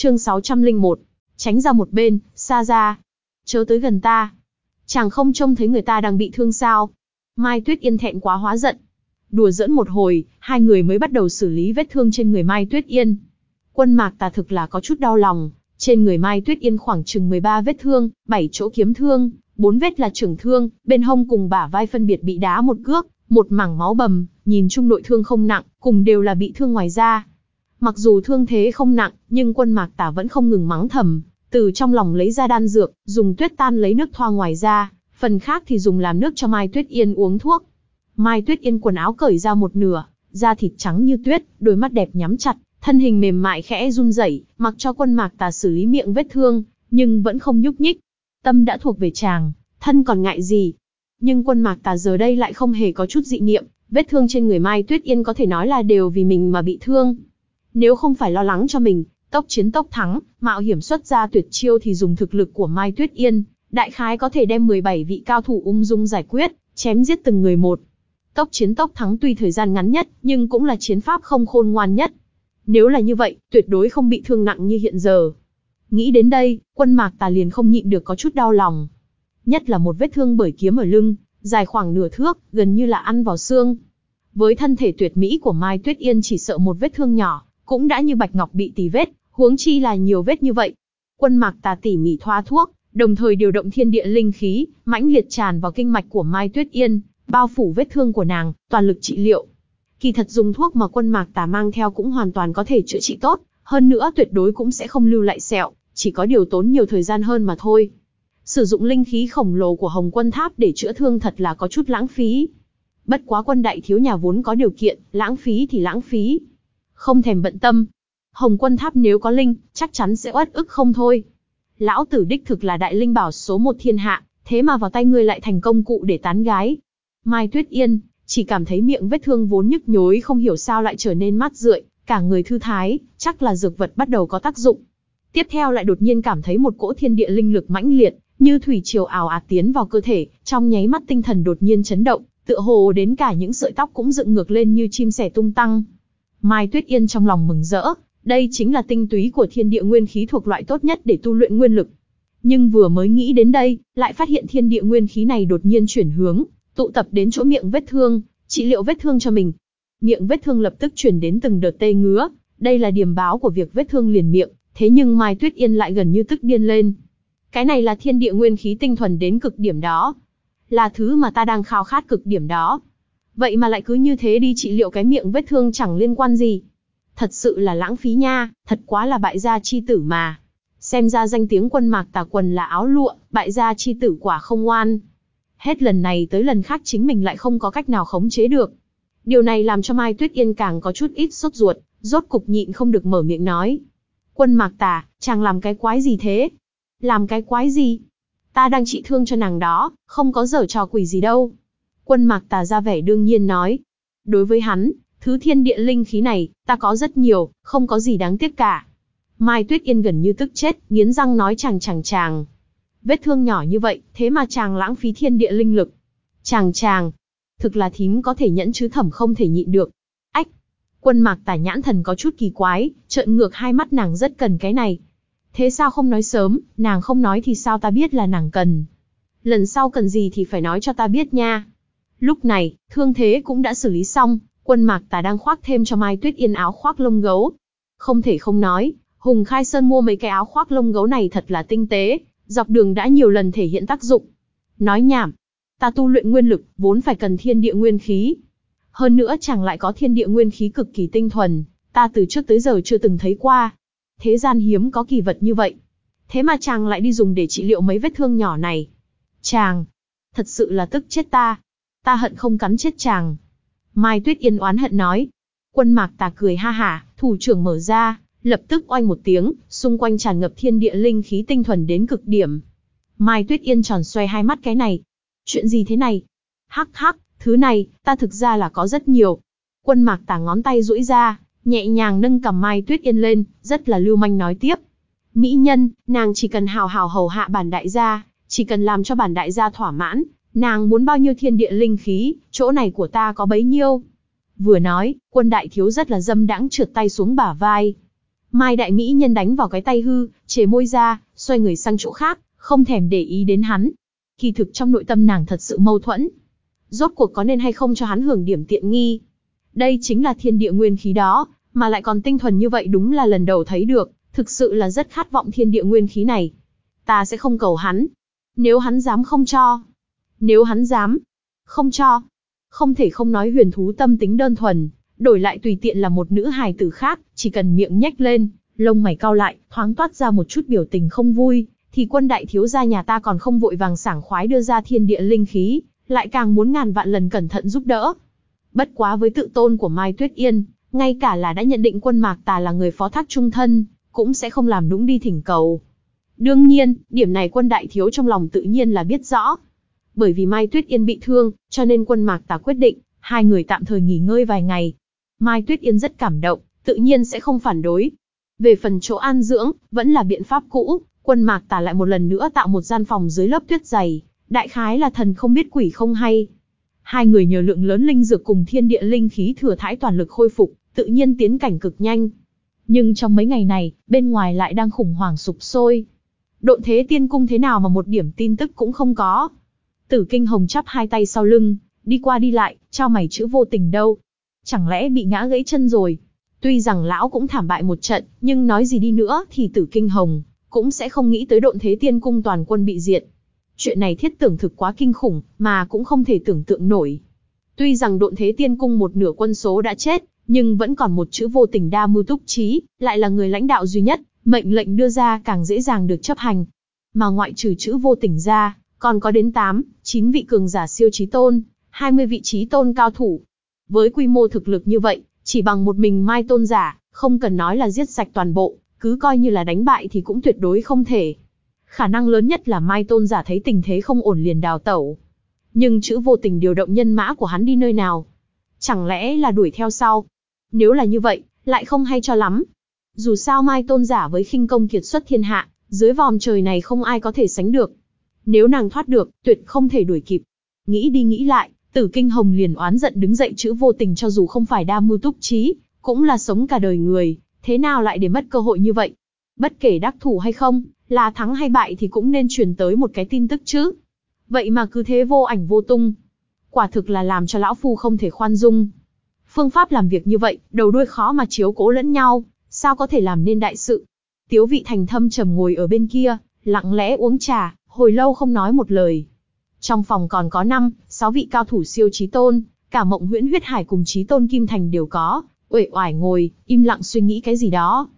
Chương 601. Tránh ra một bên, xa ra. Chớ tới gần ta. Chàng không trông thấy người ta đang bị thương sao? Mai Tuyết Yên thẹn quá hóa giận. Đùa giỡn một hồi, hai người mới bắt đầu xử lý vết thương trên người Mai Tuyết Yên. Quân mạc tà thực là có chút đau lòng, trên người Mai Tuyết Yên khoảng chừng 13 vết thương, 7 chỗ kiếm thương, 4 vết là trưởng thương, bên hông cùng bả vai phân biệt bị đá một cước, một mảng máu bầm, nhìn chung nội thương không nặng, cùng đều là bị thương ngoài da. Mặc dù thương thế không nặng, nhưng quân mạc tả vẫn không ngừng mắng thầm, từ trong lòng lấy ra đan dược, dùng tuyết tan lấy nước thoa ngoài ra, phần khác thì dùng làm nước cho Mai Tuyết Yên uống thuốc. Mai Tuyết Yên quần áo cởi ra một nửa, da thịt trắng như tuyết, đôi mắt đẹp nhắm chặt, thân hình mềm mại khẽ run rẩy, mặc cho quân mạc tà xử lý miệng vết thương, nhưng vẫn không nhúc nhích. Tâm đã thuộc về chàng, thân còn ngại gì. Nhưng quân mạc tà giờ đây lại không hề có chút dị niệm, vết thương trên người Mai Tuyết Yên có thể nói là đều vì mình mà bị thương. Nếu không phải lo lắng cho mình, tốc chiến tốc thắng, mạo hiểm xuất ra tuyệt chiêu thì dùng thực lực của Mai Tuyết Yên, đại khái có thể đem 17 vị cao thủ ung dung giải quyết, chém giết từng người một. Tốc chiến tốc thắng tuy thời gian ngắn nhất, nhưng cũng là chiến pháp không khôn ngoan nhất. Nếu là như vậy, tuyệt đối không bị thương nặng như hiện giờ. Nghĩ đến đây, quân mạc tà liền không nhịn được có chút đau lòng. Nhất là một vết thương bởi kiếm ở lưng, dài khoảng nửa thước, gần như là ăn vào xương. Với thân thể tuyệt mỹ của Mai Tuyết Yên chỉ sợ một vết thương nhỏ, cũng đã như bạch ngọc bị tì vết, huống chi là nhiều vết như vậy. Quân mạc tà tỉ mỉ thoa thuốc, đồng thời điều động thiên địa linh khí, mãnh liệt tràn vào kinh mạch của Mai Tuyết Yên, bao phủ vết thương của nàng, toàn lực trị liệu. Kỳ thật dùng thuốc mà quân mạc tà mang theo cũng hoàn toàn có thể chữa trị tốt, hơn nữa tuyệt đối cũng sẽ không lưu lại sẹo, chỉ có điều tốn nhiều thời gian hơn mà thôi. Sử dụng linh khí khổng lồ của Hồng Quân Tháp để chữa thương thật là có chút lãng phí. Bất quá quân đại thiếu nhà vốn có điều kiện, lãng phí thì lãng phí. Không thèm bận tâm. Hồng Quân Tháp nếu có linh, chắc chắn sẽ uất ức không thôi. Lão tử đích thực là đại linh bảo số một thiên hạ, thế mà vào tay ngươi lại thành công cụ để tán gái. Mai Tuyết Yên, chỉ cảm thấy miệng vết thương vốn nhức nhối không hiểu sao lại trở nên mát rượi, cả người thư thái, chắc là dược vật bắt đầu có tác dụng. Tiếp theo lại đột nhiên cảm thấy một cỗ thiên địa linh lực mãnh liệt, như thủy triều ảo ạt tiến vào cơ thể, trong nháy mắt tinh thần đột nhiên chấn động, tựa hồ đến cả những sợi tóc cũng dựng ngược lên như chim sẻ tung tăng. Mai Tuyết Yên trong lòng mừng rỡ, đây chính là tinh túy của thiên địa nguyên khí thuộc loại tốt nhất để tu luyện nguyên lực. Nhưng vừa mới nghĩ đến đây, lại phát hiện thiên địa nguyên khí này đột nhiên chuyển hướng, tụ tập đến chỗ miệng vết thương, trị liệu vết thương cho mình. Miệng vết thương lập tức chuyển đến từng đợt tê ngứa, đây là điểm báo của việc vết thương liền miệng, thế nhưng Mai Tuyết Yên lại gần như tức điên lên. Cái này là thiên địa nguyên khí tinh thuần đến cực điểm đó. Là thứ mà ta đang khao khát cực điểm đó. Vậy mà lại cứ như thế đi trị liệu cái miệng vết thương chẳng liên quan gì. Thật sự là lãng phí nha, thật quá là bại gia chi tử mà. Xem ra danh tiếng quân mạc tà quần là áo lụa, bại gia chi tử quả không ngoan. Hết lần này tới lần khác chính mình lại không có cách nào khống chế được. Điều này làm cho Mai Tuyết Yên càng có chút ít sốt ruột, rốt cục nhịn không được mở miệng nói. Quân mạc tà, chàng làm cái quái gì thế? Làm cái quái gì? Ta đang trị thương cho nàng đó, không có dở trò quỷ gì đâu. Quân mạc tà ra vẻ đương nhiên nói. Đối với hắn, thứ thiên địa linh khí này, ta có rất nhiều, không có gì đáng tiếc cả. Mai Tuyết Yên gần như tức chết, nghiến răng nói chàng chàng chàng. Vết thương nhỏ như vậy, thế mà chàng lãng phí thiên địa linh lực. Chàng chàng, thực là thím có thể nhẫn chứ thẩm không thể nhịn được. Ách, quân mạc tả nhãn thần có chút kỳ quái, trợn ngược hai mắt nàng rất cần cái này. Thế sao không nói sớm, nàng không nói thì sao ta biết là nàng cần. Lần sau cần gì thì phải nói cho ta biết nha. Lúc này, thương thế cũng đã xử lý xong, quân mạc tà đang khoác thêm cho Mai Tuyết Yên áo khoác lông gấu. Không thể không nói, Hùng Khai Sơn mua mấy cái áo khoác lông gấu này thật là tinh tế, dọc đường đã nhiều lần thể hiện tác dụng. Nói nhảm, ta tu luyện nguyên lực, vốn phải cần thiên địa nguyên khí. Hơn nữa chẳng lại có thiên địa nguyên khí cực kỳ tinh thuần, ta từ trước tới giờ chưa từng thấy qua. Thế gian hiếm có kỳ vật như vậy. Thế mà chàng lại đi dùng để trị liệu mấy vết thương nhỏ này. Chàng, thật sự là tức chết ta. Ta hận không cắn chết chàng. Mai Tuyết Yên oán hận nói. Quân mạc tà cười ha hả, thủ trưởng mở ra, lập tức oanh một tiếng, xung quanh tràn ngập thiên địa linh khí tinh thuần đến cực điểm. Mai Tuyết Yên tròn xoay hai mắt cái này. Chuyện gì thế này? Hắc hắc, thứ này, ta thực ra là có rất nhiều. Quân mạc Tà ngón tay duỗi ra, nhẹ nhàng nâng cầm Mai Tuyết Yên lên, rất là lưu manh nói tiếp. Mỹ nhân, nàng chỉ cần hào hào hầu hạ bản đại gia, chỉ cần làm cho bản đại gia thỏa mãn, nàng muốn bao nhiêu thiên địa linh khí, chỗ này của ta có bấy nhiêu. Vừa nói, quân đại thiếu rất là dâm đãng trượt tay xuống bả vai. Mai Đại Mỹ nhân đánh vào cái tay hư, chế môi ra, xoay người sang chỗ khác, không thèm để ý đến hắn. Kỳ thực trong nội tâm nàng thật sự mâu thuẫn. Rốt cuộc có nên hay không cho hắn hưởng điểm tiện nghi. Đây chính là thiên địa nguyên khí đó, mà lại còn tinh thuần như vậy đúng là lần đầu thấy được, thực sự là rất khát vọng thiên địa nguyên khí này. Ta sẽ không cầu hắn. Nếu hắn dám không cho. Nếu hắn dám không cho. Không thể không nói huyền thú tâm tính đơn thuần, đổi lại tùy tiện là một nữ hài tử khác, chỉ cần miệng nhếch lên, lông mày cao lại, thoáng toát ra một chút biểu tình không vui, thì quân đại thiếu gia nhà ta còn không vội vàng sảng khoái đưa ra thiên địa linh khí, lại càng muốn ngàn vạn lần cẩn thận giúp đỡ. Bất quá với tự tôn của Mai Tuyết Yên, ngay cả là đã nhận định quân mạc tà là người phó thác trung thân, cũng sẽ không làm nũng đi thỉnh cầu. Đương nhiên, điểm này quân đại thiếu trong lòng tự nhiên là biết rõ. Bởi vì Mai Tuyết Yên bị thương, cho nên quân mạc tà quyết định, hai người tạm thời nghỉ ngơi vài ngày. Mai Tuyết Yên rất cảm động, tự nhiên sẽ không phản đối. Về phần chỗ an dưỡng, vẫn là biện pháp cũ, quân mạc tà lại một lần nữa tạo một gian phòng dưới lớp tuyết dày, đại khái là thần không biết quỷ không hay. Hai người nhờ lượng lớn linh dược cùng thiên địa linh khí thừa thãi toàn lực khôi phục, tự nhiên tiến cảnh cực nhanh. Nhưng trong mấy ngày này, bên ngoài lại đang khủng hoảng sụp sôi. Độn thế tiên cung thế nào mà một điểm tin tức cũng không có. Tử kinh hồng chắp hai tay sau lưng, đi qua đi lại, trao mày chữ vô tình đâu. Chẳng lẽ bị ngã gãy chân rồi? Tuy rằng lão cũng thảm bại một trận, nhưng nói gì đi nữa thì tử kinh hồng, cũng sẽ không nghĩ tới độn thế tiên cung toàn quân bị diệt. Chuyện này thiết tưởng thực quá kinh khủng, mà cũng không thể tưởng tượng nổi. Tuy rằng độn thế tiên cung một nửa quân số đã chết, nhưng vẫn còn một chữ vô tình đa mưu túc trí, lại là người lãnh đạo duy nhất, mệnh lệnh đưa ra càng dễ dàng được chấp hành. Mà ngoại trừ chữ vô tình ra, còn có đến 8, 9 vị cường giả siêu trí tôn, 20 vị trí tôn cao thủ. Với quy mô thực lực như vậy, chỉ bằng một mình mai tôn giả, không cần nói là giết sạch toàn bộ, cứ coi như là đánh bại thì cũng tuyệt đối không thể. Khả năng lớn nhất là mai tôn giả thấy tình thế không ổn liền đào tẩu. Nhưng chữ vô tình điều động nhân mã của hắn đi nơi nào? Chẳng lẽ là đuổi theo sau? Nếu là như vậy, lại không hay cho lắm. Dù sao mai tôn giả với khinh công kiệt xuất thiên hạ, dưới vòm trời này không ai có thể sánh được. Nếu nàng thoát được, tuyệt không thể đuổi kịp. Nghĩ đi nghĩ lại, tử kinh hồng liền oán giận đứng dậy chữ vô tình cho dù không phải đa mưu túc trí, cũng là sống cả đời người, thế nào lại để mất cơ hội như vậy? Bất kể đắc thủ hay không, là thắng hay bại thì cũng nên truyền tới một cái tin tức chứ. Vậy mà cứ thế vô ảnh vô tung. Quả thực là làm cho lão phu không thể khoan dung. Phương pháp làm việc như vậy, đầu đuôi khó mà chiếu cố lẫn nhau, sao có thể làm nên đại sự. Tiếu vị thành thâm trầm ngồi ở bên kia, lặng lẽ uống trà, hồi lâu không nói một lời. Trong phòng còn có 5, 6 vị cao thủ siêu trí tôn, cả mộng huyễn huyết hải cùng trí tôn kim thành đều có, uể oải ngồi, im lặng suy nghĩ cái gì đó.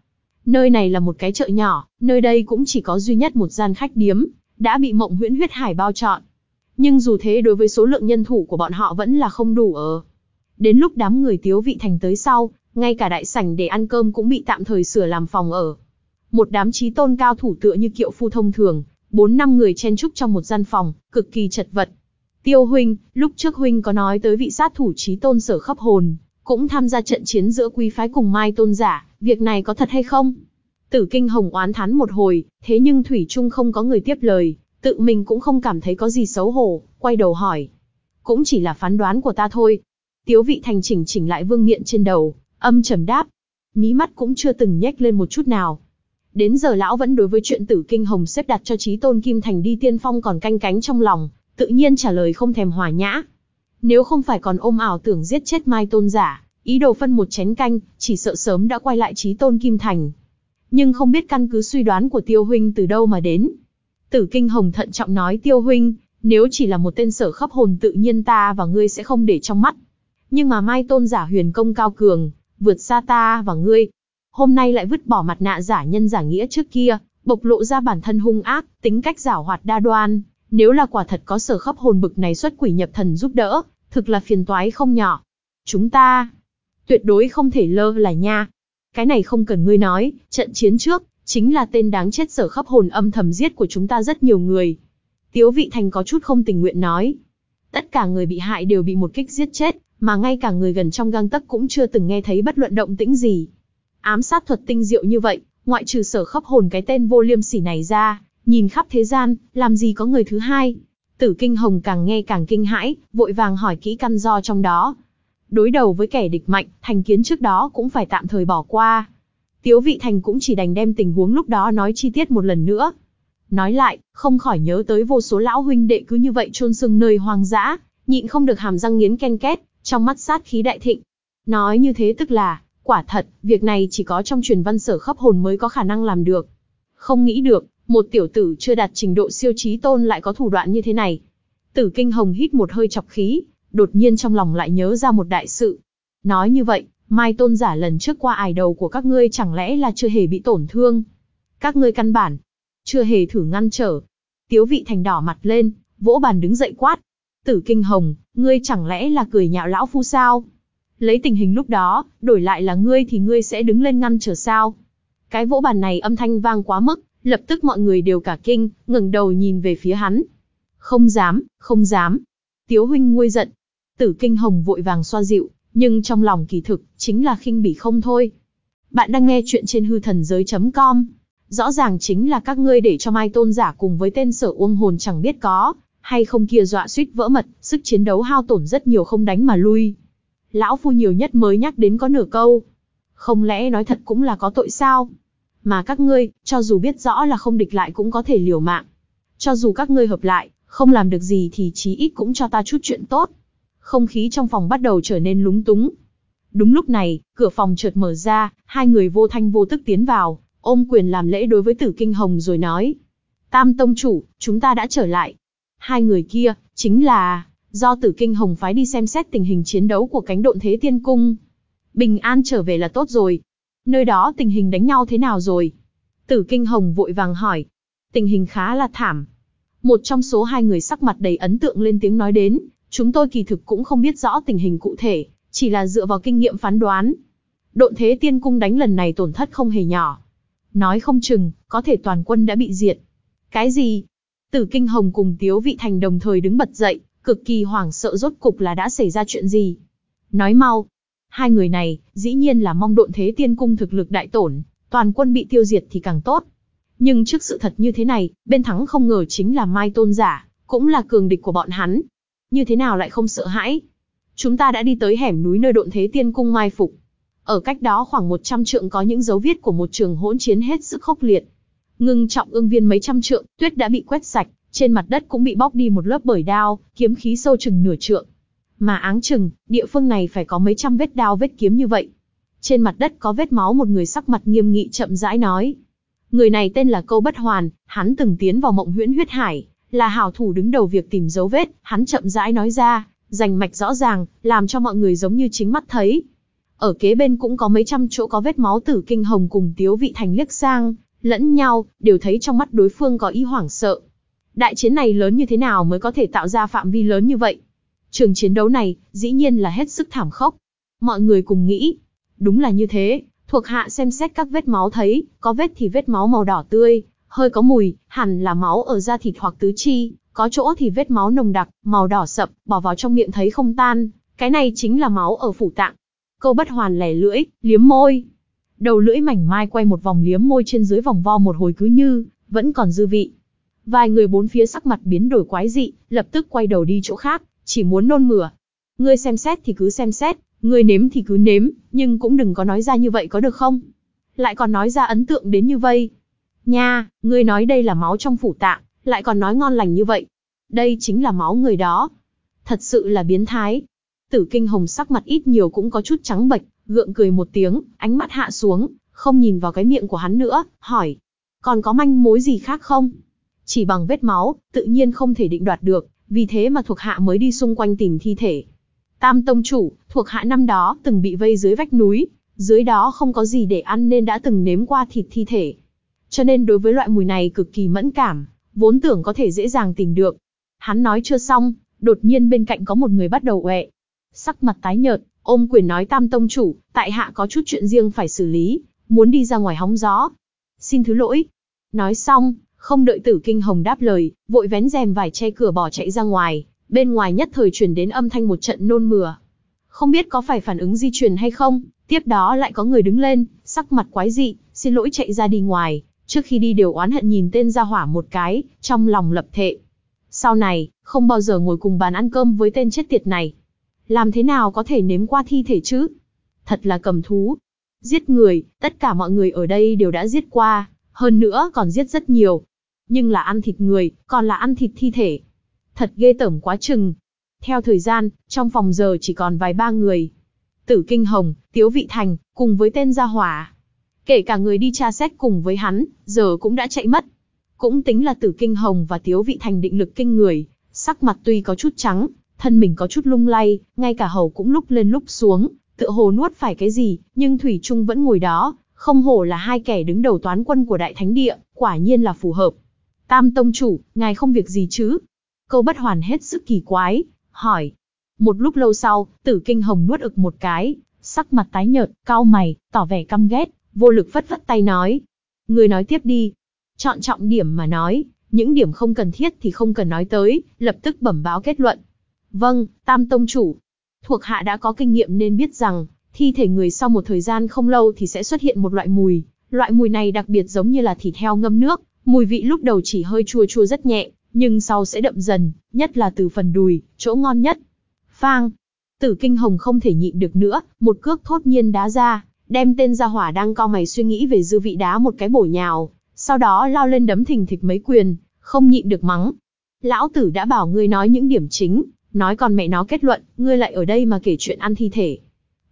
Nơi này là một cái chợ nhỏ, nơi đây cũng chỉ có duy nhất một gian khách điếm, đã bị mộng huyễn huyết hải bao trọn. Nhưng dù thế đối với số lượng nhân thủ của bọn họ vẫn là không đủ ở. Đến lúc đám người tiếu vị thành tới sau, ngay cả đại sảnh để ăn cơm cũng bị tạm thời sửa làm phòng ở. Một đám trí tôn cao thủ tựa như kiệu phu thông thường, bốn năm người chen chúc trong một gian phòng, cực kỳ chật vật. Tiêu huynh, lúc trước huynh có nói tới vị sát thủ trí tôn sở khắp hồn, cũng tham gia trận chiến giữa quý phái cùng Mai Tôn giả, việc này có thật hay không? Tử Kinh Hồng oán thán một hồi, thế nhưng Thủy Trung không có người tiếp lời, tự mình cũng không cảm thấy có gì xấu hổ, quay đầu hỏi. Cũng chỉ là phán đoán của ta thôi. Tiếu vị thành chỉnh chỉnh lại vương miện trên đầu, âm trầm đáp. Mí mắt cũng chưa từng nhếch lên một chút nào. Đến giờ lão vẫn đối với chuyện tử kinh hồng xếp đặt cho trí tôn Kim Thành đi tiên phong còn canh cánh trong lòng, tự nhiên trả lời không thèm hòa nhã. Nếu không phải còn ôm ảo tưởng giết chết Mai Tôn giả, ý đồ phân một chén canh, chỉ sợ sớm đã quay lại trí tôn Kim Thành. Nhưng không biết căn cứ suy đoán của Tiêu Huynh từ đâu mà đến. Tử Kinh Hồng thận trọng nói Tiêu Huynh, nếu chỉ là một tên sở khắp hồn tự nhiên ta và ngươi sẽ không để trong mắt. Nhưng mà Mai Tôn giả huyền công cao cường, vượt xa ta và ngươi. Hôm nay lại vứt bỏ mặt nạ giả nhân giả nghĩa trước kia, bộc lộ ra bản thân hung ác, tính cách giả hoạt đa đoan. Nếu là quả thật có sở khắp hồn bực này xuất quỷ nhập thần giúp đỡ, thực là phiền toái không nhỏ. Chúng ta, tuyệt đối không thể lơ là nha. Cái này không cần ngươi nói, trận chiến trước, chính là tên đáng chết sở khắp hồn âm thầm giết của chúng ta rất nhiều người. Tiếu vị thành có chút không tình nguyện nói. Tất cả người bị hại đều bị một kích giết chết, mà ngay cả người gần trong gang tấc cũng chưa từng nghe thấy bất luận động tĩnh gì. Ám sát thuật tinh diệu như vậy, ngoại trừ sở khắp hồn cái tên vô liêm sỉ này ra, nhìn khắp thế gian, làm gì có người thứ hai. Tử Kinh Hồng càng nghe càng kinh hãi, vội vàng hỏi kỹ căn do trong đó. Đối đầu với kẻ địch mạnh, thành kiến trước đó cũng phải tạm thời bỏ qua. Tiếu Vị Thành cũng chỉ đành đem tình huống lúc đó nói chi tiết một lần nữa. Nói lại, không khỏi nhớ tới vô số lão huynh đệ cứ như vậy chôn xương nơi hoang dã, nhịn không được hàm răng nghiến ken két, trong mắt sát khí đại thịnh. Nói như thế tức là, quả thật, việc này chỉ có trong truyền văn sở khắp hồn mới có khả năng làm được. Không nghĩ được, một tiểu tử chưa đạt trình độ siêu trí tôn lại có thủ đoạn như thế này. Tử Kinh Hồng hít một hơi chọc khí, đột nhiên trong lòng lại nhớ ra một đại sự. Nói như vậy, Mai Tôn giả lần trước qua ải đầu của các ngươi chẳng lẽ là chưa hề bị tổn thương? Các ngươi căn bản, chưa hề thử ngăn trở. Tiếu vị thành đỏ mặt lên, vỗ bàn đứng dậy quát. Tử Kinh Hồng, ngươi chẳng lẽ là cười nhạo lão phu sao? Lấy tình hình lúc đó, đổi lại là ngươi thì ngươi sẽ đứng lên ngăn trở sao? Cái vỗ bàn này âm thanh vang quá mức, lập tức mọi người đều cả kinh, ngẩng đầu nhìn về phía hắn. Không dám, không dám. Tiếu huynh nguôi giận. Tử Kinh Hồng vội vàng xoa dịu, nhưng trong lòng kỳ thực, chính là khinh bỉ không thôi. Bạn đang nghe chuyện trên hư thần giới.com. Rõ ràng chính là các ngươi để cho Mai Tôn giả cùng với tên sở uông hồn chẳng biết có, hay không kia dọa suýt vỡ mật, sức chiến đấu hao tổn rất nhiều không đánh mà lui. Lão Phu nhiều nhất mới nhắc đến có nửa câu. Không lẽ nói thật cũng là có tội sao? Mà các ngươi, cho dù biết rõ là không địch lại cũng có thể liều mạng. Cho dù các ngươi hợp lại, không làm được gì thì chí ít cũng cho ta chút chuyện tốt. Không khí trong phòng bắt đầu trở nên lúng túng. Đúng lúc này, cửa phòng chợt mở ra, hai người vô thanh vô tức tiến vào, ôm quyền làm lễ đối với Tử Kinh Hồng rồi nói. Tam Tông Chủ, chúng ta đã trở lại. Hai người kia, chính là, do Tử Kinh Hồng phái đi xem xét tình hình chiến đấu của cánh độn thế tiên cung. Bình an trở về là tốt rồi. Nơi đó tình hình đánh nhau thế nào rồi? Tử Kinh Hồng vội vàng hỏi. Tình hình khá là thảm. Một trong số hai người sắc mặt đầy ấn tượng lên tiếng nói đến, chúng tôi kỳ thực cũng không biết rõ tình hình cụ thể, chỉ là dựa vào kinh nghiệm phán đoán. Độn thế tiên cung đánh lần này tổn thất không hề nhỏ. Nói không chừng, có thể toàn quân đã bị diệt. Cái gì? Tử Kinh Hồng cùng Tiếu Vị Thành đồng thời đứng bật dậy, cực kỳ hoảng sợ rốt cục là đã xảy ra chuyện gì. Nói mau. Hai người này, dĩ nhiên là mong độn thế tiên cung thực lực đại tổn, toàn quân bị tiêu diệt thì càng tốt. Nhưng trước sự thật như thế này, bên thắng không ngờ chính là Mai Tôn Giả, cũng là cường địch của bọn hắn. Như thế nào lại không sợ hãi? Chúng ta đã đi tới hẻm núi nơi độn thế tiên cung mai phục. Ở cách đó khoảng 100 trượng có những dấu viết của một trường hỗn chiến hết sức khốc liệt. Ngưng trọng ương viên mấy trăm trượng, tuyết đã bị quét sạch, trên mặt đất cũng bị bóc đi một lớp bởi đao, kiếm khí sâu chừng nửa trượng. Mà áng chừng, địa phương này phải có mấy trăm vết đao vết kiếm như vậy. Trên mặt đất có vết máu một người sắc mặt nghiêm nghị chậm rãi nói. Người này tên là Câu Bất Hoàn, hắn từng tiến vào mộng huyễn huyết hải, là hảo thủ đứng đầu việc tìm dấu vết, hắn chậm rãi nói ra, rành mạch rõ ràng, làm cho mọi người giống như chính mắt thấy. Ở kế bên cũng có mấy trăm chỗ có vết máu tử kinh hồng cùng tiếu vị thành liếc sang, lẫn nhau, đều thấy trong mắt đối phương có ý hoảng sợ. Đại chiến này lớn như thế nào mới có thể tạo ra phạm vi lớn như vậy? Trường chiến đấu này, dĩ nhiên là hết sức thảm khốc. Mọi người cùng nghĩ. Đúng là như thế, thuộc hạ xem xét các vết máu thấy, có vết thì vết máu màu đỏ tươi, hơi có mùi, hẳn là máu ở da thịt hoặc tứ chi, có chỗ thì vết máu nồng đặc, màu đỏ sậm, bỏ vào trong miệng thấy không tan, cái này chính là máu ở phủ tạng. Câu bất hoàn lẻ lưỡi, liếm môi. Đầu lưỡi mảnh mai quay một vòng liếm môi trên dưới vòng vo một hồi cứ như, vẫn còn dư vị. Vài người bốn phía sắc mặt biến đổi quái dị, lập tức quay đầu đi chỗ khác, chỉ muốn nôn mửa. Ngươi xem xét thì cứ xem xét, ngươi nếm thì cứ nếm, nhưng cũng đừng có nói ra như vậy có được không? Lại còn nói ra ấn tượng đến như vây. Nha, ngươi nói đây là máu trong phủ tạng, lại còn nói ngon lành như vậy. Đây chính là máu người đó. Thật sự là biến thái. Tử kinh hồng sắc mặt ít nhiều cũng có chút trắng bệch, gượng cười một tiếng, ánh mắt hạ xuống, không nhìn vào cái miệng của hắn nữa, hỏi. Còn có manh mối gì khác không? Chỉ bằng vết máu, tự nhiên không thể định đoạt được, vì thế mà thuộc hạ mới đi xung quanh tìm thi thể. Tam tông chủ, thuộc hạ năm đó từng bị vây dưới vách núi, dưới đó không có gì để ăn nên đã từng nếm qua thịt thi thể. Cho nên đối với loại mùi này cực kỳ mẫn cảm, vốn tưởng có thể dễ dàng tìm được. Hắn nói chưa xong, đột nhiên bên cạnh có một người bắt đầu ẹ. Sắc mặt tái nhợt, ôm quyền nói tam tông chủ, tại hạ có chút chuyện riêng phải xử lý, muốn đi ra ngoài hóng gió. Xin thứ lỗi. Nói xong, không đợi tử kinh hồng đáp lời, vội vén rèm vải che cửa bỏ chạy ra ngoài, bên ngoài nhất thời truyền đến âm thanh một trận nôn mửa. Không biết có phải phản ứng di truyền hay không, tiếp đó lại có người đứng lên, sắc mặt quái dị, xin lỗi chạy ra đi ngoài, trước khi đi đều oán hận nhìn tên gia hỏa một cái, trong lòng lập thệ. Sau này, không bao giờ ngồi cùng bàn ăn cơm với tên chết tiệt này. Làm thế nào có thể nếm qua thi thể chứ? Thật là cầm thú. Giết người, tất cả mọi người ở đây đều đã giết qua, hơn nữa còn giết rất nhiều. Nhưng là ăn thịt người, còn là ăn thịt thi thể. Thật ghê tởm quá chừng. Theo thời gian, trong phòng giờ chỉ còn vài ba người. Tử Kinh Hồng, Tiếu Vị Thành, cùng với tên Gia Hỏa. Kể cả người đi tra xét cùng với hắn, giờ cũng đã chạy mất. Cũng tính là Tử Kinh Hồng và Tiếu Vị Thành định lực kinh người, sắc mặt tuy có chút trắng, thân mình có chút lung lay, ngay cả hầu cũng lúc lên lúc xuống, tựa hồ nuốt phải cái gì, nhưng Thủy Trung vẫn ngồi đó, không hổ là hai kẻ đứng đầu toán quân của Đại Thánh Địa, quả nhiên là phù hợp. Tam Tông Chủ, ngài không việc gì chứ? Câu bất hoàn hết sức kỳ quái, hỏi. Một lúc lâu sau, tử kinh hồng nuốt ực một cái, sắc mặt tái nhợt, cau mày, tỏ vẻ căm ghét, vô lực phất phất tay nói. Người nói tiếp đi. Chọn trọng điểm mà nói, những điểm không cần thiết thì không cần nói tới, lập tức bẩm báo kết luận. Vâng, Tam Tông Chủ. Thuộc hạ đã có kinh nghiệm nên biết rằng, thi thể người sau một thời gian không lâu thì sẽ xuất hiện một loại mùi. Loại mùi này đặc biệt giống như là thịt heo ngâm nước, mùi vị lúc đầu chỉ hơi chua chua rất nhẹ, nhưng sau sẽ đậm dần, nhất là từ phần đùi, chỗ ngon nhất. Phang! Tử Kinh Hồng không thể nhịn được nữa, một cước thốt nhiên đá ra, đem tên gia hỏa đang co mày suy nghĩ về dư vị đá một cái bổ nhào, sau đó lao lên đấm thình thịch mấy quyền, không nhịn được mắng. Lão tử đã bảo ngươi nói những điểm chính, nói còn mẹ nó kết luận, ngươi lại ở đây mà kể chuyện ăn thi thể.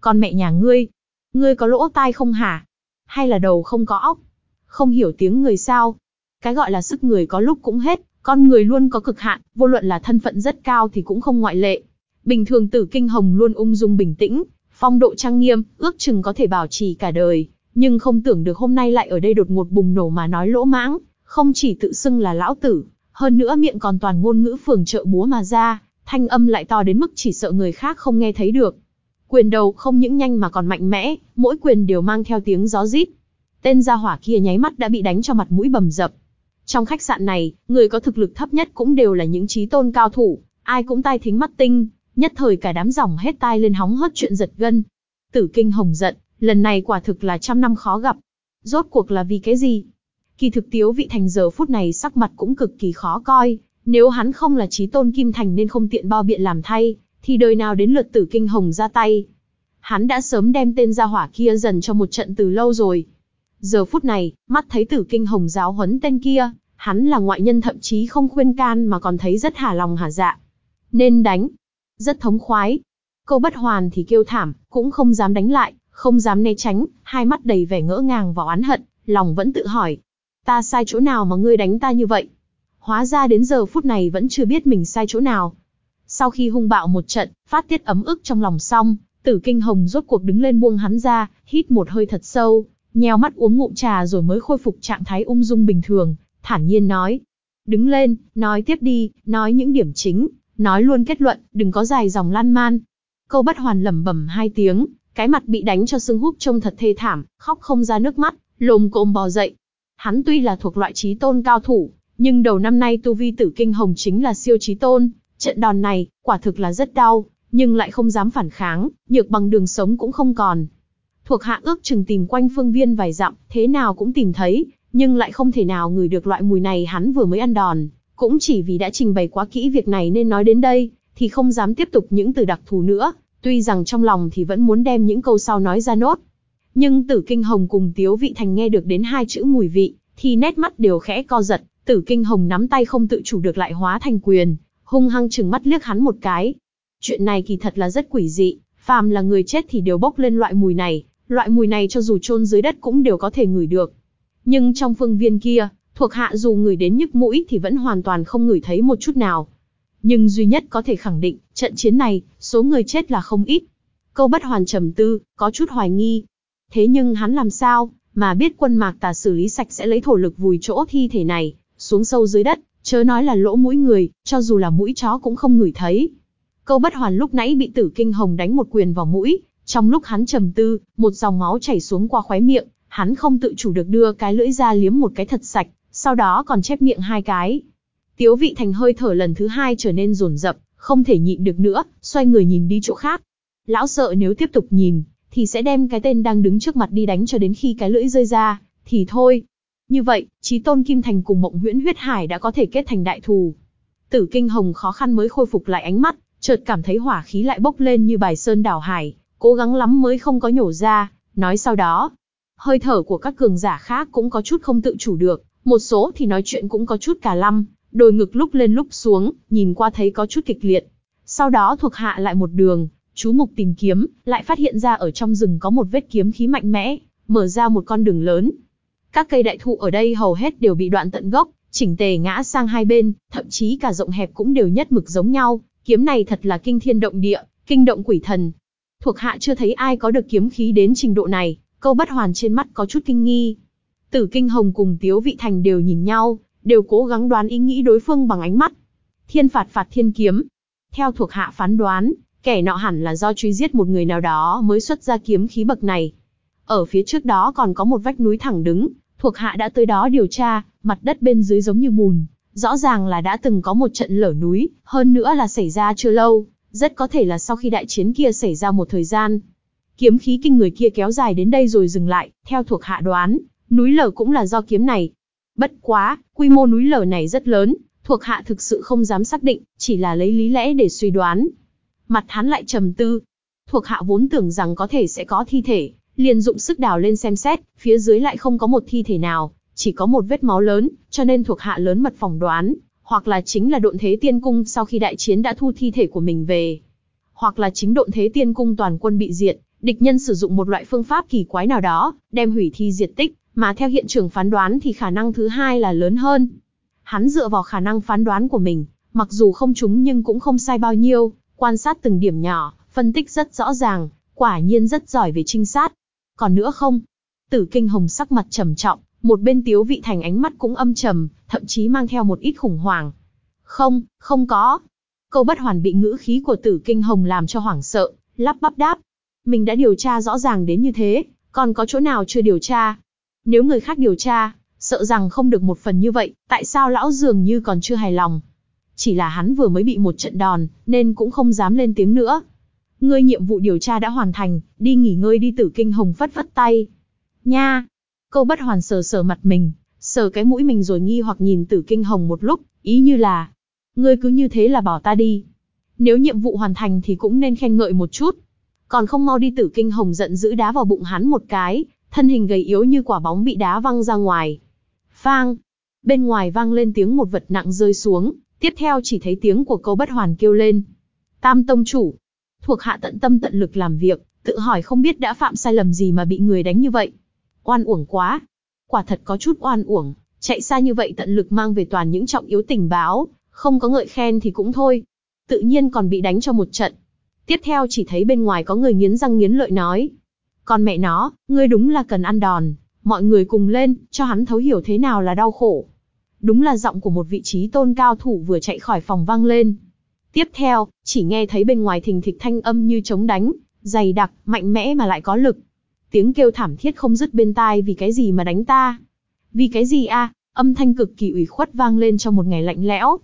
Còn mẹ nhà ngươi, ngươi có lỗ tai không hả? Hay là đầu không có óc? Không hiểu tiếng người sao? Cái gọi là sức người có lúc cũng hết, con người luôn có cực hạn, vô luận là thân phận rất cao thì cũng không ngoại lệ. Bình thường tử kinh hồng luôn ung dung bình tĩnh, phong độ trang nghiêm, ước chừng có thể bảo trì cả đời, nhưng không tưởng được hôm nay lại ở đây đột ngột bùng nổ mà nói lỗ mãng, không chỉ tự xưng là lão tử, hơn nữa miệng còn toàn ngôn ngữ phường trợ búa mà ra, thanh âm lại to đến mức chỉ sợ người khác không nghe thấy được. Quyền đầu không những nhanh mà còn mạnh mẽ, mỗi quyền đều mang theo tiếng gió rít. Tên gia hỏa kia nháy mắt đã bị đánh cho mặt mũi bầm dập. Trong khách sạn này, người có thực lực thấp nhất cũng đều là những trí tôn cao thủ, ai cũng tai thính mắt tinh, nhất thời cả đám dòng hết tai lên hóng hớt chuyện giật gân. Tử kinh hồng giận, lần này quả thực là trăm năm khó gặp. Rốt cuộc là vì cái gì? Kỳ thực tiếu vị thành giờ phút này sắc mặt cũng cực kỳ khó coi, nếu hắn không là trí tôn kim thành nên không tiện bao biện làm thay, thì đời nào đến lượt tử kinh hồng ra tay. Hắn đã sớm đem tên gia hỏa kia dần cho một trận từ lâu rồi. Giờ phút này, mắt thấy tử kinh hồng giáo huấn tên kia, hắn là ngoại nhân thậm chí không khuyên can mà còn thấy rất hả lòng hả dạ. Nên đánh. Rất thống khoái. Câu bất hoàn thì kêu thảm, cũng không dám đánh lại, không dám né tránh, hai mắt đầy vẻ ngỡ ngàng và oán hận, lòng vẫn tự hỏi. Ta sai chỗ nào mà ngươi đánh ta như vậy? Hóa ra đến giờ phút này vẫn chưa biết mình sai chỗ nào. Sau khi hung bạo một trận, phát tiết ấm ức trong lòng xong, tử kinh hồng rốt cuộc đứng lên buông hắn ra, hít một hơi thật sâu, nheo mắt uống ngụm trà rồi mới khôi phục trạng thái ung dung bình thường, thản nhiên nói. Đứng lên, nói tiếp đi, nói những điểm chính, nói luôn kết luận, đừng có dài dòng lan man. Câu bất hoàn lẩm bẩm hai tiếng, cái mặt bị đánh cho sưng húp trông thật thê thảm, khóc không ra nước mắt, lồm cộm bò dậy. Hắn tuy là thuộc loại trí tôn cao thủ, nhưng đầu năm nay tu vi tử kinh hồng chính là siêu trí tôn, trận đòn này, quả thực là rất đau, nhưng lại không dám phản kháng, nhược bằng đường sống cũng không còn. Thuộc hạ ước chừng tìm quanh phương viên vài dặm, thế nào cũng tìm thấy, nhưng lại không thể nào ngửi được loại mùi này hắn vừa mới ăn đòn. Cũng chỉ vì đã trình bày quá kỹ việc này nên nói đến đây, thì không dám tiếp tục những từ đặc thù nữa, tuy rằng trong lòng thì vẫn muốn đem những câu sau nói ra nốt. Nhưng tử kinh hồng cùng tiếu vị thành nghe được đến hai chữ mùi vị, thì nét mắt đều khẽ co giật, tử kinh hồng nắm tay không tự chủ được lại hóa thành quyền, hung hăng chừng mắt liếc hắn một cái. Chuyện này kỳ thật là rất quỷ dị, phàm là người chết thì đều bốc lên loại mùi này, loại mùi này cho dù chôn dưới đất cũng đều có thể ngửi được. Nhưng trong phương viên kia, thuộc hạ dù ngửi đến nhức mũi thì vẫn hoàn toàn không ngửi thấy một chút nào. Nhưng duy nhất có thể khẳng định, trận chiến này, số người chết là không ít. Câu bất hoàn trầm tư, có chút hoài nghi. Thế nhưng hắn làm sao, mà biết quân mạc tà xử lý sạch sẽ lấy thổ lực vùi chỗ thi thể này, xuống sâu dưới đất, chớ nói là lỗ mũi người, cho dù là mũi chó cũng không ngửi thấy. Câu bất hoàn lúc nãy bị tử kinh hồng đánh một quyền vào mũi, trong lúc hắn trầm tư, một dòng máu chảy xuống qua khóe miệng, hắn không tự chủ được đưa cái lưỡi ra liếm một cái thật sạch, sau đó còn chép miệng hai cái. Tiếu vị thành hơi thở lần thứ hai trở nên rồn rập, không thể nhịn được nữa, xoay người nhìn đi chỗ khác. Lão sợ nếu tiếp tục nhìn, thì sẽ đem cái tên đang đứng trước mặt đi đánh cho đến khi cái lưỡi rơi ra, thì thôi. Như vậy, trí tôn Kim Thành cùng mộng huyễn huyết hải đã có thể kết thành đại thù. Tử Kinh Hồng khó khăn mới khôi phục lại ánh mắt, chợt cảm thấy hỏa khí lại bốc lên như bài sơn đảo hải, cố gắng lắm mới không có nhổ ra, nói sau đó. Hơi thở của các cường giả khác cũng có chút không tự chủ được, một số thì nói chuyện cũng có chút cả lăm, đôi ngực lúc lên lúc xuống, nhìn qua thấy có chút kịch liệt. Sau đó thuộc hạ lại một đường, chú mục tìm kiếm, lại phát hiện ra ở trong rừng có một vết kiếm khí mạnh mẽ, mở ra một con đường lớn. Các cây đại thụ ở đây hầu hết đều bị đoạn tận gốc, chỉnh tề ngã sang hai bên, thậm chí cả rộng hẹp cũng đều nhất mực giống nhau, kiếm này thật là kinh thiên động địa, kinh động quỷ thần. Thuộc hạ chưa thấy ai có được kiếm khí đến trình độ này, câu bất hoàn trên mắt có chút kinh nghi. Tử Kinh Hồng cùng Tiếu Vị Thành đều nhìn nhau, đều cố gắng đoán ý nghĩ đối phương bằng ánh mắt. Thiên phạt phạt thiên kiếm. Theo thuộc hạ phán đoán, kẻ nọ hẳn là do truy giết một người nào đó mới xuất ra kiếm khí bậc này. Ở phía trước đó còn có một vách núi thẳng đứng, thuộc hạ đã tới đó điều tra, mặt đất bên dưới giống như bùn, rõ ràng là đã từng có một trận lở núi, hơn nữa là xảy ra chưa lâu, rất có thể là sau khi đại chiến kia xảy ra một thời gian. Kiếm khí kinh người kia kéo dài đến đây rồi dừng lại, theo thuộc hạ đoán, núi lở cũng là do kiếm này. Bất quá, quy mô núi lở này rất lớn, thuộc hạ thực sự không dám xác định, chỉ là lấy lý lẽ để suy đoán. Mặt hắn lại trầm tư. Thuộc hạ vốn tưởng rằng có thể sẽ có thi thể, liền dụng sức đào lên xem xét, phía dưới lại không có một thi thể nào, chỉ có một vết máu lớn, cho nên thuộc hạ lớn mật phỏng đoán, hoặc là chính là độn thế tiên cung sau khi đại chiến đã thu thi thể của mình về. Hoặc là chính độn thế tiên cung toàn quân bị diệt, địch nhân sử dụng một loại phương pháp kỳ quái nào đó, đem hủy thi diệt tích, mà theo hiện trường phán đoán thì khả năng thứ hai là lớn hơn. Hắn dựa vào khả năng phán đoán của mình, mặc dù không trúng nhưng cũng không sai bao nhiêu, quan sát từng điểm nhỏ, phân tích rất rõ ràng, quả nhiên rất giỏi về trinh sát. Còn nữa không? Tử Kinh Hồng sắc mặt trầm trọng, một bên Tiếu Vị Thành ánh mắt cũng âm trầm, thậm chí mang theo một ít khủng hoảng. Không, không có. Câu bất hoàn bị ngữ khí của Tử Kinh Hồng làm cho hoảng sợ, lắp bắp đáp. Mình đã điều tra rõ ràng đến như thế, còn có chỗ nào chưa điều tra? Nếu người khác điều tra, sợ rằng không được một phần như vậy, tại sao lão dường như còn chưa hài lòng? Chỉ là hắn vừa mới bị một trận đòn, nên cũng không dám lên tiếng nữa. Ngươi nhiệm vụ điều tra đã hoàn thành, đi nghỉ ngơi đi tử kinh hồng phất phất tay. Nha! Câu bất hoàn sờ sờ mặt mình, sờ cái mũi mình rồi nghi hoặc nhìn tử kinh hồng một lúc, ý như là, ngươi cứ như thế là bỏ ta đi. Nếu nhiệm vụ hoàn thành thì cũng nên khen ngợi một chút. Còn không mau đi tử kinh hồng giận dữ đá vào bụng hắn một cái, thân hình gầy yếu như quả bóng bị đá văng ra ngoài. Phang! Bên ngoài vang lên tiếng một vật nặng rơi xuống, tiếp theo chỉ thấy tiếng của câu bất hoàn kêu lên. Tam tông chủ! Thuộc hạ tận tâm tận lực làm việc, tự hỏi không biết đã phạm sai lầm gì mà bị người đánh như vậy. Oan uổng quá! Quả thật có chút oan uổng, chạy xa như vậy tận lực mang về toàn những trọng yếu tình báo, không có ngợi khen thì cũng thôi. Tự nhiên còn bị đánh cho một trận. Tiếp theo chỉ thấy bên ngoài có người nghiến răng nghiến lợi nói. Còn mẹ nó, ngươi đúng là cần ăn đòn, mọi người cùng lên, cho hắn thấu hiểu thế nào là đau khổ. Đúng là giọng của một vị trí tôn cao thủ vừa chạy khỏi phòng vang lên. Tiếp theo, chỉ nghe thấy bên ngoài thình thịch thanh âm như chống đánh, dày đặc, mạnh mẽ mà lại có lực. Tiếng kêu thảm thiết không dứt bên tai vì cái gì mà đánh ta. Vì cái gì a? âm thanh cực kỳ ủy khuất vang lên trong một ngày lạnh lẽo.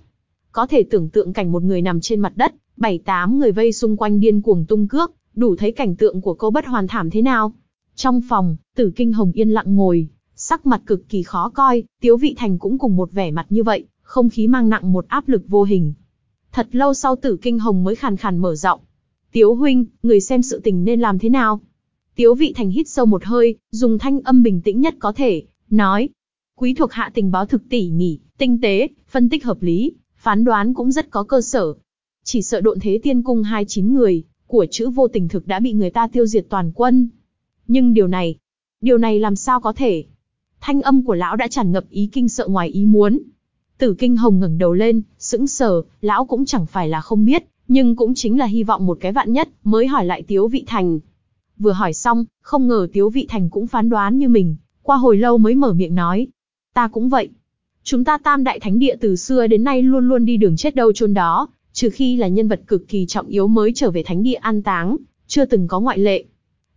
Có thể tưởng tượng cảnh một người nằm trên mặt đất, bảy tám người vây xung quanh điên cuồng tung cước, đủ thấy cảnh tượng của cô bất hoàn thảm thế nào. Trong phòng, tử kinh hồng yên lặng ngồi, sắc mặt cực kỳ khó coi, tiếu vị thành cũng cùng một vẻ mặt như vậy, không khí mang nặng một áp lực vô hình. Thật lâu sau tử kinh hồng mới khàn khàn mở giọng. Tiếu huynh, người xem sự tình nên làm thế nào? Tiếu vị thành hít sâu một hơi, dùng thanh âm bình tĩnh nhất có thể, nói. Quý thuộc hạ tình báo thực tỉ mỉ, tinh tế, phân tích hợp lý, phán đoán cũng rất có cơ sở. Chỉ sợ độn thế tiên cung 29 người, của chữ vô tình thực đã bị người ta tiêu diệt toàn quân. Nhưng điều này, điều này làm sao có thể? Thanh âm của lão đã tràn ngập ý kinh sợ ngoài ý muốn. Tử Kinh Hồng ngẩng đầu lên, sững sờ, lão cũng chẳng phải là không biết, nhưng cũng chính là hy vọng một cái vạn nhất, mới hỏi lại Tiếu Vị Thành. Vừa hỏi xong, không ngờ Tiếu Vị Thành cũng phán đoán như mình, qua hồi lâu mới mở miệng nói. Ta cũng vậy. Chúng ta tam đại thánh địa từ xưa đến nay luôn luôn đi đường chết đâu chôn đó, trừ khi là nhân vật cực kỳ trọng yếu mới trở về thánh địa an táng, chưa từng có ngoại lệ.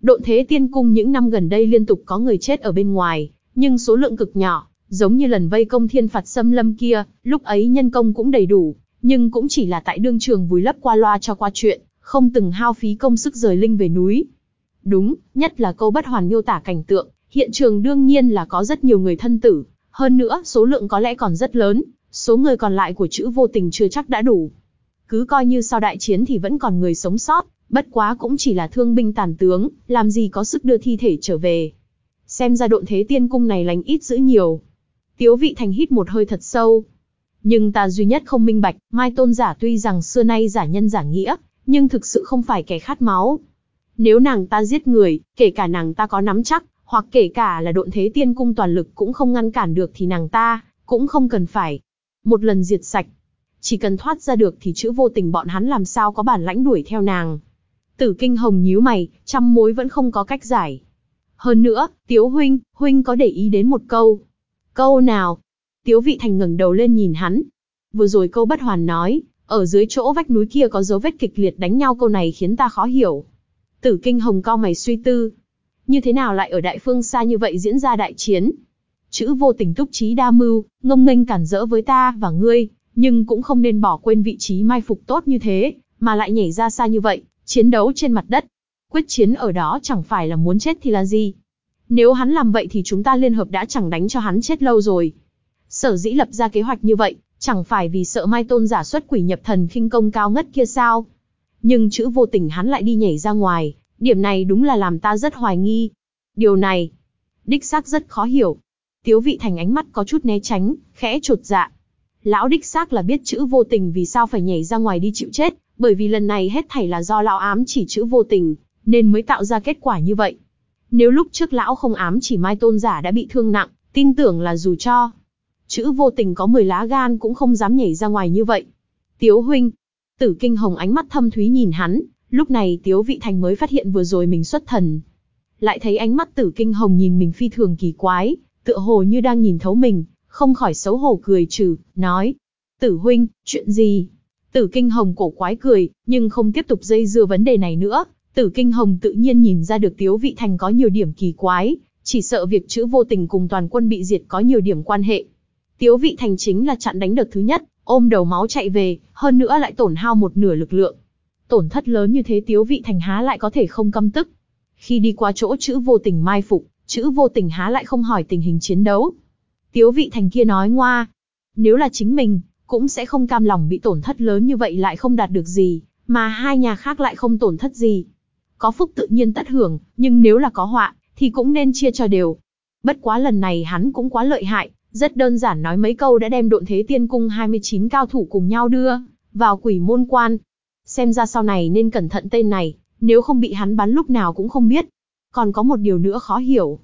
Độn thế tiên cung những năm gần đây liên tục có người chết ở bên ngoài, nhưng số lượng cực nhỏ, giống như lần vây công thiên phạt xâm lâm kia, lúc ấy nhân công cũng đầy đủ, nhưng cũng chỉ là tại đương trường vùi lấp qua loa cho qua chuyện, không từng hao phí công sức rời linh về núi. Đúng, nhất là câu bất hoàn miêu tả cảnh tượng, hiện trường đương nhiên là có rất nhiều người thân tử, hơn nữa số lượng có lẽ còn rất lớn, số người còn lại của chữ vô tình chưa chắc đã đủ. cứ coi như sau đại chiến thì vẫn còn người sống sót, bất quá cũng chỉ là thương binh tàn tướng, làm gì có sức đưa thi thể trở về. Xem ra độn thế tiên cung này lành ít giữ nhiều. Tiếu vị thành hít một hơi thật sâu. Nhưng ta duy nhất không minh bạch, Mai Tôn giả tuy rằng xưa nay giả nhân giả nghĩa, nhưng thực sự không phải kẻ khát máu. Nếu nàng ta giết người, kể cả nàng ta có nắm chắc, hoặc kể cả là độn thế tiên cung toàn lực cũng không ngăn cản được thì nàng ta, cũng không cần phải. Một lần diệt sạch. Chỉ cần thoát ra được thì chữ vô tình bọn hắn làm sao có bản lãnh đuổi theo nàng. Tử kinh hồng nhíu mày, trăm mối vẫn không có cách giải. Hơn nữa, Tiếu Huynh, Huynh có để ý đến một câu. Câu nào? Tiếu Vị Thành ngẩng đầu lên nhìn hắn. Vừa rồi câu bất hoàn nói, ở dưới chỗ vách núi kia có dấu vết kịch liệt đánh nhau câu này khiến ta khó hiểu. Tử Kinh Hồng cao mày suy tư. Như thế nào lại ở đại phương xa như vậy diễn ra đại chiến? Chữ vô tình túc trí đa mưu, ngông nghênh cản rỡ với ta và ngươi, nhưng cũng không nên bỏ quên vị trí mai phục tốt như thế, mà lại nhảy ra xa như vậy, chiến đấu trên mặt đất. Quyết chiến ở đó chẳng phải là muốn chết thì là gì. Nếu hắn làm vậy thì chúng ta liên hợp đã chẳng đánh cho hắn chết lâu rồi. Sở dĩ lập ra kế hoạch như vậy, chẳng phải vì sợ mai tôn giả xuất quỷ nhập thần khinh công cao ngất kia sao. Nhưng chữ vô tình hắn lại đi nhảy ra ngoài, điểm này đúng là làm ta rất hoài nghi. Điều này, đích xác rất khó hiểu. Tiếu vị thành ánh mắt có chút né tránh, khẽ trột dạ. Lão đích xác là biết chữ vô tình vì sao phải nhảy ra ngoài đi chịu chết, bởi vì lần này hết thảy là do lão ám chỉ chữ vô tình, nên mới tạo ra kết quả như vậy. Nếu lúc trước lão không ám chỉ Mai Tôn giả đã bị thương nặng, tin tưởng là dù cho chữ vô tình có 10 lá gan cũng không dám nhảy ra ngoài như vậy. Tiếu huynh, tử kinh hồng ánh mắt thâm thúy nhìn hắn, lúc này Tiếu vị thành mới phát hiện vừa rồi mình xuất thần. Lại thấy ánh mắt tử kinh hồng nhìn mình phi thường kỳ quái, tựa hồ như đang nhìn thấu mình, không khỏi xấu hổ cười trừ, nói. Tử huynh, chuyện gì? Tử kinh hồng cổ quái cười, nhưng không tiếp tục dây dưa vấn đề này nữa. Tử kinh hồng tự nhiên nhìn ra được Tiếu vị thành có nhiều điểm kỳ quái, chỉ sợ việc chữ vô tình cùng toàn quân bị diệt có nhiều điểm quan hệ. Tiếu vị thành chính là chặn đánh đợt thứ nhất, ôm đầu máu chạy về, hơn nữa lại tổn hao một nửa lực lượng. Tổn thất lớn như thế tiếu vị thành há lại có thể không căm tức. Khi đi qua chỗ chữ vô tình mai phục, chữ vô tình há lại không hỏi tình hình chiến đấu. Tiếu vị thành kia nói ngoa. Nếu là chính mình, cũng sẽ không cam lòng bị tổn thất lớn như vậy lại không đạt được gì, mà hai nhà khác lại không tổn thất gì. Có phúc tự nhiên tất hưởng, nhưng nếu là có họa, thì cũng nên chia cho đều. Bất quá lần này hắn cũng quá lợi hại, rất đơn giản nói mấy câu đã đem độn thế tiên cung 29 cao thủ cùng nhau đưa vào quỷ môn quan. Xem ra sau này nên cẩn thận tên này, nếu không bị hắn bắn lúc nào cũng không biết. Còn có một điều nữa khó hiểu.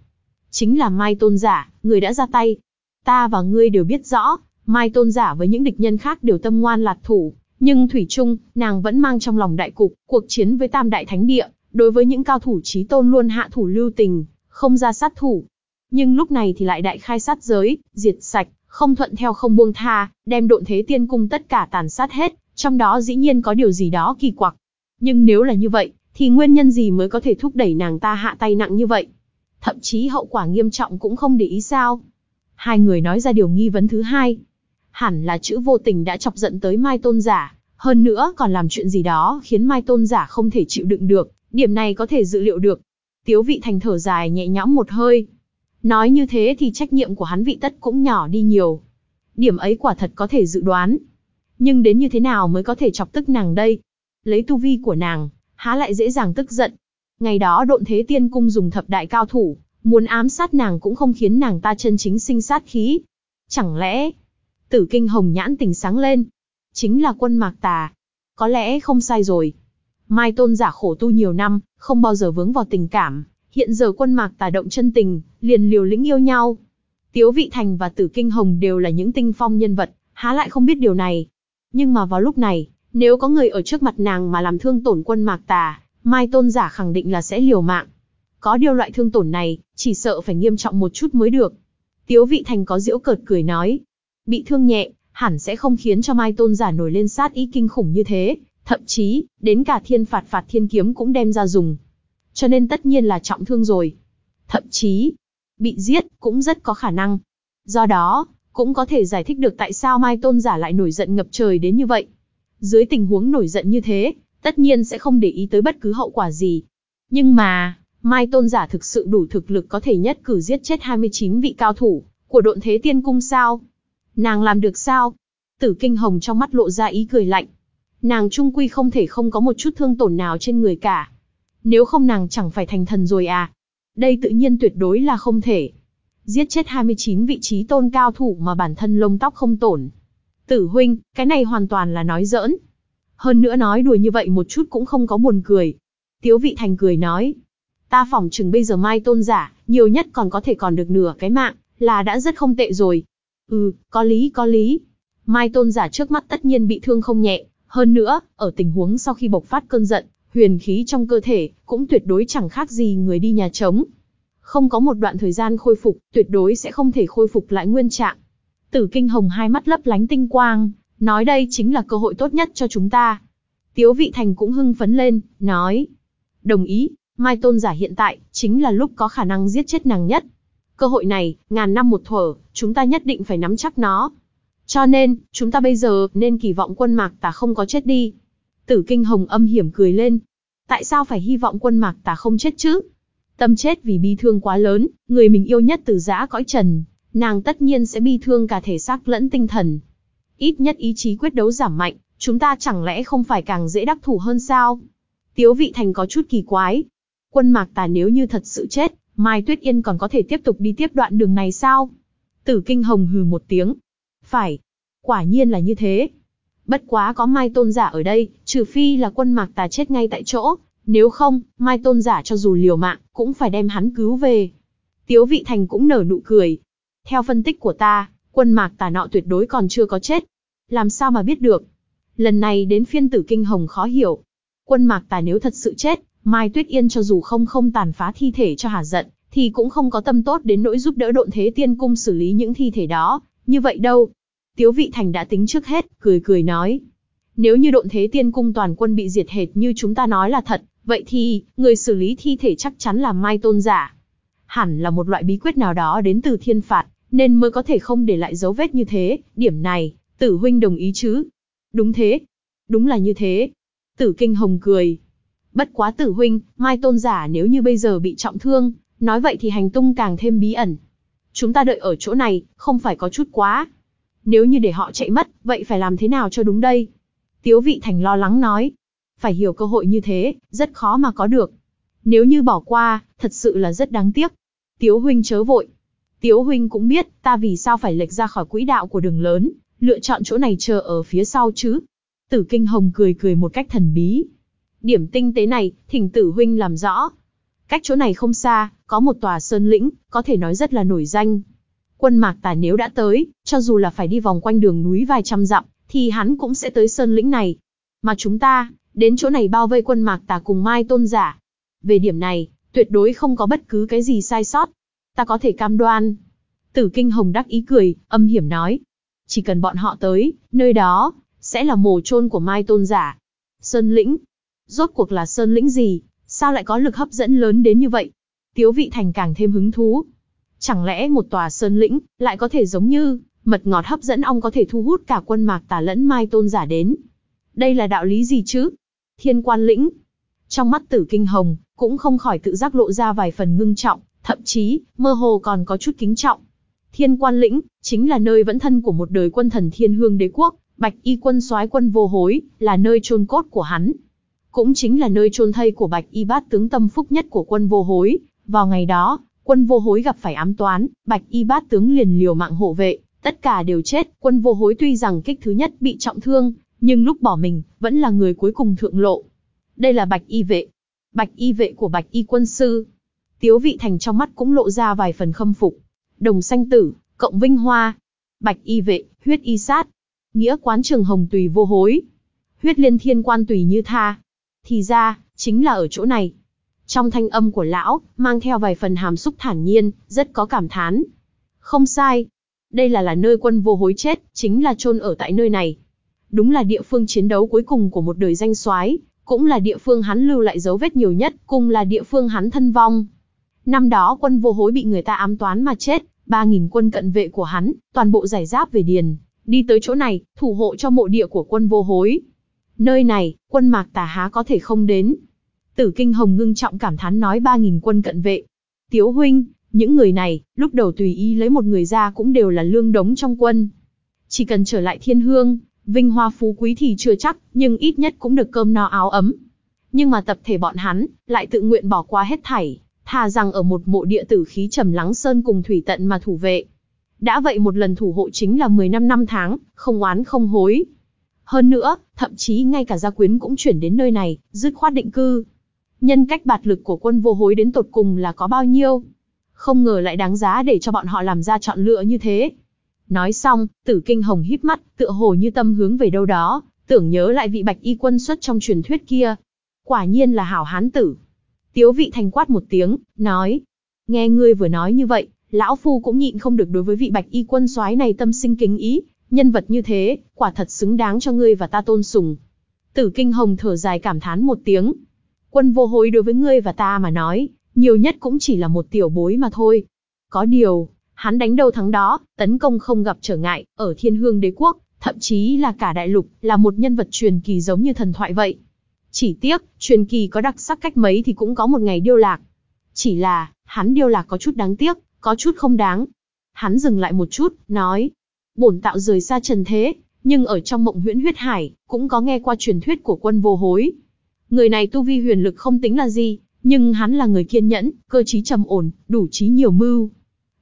Chính là Mai Tôn Giả, người đã ra tay. Ta và ngươi đều biết rõ, Mai Tôn Giả với những địch nhân khác đều tâm ngoan lạc thủ. Nhưng Thủy Trung, nàng vẫn mang trong lòng đại cục, cuộc chiến với Tam Đại Thánh Địa, đối với những cao thủ trí tôn luôn hạ thủ lưu tình, không ra sát thủ, nhưng lúc này thì lại đại khai sát giới, diệt sạch, không thuận theo không buông tha, đem độn thế tiên cung tất cả tàn sát hết, trong đó dĩ nhiên có điều gì đó kỳ quặc. Nhưng nếu là như vậy, thì nguyên nhân gì mới có thể thúc đẩy nàng ta hạ tay nặng như vậy? Thậm chí hậu quả nghiêm trọng cũng không để ý sao? Hai người nói ra điều nghi vấn thứ hai. Hẳn là chữ vô tình đã chọc giận tới Mai Tôn Giả, hơn nữa còn làm chuyện gì đó khiến Mai Tôn Giả không thể chịu đựng được, điểm này có thể dự liệu được. Tiếu vị thành thở dài nhẹ nhõm một hơi, Nói như thế thì trách nhiệm của hắn vị tất cũng nhỏ đi nhiều. Điểm ấy quả thật có thể dự đoán. Nhưng đến như thế nào mới có thể chọc tức nàng đây? Lấy tu vi của nàng, há lại dễ dàng tức giận. Ngày đó độn thế tiên cung dùng thập đại cao thủ, muốn ám sát nàng cũng không khiến nàng ta chân chính sinh sát khí. Chẳng lẽ, tử kinh hồng nhãn tỉnh sáng lên, chính là quân mạc tà. Có lẽ không sai rồi. Mai tôn giả khổ tu nhiều năm, không bao giờ vướng vào tình cảm, Hiện giờ quân mạc tà động chân tình, liền liều lĩnh yêu nhau. Tiếu Vị Thành và Tử Kinh Hồng đều là những tinh phong nhân vật, há lại không biết điều này. Nhưng mà vào lúc này, nếu có người ở trước mặt nàng mà làm thương tổn quân mạc tà, Mai Tôn giả khẳng định là sẽ liều mạng. Có điều loại thương tổn này, chỉ sợ phải nghiêm trọng một chút mới được. Tiếu Vị Thành có diễu cợt cười nói. Bị thương nhẹ, hẳn sẽ không khiến cho Mai Tôn giả nổi lên sát ý kinh khủng như thế, thậm chí, đến cả thiên phạt phạt thiên kiếm cũng đem ra dùng cho nên tất nhiên là trọng thương rồi. Thậm chí, bị giết cũng rất có khả năng. Do đó, cũng có thể giải thích được tại sao Mai Tôn giả lại nổi giận ngập trời đến như vậy. Dưới tình huống nổi giận như thế, tất nhiên sẽ không để ý tới bất cứ hậu quả gì. Nhưng mà, Mai Tôn giả thực sự đủ thực lực có thể nhất cử giết chết 29 vị cao thủ của độn thế tiên cung sao? Nàng làm được sao? Tử Kinh Hồng trong mắt lộ ra ý cười lạnh. Nàng trung quy không thể không có một chút thương tổn nào trên người cả. Nếu không nàng chẳng phải thành thần rồi à? Đây tự nhiên tuyệt đối là không thể. Giết chết 29 vị trí tôn cao thủ mà bản thân lông tóc không tổn. Tử huynh, cái này hoàn toàn là nói giỡn. Hơn nữa nói đùa như vậy một chút cũng không có buồn cười. Tiếu vị thành cười nói. Ta phỏng chừng bây giờ mai tôn giả, nhiều nhất còn có thể còn được nửa cái mạng, là đã rất không tệ rồi. Ừ, có lý có lý. Mai tôn giả trước mắt tất nhiên bị thương không nhẹ, hơn nữa, ở tình huống sau khi bộc phát cơn giận, huyền khí trong cơ thể, cũng tuyệt đối chẳng khác gì người đi nhà trống. Không có một đoạn thời gian khôi phục, tuyệt đối sẽ không thể khôi phục lại nguyên trạng. Tử Kinh Hồng hai mắt lấp lánh tinh quang, nói đây chính là cơ hội tốt nhất cho chúng ta. Tiếu Vị Thành cũng hưng phấn lên, nói. Đồng ý, Mai Tôn giả hiện tại, chính là lúc có khả năng giết chết nàng nhất. Cơ hội này, ngàn năm một thuở, chúng ta nhất định phải nắm chắc nó. Cho nên, chúng ta bây giờ nên kỳ vọng quân mạc Tả không có chết đi. Tử Kinh Hồng âm hiểm cười lên. Tại sao phải hy vọng quân mạc tà không chết chứ? Tâm chết vì bi thương quá lớn, người mình yêu nhất từ giã cõi trần, nàng tất nhiên sẽ bi thương cả thể xác lẫn tinh thần. Ít nhất ý chí quyết đấu giảm mạnh, chúng ta chẳng lẽ không phải càng dễ đắc thủ hơn sao? Tiếu vị thành có chút kỳ quái. Quân mạc tà nếu như thật sự chết, Mai Tuyết Yên còn có thể tiếp tục đi tiếp đoạn đường này sao? Tử Kinh Hồng hừ một tiếng. Phải. Quả nhiên là như thế. Bất quá có Mai Tôn Giả ở đây, trừ phi là quân mạc tà chết ngay tại chỗ, nếu không, Mai Tôn Giả cho dù liều mạng, cũng phải đem hắn cứu về. Tiếu Vị Thành cũng nở nụ cười. Theo phân tích của ta, quân mạc tà nọ tuyệt đối còn chưa có chết. Làm sao mà biết được? Lần này đến phiên tử kinh hồng khó hiểu. Quân mạc tà nếu thật sự chết, Mai Tuyết Yên cho dù không không tàn phá thi thể cho hà giận, thì cũng không có tâm tốt đến nỗi giúp đỡ độn thế tiên cung xử lý những thi thể đó. Như vậy đâu? Tiếu Vị Thành đã tính trước hết, cười cười nói. Nếu như độn thế tiên cung toàn quân bị diệt hệt như chúng ta nói là thật, vậy thì, người xử lý thi thể chắc chắn là Mai Tôn giả. Hẳn là một loại bí quyết nào đó đến từ thiên phạt, nên mới có thể không để lại dấu vết như thế, điểm này, tử huynh đồng ý chứ? Đúng thế. Đúng là như thế. Tử kinh hồng cười. Bất quá tử huynh, Mai Tôn giả nếu như bây giờ bị trọng thương, nói vậy thì hành tung càng thêm bí ẩn. Chúng ta đợi ở chỗ này, không phải có chút quá. Nếu như để họ chạy mất, vậy phải làm thế nào cho đúng đây? Tiếu vị thành lo lắng nói. Phải hiểu cơ hội như thế, rất khó mà có được. Nếu như bỏ qua, thật sự là rất đáng tiếc. Tiếu huynh chớ vội. Tiếu huynh cũng biết, ta vì sao phải lệch ra khỏi quỹ đạo của đường lớn, lựa chọn chỗ này chờ ở phía sau chứ. Tử Kinh Hồng cười cười một cách thần bí. Điểm tinh tế này, thỉnh tử huynh làm rõ. Cách chỗ này không xa, có một tòa sơn lĩnh, có thể nói rất là nổi danh. Quân mạc tà nếu đã tới, cho dù là phải đi vòng quanh đường núi vài trăm dặm, thì hắn cũng sẽ tới sơn lĩnh này. Mà chúng ta, đến chỗ này bao vây quân mạc tà cùng Mai Tôn giả. Về điểm này, tuyệt đối không có bất cứ cái gì sai sót. Ta có thể cam đoan. Tử Kinh Hồng đắc ý cười, âm hiểm nói. Chỉ cần bọn họ tới, nơi đó, sẽ là mồ chôn của Mai Tôn giả. Sơn lĩnh. Rốt cuộc là sơn lĩnh gì, sao lại có lực hấp dẫn lớn đến như vậy? Tiếu vị thành càng thêm hứng thú. Chẳng lẽ một tòa sơn lĩnh, lại có thể giống như, mật ngọt hấp dẫn ong có thể thu hút cả quân mạc tà lẫn Mai Tôn giả đến? Đây là đạo lý gì chứ? Thiên quan lĩnh. Trong mắt tử kinh hồng, cũng không khỏi tự giác lộ ra vài phần ngưng trọng, thậm chí, mơ hồ còn có chút kính trọng. Thiên quan lĩnh, chính là nơi vẫn thân của một đời quân thần thiên hương đế quốc, bạch y quân soái quân vô hối, là nơi chôn cốt của hắn. Cũng chính là nơi chôn thây của bạch y bát tướng tâm phúc nhất của quân vô hối. Vào ngày đó, quân vô hối gặp phải ám toán, bạch y bát tướng liền liều mạng hộ vệ, tất cả đều chết. Quân vô hối tuy rằng kích thứ nhất bị trọng thương, nhưng lúc bỏ mình, vẫn là người cuối cùng thượng lộ. Đây là bạch y vệ. Bạch y vệ của bạch y quân sư. Tiếu vị thành trong mắt cũng lộ ra vài phần khâm phục. Đồng xanh tử, cộng vinh hoa. Bạch y vệ, huyết y sát. Nghĩa quán trường hồng tùy vô hối. Huyết liên thiên quan tùy như tha. Thì ra, chính là ở chỗ này. Trong thanh âm của lão, mang theo vài phần hàm xúc thản nhiên, rất có cảm thán. Không sai. Đây là là nơi quân vô hối chết, chính là chôn ở tại nơi này. Đúng là địa phương chiến đấu cuối cùng của một đời danh soái, cũng là địa phương hắn lưu lại dấu vết nhiều nhất, cùng là địa phương hắn thân vong. Năm đó quân vô hối bị người ta ám toán mà chết, 3.000 quân cận vệ của hắn, toàn bộ giải giáp về điền, đi tới chỗ này, thủ hộ cho mộ địa của quân vô hối. Nơi này, quân mạc tà há có thể không đến. Tử Kinh Hồng ngưng trọng cảm thán nói 3.000 quân cận vệ. Tiếu huynh, những người này, lúc đầu tùy ý lấy một người ra cũng đều là lương đống trong quân. Chỉ cần trở lại thiên hương, Vinh hoa phú quý thì chưa chắc, nhưng ít nhất cũng được cơm no áo ấm. Nhưng mà tập thể bọn hắn, lại tự nguyện bỏ qua hết thảy, thà rằng ở một mộ địa tử khí trầm lắng sơn cùng thủy tận mà thủ vệ. Đã vậy một lần thủ hộ chính là 10 năm năm tháng, không oán không hối. Hơn nữa, thậm chí ngay cả gia quyến cũng chuyển đến nơi này, dứt khoát định cư. Nhân cách bạt lực của quân vô hối đến tột cùng là có bao nhiêu? Không ngờ lại đáng giá để cho bọn họ làm ra chọn lựa như thế. Nói xong, tử kinh hồng híp mắt, tựa hồ như tâm hướng về đâu đó, tưởng nhớ lại vị bạch y quân xuất trong truyền thuyết kia. Quả nhiên là hảo hán tử. Tiếu vị thành quát một tiếng, nói. Nghe ngươi vừa nói như vậy, lão phu cũng nhịn không được đối với vị bạch y quân soái này tâm sinh kính ý, nhân vật như thế, quả thật xứng đáng cho ngươi và ta tôn sùng. Tử Kinh Hồng thở dài cảm thán một tiếng. Quân vô hối đối với ngươi và ta mà nói, nhiều nhất cũng chỉ là một tiểu bối mà thôi. Có điều, hắn đánh đâu thắng đó, tấn công không gặp trở ngại, ở thiên hương đế quốc, thậm chí là cả đại lục, là một nhân vật truyền kỳ giống như thần thoại vậy. Chỉ tiếc, truyền kỳ có đặc sắc cách mấy thì cũng có một ngày điêu lạc. Chỉ là, hắn điêu lạc có chút đáng tiếc, có chút không đáng. Hắn dừng lại một chút, nói, bổn tạo rời xa trần thế, nhưng ở trong mộng huyễn huyết hải, cũng có nghe qua truyền thuyết của quân vô hối. Người này tu vi huyền lực không tính là gì, nhưng hắn là người kiên nhẫn, cơ trí trầm ổn, đủ trí nhiều mưu.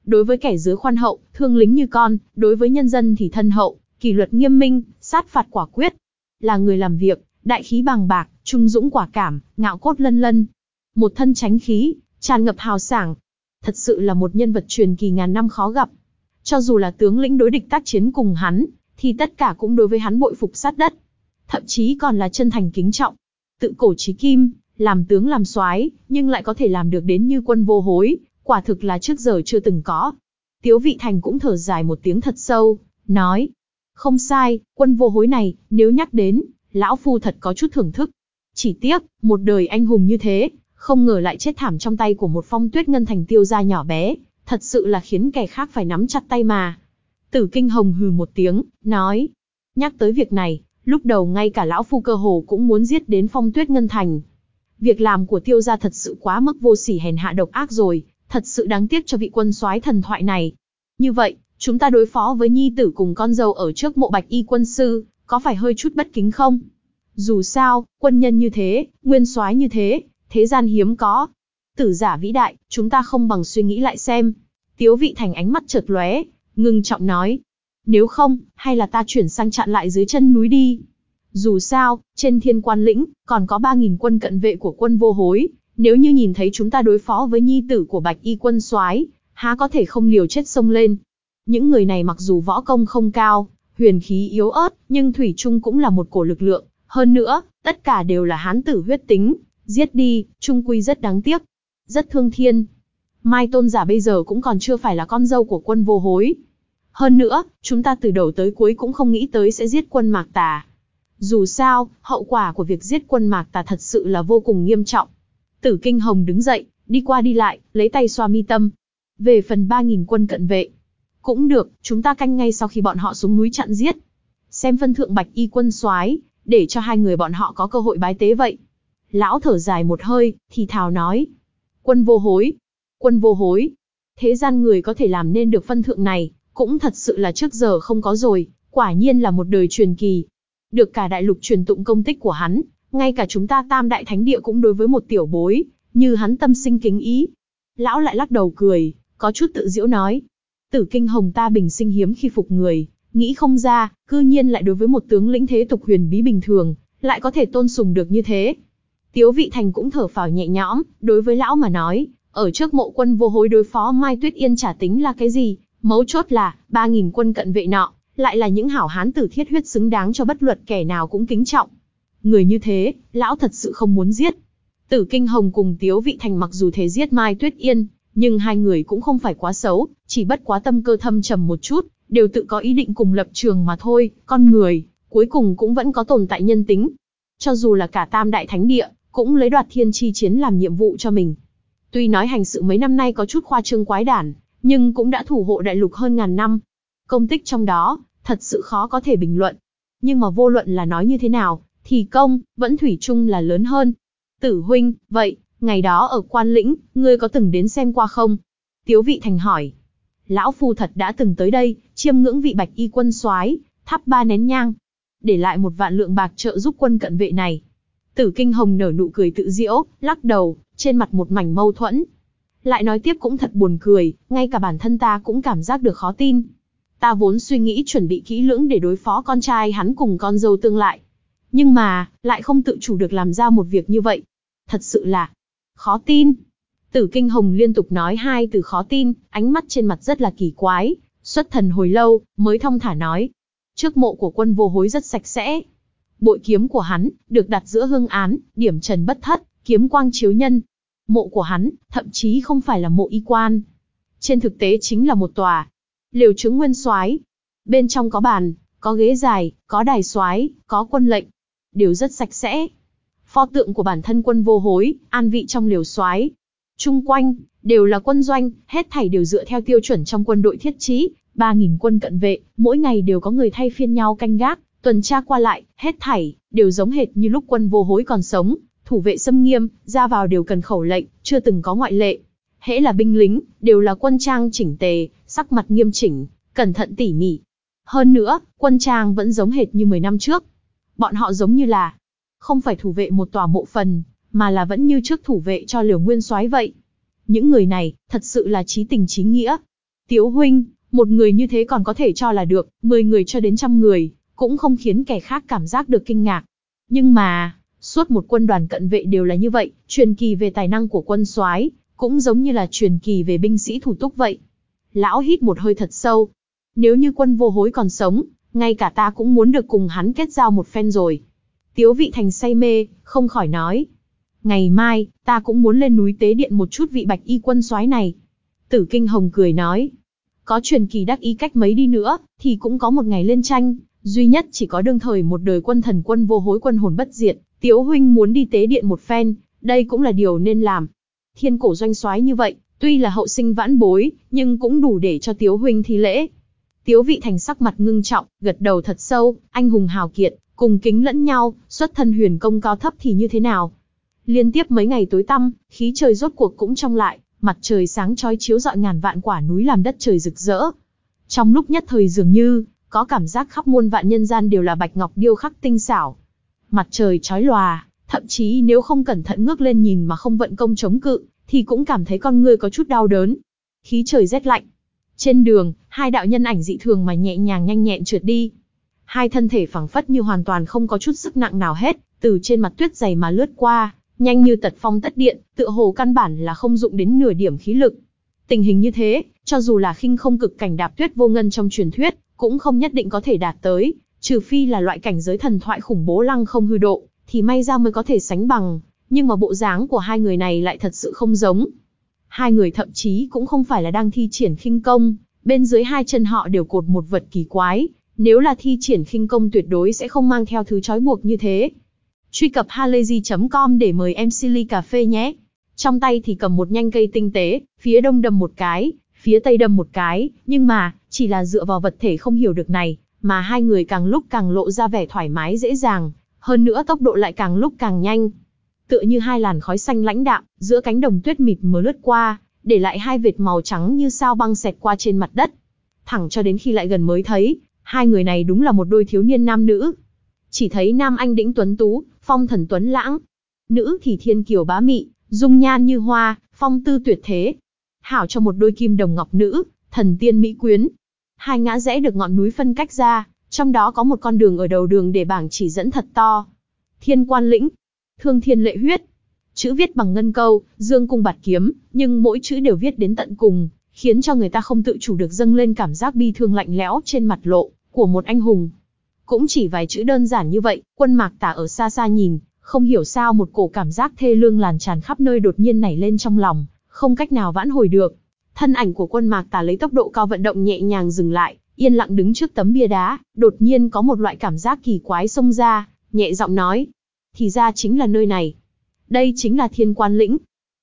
Đối với kẻ dưới khoan hậu, thương lính như con, đối với nhân dân thì thân hậu, kỷ luật nghiêm minh, sát phạt quả quyết. Là người làm việc, đại khí bằng bạc, trung dũng quả cảm, ngạo cốt lân lân. Một thân tránh khí, tràn ngập hào sảng. Thật sự là một nhân vật truyền kỳ ngàn năm khó gặp. Cho dù là tướng lĩnh đối địch tác chiến cùng hắn, thì tất cả cũng đối với hắn bội phục sát đất. Thậm chí còn là chân thành kính trọng. Tự cổ trí kim, làm tướng làm soái, nhưng lại có thể làm được đến như quân vô hối, quả thực là trước giờ chưa từng có. Tiếu vị thành cũng thở dài một tiếng thật sâu, nói. Không sai, quân vô hối này, nếu nhắc đến, lão phu thật có chút thưởng thức. Chỉ tiếc, một đời anh hùng như thế, không ngờ lại chết thảm trong tay của một phong tuyết ngân thành tiêu gia nhỏ bé, thật sự là khiến kẻ khác phải nắm chặt tay mà. Tử Kinh Hồng hừ một tiếng, nói. Nhắc tới việc này, lúc đầu ngay cả lão phu cơ hồ cũng muốn giết đến phong tuyết ngân thành. Việc làm của tiêu gia thật sự quá mức vô sỉ hèn hạ độc ác rồi, thật sự đáng tiếc cho vị quân soái thần thoại này. Như vậy, chúng ta đối phó với nhi tử cùng con dâu ở trước mộ bạch y quân sư, có phải hơi chút bất kính không? Dù sao, quân nhân như thế, nguyên soái như thế, thế gian hiếm có. Tử giả vĩ đại, chúng ta không bằng suy nghĩ lại xem. Tiếu vị thành ánh mắt chợt lóe, ngưng trọng nói. Nếu không, hay là ta chuyển sang chặn lại dưới chân núi đi. Dù sao, trên thiên quan lĩnh, còn có 3.000 quân cận vệ của quân vô hối. Nếu như nhìn thấy chúng ta đối phó với nhi tử của bạch y quân soái há có thể không liều chết sông lên. Những người này mặc dù võ công không cao, huyền khí yếu ớt, nhưng Thủy Trung cũng là một cổ lực lượng. Hơn nữa, tất cả đều là hán tử huyết tính, giết đi, trung quy rất đáng tiếc. Rất thương thiên. Mai tôn giả bây giờ cũng còn chưa phải là con dâu của quân vô hối. Hơn nữa, chúng ta từ đầu tới cuối cũng không nghĩ tới sẽ giết quân mạc tà. Dù sao, hậu quả của việc giết quân mạc tà thật sự là vô cùng nghiêm trọng. Tử Kinh Hồng đứng dậy, đi qua đi lại, lấy tay xoa mi tâm. Về phần 3.000 quân cận vệ, cũng được, chúng ta canh ngay sau khi bọn họ xuống núi chặn giết. Xem phân thượng bạch y quân soái, để cho hai người bọn họ có cơ hội bái tế vậy. Lão thở dài một hơi, thì thào nói. Quân vô hối. Quân vô hối. Thế gian người có thể làm nên được phân thượng này, cũng thật sự là trước giờ không có rồi, quả nhiên là một đời truyền kỳ. Được cả đại lục truyền tụng công tích của hắn, ngay cả chúng ta tam đại thánh địa cũng đối với một tiểu bối, như hắn tâm sinh kính ý. Lão lại lắc đầu cười, có chút tự diễu nói, Tử kinh hồng ta bình sinh hiếm khi phục người, nghĩ không ra, cư nhiên lại đối với một tướng lĩnh thế tục huyền bí bình thường, lại có thể tôn sùng được như thế. Tiếu vị thành cũng thở phào nhẹ nhõm, đối với lão mà nói, ở trước mộ quân vô hối đối phó Mai Tuyết Yên trả tính là cái gì, mấu chốt là, 3.000 quân cận vệ nọ, lại là những hảo hán tử thiết huyết xứng đáng cho bất luật kẻ nào cũng kính trọng. Người như thế, lão thật sự không muốn giết. Tử Kinh Hồng cùng Tiếu Vị Thành mặc dù thế giết Mai Tuyết Yên, nhưng hai người cũng không phải quá xấu, chỉ bất quá tâm cơ thâm trầm một chút, đều tự có ý định cùng lập trường mà thôi, con người, cuối cùng cũng vẫn có tồn tại nhân tính. Cho dù là cả tam đại thánh địa, cũng lấy đoạt thiên chi chiến làm nhiệm vụ cho mình. Tuy nói hành sự mấy năm nay có chút khoa trương quái đản, nhưng cũng đã thủ hộ đại lục hơn ngàn năm. Công tích trong đó, thật sự khó có thể bình luận. Nhưng mà vô luận là nói như thế nào, thì công, vẫn thủy chung là lớn hơn. Tử huynh, vậy, Ngày đó ở quan lĩnh, ngươi có từng đến xem qua không? Tiếu vị thành hỏi. Lão phu thật đã từng tới đây, chiêm ngưỡng vị bạch y quân soái, thắp ba nén nhang. để lại một vạn lượng bạc trợ giúp quân cận vệ này. Tử Kinh Hồng nở nụ cười tự diễu, lắc đầu, trên mặt một mảnh mâu thuẫn. Lại nói tiếp cũng thật buồn cười, ngay cả bản thân ta cũng cảm giác được khó tin. Ta vốn suy nghĩ chuẩn bị kỹ lưỡng để đối phó con trai hắn cùng con dâu tương lại. Nhưng mà, lại không tự chủ được làm ra một việc như vậy. Thật sự là khó tin. Tử Kinh Hồng liên tục nói hai từ khó tin, ánh mắt trên mặt rất là kỳ quái, xuất thần hồi lâu, mới thong thả nói. Trước mộ của quân vô hối rất sạch sẽ. Bội kiếm của hắn, được đặt giữa hương án, điểm trần bất thất, kiếm quang chiếu nhân. Mộ của hắn, thậm chí không phải là mộ y quan. Trên thực tế chính là một tòa. Liều chứng nguyên soái Bên trong có bàn, có ghế dài, có đài soái, có quân lệnh. Đều rất sạch sẽ. Pho tượng của bản thân quân vô hối, an vị trong liều soái Trung quanh, đều là quân doanh, hết thảy đều dựa theo tiêu chuẩn trong quân đội thiết trí, 3.000 quân cận vệ, mỗi ngày đều có người thay phiên nhau canh gác, tuần tra qua lại, hết thảy, đều giống hệt như lúc quân vô hối còn sống, thủ vệ xâm nghiêm, ra vào đều cần khẩu lệnh, chưa từng có ngoại lệ. Hễ là binh lính, đều là quân trang chỉnh tề, sắc mặt nghiêm chỉnh, cẩn thận tỉ mỉ. Hơn nữa, quân trang vẫn giống hệt như 10 năm trước. Bọn họ giống như là, không phải thủ vệ một tòa mộ phần, mà là vẫn như trước thủ vệ cho liều nguyên soái vậy. Những người này, thật sự là trí tình trí nghĩa. Tiếu huynh, một người như thế còn có thể cho là được, 10 người cho đến trăm người, cũng không khiến kẻ khác cảm giác được kinh ngạc. Nhưng mà, suốt một quân đoàn cận vệ đều là như vậy, truyền kỳ về tài năng của quân soái cũng giống như là truyền kỳ về binh sĩ thủ túc vậy. Lão hít một hơi thật sâu. Nếu như quân vô hối còn sống, ngay cả ta cũng muốn được cùng hắn kết giao một phen rồi. Tiếu vị thành say mê, không khỏi nói. Ngày mai, ta cũng muốn lên núi tế điện một chút vị bạch y quân soái này. Tử Kinh Hồng cười nói. Có truyền kỳ đắc ý cách mấy đi nữa, thì cũng có một ngày lên tranh, duy nhất chỉ có đương thời một đời quân thần quân vô hối quân hồn bất diệt, Tiếu huynh muốn đi tế điện một phen, đây cũng là điều nên làm. Thiên cổ doanh soái như vậy, tuy là hậu sinh vãn bối, nhưng cũng đủ để cho Tiếu huynh thi lễ. Tiếu vị thành sắc mặt ngưng trọng, gật đầu thật sâu, anh hùng hào kiệt, cùng kính lẫn nhau, xuất thân huyền công cao thấp thì như thế nào? Liên tiếp mấy ngày tối tăm, khí trời rốt cuộc cũng trong lại, mặt trời sáng chói chiếu dọi ngàn vạn quả núi làm đất trời rực rỡ. Trong lúc nhất thời dường như, có cảm giác khắp muôn vạn nhân gian đều là bạch ngọc điêu khắc tinh xảo. Mặt trời chói lòa, thậm chí nếu không cẩn thận ngước lên nhìn mà không vận công chống cự, thì cũng cảm thấy con người có chút đau đớn. Khí trời rét lạnh. Trên đường, hai đạo nhân ảnh dị thường mà nhẹ nhàng nhanh nhẹn trượt đi. Hai thân thể phẳng phất như hoàn toàn không có chút sức nặng nào hết, từ trên mặt tuyết dày mà lướt qua, nhanh như tật phong tất điện, tựa hồ căn bản là không dụng đến nửa điểm khí lực. Tình hình như thế, cho dù là khinh không cực cảnh đạp tuyết vô ngân trong truyền thuyết, cũng không nhất định có thể đạt tới, trừ phi là loại cảnh giới thần thoại khủng bố lăng không hư độ, thì may ra mới có thể sánh bằng, nhưng mà bộ dáng của hai người này lại thật sự không giống. Hai người thậm chí cũng không phải là đang thi triển khinh công, bên dưới hai chân họ đều cột một vật kỳ quái, nếu là thi triển khinh công tuyệt đối sẽ không mang theo thứ trói buộc như thế. Truy cập halayzi.com để mời em Silly Cà Phê nhé. Trong tay thì cầm một nhanh cây tinh tế, phía đông đâm một cái, phía tây đâm một cái, nhưng mà, chỉ là dựa vào vật thể không hiểu được này, mà hai người càng lúc càng lộ ra vẻ thoải mái dễ dàng, hơn nữa tốc độ lại càng lúc càng nhanh. Tựa như hai làn khói xanh lãnh đạm, giữa cánh đồng tuyết mịt mờ lướt qua, để lại hai vệt màu trắng như sao băng xẹt qua trên mặt đất. Thẳng cho đến khi lại gần mới thấy, hai người này đúng là một đôi thiếu niên nam nữ. Chỉ thấy nam anh đĩnh tuấn tú, phong thần tuấn lãng. Nữ thì thiên kiều bá mị, dung nhan như hoa, phong tư tuyệt thế. Hảo cho một đôi kim đồng ngọc nữ, thần tiên mỹ quyến. Hai ngã rẽ được ngọn núi phân cách ra, trong đó có một con đường ở đầu đường để bảng chỉ dẫn thật to. Thiên quan lĩnh, thương thiên lệ huyết. Chữ viết bằng ngân câu, dương cung bạt kiếm, nhưng mỗi chữ đều viết đến tận cùng, khiến cho người ta không tự chủ được dâng lên cảm giác bi thương lạnh lẽo trên mặt lộ của một anh hùng. Cũng chỉ vài chữ đơn giản như vậy, quân mạc tả ở xa xa nhìn, không hiểu sao một cổ cảm giác thê lương làn tràn khắp nơi đột nhiên nảy lên trong lòng, không cách nào vãn hồi được. Thân ảnh của quân mạc tả lấy tốc độ cao vận động nhẹ nhàng dừng lại, yên lặng đứng trước tấm bia đá, đột nhiên có một loại cảm giác kỳ quái xông ra, nhẹ giọng nói. Thì ra chính là nơi này. Đây chính là thiên quan lĩnh.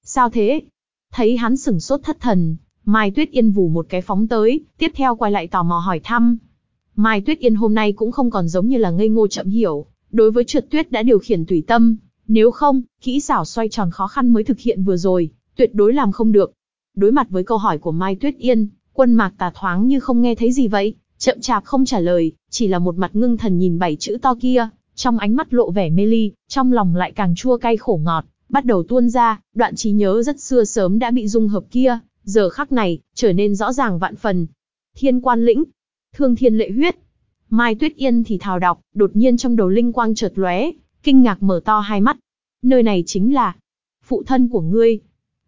Sao thế? Thấy hắn sửng sốt thất thần, Mai Tuyết Yên vù một cái phóng tới, tiếp theo quay lại tò mò hỏi thăm. Mai Tuyết Yên hôm nay cũng không còn giống như là ngây ngô chậm hiểu, đối với trượt tuyết đã điều khiển tùy tâm, nếu không, kỹ xảo xoay tròn khó khăn mới thực hiện vừa rồi, tuyệt đối làm không được. Đối mặt với câu hỏi của Mai Tuyết Yên, quân mạc tà thoáng như không nghe thấy gì vậy, chậm chạp không trả lời, chỉ là một mặt ngưng thần nhìn bảy chữ to kia, trong ánh mắt lộ vẻ mê ly, trong lòng lại càng chua cay khổ ngọt, bắt đầu tuôn ra, đoạn trí nhớ rất xưa sớm đã bị dung hợp kia, giờ khắc này, trở nên rõ ràng vạn phần. Thiên quan lĩnh, thương thiên lệ huyết. Mai Tuyết Yên thì thào đọc, đột nhiên trong đầu linh quang chợt lóe, kinh ngạc mở to hai mắt. Nơi này chính là phụ thân của ngươi.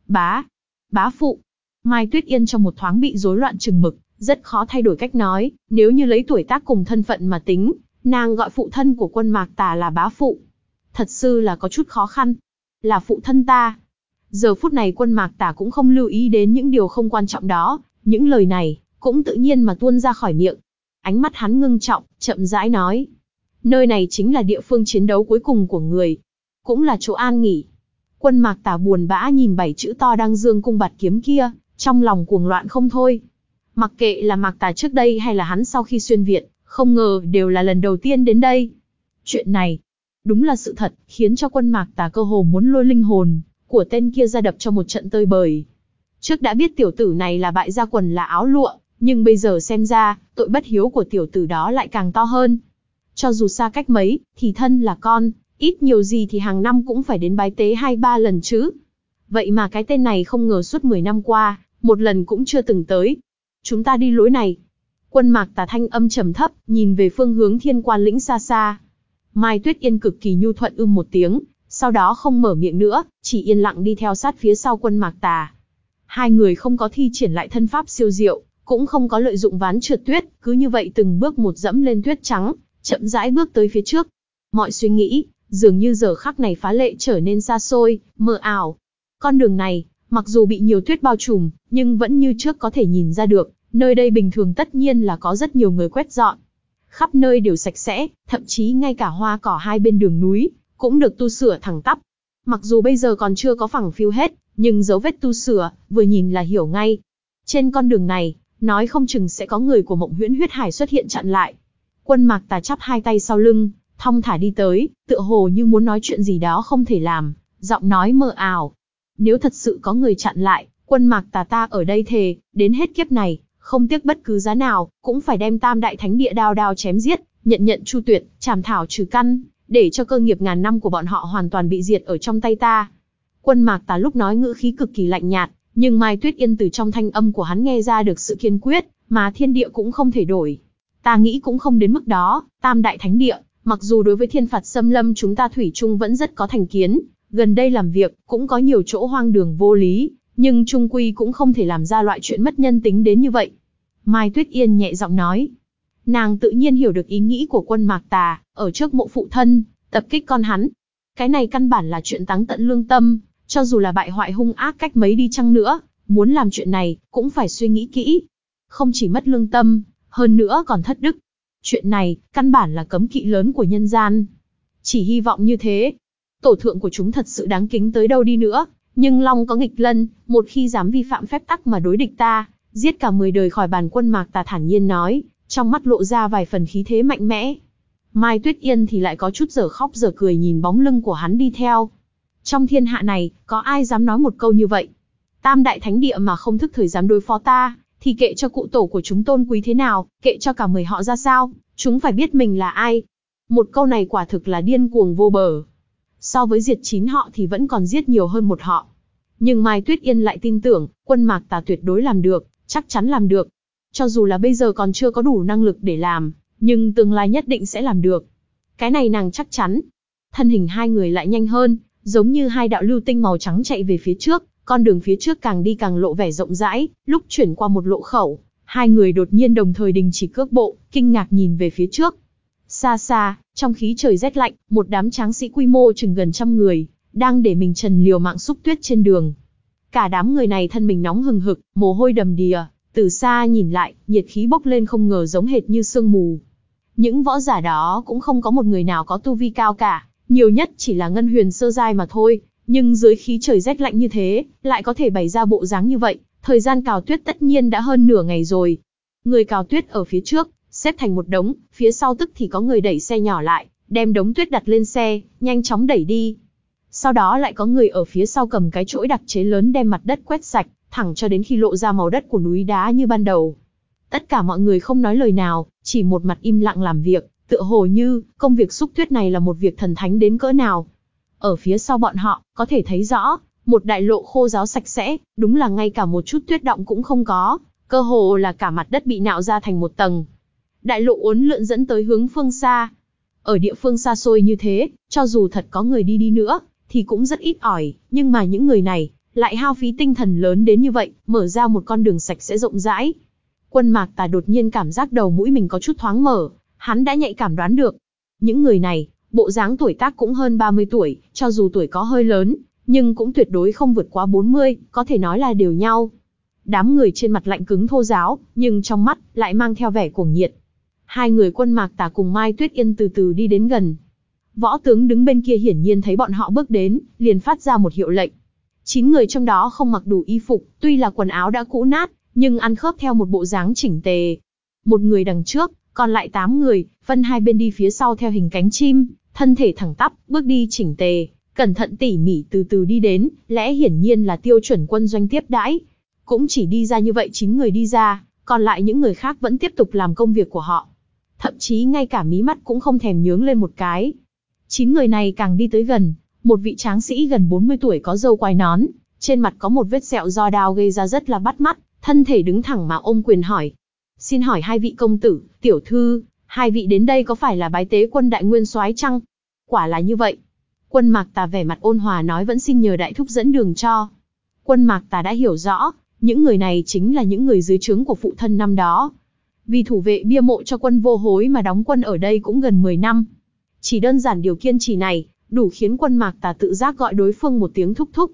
Bá, bá phụ. Mai Tuyết Yên trong một thoáng bị rối loạn chừng mực, rất khó thay đổi cách nói, nếu như lấy tuổi tác cùng thân phận mà tính, nàng gọi phụ thân của quân mạc tà là bá phụ. Thật sự là có chút khó khăn. Là phụ thân ta. Giờ phút này quân mạc tà cũng không lưu ý đến những điều không quan trọng đó, những lời này, cũng tự nhiên mà tuôn ra khỏi miệng. Ánh mắt hắn ngưng trọng, chậm rãi nói. Nơi này chính là địa phương chiến đấu cuối cùng của người. Cũng là chỗ an nghỉ. Quân mạc Tả buồn bã nhìn bảy chữ to đang dương cung bạt kiếm kia, trong lòng cuồng loạn không thôi. Mặc kệ là mạc Tả trước đây hay là hắn sau khi xuyên Việt, không ngờ đều là lần đầu tiên đến đây. Chuyện này, đúng là sự thật, khiến cho quân mạc tà cơ hồ muốn lôi linh hồn của tên kia ra đập cho một trận tơi bời. Trước đã biết tiểu tử này là bại gia quần là áo lụa, nhưng bây giờ xem ra, tội bất hiếu của tiểu tử đó lại càng to hơn. Cho dù xa cách mấy, thì thân là con, ít nhiều gì thì hàng năm cũng phải đến bái tế hai ba lần chứ. Vậy mà cái tên này không ngờ suốt 10 năm qua, một lần cũng chưa từng tới. Chúng ta đi lối này. Quân mạc tà thanh âm trầm thấp, nhìn về phương hướng thiên quan lĩnh xa xa. Mai Tuyết Yên cực kỳ nhu thuận ưm một tiếng, sau đó không mở miệng nữa, chỉ yên lặng đi theo sát phía sau quân mạc tà. Hai người không có thi triển lại thân pháp siêu diệu, cũng không có lợi dụng ván trượt tuyết, cứ như vậy từng bước một dẫm lên tuyết trắng, chậm rãi bước tới phía trước. Mọi suy nghĩ, dường như giờ khắc này phá lệ trở nên xa xôi, mờ ảo. Con đường này, mặc dù bị nhiều tuyết bao trùm, nhưng vẫn như trước có thể nhìn ra được, nơi đây bình thường tất nhiên là có rất nhiều người quét dọn. Khắp nơi đều sạch sẽ, thậm chí ngay cả hoa cỏ hai bên đường núi, cũng được tu sửa thẳng tắp. Mặc dù bây giờ còn chưa có phẳng phiu hết, nhưng dấu vết tu sửa, vừa nhìn là hiểu ngay. Trên con đường này, nói không chừng sẽ có người của mộng huyễn huyết hải xuất hiện chặn lại. Quân mạc tà chắp hai tay sau lưng, thong thả đi tới, tựa hồ như muốn nói chuyện gì đó không thể làm, giọng nói mờ ảo. Nếu thật sự có người chặn lại, quân mạc tà ta ở đây thề, đến hết kiếp này, không tiếc bất cứ giá nào, cũng phải đem tam đại thánh địa đao đao chém giết, nhận nhận chu tuyệt, chảm thảo trừ căn, để cho cơ nghiệp ngàn năm của bọn họ hoàn toàn bị diệt ở trong tay ta. Quân mạc tà lúc nói ngữ khí cực kỳ lạnh nhạt, nhưng Mai Tuyết Yên từ trong thanh âm của hắn nghe ra được sự kiên quyết, mà thiên địa cũng không thể đổi. Ta nghĩ cũng không đến mức đó, tam đại thánh địa, mặc dù đối với thiên phạt xâm lâm chúng ta thủy chung vẫn rất có thành kiến, gần đây làm việc, cũng có nhiều chỗ hoang đường vô lý, nhưng trung quy cũng không thể làm ra loại chuyện mất nhân tính đến như vậy. Mai Tuyết Yên nhẹ giọng nói. Nàng tự nhiên hiểu được ý nghĩ của quân Mạc Tà, ở trước mộ phụ thân, tập kích con hắn. Cái này căn bản là chuyện táng tận lương tâm, cho dù là bại hoại hung ác cách mấy đi chăng nữa, muốn làm chuyện này, cũng phải suy nghĩ kỹ. Không chỉ mất lương tâm, hơn nữa còn thất đức. Chuyện này, căn bản là cấm kỵ lớn của nhân gian. Chỉ hy vọng như thế. Tổ thượng của chúng thật sự đáng kính tới đâu đi nữa, nhưng Long có nghịch lân, một khi dám vi phạm phép tắc mà đối địch ta, giết cả 10 đời khỏi bàn quân mạc ta thản nhiên nói, trong mắt lộ ra vài phần khí thế mạnh mẽ. Mai Tuyết Yên thì lại có chút giờ khóc giờ cười nhìn bóng lưng của hắn đi theo. Trong thiên hạ này, có ai dám nói một câu như vậy? Tam đại thánh địa mà không thức thời dám đối phó ta, thì kệ cho cụ tổ của chúng tôn quý thế nào, kệ cho cả mười họ ra sao, chúng phải biết mình là ai. Một câu này quả thực là điên cuồng vô bờ. So với diệt chín họ thì vẫn còn giết nhiều hơn một họ. Nhưng Mai Tuyết Yên lại tin tưởng, quân mạc tà tuyệt đối làm được, chắc chắn làm được. Cho dù là bây giờ còn chưa có đủ năng lực để làm, nhưng tương lai nhất định sẽ làm được. Cái này nàng chắc chắn. Thân hình hai người lại nhanh hơn, giống như hai đạo lưu tinh màu trắng chạy về phía trước, con đường phía trước càng đi càng lộ vẻ rộng rãi, lúc chuyển qua một lộ khẩu, hai người đột nhiên đồng thời đình chỉ cước bộ, kinh ngạc nhìn về phía trước. Xa xa, trong khí trời rét lạnh, một đám tráng sĩ quy mô chừng gần trăm người, đang để mình trần liều mạng xúc tuyết trên đường. Cả đám người này thân mình nóng hừng hực, mồ hôi đầm đìa, từ xa nhìn lại, nhiệt khí bốc lên không ngờ giống hệt như sương mù. Những võ giả đó cũng không có một người nào có tu vi cao cả, nhiều nhất chỉ là ngân huyền sơ giai mà thôi, nhưng dưới khí trời rét lạnh như thế, lại có thể bày ra bộ dáng như vậy, thời gian cào tuyết tất nhiên đã hơn nửa ngày rồi. Người cào tuyết ở phía trước, xếp thành một đống, phía sau tức thì có người đẩy xe nhỏ lại, đem đống tuyết đặt lên xe, nhanh chóng đẩy đi. Sau đó lại có người ở phía sau cầm cái chỗi đặc chế lớn đem mặt đất quét sạch, thẳng cho đến khi lộ ra màu đất của núi đá như ban đầu. Tất cả mọi người không nói lời nào, chỉ một mặt im lặng làm việc, tựa hồ như, công việc xúc tuyết này là một việc thần thánh đến cỡ nào. Ở phía sau bọn họ, có thể thấy rõ, một đại lộ khô giáo sạch sẽ, đúng là ngay cả một chút tuyết động cũng không có, cơ hồ là cả mặt đất bị nạo ra thành một tầng. Đại lộ uốn lượn dẫn tới hướng phương xa. Ở địa phương xa xôi như thế, cho dù thật có người đi đi nữa, thì cũng rất ít ỏi, nhưng mà những người này, lại hao phí tinh thần lớn đến như vậy, mở ra một con đường sạch sẽ rộng rãi. Quân mạc tà đột nhiên cảm giác đầu mũi mình có chút thoáng mở, hắn đã nhạy cảm đoán được. Những người này, bộ dáng tuổi tác cũng hơn 30 tuổi, cho dù tuổi có hơi lớn, nhưng cũng tuyệt đối không vượt quá 40, có thể nói là đều nhau. Đám người trên mặt lạnh cứng thô giáo, nhưng trong mắt lại mang theo vẻ cuồng nhiệt. Hai người quân mạc tà cùng Mai Tuyết Yên từ từ đi đến gần. Võ tướng đứng bên kia hiển nhiên thấy bọn họ bước đến, liền phát ra một hiệu lệnh. Chín người trong đó không mặc đủ y phục, tuy là quần áo đã cũ nát, nhưng ăn khớp theo một bộ dáng chỉnh tề. Một người đằng trước, còn lại tám người, phân hai bên đi phía sau theo hình cánh chim, thân thể thẳng tắp, bước đi chỉnh tề, cẩn thận tỉ mỉ từ từ đi đến, lẽ hiển nhiên là tiêu chuẩn quân doanh tiếp đãi. Cũng chỉ đi ra như vậy chín người đi ra, còn lại những người khác vẫn tiếp tục làm công việc của họ. Thậm chí ngay cả mí mắt cũng không thèm nhướng lên một cái. Chín người này càng đi tới gần, một vị tráng sĩ gần 40 tuổi có râu quai nón, trên mặt có một vết sẹo do đao gây ra rất là bắt mắt, thân thể đứng thẳng mà ôm quyền hỏi. Xin hỏi hai vị công tử, tiểu thư, hai vị đến đây có phải là bái tế quân đại nguyên soái chăng? Quả là như vậy. Quân Mạc Tà vẻ mặt ôn hòa nói vẫn xin nhờ đại thúc dẫn đường cho. Quân Mạc Tà đã hiểu rõ, những người này chính là những người dưới trướng của phụ thân năm đó. Vì thủ vệ bia mộ cho quân vô hối mà đóng quân ở đây cũng gần 10 năm. Chỉ đơn giản điều kiên trì này, đủ khiến quân Mạc Tà tự giác gọi đối phương một tiếng thúc thúc.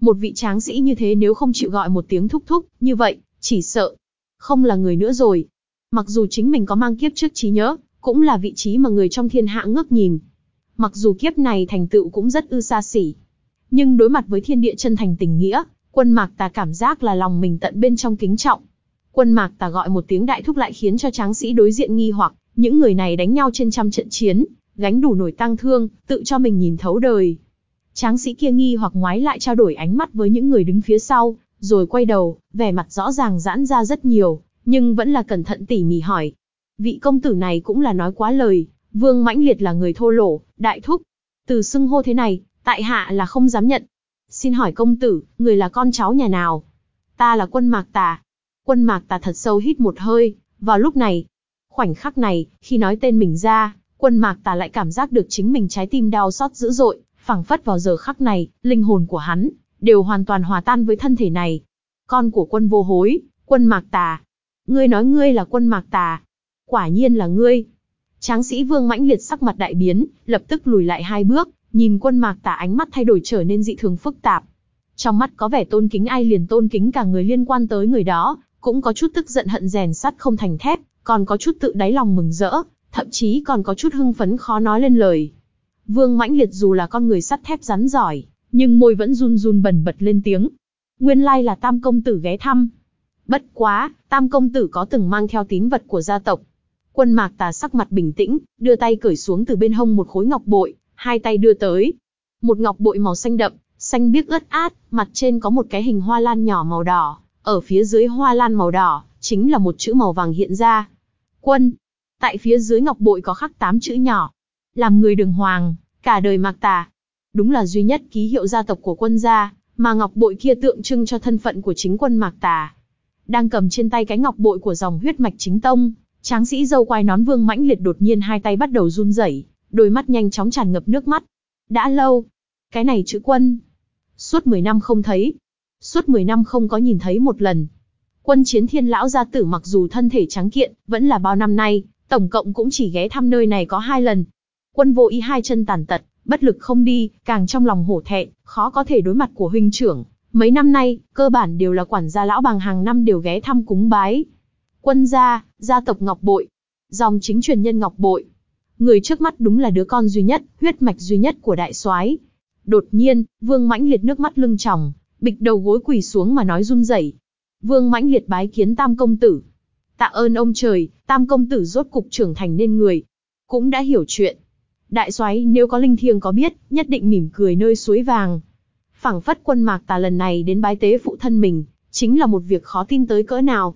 Một vị tráng sĩ như thế nếu không chịu gọi một tiếng thúc thúc, như vậy, chỉ sợ, không là người nữa rồi. Mặc dù chính mình có mang kiếp trước trí nhớ, cũng là vị trí mà người trong thiên hạ ngước nhìn. Mặc dù kiếp này thành tựu cũng rất ư xa xỉ. Nhưng đối mặt với thiên địa chân thành tình nghĩa, quân mạc tà cảm giác là lòng mình tận bên trong kính trọng. Quân mạc tà gọi một tiếng đại thúc lại khiến cho tráng sĩ đối diện nghi hoặc, những người này đánh nhau trên trăm trận chiến, gánh đủ nổi tăng thương, tự cho mình nhìn thấu đời. Tráng sĩ kia nghi hoặc ngoái lại trao đổi ánh mắt với những người đứng phía sau, rồi quay đầu, vẻ mặt rõ ràng giãn ra rất nhiều, nhưng vẫn là cẩn thận tỉ mỉ hỏi. Vị công tử này cũng là nói quá lời, Vương Mãnh Liệt là người thô lỗ, đại thúc. Từ xưng hô thế này, tại hạ là không dám nhận. Xin hỏi công tử, người là con cháu nhà nào? Ta là quân mạc tà. Quân mạc tà thật sâu hít một hơi, vào lúc này. Khoảnh khắc này, khi nói tên mình ra, quân mạc tà lại cảm giác được chính mình trái tim đau xót dữ dội, phẳng phất vào giờ khắc này, linh hồn của hắn, đều hoàn toàn hòa tan với thân thể này. Con của quân vô hối, quân mạc tà. Ngươi nói ngươi là quân mạc tà. Quả nhiên là ngươi. Tráng sĩ vương mãnh liệt sắc mặt đại biến, lập tức lùi lại hai bước, nhìn quân mạc tà ánh mắt thay đổi trở nên dị thường phức tạp. Trong mắt có vẻ tôn kính ai liền tôn kính cả người liên quan tới người đó, cũng có chút tức giận hận rèn sắt không thành thép, còn có chút tự đáy lòng mừng rỡ, thậm chí còn có chút hưng phấn khó nói lên lời. Vương mãnh liệt dù là con người sắt thép rắn giỏi, nhưng môi vẫn run run bẩn bật lên tiếng. Nguyên lai là tam công tử ghé thăm. Bất quá, tam công tử có từng mang theo tín vật của gia tộc. Quân mạc tà sắc mặt bình tĩnh, đưa tay cởi xuống từ bên hông một khối ngọc bội, hai tay đưa tới. Một ngọc bội màu xanh đậm, xanh biếc ướt át, mặt trên có một cái hình hoa lan nhỏ màu đỏ, ở phía dưới hoa lan màu đỏ, chính là một chữ màu vàng hiện ra. Quân. Tại phía dưới ngọc bội có khắc tám chữ nhỏ. Làm người đường hoàng, cả đời mạc tà, đúng là duy nhất ký hiệu gia tộc của quân gia, mà ngọc bội kia tượng trưng cho thân phận của chính quân Mạc Tà. Đang cầm trên tay cái ngọc bội của dòng huyết mạch chính tông, tráng sĩ dâu quai nón vương mãnh liệt đột nhiên hai tay bắt đầu run rẩy, đôi mắt nhanh chóng tràn ngập nước mắt. Đã lâu, cái này chữ quân, suốt 10 năm không thấy, suốt 10 năm không có nhìn thấy một lần. Quân chiến thiên lão gia tử mặc dù thân thể trắng kiện, vẫn là bao năm nay, tổng cộng cũng chỉ ghé thăm nơi này có hai lần. Quân vô ý hai chân tàn tật, bất lực không đi, càng trong lòng hổ thẹn, khó có thể đối mặt của huynh trưởng. Mấy năm nay, cơ bản đều là quản gia lão bằng hàng năm đều ghé thăm cúng bái. Quân gia, gia tộc Ngọc Bội, dòng chính truyền nhân Ngọc Bội. Người trước mắt đúng là đứa con duy nhất, huyết mạch duy nhất của đại soái. Đột nhiên, Vương Mãnh Liệt nước mắt lưng tròng, bịch đầu gối quỳ xuống mà nói run rẩy. Vương Mãnh Liệt bái kiến Tam công tử. Tạ ơn ông trời, Tam công tử rốt cục trưởng thành nên người, cũng đã hiểu chuyện. Đại soái nếu có linh thiêng có biết, nhất định mỉm cười nơi suối vàng phảng phất quân mạc tà lần này đến bái tế phụ thân mình, chính là một việc khó tin tới cỡ nào.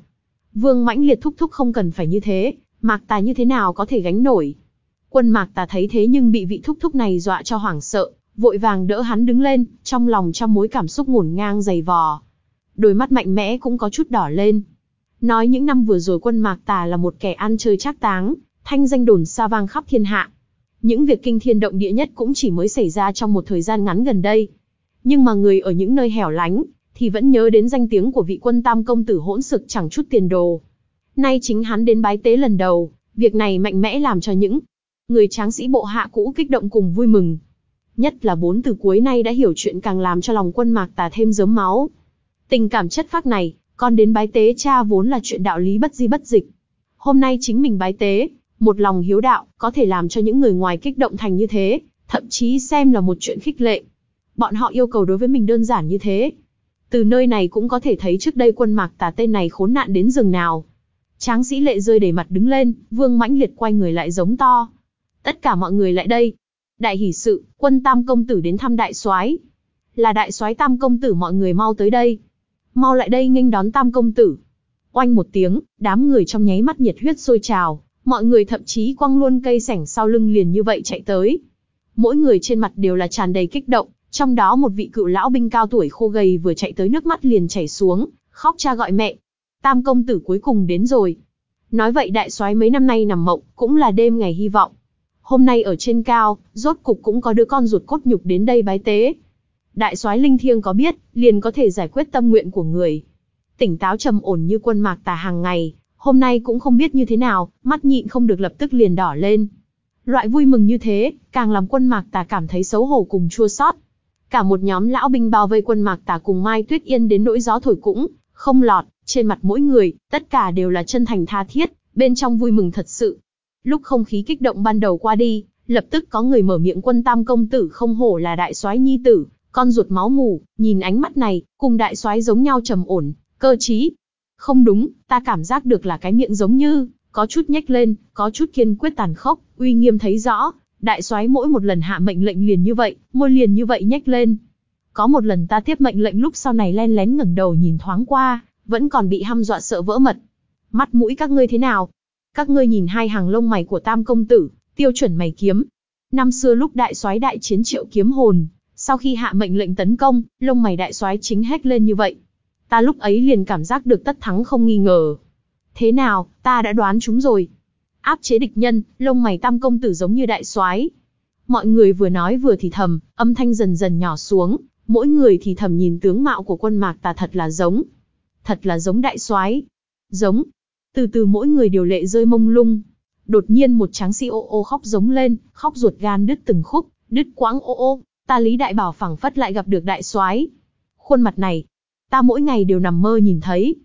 Vương mãnh liệt thúc thúc không cần phải như thế, mạc tà như thế nào có thể gánh nổi. Quân mạc tà thấy thế nhưng bị vị thúc thúc này dọa cho hoảng sợ, vội vàng đỡ hắn đứng lên, trong lòng trong mối cảm xúc ngổn ngang dày vò. Đôi mắt mạnh mẽ cũng có chút đỏ lên. Nói những năm vừa rồi quân mạc tà là một kẻ ăn chơi trác táng, thanh danh đồn xa vang khắp thiên hạ. Những việc kinh thiên động địa nhất cũng chỉ mới xảy ra trong một thời gian ngắn gần đây. Nhưng mà người ở những nơi hẻo lánh, thì vẫn nhớ đến danh tiếng của vị quân tam công tử hỗn sực chẳng chút tiền đồ. Nay chính hắn đến bái tế lần đầu, việc này mạnh mẽ làm cho những người tráng sĩ bộ hạ cũ kích động cùng vui mừng. Nhất là bốn từ cuối nay đã hiểu chuyện càng làm cho lòng quân mạc tà thêm dớm máu. Tình cảm chất phác này, con đến bái tế cha vốn là chuyện đạo lý bất di bất dịch. Hôm nay chính mình bái tế, một lòng hiếu đạo, có thể làm cho những người ngoài kích động thành như thế, thậm chí xem là một chuyện khích lệ. Bọn họ yêu cầu đối với mình đơn giản như thế. Từ nơi này cũng có thể thấy trước đây quân mạc tà tên này khốn nạn đến rừng nào. Tráng sĩ lệ rơi đầy mặt đứng lên, vương mãnh liệt quay người lại giống to. Tất cả mọi người lại đây. Đại hỷ sự, quân tam công tử đến thăm đại soái Là đại soái tam công tử mọi người mau tới đây. Mau lại đây nghênh đón tam công tử. Oanh một tiếng, đám người trong nháy mắt nhiệt huyết sôi trào, mọi người thậm chí quăng luôn cây sảnh sau lưng liền như vậy chạy tới. Mỗi người trên mặt đều là tràn đầy kích động, trong đó một vị cựu lão binh cao tuổi khô gầy vừa chạy tới nước mắt liền chảy xuống, khóc cha gọi mẹ. Tam công tử cuối cùng đến rồi. Nói vậy đại soái mấy năm nay nằm mộng, cũng là đêm ngày hy vọng. Hôm nay ở trên cao, rốt cục cũng có đứa con ruột cốt nhục đến đây bái tế. Đại soái linh thiêng có biết, liền có thể giải quyết tâm nguyện của người. Tỉnh táo trầm ổn như quân mạc tà hàng ngày, hôm nay cũng không biết như thế nào, mắt nhịn không được lập tức liền đỏ lên. Loại vui mừng như thế, càng làm quân mạc tà cảm thấy xấu hổ cùng chua xót. Cả một nhóm lão binh bao vây quân mạc tà cùng Mai Tuyết Yên đến nỗi gió thổi cũng, không lọt, trên mặt mỗi người, tất cả đều là chân thành tha thiết, bên trong vui mừng thật sự. Lúc không khí kích động ban đầu qua đi, lập tức có người mở miệng quân tam công tử không hổ là đại soái nhi tử, con ruột máu mù, nhìn ánh mắt này, cùng đại soái giống nhau trầm ổn, cơ trí. Không đúng, ta cảm giác được là cái miệng giống như, có chút nhếch lên, có chút kiên quyết tàn khốc, uy nghiêm thấy rõ, đại soái mỗi một lần hạ mệnh lệnh liền như vậy, môi liền như vậy nhếch lên. Có một lần ta tiếp mệnh lệnh lúc sau này len lén ngẩng đầu nhìn thoáng qua, vẫn còn bị hăm dọa sợ vỡ mật. Mắt mũi các ngươi thế nào? Các ngươi nhìn hai hàng lông mày của tam công tử, tiêu chuẩn mày kiếm. Năm xưa lúc đại soái đại chiến triệu kiếm hồn, sau khi hạ mệnh lệnh tấn công, lông mày đại soái chính hét lên như vậy. Ta lúc ấy liền cảm giác được tất thắng không nghi ngờ. Thế nào, ta đã đoán chúng rồi. Áp chế địch nhân, lông mày tam công tử giống như đại soái. Mọi người vừa nói vừa thì thầm, âm thanh dần dần nhỏ xuống, mỗi người thì thầm nhìn tướng mạo của quân mạc tà thật là giống. Thật là giống đại soái. Giống. Từ từ mỗi người điều lệ rơi mông lung. Đột nhiên một tráng sĩ ô ô khóc giống lên, khóc ruột gan đứt từng khúc, đứt quãng ô ô, ta Lý Đại Bảo phẳng phất lại gặp được đại soái. Khuôn mặt này, ta mỗi ngày đều nằm mơ nhìn thấy.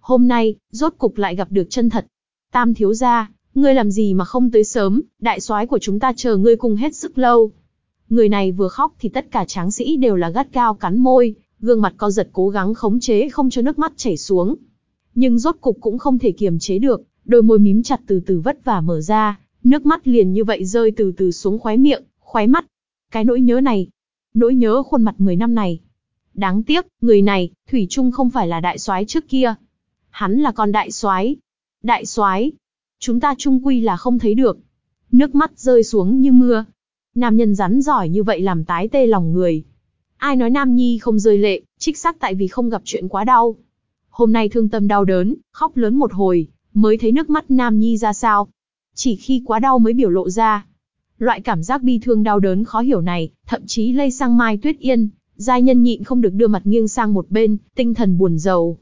Hôm nay, rốt cục lại gặp được chân thật. Tam thiếu gia, ngươi làm gì mà không tới sớm, đại soái của chúng ta chờ ngươi cùng hết sức lâu. Người này vừa khóc thì tất cả tráng sĩ đều là gắt cao cắn môi, gương mặt co giật cố gắng khống chế không cho nước mắt chảy xuống. Nhưng rốt cục cũng không thể kiềm chế được, đôi môi mím chặt từ từ vất vả mở ra, nước mắt liền như vậy rơi từ từ xuống khóe miệng, khóe mắt. Cái nỗi nhớ này, nỗi nhớ khuôn mặt 10 năm này. Đáng tiếc, người này, Thủy Trung không phải là đại soái trước kia. Hắn là con đại soái. Đại soái, chúng ta trung quy là không thấy được. Nước mắt rơi xuống như mưa. Nam nhân rắn giỏi như vậy làm tái tê lòng người. Ai nói Nam Nhi không rơi lệ, trích xác tại vì không gặp chuyện quá đau. Hôm nay thương tâm đau đớn, khóc lớn một hồi, mới thấy nước mắt Nam Nhi ra sao. Chỉ khi quá đau mới biểu lộ ra. Loại cảm giác bi thương đau đớn khó hiểu này, thậm chí lây sang Mai Tuyết Yên, giai nhân nhịn không được đưa mặt nghiêng sang một bên, tinh thần buồn rầu.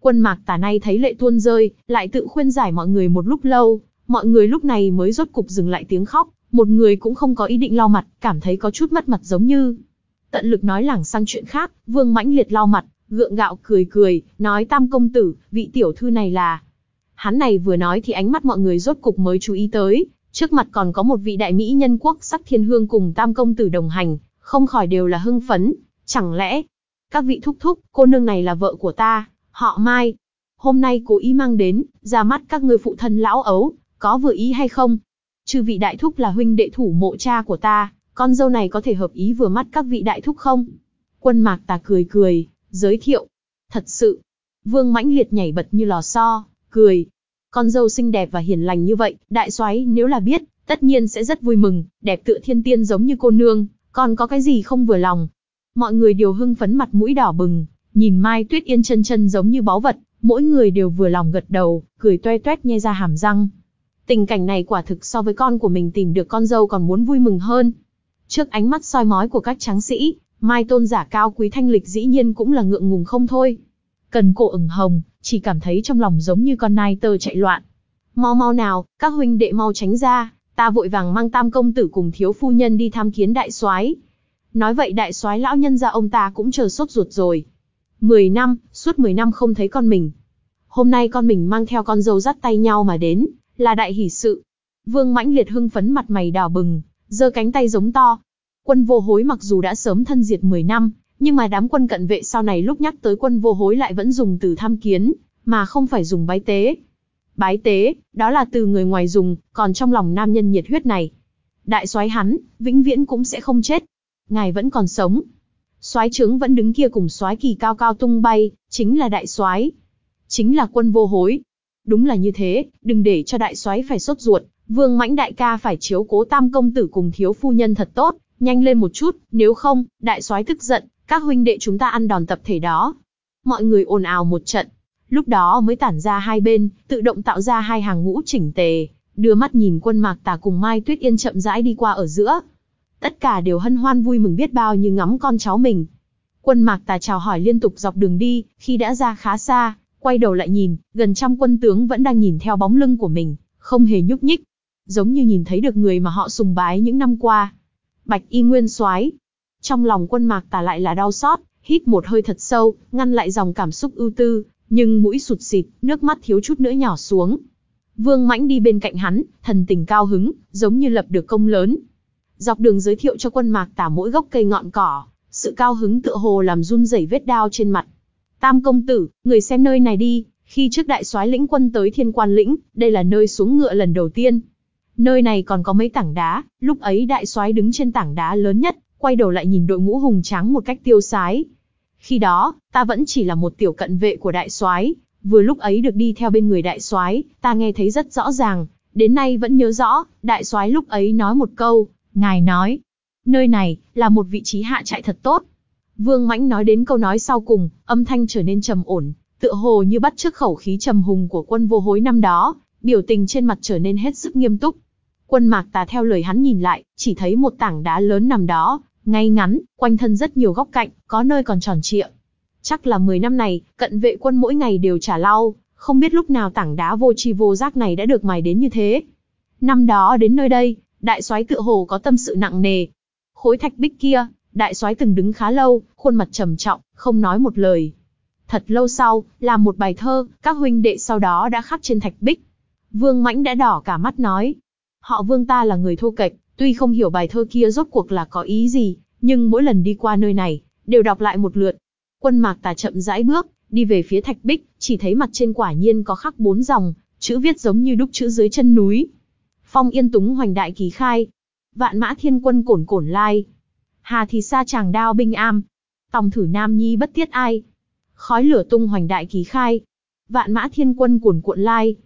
Quân mạc tả nay thấy lệ tuôn rơi, lại tự khuyên giải mọi người một lúc lâu, mọi người lúc này mới rốt cục dừng lại tiếng khóc, một người cũng không có ý định lau mặt, cảm thấy có chút mất mặt giống như. Tận lực nói lảng sang chuyện khác, vương mãnh liệt lau mặt, gượng gạo cười cười, nói tam công tử, vị tiểu thư này là. Hắn này vừa nói thì ánh mắt mọi người rốt cục mới chú ý tới, trước mặt còn có một vị đại mỹ nhân quốc sắc thiên hương cùng tam công tử đồng hành, không khỏi đều là hưng phấn, chẳng lẽ, các vị thúc thúc, cô nương này là vợ của ta, họ Mai. Hôm nay cố ý mang đến, ra mắt các ngươi phụ thân lão ấu, có vừa ý hay không? Chư vị đại thúc là huynh đệ thủ mộ cha của ta, con dâu này có thể hợp ý vừa mắt các vị đại thúc không? Quân mạc tà cười cười, giới thiệu. Thật sự, vương mãnh liệt nhảy bật như lò xo, cười. Con dâu xinh đẹp và hiền lành như vậy, đại soái nếu là biết, tất nhiên sẽ rất vui mừng, đẹp tựa thiên tiên giống như cô nương, còn có cái gì không vừa lòng. Mọi người đều hưng phấn mặt mũi đỏ bừng, nhìn Mai Tuyết Yên chân chân giống như báu vật, mỗi người đều vừa lòng gật đầu, cười toe toét nhe ra hàm răng. Tình cảnh này quả thực so với con của mình tìm được con dâu còn muốn vui mừng hơn. Trước ánh mắt soi mói của các tráng sĩ, Mai tôn giả cao quý thanh lịch dĩ nhiên cũng là ngượng ngùng không thôi. Cần cổ ửng hồng, chỉ cảm thấy trong lòng giống như con nai tơ chạy loạn. Mau mau nào, các huynh đệ mau tránh ra, ta vội vàng mang tam công tử cùng thiếu phu nhân đi tham kiến đại soái. Nói vậy đại soái lão nhân gia ông ta cũng chờ sốt ruột rồi. Mười năm, suốt mười năm không thấy con mình. Hôm nay con mình mang theo con dâu dắt tay nhau mà đến, là đại hỷ sự. Vương mãnh liệt hưng phấn mặt mày đỏ bừng, giơ cánh tay giống to. Quân vô hối mặc dù đã sớm thân diệt 10 năm, nhưng mà đám quân cận vệ sau này lúc nhắc tới quân vô hối lại vẫn dùng từ tham kiến, mà không phải dùng bái tế. Bái tế, đó là từ người ngoài dùng, còn trong lòng nam nhân nhiệt huyết này. Đại soái hắn, vĩnh viễn cũng sẽ không chết. Ngài vẫn còn sống. Soái trướng vẫn đứng kia cùng soái kỳ cao cao tung bay, chính là đại soái, chính là quân vô hối. Đúng là như thế, đừng để cho đại soái phải sốt ruột, Vương Mãnh đại ca phải chiếu cố tam công tử cùng thiếu phu nhân thật tốt, nhanh lên một chút, nếu không, đại soái tức giận, các huynh đệ chúng ta ăn đòn tập thể đó. Mọi người ồn ào một trận, lúc đó mới tản ra hai bên, tự động tạo ra hai hàng ngũ chỉnh tề, đưa mắt nhìn quân mạc tà cùng Mai Tuyết Yên chậm rãi đi qua ở giữa. Tất cả đều hân hoan vui mừng biết bao như ngắm con cháu mình. Quân mạc tà chào hỏi liên tục dọc đường đi, khi đã ra khá xa, quay đầu lại nhìn, gần trăm quân tướng vẫn đang nhìn theo bóng lưng của mình, không hề nhúc nhích. Giống như nhìn thấy được người mà họ sùng bái những năm qua. Bạch y nguyên soái Trong lòng quân mạc tà lại là đau xót, hít một hơi thật sâu, ngăn lại dòng cảm xúc ưu tư, nhưng mũi sụt xịt, nước mắt thiếu chút nữa nhỏ xuống. Vương Mãnh đi bên cạnh hắn, thần tình cao hứng, giống như lập được công lớn. Dọc đường giới thiệu cho quân mạc tả mỗi gốc cây ngọn cỏ, sự cao hứng tựa hồ làm run rẩy vết đao trên mặt. Tam công tử, người xem nơi này đi, khi trước đại soái lĩnh quân tới thiên quan lĩnh, đây là nơi xuống ngựa lần đầu tiên. Nơi này còn có mấy tảng đá, lúc ấy đại soái đứng trên tảng đá lớn nhất, quay đầu lại nhìn đội ngũ hùng tráng một cách tiêu sái, khi đó, ta vẫn chỉ là một tiểu cận vệ của đại soái, vừa lúc ấy được đi theo bên người đại soái, ta nghe thấy rất rõ ràng, đến nay vẫn nhớ rõ, đại soái lúc ấy nói một câu, ngài nói, nơi này là một vị trí hạ trại thật tốt. Vương Mãnh nói đến câu nói sau cùng, âm thanh trở nên trầm ổn, tựa hồ như bắt chước khẩu khí trầm hùng của quân vô hối năm đó, biểu tình trên mặt trở nên hết sức nghiêm túc. Quân Mạc Tà theo lời hắn nhìn lại, chỉ thấy một tảng đá lớn nằm đó, ngay ngắn, quanh thân rất nhiều góc cạnh, có nơi còn tròn trịa. Chắc là 10 năm này, cận vệ quân mỗi ngày đều trả lau, không biết lúc nào tảng đá vô tri vô giác này đã được mài đến như thế. Năm đó đến nơi đây, đại soái tựa hồ có tâm sự nặng nề. Khối thạch bích kia, đại soái từng đứng khá lâu, khuôn mặt trầm trọng, không nói một lời. Thật lâu sau, làm một bài thơ, các huynh đệ sau đó đã khắc trên thạch bích. Vương Mãnh đã đỏ cả mắt nói. Họ vương ta là người thô kệch, Tuy không hiểu bài thơ kia rốt cuộc là có ý gì, nhưng mỗi lần đi qua nơi này, đều đọc lại một lượt. Quân mạc tà chậm rãi bước, đi về phía thạch bích, chỉ thấy mặt trên quả nhiên có khắc bốn dòng, chữ viết giống như đúc chữ dưới chân núi. Phong yên túng hoành đại kỳ khai. Vạn mã thiên quân cổn cổn lai. Hà thì xa chàng đao binh am. Tòng thử nam nhi bất tiết ai. Khói lửa tung hoành đại kỳ khai. Vạn mã thiên quân cuồn cuộn lai.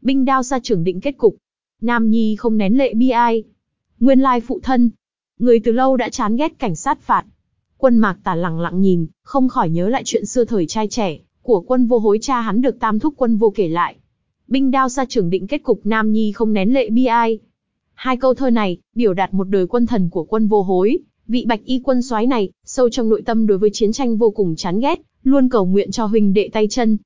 Binh đao xa trưởng định kết cục. Nam nhi không nén lệ bi ai. Nguyên lai phụ thân. Người từ lâu đã chán ghét cảnh sát phạt. Quân mạc tả lặng lặng nhìn, không khỏi nhớ lại chuyện xưa thời trai trẻ, của quân vô hối cha hắn được tam thúc quân vô kể lại. Binh đao xa trưởng định kết cục nam nhi không nén lệ bi ai. Hai câu thơ này, biểu đạt một đời quân thần của quân vô hối, vị bạch y quân soái này, sâu trong nội tâm đối với chiến tranh vô cùng chán ghét, luôn cầu nguyện cho huynh đệ tay chân.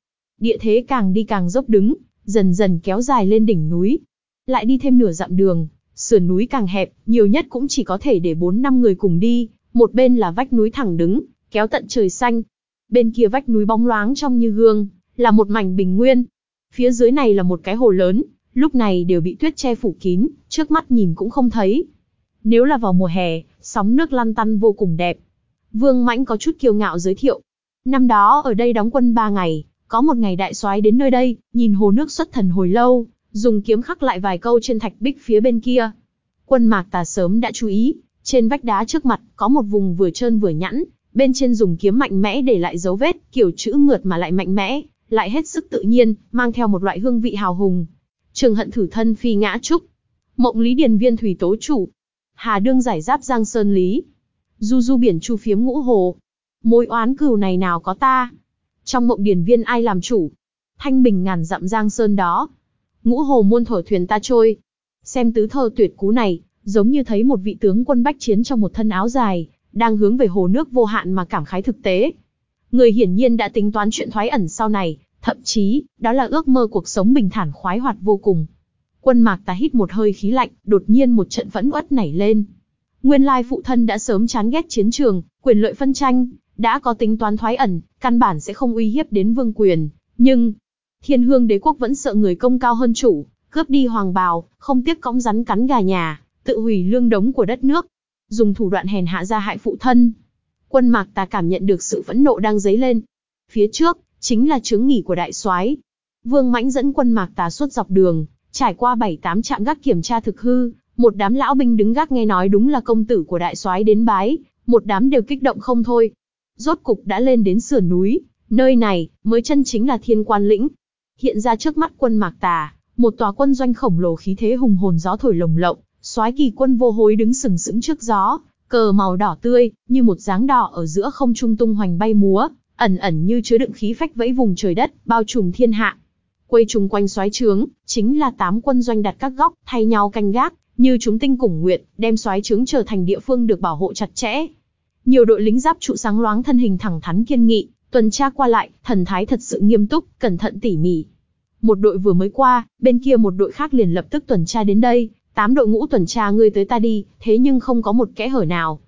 Địa thế càng đi càng dốc đứng, dần dần kéo dài lên đỉnh núi. Lại đi thêm nửa dặm đường, Sườn núi càng hẹp, nhiều nhất cũng chỉ có thể để 4 năm người cùng đi, một bên là vách núi thẳng đứng, kéo tận trời xanh. Bên kia vách núi bóng loáng trong như gương, là một mảnh bình nguyên. Phía dưới này là một cái hồ lớn, lúc này đều bị tuyết che phủ kín, trước mắt nhìn cũng không thấy. Nếu là vào mùa hè, sóng nước lăn tăn vô cùng đẹp. Vương Mãnh có chút kiêu ngạo giới thiệu. Năm đó ở đây đóng quân 3 ngày, có một ngày đại soái đến nơi đây, nhìn hồ nước xuất thần hồi lâu, dùng kiếm khắc lại vài câu trên thạch bích phía bên kia. Quân mạc tà sớm đã chú ý, trên vách đá trước mặt, có một vùng vừa trơn vừa nhẵn, bên trên dùng kiếm mạnh mẽ để lại dấu vết, kiểu chữ ngượt mà lại mạnh mẽ, lại hết sức tự nhiên, mang theo một loại hương vị hào hùng. Trường hận thử thân phi ngã trúc. Mộng lý điền viên thủy tố chủ. Hà đương giải giáp giang sơn lý. Du du biển chu phiếm ngũ hồ. Mối oán cừu này nào có ta. Trong mộng điền viên ai làm chủ. Thanh bình ngàn dặm giang sơn đó. Ngũ hồ muôn thổi thuyền ta trôi. Xem tứ thơ tuyệt cú này, giống như thấy một vị tướng quân bách chiến trong một thân áo dài, đang hướng về hồ nước vô hạn mà cảm khái thực tế. Người hiển nhiên đã tính toán chuyện thoái ẩn sau này, thậm chí, đó là ước mơ cuộc sống bình thản khoái hoạt vô cùng. Quân mạc ta hít một hơi khí lạnh, đột nhiên một trận phẫn uất nảy lên. Nguyên lai phụ thân đã sớm chán ghét chiến trường, quyền lợi phân tranh, đã có tính toán thoái ẩn, căn bản sẽ không uy hiếp đến vương quyền. Nhưng, thiên hương đế quốc vẫn sợ người công cao hơn chủ, cướp đi hoàng bào, không tiếc cõng rắn cắn gà nhà, tự hủy lương đống của đất nước, dùng thủ đoạn hèn hạ ra hại phụ thân. Quân Mạc ta cảm nhận được sự phẫn nộ đang dấy lên. Phía trước, chính là chướng nghỉ của đại soái. Vương Mãnh dẫn quân Mạc Tà suốt dọc đường, trải qua bảy tám trạm gác kiểm tra thực hư, một đám lão binh đứng gác nghe nói đúng là công tử của đại soái đến bái, một đám đều kích động không thôi. Rốt cục đã lên đến sườn núi, nơi này mới chân chính là thiên quan lĩnh. Hiện ra trước mắt quân Mạc Tà, một tòa quân doanh khổng lồ khí thế hùng hồn gió thổi lồng lộng, soái kỳ quân vô hối đứng sừng sững trước gió, cờ màu đỏ tươi, như một dáng đỏ ở giữa không trung tung hoành bay múa, ẩn ẩn như chứa đựng khí phách vẫy vùng trời đất, bao trùm thiên hạ. Quay trùng quanh soái trướng, chính là tám quân doanh đặt các góc, thay nhau canh gác, như chúng tinh cùng nguyện, đem soái trướng trở thành địa phương được bảo hộ chặt chẽ. Nhiều đội lính giáp trụ sáng loáng thân hình thẳng thắn kiên nghị, tuần tra qua lại, thần thái thật sự nghiêm túc, cẩn thận tỉ mỉ. Một đội vừa mới qua, bên kia một đội khác liền lập tức tuần tra đến đây, tám đội ngũ tuần tra ngươi tới ta đi, thế nhưng không có một kẽ hở nào.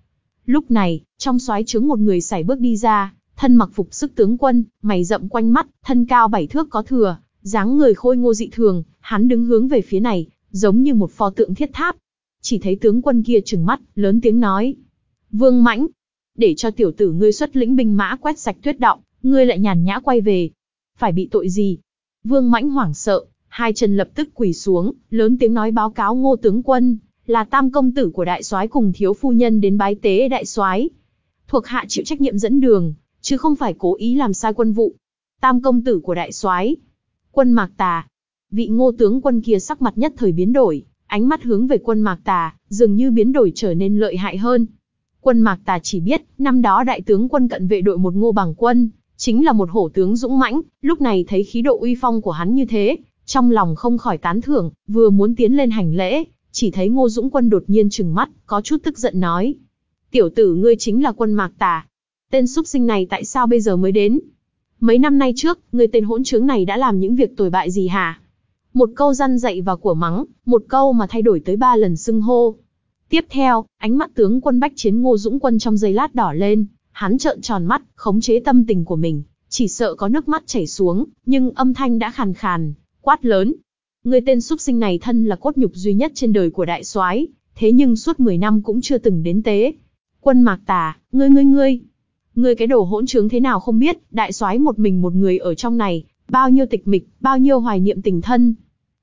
Lúc này, trong xoáy trướng một người xảy bước đi ra, thân mặc phục sức tướng quân, mày rậm quanh mắt, thân cao bảy thước có thừa, dáng người khôi ngô dị thường, hắn đứng hướng về phía này, giống như một pho tượng thiết tháp. Chỉ thấy tướng quân kia trừng mắt, lớn tiếng nói. Vương Mãnh, để cho tiểu tử ngươi xuất lĩnh binh mã quét sạch tuyết động, ngươi lại nhàn nhã quay về. Phải bị tội gì? Vương Mãnh hoảng sợ, hai chân lập tức quỳ xuống, lớn tiếng nói báo cáo ngô tướng quân, là tam công tử của đại soái cùng thiếu phu nhân đến bái tế đại soái. Thuộc hạ chịu trách nhiệm dẫn đường, chứ không phải cố ý làm sai quân vụ. Tam công tử của đại soái, quân mạc tà. Vị ngô tướng quân kia sắc mặt nhất thời biến đổi, ánh mắt hướng về quân mạc tà, dường như biến đổi trở nên lợi hại hơn. Quân mạc tà chỉ biết, năm đó đại tướng quân cận vệ đội một ngô bằng quân, chính là một hổ tướng dũng mãnh, lúc này thấy khí độ uy phong của hắn như thế, trong lòng không khỏi tán thưởng, vừa muốn tiến lên hành lễ, chỉ thấy Ngô Dũng Quân đột nhiên trừng mắt, có chút tức giận nói. Tiểu tử ngươi chính là quân mạc tà. Tên súc sinh này tại sao bây giờ mới đến? Mấy năm nay trước, ngươi tên hỗn trướng này đã làm những việc tồi bại gì hả? Một câu răn dậy và của mắng, một câu mà thay đổi tới ba lần xưng hô. Tiếp theo, ánh mắt tướng quân bách chiến Ngô Dũng Quân trong giây lát đỏ lên, hắn trợn tròn mắt, khống chế tâm tình của mình, chỉ sợ có nước mắt chảy xuống, nhưng âm thanh đã khàn khàn, quát lớn. Người tên súc sinh này thân là cốt nhục duy nhất trên đời của đại soái, thế nhưng suốt 10 năm cũng chưa từng đến tế. Quân Mạc Tà, ngươi ngươi ngươi, ngươi cái đồ hỗn trướng thế nào không biết, đại soái một mình một người ở trong này, bao nhiêu tịch mịch, bao nhiêu hoài niệm tình thân.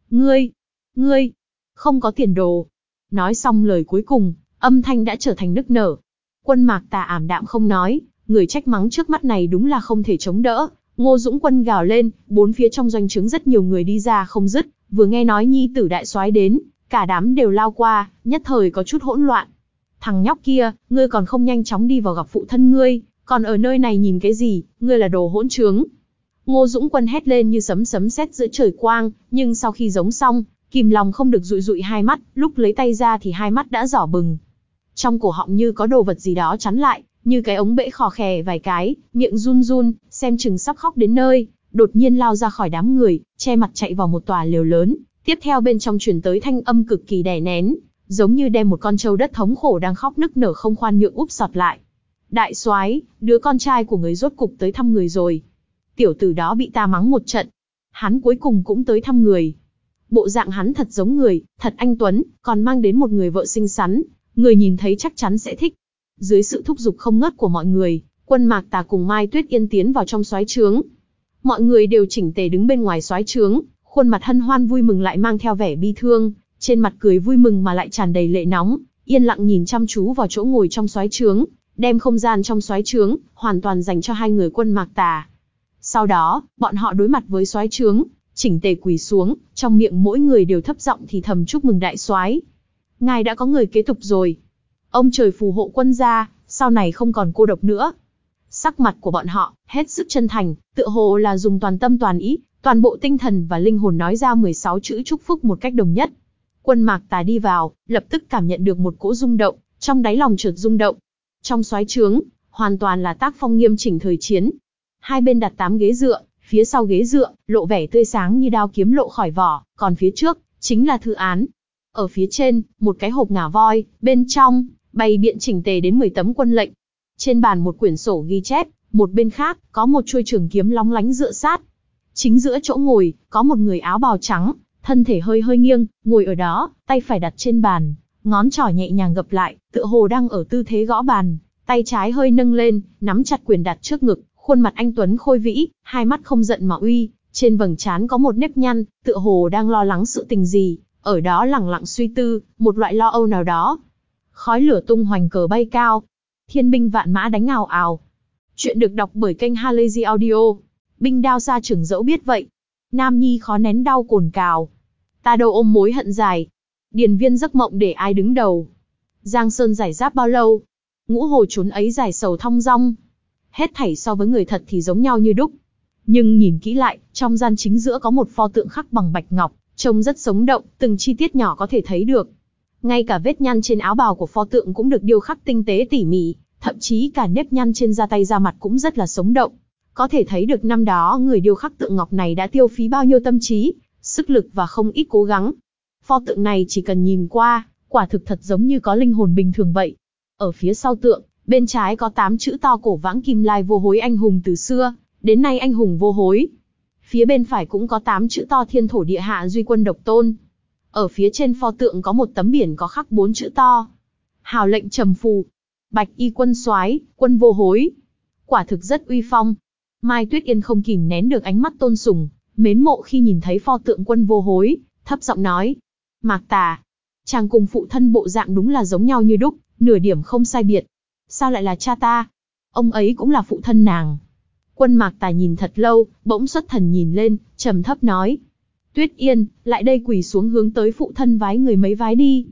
Ngươi, ngươi, không có tiền đồ. Nói xong lời cuối cùng, âm thanh đã trở thành nức nở. Quân Mạc Tà ảm đạm không nói, người trách mắng trước mắt này đúng là không thể chống đỡ, Ngô Dũng Quân gào lên, bốn phía trong doanh trướng rất nhiều người đi ra không dứt, vừa nghe nói nhi tử đại soái đến, cả đám đều lao qua, nhất thời có chút hỗn loạn. Thằng nhóc kia, ngươi còn không nhanh chóng đi vào gặp phụ thân ngươi, còn ở nơi này nhìn cái gì, ngươi là đồ hỗn trướng. Ngô Dũng Quân hét lên như sấm sấm sét giữa trời quang, nhưng sau khi giống xong, kìm lòng không được dụi dụi hai mắt, lúc lấy tay ra thì hai mắt đã đỏ bừng. Trong cổ họng như có đồ vật gì đó chắn lại, như cái ống bể khò khè vài cái, miệng run run, xem chừng sắp khóc đến nơi, đột nhiên lao ra khỏi đám người, che mặt chạy vào một tòa lều lớn, tiếp theo bên trong truyền tới thanh âm cực kỳ đè nén, giống như đem một con trâu đất thống khổ đang khóc nức nở không khoan nhượng úp sọt lại. Đại soái, đứa con trai của người rốt cục tới thăm người rồi. Tiểu tử đó bị ta mắng một trận. Hắn cuối cùng cũng tới thăm người. Bộ dạng hắn thật giống người, thật anh Tuấn, còn mang đến một người vợ xinh xắn, người nhìn thấy chắc chắn sẽ thích. Dưới sự thúc giục không ngớt của mọi người, quân Mạc Tà cùng Mai Tuyết Yên tiến vào trong soái trướng. Mọi người đều chỉnh tề đứng bên ngoài soái trướng, khuôn mặt hân hoan vui mừng lại mang theo vẻ bi thương, trên mặt cười vui mừng mà lại tràn đầy lệ nóng, yên lặng nhìn chăm chú vào chỗ ngồi trong soái trướng, đem không gian trong soái trướng hoàn toàn dành cho hai người quân Mạc Tà. Sau đó, bọn họ đối mặt với soái trướng, chỉnh tề quỳ xuống, trong miệng mỗi người đều thấp giọng thì thầm chúc mừng đại soái. Ngài đã có người kế tục rồi. Ông trời phù hộ quân gia, sau này không còn cô độc nữa. Sắc mặt của bọn họ, hết sức chân thành, tựa hồ là dùng toàn tâm toàn ý, toàn bộ tinh thần và linh hồn nói ra 16 chữ chúc phúc một cách đồng nhất. Quân mạc tà đi vào, lập tức cảm nhận được một cỗ rung động, trong đáy lòng chợt rung động. Trong xoáy trướng, hoàn toàn là tác phong nghiêm chỉnh thời chiến. Hai bên đặt tám ghế dựa, phía sau ghế dựa, lộ vẻ tươi sáng như đao kiếm lộ khỏi vỏ, còn phía trước, chính là thư án. Ở phía trên, một cái hộp ngà voi, bên trong, bày biện chỉnh tề đến 10 tấm quân lệnh. Trên bàn một quyển sổ ghi chép, một bên khác, có một chuôi trường kiếm lóng lánh dựa sát. Chính giữa chỗ ngồi, có một người áo bào trắng, thân thể hơi hơi nghiêng, ngồi ở đó, tay phải đặt trên bàn, ngón trỏ nhẹ nhàng gập lại, tựa hồ đang ở tư thế gõ bàn, tay trái hơi nâng lên, nắm chặt quyền đặt trước ngực, khuôn mặt anh Tuấn khôi vĩ, hai mắt không giận mà uy, trên vầng trán có một nếp nhăn, tựa hồ đang lo lắng sự tình gì, ở đó lẳng lặng suy tư, một loại lo âu nào đó. Khói lửa tung hoành cờ bay cao, thiên binh vạn mã đánh ào ào. Chuyện được đọc bởi kênh Halazy Audio. Binh đao xa trưởng dẫu biết vậy. Nam Nhi khó nén đau cồn cào. Ta đâu ôm mối hận dài. Điền viên giấc mộng để ai đứng đầu. Giang Sơn giải giáp bao lâu? Ngũ hồ trốn ấy giải sầu thong dong. Hết thảy so với người thật thì giống nhau như đúc. Nhưng nhìn kỹ lại, trong gian chính giữa có một pho tượng khắc bằng bạch ngọc, trông rất sống động, từng chi tiết nhỏ có thể thấy được. Ngay cả vết nhăn trên áo bào của pho tượng cũng được điêu khắc tinh tế tỉ mỉ, thậm chí cả nếp nhăn trên da tay da mặt cũng rất là sống động. Có thể thấy được năm đó người điêu khắc tượng ngọc này đã tiêu phí bao nhiêu tâm trí, sức lực và không ít cố gắng. Pho tượng này chỉ cần nhìn qua, quả thực thật giống như có linh hồn bình thường vậy. Ở phía sau tượng, bên trái có 8 chữ to cổ vãng kim lai vô hối anh hùng từ xưa, đến nay anh hùng vô hối. Phía bên phải cũng có 8 chữ to thiên thổ địa hạ duy quân độc tôn. Ở phía trên pho tượng có một tấm biển có khắc bốn chữ to. Hào lệnh trầm phù. Bạch y quân soái, quân vô hối. Quả thực rất uy phong. Mai Tuyết Yên không kìm nén được ánh mắt tôn sùng, mến mộ khi nhìn thấy pho tượng quân vô hối, thấp giọng nói. Mạc tà. Chàng cùng phụ thân bộ dạng đúng là giống nhau như đúc, nửa điểm không sai biệt. Sao lại là cha ta? Ông ấy cũng là phụ thân nàng. Quân mạc tà nhìn thật lâu, bỗng xuất thần nhìn lên, trầm thấp nói. Tuyết Yên, lại đây quỳ xuống hướng tới phụ thân vái người mấy vái đi.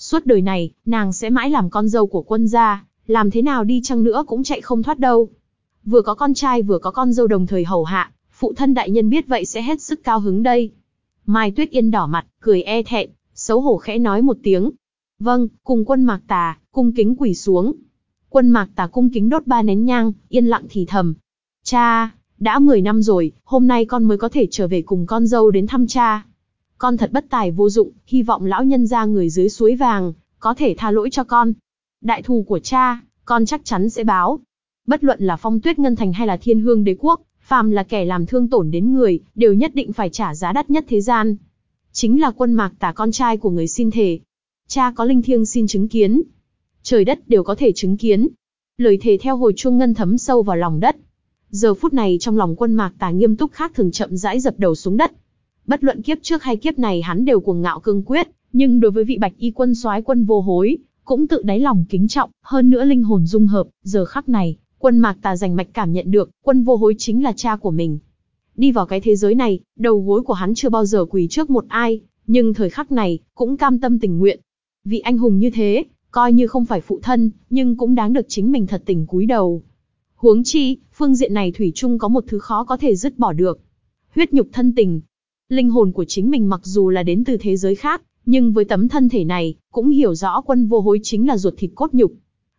Suốt đời này, nàng sẽ mãi làm con dâu của quân gia, làm thế nào đi chăng nữa cũng chạy không thoát đâu. Vừa có con trai vừa có con dâu đồng thời hầu hạ, phụ thân đại nhân biết vậy sẽ hết sức cao hứng đây. Mai Tuyết Yên đỏ mặt, cười e thẹn, xấu hổ khẽ nói một tiếng. Vâng, cùng quân mạc tà, cung kính quỳ xuống. Quân mạc tà cung kính đốt ba nén nhang, yên lặng thì thầm. Cha, đã 10 năm rồi, hôm nay con mới có thể trở về cùng con dâu đến thăm cha. Con thật bất tài vô dụng, hy vọng lão nhân ra người dưới suối vàng, có thể tha lỗi cho con. Đại thù của cha, con chắc chắn sẽ báo. Bất luận là phong tuyết ngân thành hay là thiên hương đế quốc, phàm là kẻ làm thương tổn đến người, đều nhất định phải trả giá đắt nhất thế gian. Chính là quân mạc tả con trai của người xin thể. Cha có linh thiêng xin chứng kiến. Trời đất đều có thể chứng kiến. Lời thề theo hồi chuông ngân thấm sâu vào lòng đất. Giờ phút này trong lòng quân mạc tà nghiêm túc khác thường chậm rãi dập đầu xuống đất. Bất luận kiếp trước hay kiếp này hắn đều cuồng ngạo cương quyết, nhưng đối với vị bạch y quân soái quân vô hối, cũng tự đáy lòng kính trọng, hơn nữa linh hồn dung hợp, giờ khắc này, quân mạc tà dành mạch cảm nhận được, quân vô hối chính là cha của mình. Đi vào cái thế giới này, đầu gối của hắn chưa bao giờ quỳ trước một ai, nhưng thời khắc này, cũng cam tâm tình nguyện. Vị anh hùng như thế, coi như không phải phụ thân, nhưng cũng đáng được chính mình thật tình cúi đầu. Huống chi, phương diện này Thủy chung có một thứ khó có thể dứt bỏ được. Huyết nhục thân tình. Linh hồn của chính mình mặc dù là đến từ thế giới khác, nhưng với tấm thân thể này, cũng hiểu rõ quân vô hối chính là ruột thịt cốt nhục.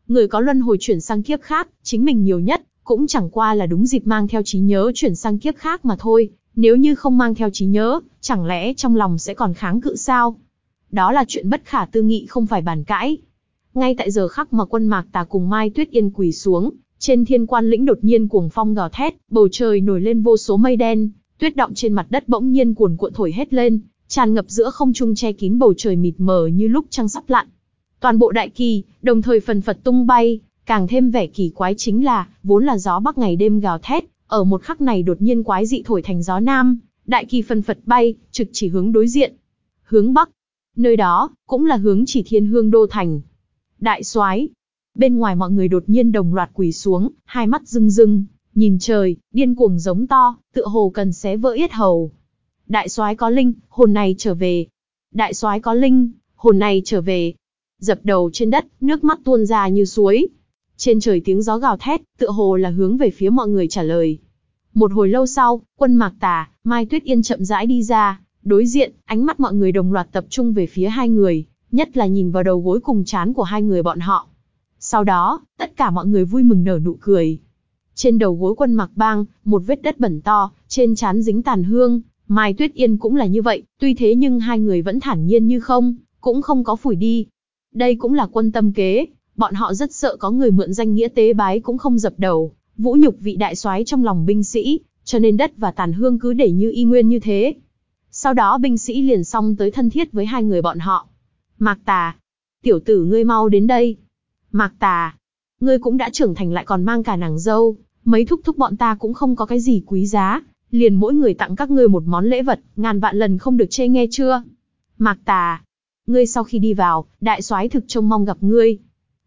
Người có luân hồi chuyển sang kiếp khác, chính mình nhiều nhất, cũng chẳng qua là đúng dịp mang theo trí nhớ chuyển sang kiếp khác mà thôi. Nếu như không mang theo trí nhớ, chẳng lẽ trong lòng sẽ còn kháng cự sao? Đó là chuyện bất khả tư nghị không phải bàn cãi. Ngay tại giờ khắc mà quân mạc tà cùng Mai Tuyết Yên quỳ xuống, trên thiên quan lĩnh đột nhiên cuồng phong gào thét, bầu trời nổi lên vô số mây đen, tuyết động trên mặt đất bỗng nhiên cuồn cuộn thổi hết lên, tràn ngập giữa không trung che kín bầu trời mịt mờ như lúc trăng sắp lặn. Toàn bộ đại kỳ, đồng thời phần phật tung bay, càng thêm vẻ kỳ quái chính là, vốn là gió bắc ngày đêm gào thét, ở một khắc này đột nhiên quái dị thổi thành gió nam, đại kỳ phần phật bay, trực chỉ hướng đối diện. Hướng bắc. Nơi đó, cũng là hướng chỉ thiên hương đô thành. Đại soái Bên ngoài mọi người đột nhiên đồng loạt quỳ xuống, hai mắt rưng rưng, nhìn trời, điên cuồng giống to, tựa hồ cần xé vỡ yết hầu. Đại soái có linh, hồn này trở về. Đại soái có linh, hồn này trở về. Dập đầu trên đất, nước mắt tuôn ra như suối. Trên trời tiếng gió gào thét, tựa hồ là hướng về phía mọi người trả lời. Một hồi lâu sau, quân Mạc Tà, Mai Tuyết Yên chậm rãi đi ra, đối diện, ánh mắt mọi người đồng loạt tập trung về phía hai người, nhất là nhìn vào đầu gối cùng chán của hai người bọn họ. Sau đó, tất cả mọi người vui mừng nở nụ cười. Trên đầu gối quân mặc Bang, một vết đất bẩn to, trên chán dính tàn hương, Mai Tuyết Yên cũng là như vậy, tuy thế nhưng hai người vẫn thản nhiên như không, cũng không có phủi đi. Đây cũng là quân tâm kế, bọn họ rất sợ có người mượn danh nghĩa tế bái cũng không dập đầu, vũ nhục vị đại soái trong lòng binh sĩ, cho nên đất và tàn hương cứ để như y nguyên như thế. Sau đó binh sĩ liền xong tới thân thiết với hai người bọn họ. Mạc Tà, tiểu tử ngươi mau đến đây. Mạc Tà, ngươi cũng đã trưởng thành lại còn mang cả nàng dâu, mấy thúc thúc bọn ta cũng không có cái gì quý giá, liền mỗi người tặng các ngươi một món lễ vật, ngàn vạn lần không được chê nghe chưa? Mạc Tà, ngươi sau khi đi vào, đại soái thực trông mong gặp ngươi.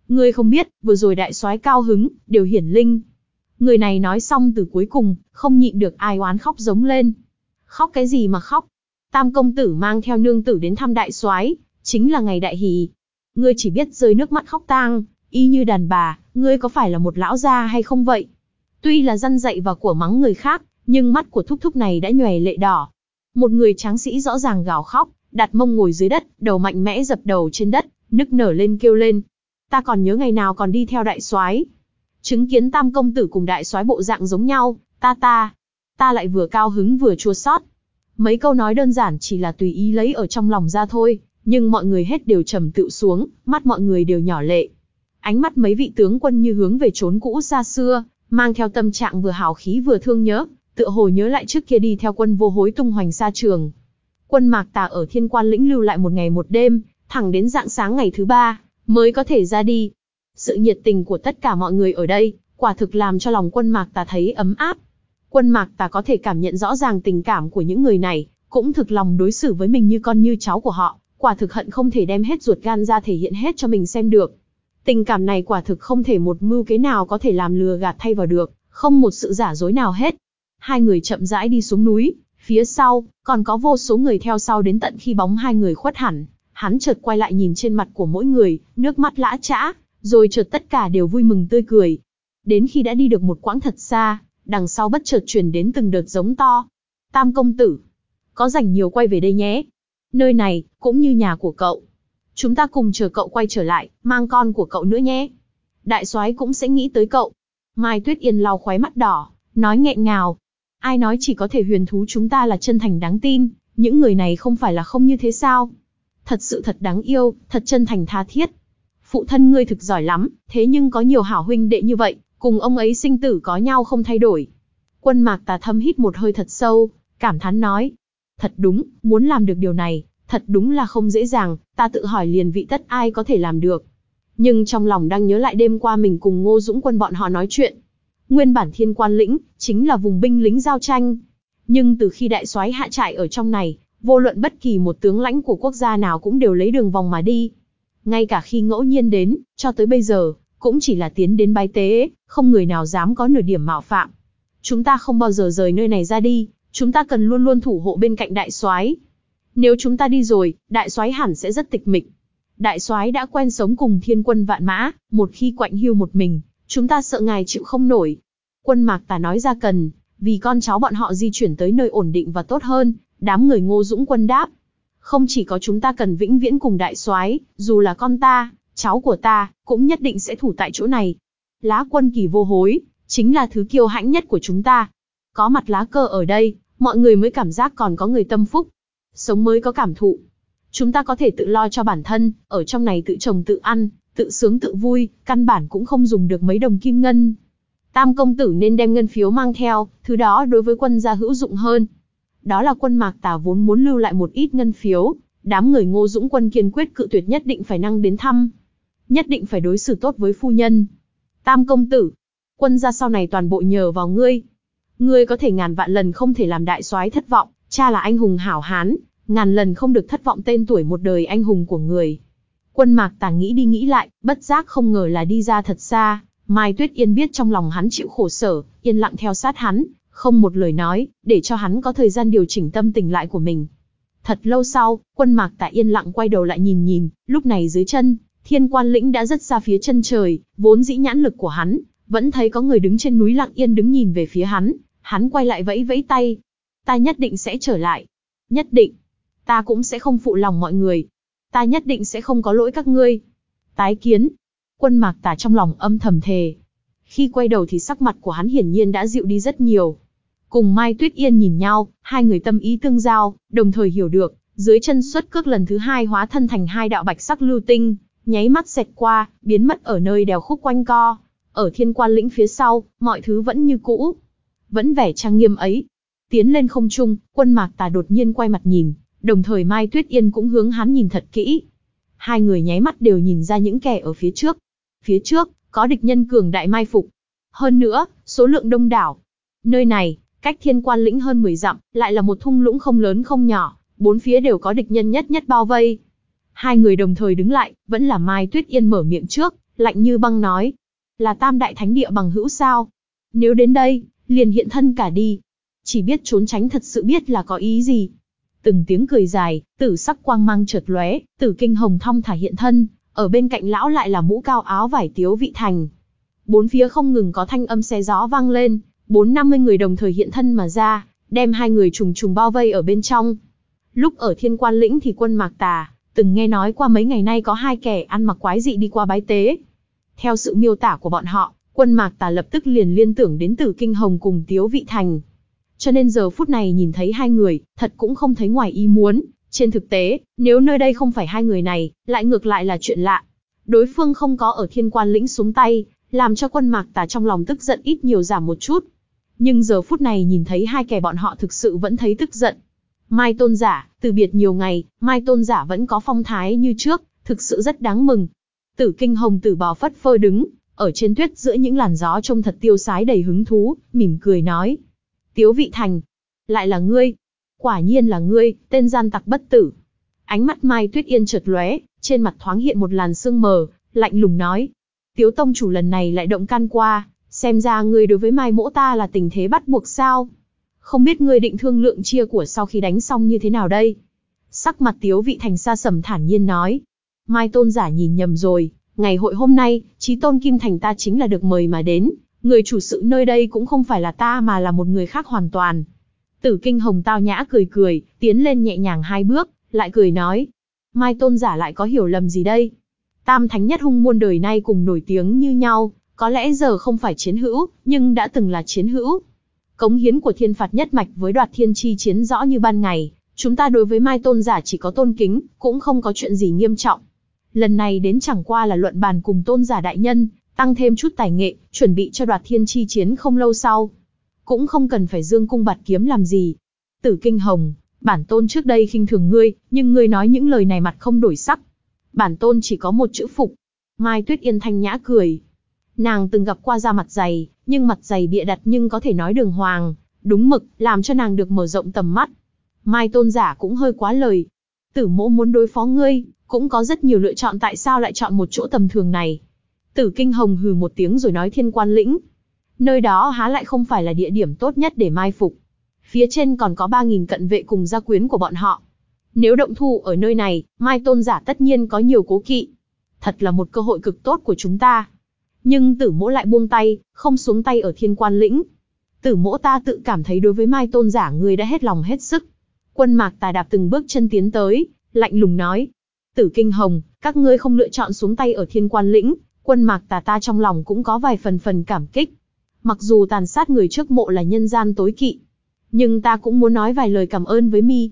Ngươi không biết, vừa rồi đại soái cao hứng, điều hiển linh. Người này nói xong từ cuối cùng, không nhịn được ai oán khóc giống lên. Khóc cái gì mà khóc? Tam công tử mang theo nương tử đến thăm đại soái, chính là ngày đại hỷ. Ngươi chỉ biết rơi nước mắt khóc tang, y như đàn bà, ngươi có phải là một lão gia hay không vậy? Tuy là răn dạy và của mắng người khác, nhưng mắt của thúc thúc này đã nhòe lệ đỏ. Một người tráng sĩ rõ ràng gào khóc, đặt mông ngồi dưới đất, đầu mạnh mẽ dập đầu trên đất, nức nở lên kêu lên. Ta còn nhớ ngày nào còn đi theo đại soái, chứng kiến tam công tử cùng đại soái bộ dạng giống nhau, ta ta, ta lại vừa cao hứng vừa chua xót. Mấy câu nói đơn giản chỉ là tùy ý lấy ở trong lòng ra thôi, nhưng mọi người hết đều trầm tự xuống, mắt mọi người đều nhỏ lệ. Ánh mắt mấy vị tướng quân như hướng về trốn cũ xa xưa, mang theo tâm trạng vừa hào khí vừa thương nhớ, tựa hồ nhớ lại trước kia đi theo quân vô hối tung hoành xa trường. Quân Mạc Tà ở Thiên Quan lĩnh lưu lại một ngày một đêm, thẳng đến dạng sáng ngày thứ ba mới có thể ra đi. Sự nhiệt tình của tất cả mọi người ở đây, quả thực làm cho lòng Quân Mạc Tà thấy ấm áp. Quân Mạc Tà có thể cảm nhận rõ ràng tình cảm của những người này, cũng thực lòng đối xử với mình như con như cháu của họ, quả thực hận không thể đem hết ruột gan ra thể hiện hết cho mình xem được. Tình cảm này quả thực không thể một mưu kế nào có thể làm lừa gạt thay vào được, không một sự giả dối nào hết. Hai người chậm rãi đi xuống núi, phía sau, còn có vô số người theo sau đến tận khi bóng hai người khuất hẳn. Hắn chợt quay lại nhìn trên mặt của mỗi người, nước mắt lã chã, rồi chợt tất cả đều vui mừng tươi cười. Đến khi đã đi được một quãng thật xa, đằng sau bất chợt truyền đến từng đợt giống to. Tam công tử, có rảnh nhiều quay về đây nhé. Nơi này, cũng như nhà của cậu. Chúng ta cùng chờ cậu quay trở lại, mang con của cậu nữa nhé. Đại soái cũng sẽ nghĩ tới cậu. Mai Tuyết Yên lau khóe mắt đỏ, nói nghẹn ngào. Ai nói chỉ có thể huyền thú chúng ta là chân thành đáng tin, những người này không phải là không như thế sao? Thật sự thật đáng yêu, thật chân thành tha thiết. Phụ thân ngươi thực giỏi lắm, thế nhưng có nhiều hảo huynh đệ như vậy, cùng ông ấy sinh tử có nhau không thay đổi. Quân mạc tà thâm hít một hơi thật sâu, cảm thán nói. Thật đúng, muốn làm được điều này, thật đúng là không dễ dàng, ta tự hỏi liền vị tất ai có thể làm được. Nhưng trong lòng đang nhớ lại đêm qua mình cùng Ngô Dũng quân bọn họ nói chuyện. Nguyên bản thiên quan lĩnh, chính là vùng binh lính giao tranh. Nhưng từ khi đại soái hạ trại ở trong này, vô luận bất kỳ một tướng lãnh của quốc gia nào cũng đều lấy đường vòng mà đi. Ngay cả khi ngẫu nhiên đến, cho tới bây giờ, cũng chỉ là tiến đến bái tế, không người nào dám có nửa điểm mạo phạm. Chúng ta không bao giờ rời nơi này ra đi, chúng ta cần luôn luôn thủ hộ bên cạnh đại soái. Nếu chúng ta đi rồi, đại soái hẳn sẽ rất tịch mịch. Đại soái đã quen sống cùng thiên quân vạn mã, một khi quạnh hưu một mình, chúng ta sợ ngài chịu không nổi. Quân Mạc Tà nói ra cần, vì con cháu bọn họ di chuyển tới nơi ổn định và tốt hơn, đám người Ngô Dũng quân đáp. Không chỉ có chúng ta cần vĩnh viễn cùng đại soái, dù là con ta, cháu của ta, cũng nhất định sẽ thủ tại chỗ này. Lá quân kỳ vô hối, chính là thứ kiêu hãnh nhất của chúng ta. Có mặt lá cờ ở đây, mọi người mới cảm giác còn có người tâm phúc. Sống mới có cảm thụ. Chúng ta có thể tự lo cho bản thân, ở trong này tự trồng tự ăn, tự sướng tự vui, căn bản cũng không dùng được mấy đồng kim ngân. Tam công tử nên đem ngân phiếu mang theo, thứ đó đối với quân gia hữu dụng hơn. Đó là quân mạc tà vốn muốn lưu lại một ít ngân phiếu, đám người ngô dũng quân kiên quyết cự tuyệt nhất định phải năng đến thăm. Nhất định phải đối xử tốt với phu nhân. Tam công tử, quân gia sau này toàn bộ nhờ vào ngươi. Ngươi có thể ngàn vạn lần không thể làm đại soái thất vọng, cha là anh hùng hảo hán, ngàn lần không được thất vọng tên tuổi một đời anh hùng của người. Quân mạc tàng nghĩ đi nghĩ lại, bất giác không ngờ là đi ra thật xa, Mai Tuyết Yên biết trong lòng hắn chịu khổ sở, yên lặng theo sát hắn, không một lời nói, để cho hắn có thời gian điều chỉnh tâm tình lại của mình. Thật lâu sau, quân mạc tại yên lặng quay đầu lại nhìn nhìn, lúc này dưới chân, thiên quan lĩnh đã rất xa phía chân trời, vốn dĩ nhãn lực của hắn, vẫn thấy có người đứng trên núi lặng yên đứng nhìn về phía hắn, hắn quay lại vẫy vẫy tay. Ta nhất định sẽ trở lại. Nhất định. Ta cũng sẽ không phụ lòng mọi người. Ta nhất định sẽ không có lỗi các ngươi. Tái kiến. Quân mạc tả trong lòng âm thầm thề. Khi quay đầu thì sắc mặt của hắn hiển nhiên đã dịu đi rất nhiều. Cùng Mai Tuyết Yên nhìn nhau, hai người tâm ý tương giao, đồng thời hiểu được, dưới chân xuất cước lần thứ hai hóa thân thành hai đạo bạch sắc lưu tinh, nháy mắt xẹt qua, biến mất ở nơi đèo khúc quanh co. Ở thiên quan lĩnh phía sau, mọi thứ vẫn như cũ. Vẫn vẻ trang nghiêm ấy. Tiến lên không trung, quân mạc tà đột nhiên quay mặt nhìn, đồng thời Mai Tuyết Yên cũng hướng hắn nhìn thật kỹ. Hai người nháy mắt đều nhìn ra những kẻ ở phía trước. Phía trước, có địch nhân cường đại mai phục. Hơn nữa, số lượng đông đảo. Nơi này, cách thiên quan lĩnh hơn 10 dặm, lại là một thung lũng không lớn không nhỏ, bốn phía đều có địch nhân nhất nhất bao vây. Hai người đồng thời đứng lại, vẫn là Mai Tuyết Yên mở miệng trước, lạnh như băng nói. Là tam đại thánh địa bằng hữu sao? Nếu đến đây, liền hiện thân cả đi. Chỉ biết trốn tránh thật sự biết là có ý gì. Từng tiếng cười dài, tử sắc quang mang chợt lóe, tử kinh hồng thong thả hiện thân, ở bên cạnh lão lại là mũ cao áo vải tiếu vị thành. Bốn phía không ngừng có thanh âm xe gió vang lên, bốn năm mươi người đồng thời hiện thân mà ra, đem hai người trùng trùng bao vây ở bên trong. Lúc ở thiên quan lĩnh thì quân mạc tà, từng nghe nói qua mấy ngày nay có hai kẻ ăn mặc quái dị đi qua bái tế. Theo sự miêu tả của bọn họ, quân mạc tà lập tức liền liên tưởng đến tử kinh hồng cùng tiếu vị thành. Cho nên giờ phút này nhìn thấy hai người, thật cũng không thấy ngoài ý muốn. Trên thực tế, nếu nơi đây không phải hai người này, lại ngược lại là chuyện lạ. Đối phương không có ở thiên quan lĩnh xuống tay, làm cho quân mạc tà trong lòng tức giận ít nhiều giảm một chút. Nhưng giờ phút này nhìn thấy hai kẻ bọn họ thực sự vẫn thấy tức giận. Mai tôn giả, từ biệt nhiều ngày, Mai tôn giả vẫn có phong thái như trước, thực sự rất đáng mừng. Tử kinh hồng tử bò phất phơ đứng, ở trên tuyết giữa những làn gió trông thật tiêu sái đầy hứng thú, mỉm cười nói. Tiếu vị thành, lại là ngươi. Quả nhiên là ngươi, tên gian tặc bất tử. Ánh mắt Mai Tuyết Yên chợt lóe, trên mặt thoáng hiện một làn sương mờ, lạnh lùng nói. Tiếu tông chủ lần này lại động can qua, xem ra ngươi đối với Mai mỗ ta là tình thế bắt buộc sao. Không biết ngươi định thương lượng chia của sau khi đánh xong như thế nào đây? Sắc mặt Tiếu vị thành xa sầm thản nhiên nói. Mai tôn giả nhìn nhầm rồi, ngày hội hôm nay, trí tôn Kim Thành ta chính là được mời mà đến, người chủ sự nơi đây cũng không phải là ta mà là một người khác hoàn toàn. Tử kinh hồng tao nhã cười cười, tiến lên nhẹ nhàng hai bước, lại cười nói. Mai tôn giả lại có hiểu lầm gì đây? Tam thánh nhất hung muôn đời nay cùng nổi tiếng như nhau, có lẽ giờ không phải chiến hữu, nhưng đã từng là chiến hữu. Cống hiến của thiên phạt nhất mạch với đoạt thiên chi chiến rõ như ban ngày, chúng ta đối với Mai tôn giả chỉ có tôn kính, cũng không có chuyện gì nghiêm trọng. Lần này đến chẳng qua là luận bàn cùng tôn giả đại nhân, tăng thêm chút tài nghệ, chuẩn bị cho đoạt thiên chi chiến không lâu sau. Cũng không cần phải dương cung bạt kiếm làm gì. Tử kinh hồng, bản tôn trước đây khinh thường ngươi, nhưng ngươi nói những lời này mặt không đổi sắc. Bản tôn chỉ có một chữ phục. Mai Tuyết Yên thanh nhã cười. Nàng từng gặp qua da mặt dày, nhưng mặt dày bịa đặt nhưng có thể nói đường hoàng, đúng mực, làm cho nàng được mở rộng tầm mắt. Mai tôn giả cũng hơi quá lời. Tử mỗ muốn đối phó ngươi, cũng có rất nhiều lựa chọn tại sao lại chọn một chỗ tầm thường này. Tử Kinh Hồng hừ một tiếng rồi nói thiên quan lĩnh. Nơi đó há lại không phải là địa điểm tốt nhất để mai phục. Phía trên còn có 3.000 cận vệ cùng gia quyến của bọn họ. Nếu động thu ở nơi này, Mai Tôn giả tất nhiên có nhiều cố kỵ. Thật là một cơ hội cực tốt của chúng ta. Nhưng tử mỗ lại buông tay, không xuống tay ở thiên quan lĩnh. Tử mỗ ta tự cảm thấy đối với Mai Tôn giả người đã hết lòng hết sức. Quân mạc tài đạp từng bước chân tiến tới, lạnh lùng nói. Tử kinh hồng, các ngươi không lựa chọn xuống tay ở thiên quan lĩnh, quân mạc tà ta trong lòng cũng có vài phần phần cảm kích. Mặc dù tàn sát người trước mộ là nhân gian tối kỵ, nhưng ta cũng muốn nói vài lời cảm ơn với mi.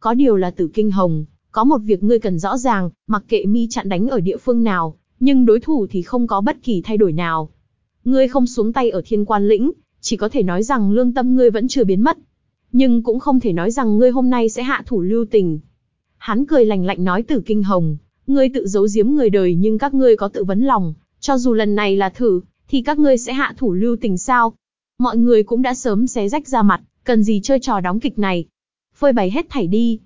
Có điều là tử kinh hồng, có một việc ngươi cần rõ ràng, mặc kệ mi chặn đánh ở địa phương nào, nhưng đối thủ thì không có bất kỳ thay đổi nào. Ngươi không xuống tay ở thiên quan lĩnh, chỉ có thể nói rằng lương tâm ngươi vẫn chưa biến mất. Nhưng cũng không thể nói rằng ngươi hôm nay sẽ hạ thủ lưu tình. Hắn cười lành lạnh nói tử kinh hồng, ngươi tự giấu giếm người đời nhưng các ngươi có tự vấn lòng, cho dù lần này là thử, thì các ngươi sẽ hạ thủ lưu tình sao? Mọi người cũng đã sớm xé rách ra mặt, cần gì chơi trò đóng kịch này? Phơi bày hết thảy đi.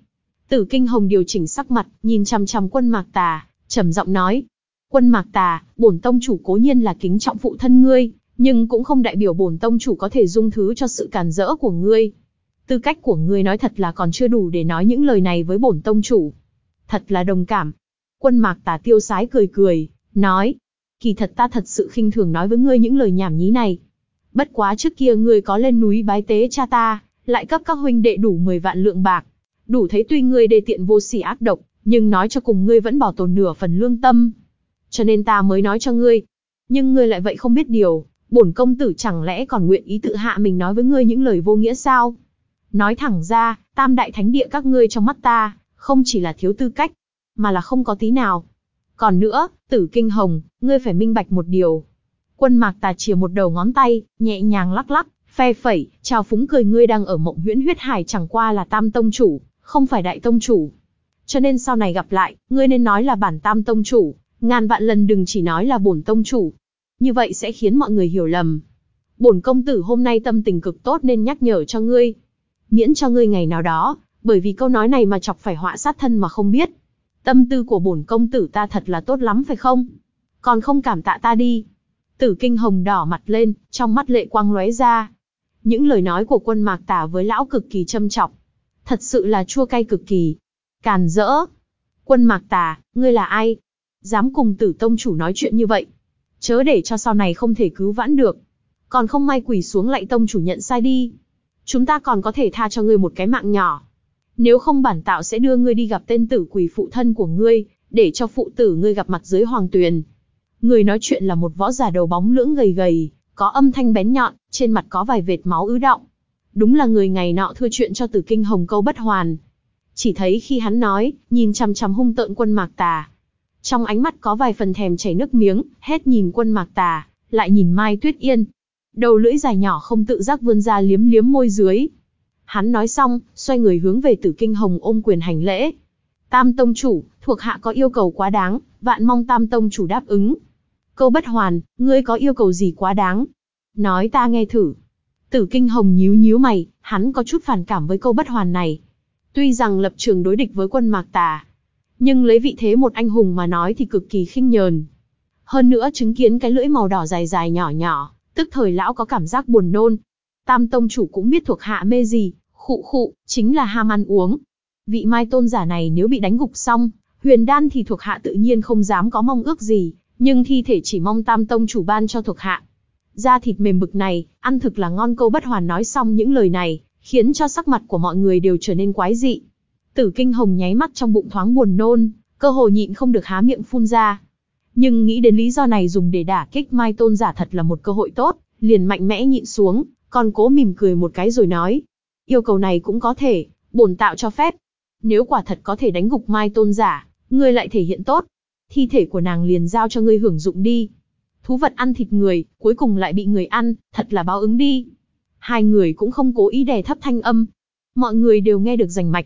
Tử Kinh Hồng điều chỉnh sắc mặt, nhìn chằm chằm quân mạc tà, trầm giọng nói. Quân mạc tà, bổn tông chủ cố nhiên là kính trọng phụ thân ngươi, nhưng cũng không đại biểu bổn tông chủ có thể dung thứ cho sự càn rỡ của ngươi. Tư cách của ngươi nói thật là còn chưa đủ để nói những lời này với bổn tông chủ. Thật là đồng cảm. Quân mạc tà tiêu sái cười cười, nói. Kỳ thật ta thật sự khinh thường nói với ngươi những lời nhảm nhí này. Bất quá trước kia ngươi có lên núi bái tế cha ta, lại cấp các huynh đệ đủ 10 vạn lượng bạc. Đủ thấy tuy ngươi đề tiện vô sỉ ác độc, nhưng nói cho cùng ngươi vẫn bỏ tồn nửa phần lương tâm. Cho nên ta mới nói cho ngươi. Nhưng ngươi lại vậy không biết điều, bổn công tử chẳng lẽ còn nguyện ý tự hạ mình nói với ngươi những lời vô nghĩa sao? Nói thẳng ra, tam đại thánh địa các ngươi trong mắt ta, không chỉ là thiếu tư cách, mà là không có tí nào. Còn nữa, tử kinh hồng, ngươi phải minh bạch một điều. Quân mạc tà chìa một đầu ngón tay, nhẹ nhàng lắc lắc, phe phẩy, chào phúng cười ngươi đang ở mộng huyễn huyết hải chẳng qua là tam tông chủ, không phải đại tông chủ. Cho nên sau này gặp lại, ngươi nên nói là bản tam tông chủ, ngàn vạn lần đừng chỉ nói là bổn tông chủ. Như vậy sẽ khiến mọi người hiểu lầm. Bổn công tử hôm nay tâm tình cực tốt nên nhắc nhở cho ngươi. Miễn cho ngươi ngày nào đó, bởi vì câu nói này mà chọc phải họa sát thân mà không biết. Tâm tư của bổn công tử ta thật là tốt lắm phải không? Còn không cảm tạ ta đi. Tử kinh hồng đỏ mặt lên, trong mắt lệ quang lóe ra. Những lời nói của quân mạc tả với lão cực kỳ châm trọng. Thật sự là chua cay cực kỳ. Càn rỡ. Quân mạc Tả, ngươi là ai? Dám cùng tử tông chủ nói chuyện như vậy. Chớ để cho sau này không thể cứu vãn được. Còn không may quỷ xuống lại tông chủ nhận sai đi. Chúng ta còn có thể tha cho ngươi một cái mạng nhỏ. Nếu không bản tạo sẽ đưa ngươi đi gặp tên tử quỷ phụ thân của ngươi, để cho phụ tử ngươi gặp mặt dưới hoàng tuyền. Người nói chuyện là một võ giả đầu bóng lưỡng gầy gầy, có âm thanh bén nhọn, trên mặt có vài vệt máu ứ động. Đúng là người ngày nọ thưa chuyện cho tử kinh hồng câu bất hoàn. Chỉ thấy khi hắn nói, nhìn chằm chằm hung tợn quân mạc tà. Trong ánh mắt có vài phần thèm chảy nước miếng, hết nhìn quân mạc tà, lại nhìn Mai Tuyết Yên. Đầu lưỡi dài nhỏ không tự giác vươn ra liếm liếm môi dưới, Hắn nói xong, xoay người hướng về Tử Kinh Hồng ôm quyền hành lễ. Tam Tông Chủ, thuộc hạ có yêu cầu quá đáng, vạn mong Tam Tông Chủ đáp ứng. Câu bất hoàn, ngươi có yêu cầu gì quá đáng? Nói ta nghe thử. Tử Kinh Hồng nhíu nhíu mày, hắn có chút phản cảm với câu bất hoàn này. Tuy rằng lập trường đối địch với quân Mạc Tà, nhưng lấy vị thế một anh hùng mà nói thì cực kỳ khinh nhờn. Hơn nữa chứng kiến cái lưỡi màu đỏ dài dài nhỏ nhỏ, tức thời lão có cảm giác buồn nôn. Tam Tông Chủ cũng biết thuộc hạ mê gì, Khụ khụ, chính là ham ăn uống. Vị mai tôn giả này nếu bị đánh gục xong, huyền đan thì thuộc hạ tự nhiên không dám có mong ước gì, nhưng thi thể chỉ mong tam tông chủ ban cho thuộc hạ. Da thịt mềm bực này, ăn thực là ngon câu bất hoàn nói xong những lời này, khiến cho sắc mặt của mọi người đều trở nên quái dị. Tử kinh hồng nháy mắt trong bụng thoáng buồn nôn, cơ hồ nhịn không được há miệng phun ra. Nhưng nghĩ đến lý do này dùng để đả kích mai tôn giả thật là một cơ hội tốt, liền mạnh mẽ nhịn xuống, còn cố mỉm cười một cái rồi nói, Yêu cầu này cũng có thể, bổn tạo cho phép. Nếu quả thật có thể đánh gục Mai Tôn giả, ngươi lại thể hiện tốt. Thi thể của nàng liền giao cho ngươi hưởng dụng đi. Thú vật ăn thịt người, cuối cùng lại bị người ăn, thật là báo ứng đi. Hai người cũng không cố ý đè thấp thanh âm. Mọi người đều nghe được rành mạch.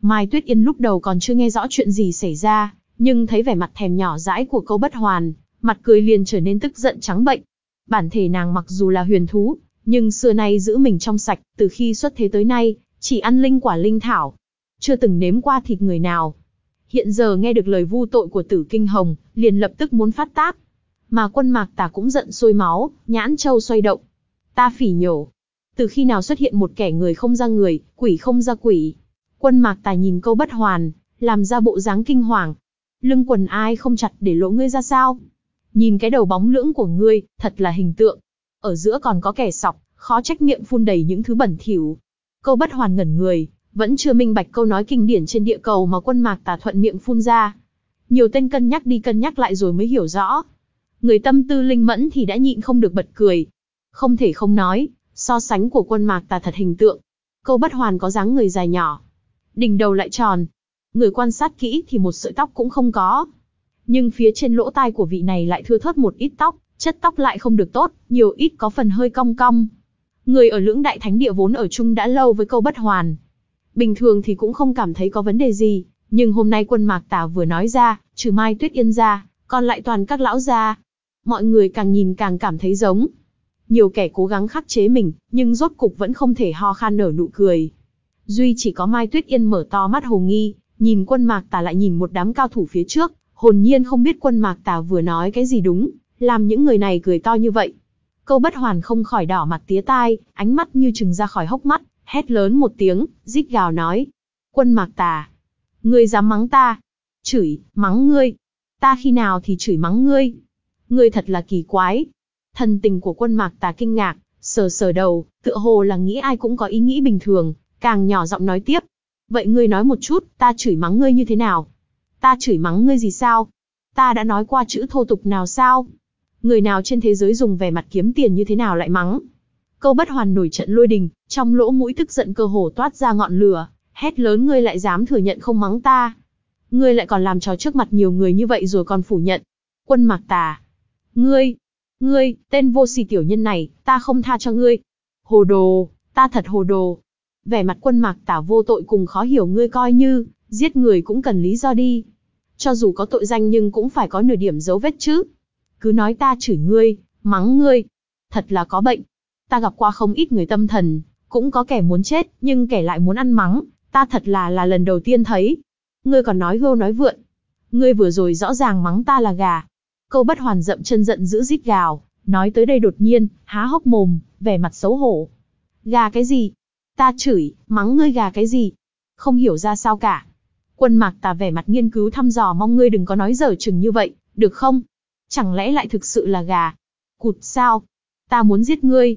Mai Tuyết Yên lúc đầu còn chưa nghe rõ chuyện gì xảy ra, nhưng thấy vẻ mặt thèm nhỏ dãi của câu bất hoàn, mặt cười liền trở nên tức giận trắng bệnh. Bản thể nàng mặc dù là huyền thú, nhưng xưa nay giữ mình trong sạch, từ khi xuất thế tới nay, chỉ ăn linh quả linh thảo, chưa từng nếm qua thịt người nào. Hiện giờ nghe được lời vu tội của Tử Kinh Hồng, liền lập tức muốn phát tác. Mà quân mạc tà cũng giận sôi máu, nhãn châu xoay động. Ta phỉ nhổ. Từ khi nào xuất hiện một kẻ người không ra người, quỷ không ra quỷ. Quân mạc tà nhìn câu bất hoàn, làm ra bộ dáng kinh hoàng. Lưng quần ai không chặt để lộ ngươi ra sao? Nhìn cái đầu bóng lưỡng của ngươi, thật là hình tượng ở giữa còn có kẻ sọc, khó trách miệng phun đầy những thứ bẩn thỉu. Câu bất hoàn ngẩn người, vẫn chưa minh bạch câu nói kinh điển trên địa cầu mà quân mạc tà thuận miệng phun ra. Nhiều tên cân nhắc đi cân nhắc lại rồi mới hiểu rõ. Người tâm tư linh mẫn thì đã nhịn không được bật cười. Không thể không nói, so sánh của quân mạc tà thật hình tượng. Câu bất hoàn có dáng người dài nhỏ. Đỉnh đầu lại tròn. Người quan sát kỹ thì một sợi tóc cũng không có. Nhưng phía trên lỗ tai của vị này lại thưa thớt một ít tóc, chất tóc lại không được tốt, nhiều ít có phần hơi cong cong. Người ở lưỡng đại thánh địa vốn ở chung đã lâu với câu bất hoàn. Bình thường thì cũng không cảm thấy có vấn đề gì, nhưng hôm nay quân mạc Tả vừa nói ra, trừ mai tuyết yên ra, còn lại toàn các lão gia. Mọi người càng nhìn càng cảm thấy giống. Nhiều kẻ cố gắng khắc chế mình, nhưng rốt cục vẫn không thể ho khan nở nụ cười. Duy chỉ có Mai Tuyết Yên mở to mắt hồ nghi, nhìn quân mạc tà lại nhìn một đám cao thủ phía trước, hồn nhiên không biết quân mạc tà vừa nói cái gì đúng, làm những người này cười to như vậy. Câu bất hoàn không khỏi đỏ mặt tía tai, ánh mắt như trừng ra khỏi hốc mắt, hét lớn một tiếng, rít gào nói. Quân mạc tà, ngươi dám mắng ta, chửi, mắng ngươi, ta khi nào thì chửi mắng ngươi, ngươi thật là kỳ quái. Thần tình của quân mạc tà kinh ngạc, sờ sờ đầu, tựa hồ là nghĩ ai cũng có ý nghĩ bình thường, càng nhỏ giọng nói tiếp. Vậy ngươi nói một chút, ta chửi mắng ngươi như thế nào? Ta chửi mắng ngươi gì sao? Ta đã nói qua chữ thô tục nào sao? Người nào trên thế giới dùng vẻ mặt kiếm tiền như thế nào lại mắng? Câu bất hoàn nổi trận lôi đình, trong lỗ mũi tức giận cơ hồ toát ra ngọn lửa, hét lớn ngươi lại dám thừa nhận không mắng ta. Ngươi lại còn làm trò trước mặt nhiều người như vậy rồi còn phủ nhận. Quân mạc tà. Ngươi, ngươi, tên vô sỉ tiểu nhân này, ta không tha cho ngươi. Hồ đồ, ta thật hồ đồ. Vẻ mặt quân mạc tả vô tội cùng khó hiểu ngươi coi như, giết người cũng cần lý do đi. Cho dù có tội danh nhưng cũng phải có nửa điểm dấu vết chứ. Cứ nói ta chửi ngươi, mắng ngươi. Thật là có bệnh. Ta gặp qua không ít người tâm thần, cũng có kẻ muốn chết, nhưng kẻ lại muốn ăn mắng, ta thật là là lần đầu tiên thấy. Ngươi còn nói gâu nói vượn. Ngươi vừa rồi rõ ràng mắng ta là gà. Câu bất hoàn dậm chân giận giữ rít gào, nói tới đây đột nhiên, há hốc mồm, vẻ mặt xấu hổ. Gà cái gì? Ta chửi, mắng ngươi gà cái gì? Không hiểu ra sao cả. Quân mạc tà vẻ mặt nghiên cứu thăm dò mong ngươi đừng có nói dở chừng như vậy, được không? Chẳng lẽ lại thực sự là gà? Cụt sao? Ta muốn giết ngươi.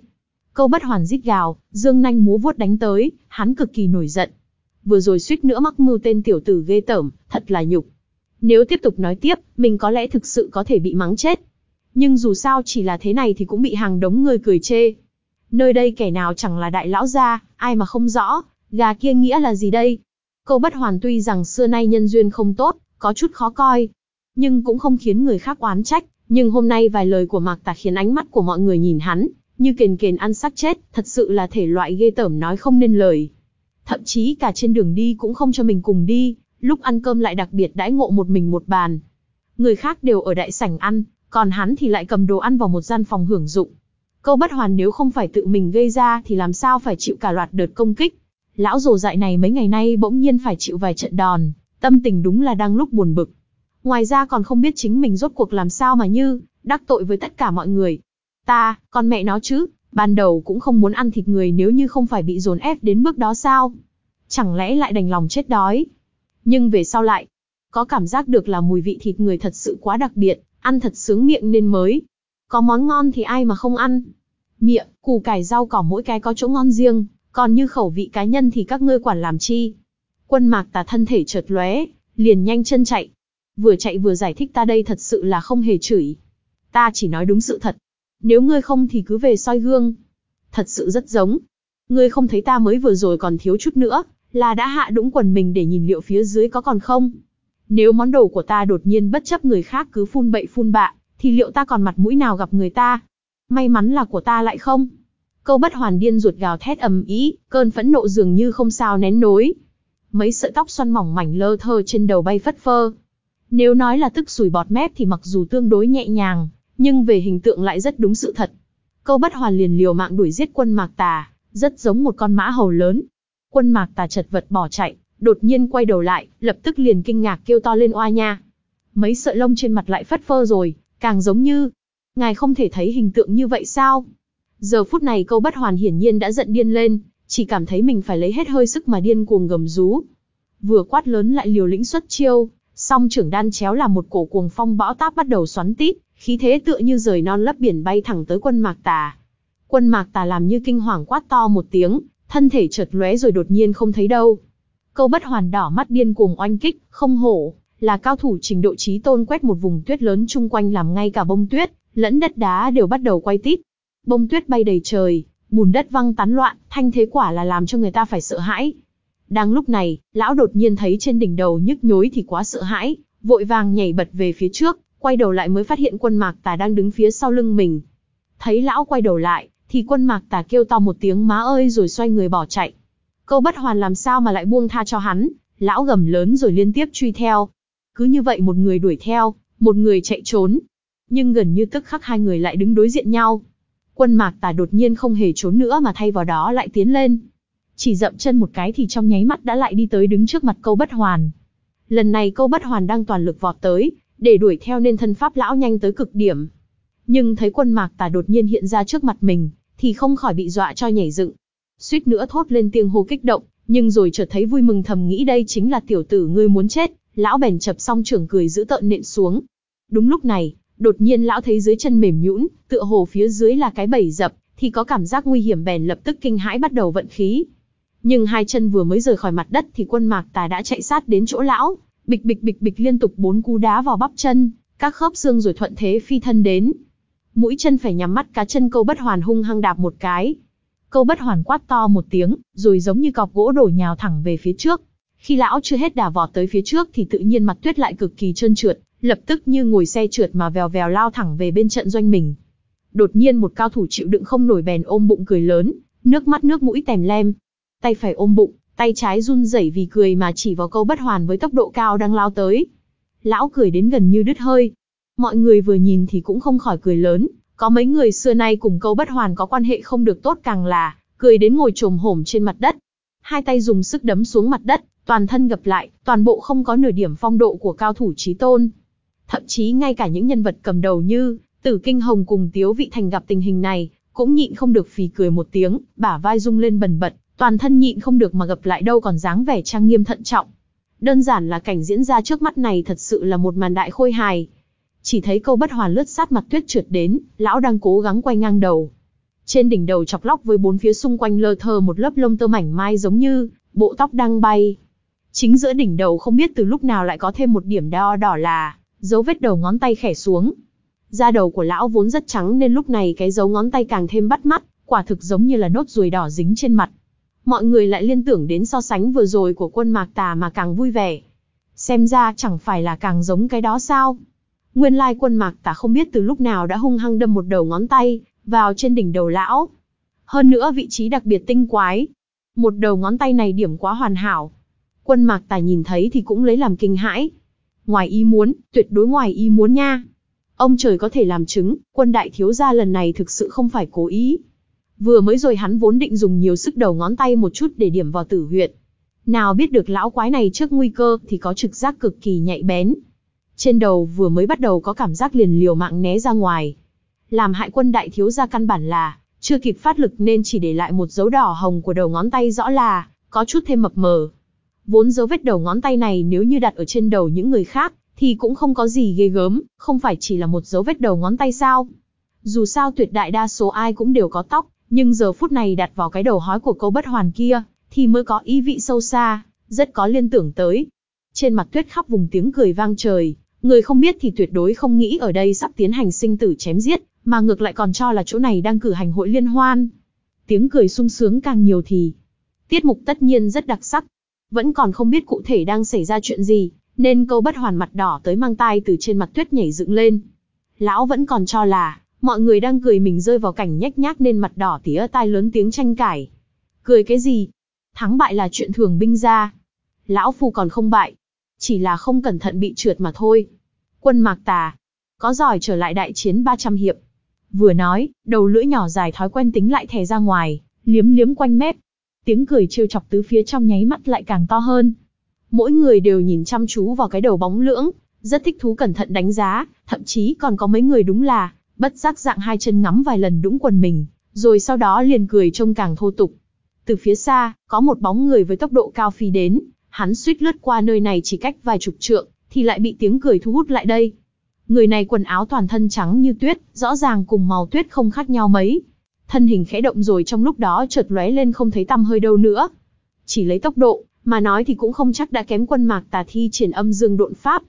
Câu bất hoàn rít gào, dương nanh múa vuốt đánh tới, hắn cực kỳ nổi giận. Vừa rồi suýt nữa mắc mưu tên tiểu tử ghê tởm, thật là nhục. Nếu tiếp tục nói tiếp, mình có lẽ thực sự có thể bị mắng chết. Nhưng dù sao chỉ là thế này thì cũng bị hàng đống người cười chê. Nơi đây kẻ nào chẳng là đại lão gia, ai mà không rõ, gà kia nghĩa là gì đây? Câu bất hoàn tuy rằng xưa nay nhân duyên không tốt, có chút khó coi, nhưng cũng không khiến người khác oán trách. Nhưng hôm nay vài lời của Mạc Tà khiến ánh mắt của mọi người nhìn hắn, như kền kền ăn xác chết, thật sự là thể loại ghê tởm nói không nên lời. Thậm chí cả trên đường đi cũng không cho mình cùng đi, lúc ăn cơm lại đặc biệt đãi ngộ một mình một bàn. Người khác đều ở đại sảnh ăn, còn hắn thì lại cầm đồ ăn vào một gian phòng hưởng dụng. Câu bất hoàn nếu không phải tự mình gây ra thì làm sao phải chịu cả loạt đợt công kích. Lão rồ dại này mấy ngày nay bỗng nhiên phải chịu vài trận đòn, tâm tình đúng là đang lúc buồn bực. Ngoài ra còn không biết chính mình rốt cuộc làm sao mà như, đắc tội với tất cả mọi người. Ta, con mẹ nó chứ, ban đầu cũng không muốn ăn thịt người nếu như không phải bị dồn ép đến bước đó sao. Chẳng lẽ lại đành lòng chết đói. Nhưng về sau lại, có cảm giác được là mùi vị thịt người thật sự quá đặc biệt, ăn thật sướng miệng nên mới. Có món ngon thì ai mà không ăn. Miệng, củ cải rau cỏ mỗi cái có chỗ ngon riêng, còn như khẩu vị cá nhân thì các ngươi quản làm chi. Quân mạc tà thân thể chợt lóe, liền nhanh chân chạy. Vừa chạy vừa giải thích ta đây thật sự là không hề chửi. Ta chỉ nói đúng sự thật. Nếu ngươi không thì cứ về soi gương. Thật sự rất giống. Ngươi không thấy ta mới vừa rồi còn thiếu chút nữa, là đã hạ đũng quần mình để nhìn liệu phía dưới có còn không. Nếu món đồ của ta đột nhiên bất chấp người khác cứ phun bậy phun bạ, thì liệu ta còn mặt mũi nào gặp người ta? May mắn là của ta lại không? Câu bất hoàn điên ruột gào thét ầm ĩ, cơn phẫn nộ dường như không sao nén nối. Mấy sợi tóc xoăn mỏng mảnh lơ thơ trên đầu bay phất phơ. Nếu nói là tức sùi bọt mép thì mặc dù tương đối nhẹ nhàng, nhưng về hình tượng lại rất đúng sự thật. Câu bất hoàn liền liều mạng đuổi giết quân mạc tà, rất giống một con mã hầu lớn. Quân mạc tà chật vật bỏ chạy, đột nhiên quay đầu lại, lập tức liền kinh ngạc kêu to lên oa nha. Mấy sợi lông trên mặt lại phất phơ rồi, càng giống như, ngài không thể thấy hình tượng như vậy sao? Giờ phút này câu bất hoàn hiển nhiên đã giận điên lên, chỉ cảm thấy mình phải lấy hết hơi sức mà điên cuồng gầm rú. Vừa quát lớn lại liều lĩnh xuất chiêu, song trưởng đan chéo là một cổ cuồng phong bão táp bắt đầu xoắn tít, khí thế tựa như rời non lấp biển bay thẳng tới quân mạc tà. Quân mạc tà làm như kinh hoàng quát to một tiếng, thân thể chợt lóe rồi đột nhiên không thấy đâu. Câu bất hoàn đỏ mắt điên cuồng oanh kích, không hổ, là cao thủ trình độ trí tôn quét một vùng tuyết lớn chung quanh làm ngay cả bông tuyết, lẫn đất đá đều bắt đầu quay tít. Bông tuyết bay đầy trời, bùn đất văng tán loạn, thanh thế quả là làm cho người ta phải sợ hãi. Đang lúc này, lão đột nhiên thấy trên đỉnh đầu nhức nhối thì quá sợ hãi, vội vàng nhảy bật về phía trước, quay đầu lại mới phát hiện quân mạc tà đang đứng phía sau lưng mình. Thấy lão quay đầu lại, thì quân mạc tà kêu to một tiếng má ơi rồi xoay người bỏ chạy. Câu bất hoàn làm sao mà lại buông tha cho hắn, lão gầm lớn rồi liên tiếp truy theo. Cứ như vậy một người đuổi theo, một người chạy trốn. Nhưng gần như tức khắc hai người lại đứng đối diện nhau. Quân mạc tà đột nhiên không hề trốn nữa mà thay vào đó lại tiến lên. Chỉ dậm chân một cái thì trong nháy mắt đã lại đi tới đứng trước mặt câu bất hoàn. Lần này câu bất hoàn đang toàn lực vọt tới, để đuổi theo nên thân pháp lão nhanh tới cực điểm. Nhưng thấy quân mạc tà đột nhiên hiện ra trước mặt mình, thì không khỏi bị dọa cho nhảy dựng. Suýt nữa thốt lên tiếng hô kích động, nhưng rồi chợt thấy vui mừng thầm nghĩ đây chính là tiểu tử ngươi muốn chết, lão bèn chập xong trưởng cười giữ tợn nện xuống. Đúng lúc này, đột nhiên lão thấy dưới chân mềm nhũn, tựa hồ phía dưới là cái bầy dập, thì có cảm giác nguy hiểm bèn lập tức kinh hãi bắt đầu vận khí. Nhưng hai chân vừa mới rời khỏi mặt đất thì quân mạc tà đã chạy sát đến chỗ lão, bịch bịch bịch bịch liên tục bốn cú đá vào bắp chân, các khớp xương rồi thuận thế phi thân đến. Mũi chân phải nhắm mắt cá chân câu bất hoàn hung hăng đạp một cái. Câu bất hoàn quát to một tiếng, rồi giống như cọc gỗ đổ nhào thẳng về phía trước. Khi lão chưa hết đà vọt tới phía trước thì tự nhiên mặt tuyết lại cực kỳ trơn trượt, lập tức như ngồi xe trượt mà vèo vèo lao thẳng về bên trận doanh mình. Đột nhiên một cao thủ chịu đựng không nổi bèn ôm bụng cười lớn, nước mắt nước mũi tèm lem. Tay phải ôm bụng, tay trái run rẩy vì cười mà chỉ vào câu bất hoàn với tốc độ cao đang lao tới. Lão cười đến gần như đứt hơi. Mọi người vừa nhìn thì cũng không khỏi cười lớn, có mấy người xưa nay cùng câu bất hoàn có quan hệ không được tốt càng là, cười đến ngồi trồm hổm trên mặt đất. Hai tay dùng sức đấm xuống mặt đất, toàn thân gập lại, toàn bộ không có nửa điểm phong độ của cao thủ trí tôn. Thậm chí ngay cả những nhân vật cầm đầu như Tử Kinh Hồng cùng Tiếu Vị Thành gặp tình hình này, cũng nhịn không được phì cười một tiếng, bả vai rung lên bần bật, toàn thân nhịn không được mà gập lại đâu còn dáng vẻ trang nghiêm thận trọng. Đơn giản là cảnh diễn ra trước mắt này thật sự là một màn đại khôi hài. Chỉ thấy câu bất hoàn lướt sát mặt tuyết trượt đến, lão đang cố gắng quay ngang đầu. Trên đỉnh đầu chọc lóc với bốn phía xung quanh lơ thơ một lớp lông tơ mảnh mai giống như bộ tóc đang bay. Chính giữa đỉnh đầu không biết từ lúc nào lại có thêm một điểm đo đỏ là dấu vết đầu ngón tay khẻ xuống. Da đầu của lão vốn rất trắng nên lúc này cái dấu ngón tay càng thêm bắt mắt, quả thực giống như là nốt ruồi đỏ dính trên mặt. Mọi người lại liên tưởng đến so sánh vừa rồi của quân mạc tà mà càng vui vẻ. Xem ra chẳng phải là càng giống cái đó sao? Nguyên lai quân mạc tà không biết từ lúc nào đã hung hăng đâm một đầu ngón tay, vào trên đỉnh đầu lão. Hơn nữa vị trí đặc biệt tinh quái. Một đầu ngón tay này điểm quá hoàn hảo. Quân mạc tà nhìn thấy thì cũng lấy làm kinh hãi. Ngoài ý muốn, tuyệt đối ngoài ý muốn nha. Ông trời có thể làm chứng, quân đại thiếu gia lần này thực sự không phải cố ý. Vừa mới rồi hắn vốn định dùng nhiều sức đầu ngón tay một chút để điểm vào tử huyệt. Nào biết được lão quái này trước nguy cơ thì có trực giác cực kỳ nhạy bén. Trên đầu vừa mới bắt đầu có cảm giác liền liều mạng né ra ngoài. Làm hại quân đại thiếu gia căn bản là, chưa kịp phát lực nên chỉ để lại một dấu đỏ hồng của đầu ngón tay rõ là, có chút thêm mập mờ. Vốn dấu vết đầu ngón tay này nếu như đặt ở trên đầu những người khác, thì cũng không có gì ghê gớm, không phải chỉ là một dấu vết đầu ngón tay sao. Dù sao tuyệt đại đa số ai cũng đều có tóc, nhưng giờ phút này đặt vào cái đầu hói của câu bất hoàn kia, thì mới có ý vị sâu xa, rất có liên tưởng tới. Trên mặt tuyết khắp vùng tiếng cười vang trời, người không biết thì tuyệt đối không nghĩ ở đây sắp tiến hành sinh tử chém giết, mà ngược lại còn cho là chỗ này đang cử hành hội liên hoan. Tiếng cười sung sướng càng nhiều thì, tiết mục tất nhiên rất đặc sắc. Vẫn còn không biết cụ thể đang xảy ra chuyện gì, nên câu bất hoàn mặt đỏ tới mang tai từ trên mặt tuyết nhảy dựng lên. Lão vẫn còn cho là, mọi người đang cười mình rơi vào cảnh nhếch nhác nên mặt đỏ tía tai lớn tiếng tranh cãi. Cười cái gì? Thắng bại là chuyện thường binh ra. Lão phu còn không bại. Chỉ là không cẩn thận bị trượt mà thôi. Quân mạc tà. Có giỏi trở lại đại chiến 300 hiệp. Vừa nói, đầu lưỡi nhỏ dài thói quen tính lại thè ra ngoài, liếm liếm quanh mép. Tiếng cười trêu chọc tứ phía trong nháy mắt lại càng to hơn. Mỗi người đều nhìn chăm chú vào cái đầu bóng lưỡng, rất thích thú cẩn thận đánh giá, thậm chí còn có mấy người đúng là, bất giác dạng hai chân ngắm vài lần đũng quần mình, rồi sau đó liền cười trông càng thô tục. Từ phía xa, có một bóng người với tốc độ cao phi đến, hắn suýt lướt qua nơi này chỉ cách vài chục trượng, thì lại bị tiếng cười thu hút lại đây. Người này quần áo toàn thân trắng như tuyết, rõ ràng cùng màu tuyết không khác nhau mấy. Thân hình khẽ động rồi trong lúc đó chợt lóe lên không thấy tăm hơi đâu nữa. Chỉ lấy tốc độ, mà nói thì cũng không chắc đã kém quân mạc tà thi triển âm dương độn pháp.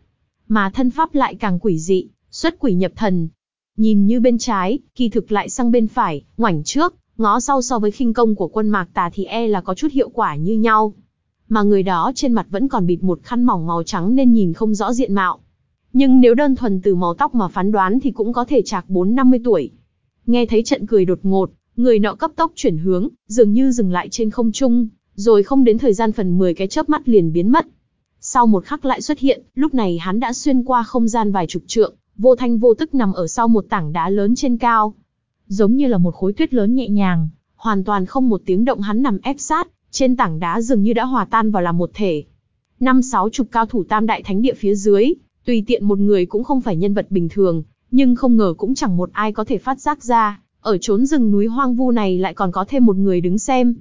Mà thân pháp lại càng quỷ dị, xuất quỷ nhập thần. Nhìn như bên trái, kỳ thực lại sang bên phải, ngoảnh trước, ngó sau so với khinh công của quân mạc tà thì e là có chút hiệu quả như nhau. Mà người đó trên mặt vẫn còn bịt một khăn mỏng màu trắng nên nhìn không rõ diện mạo. Nhưng nếu đơn thuần từ màu tóc mà phán đoán thì cũng có thể chạc 4-50 tuổi. Nghe thấy trận cười đột ngột, người nọ cấp tốc chuyển hướng, dường như dừng lại trên không trung, rồi không đến thời gian phần 10 cái chớp mắt liền biến mất. Sau một khắc lại xuất hiện, lúc này hắn đã xuyên qua không gian vài chục trượng, vô thanh vô tức nằm ở sau một tảng đá lớn trên cao. Giống như là một khối tuyết lớn nhẹ nhàng, hoàn toàn không một tiếng động hắn nằm ép sát, trên tảng đá dường như đã hòa tan vào làm một thể. Năm sáu chục cao thủ tam đại thánh địa phía dưới, Tùy tiện một người cũng không phải nhân vật bình thường, nhưng không ngờ cũng chẳng một ai có thể phát giác ra, ở chốn rừng núi hoang vu này lại còn có thêm một người đứng xem.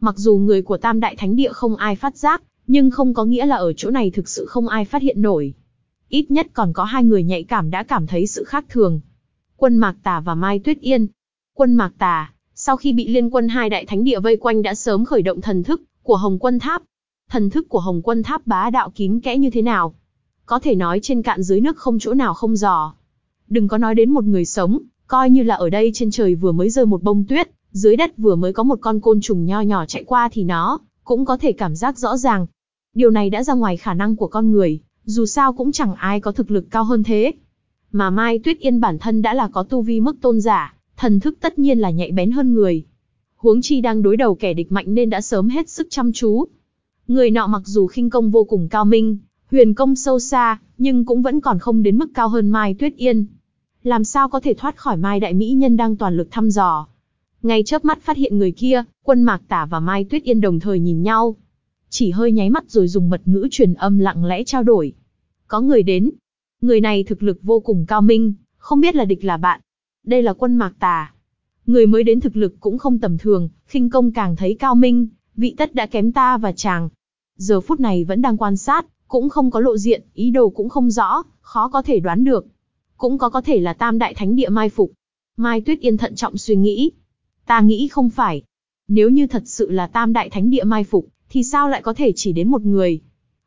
Mặc dù người của Tam Đại Thánh Địa không ai phát giác, nhưng không có nghĩa là ở chỗ này thực sự không ai phát hiện nổi. Ít nhất còn có hai người nhạy cảm đã cảm thấy sự khác thường. Quân Mạc Tà và Mai Tuyết Yên. Quân Mạc Tà, sau khi bị liên quân hai đại thánh địa vây quanh đã sớm khởi động thần thức của Hồng Quân Tháp. Thần thức của Hồng Quân Tháp bá đạo kín kẽ như thế nào? Có thể nói trên cạn dưới nước không chỗ nào không dò. Đừng có nói đến một người sống, coi như là ở đây trên trời vừa mới rơi một bông tuyết, dưới đất vừa mới có một con côn trùng nho nhỏ chạy qua thì nó cũng có thể cảm giác rõ ràng. Điều này đã ra ngoài khả năng của con người, dù sao cũng chẳng ai có thực lực cao hơn thế. Mà Mai Tuyết Yên bản thân đã là có tu vi mức tôn giả, thần thức tất nhiên là nhạy bén hơn người. Huống chi đang đối đầu kẻ địch mạnh nên đã sớm hết sức chăm chú. Người nọ mặc dù khinh công vô cùng cao minh, huyền công sâu xa, nhưng cũng vẫn còn không đến mức cao hơn Mai Tuyết Yên. Làm sao có thể thoát khỏi Mai Đại Mỹ Nhân đang toàn lực thăm dò. Ngay chớp mắt phát hiện người kia, quân Mạc Tả và Mai Tuyết Yên đồng thời nhìn nhau. Chỉ hơi nháy mắt rồi dùng mật ngữ truyền âm lặng lẽ trao đổi. Có người đến. Người này thực lực vô cùng cao minh, không biết là địch là bạn. Đây là quân Mạc Tà. Người mới đến thực lực cũng không tầm thường, khinh công càng thấy cao minh, vị tất đã kém ta và chàng. Giờ phút này vẫn đang quan sát, cũng không có lộ diện, ý đồ cũng không rõ, khó có thể đoán được. Cũng có có thể là tam đại thánh địa mai phục. Mai Tuyết Yên thận trọng suy nghĩ. Ta nghĩ không phải. Nếu như thật sự là tam đại thánh địa mai phục, thì sao lại có thể chỉ đến một người?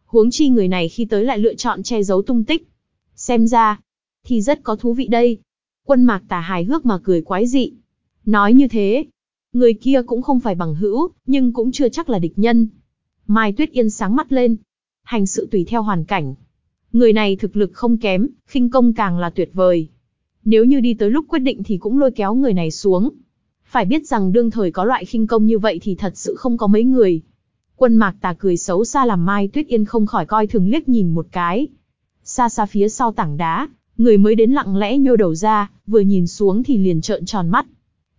Huống chi người này khi tới lại lựa chọn che giấu tung tích. Xem ra, thì rất có thú vị đây. Quân mạc tà hài hước mà cười quái dị. Nói như thế, người kia cũng không phải bằng hữu, nhưng cũng chưa chắc là địch nhân. Mai Tuyết Yên sáng mắt lên. Hành sự tùy theo hoàn cảnh. Người này thực lực không kém, khinh công càng là tuyệt vời. Nếu như đi tới lúc quyết định thì cũng lôi kéo người này xuống. Phải biết rằng đương thời có loại khinh công như vậy thì thật sự không có mấy người. Quân mạc tà cười xấu xa làm Mai Tuyết Yên không khỏi coi thường liếc nhìn một cái. Xa xa phía sau tảng đá, người mới đến lặng lẽ nhô đầu ra, vừa nhìn xuống thì liền trợn tròn mắt.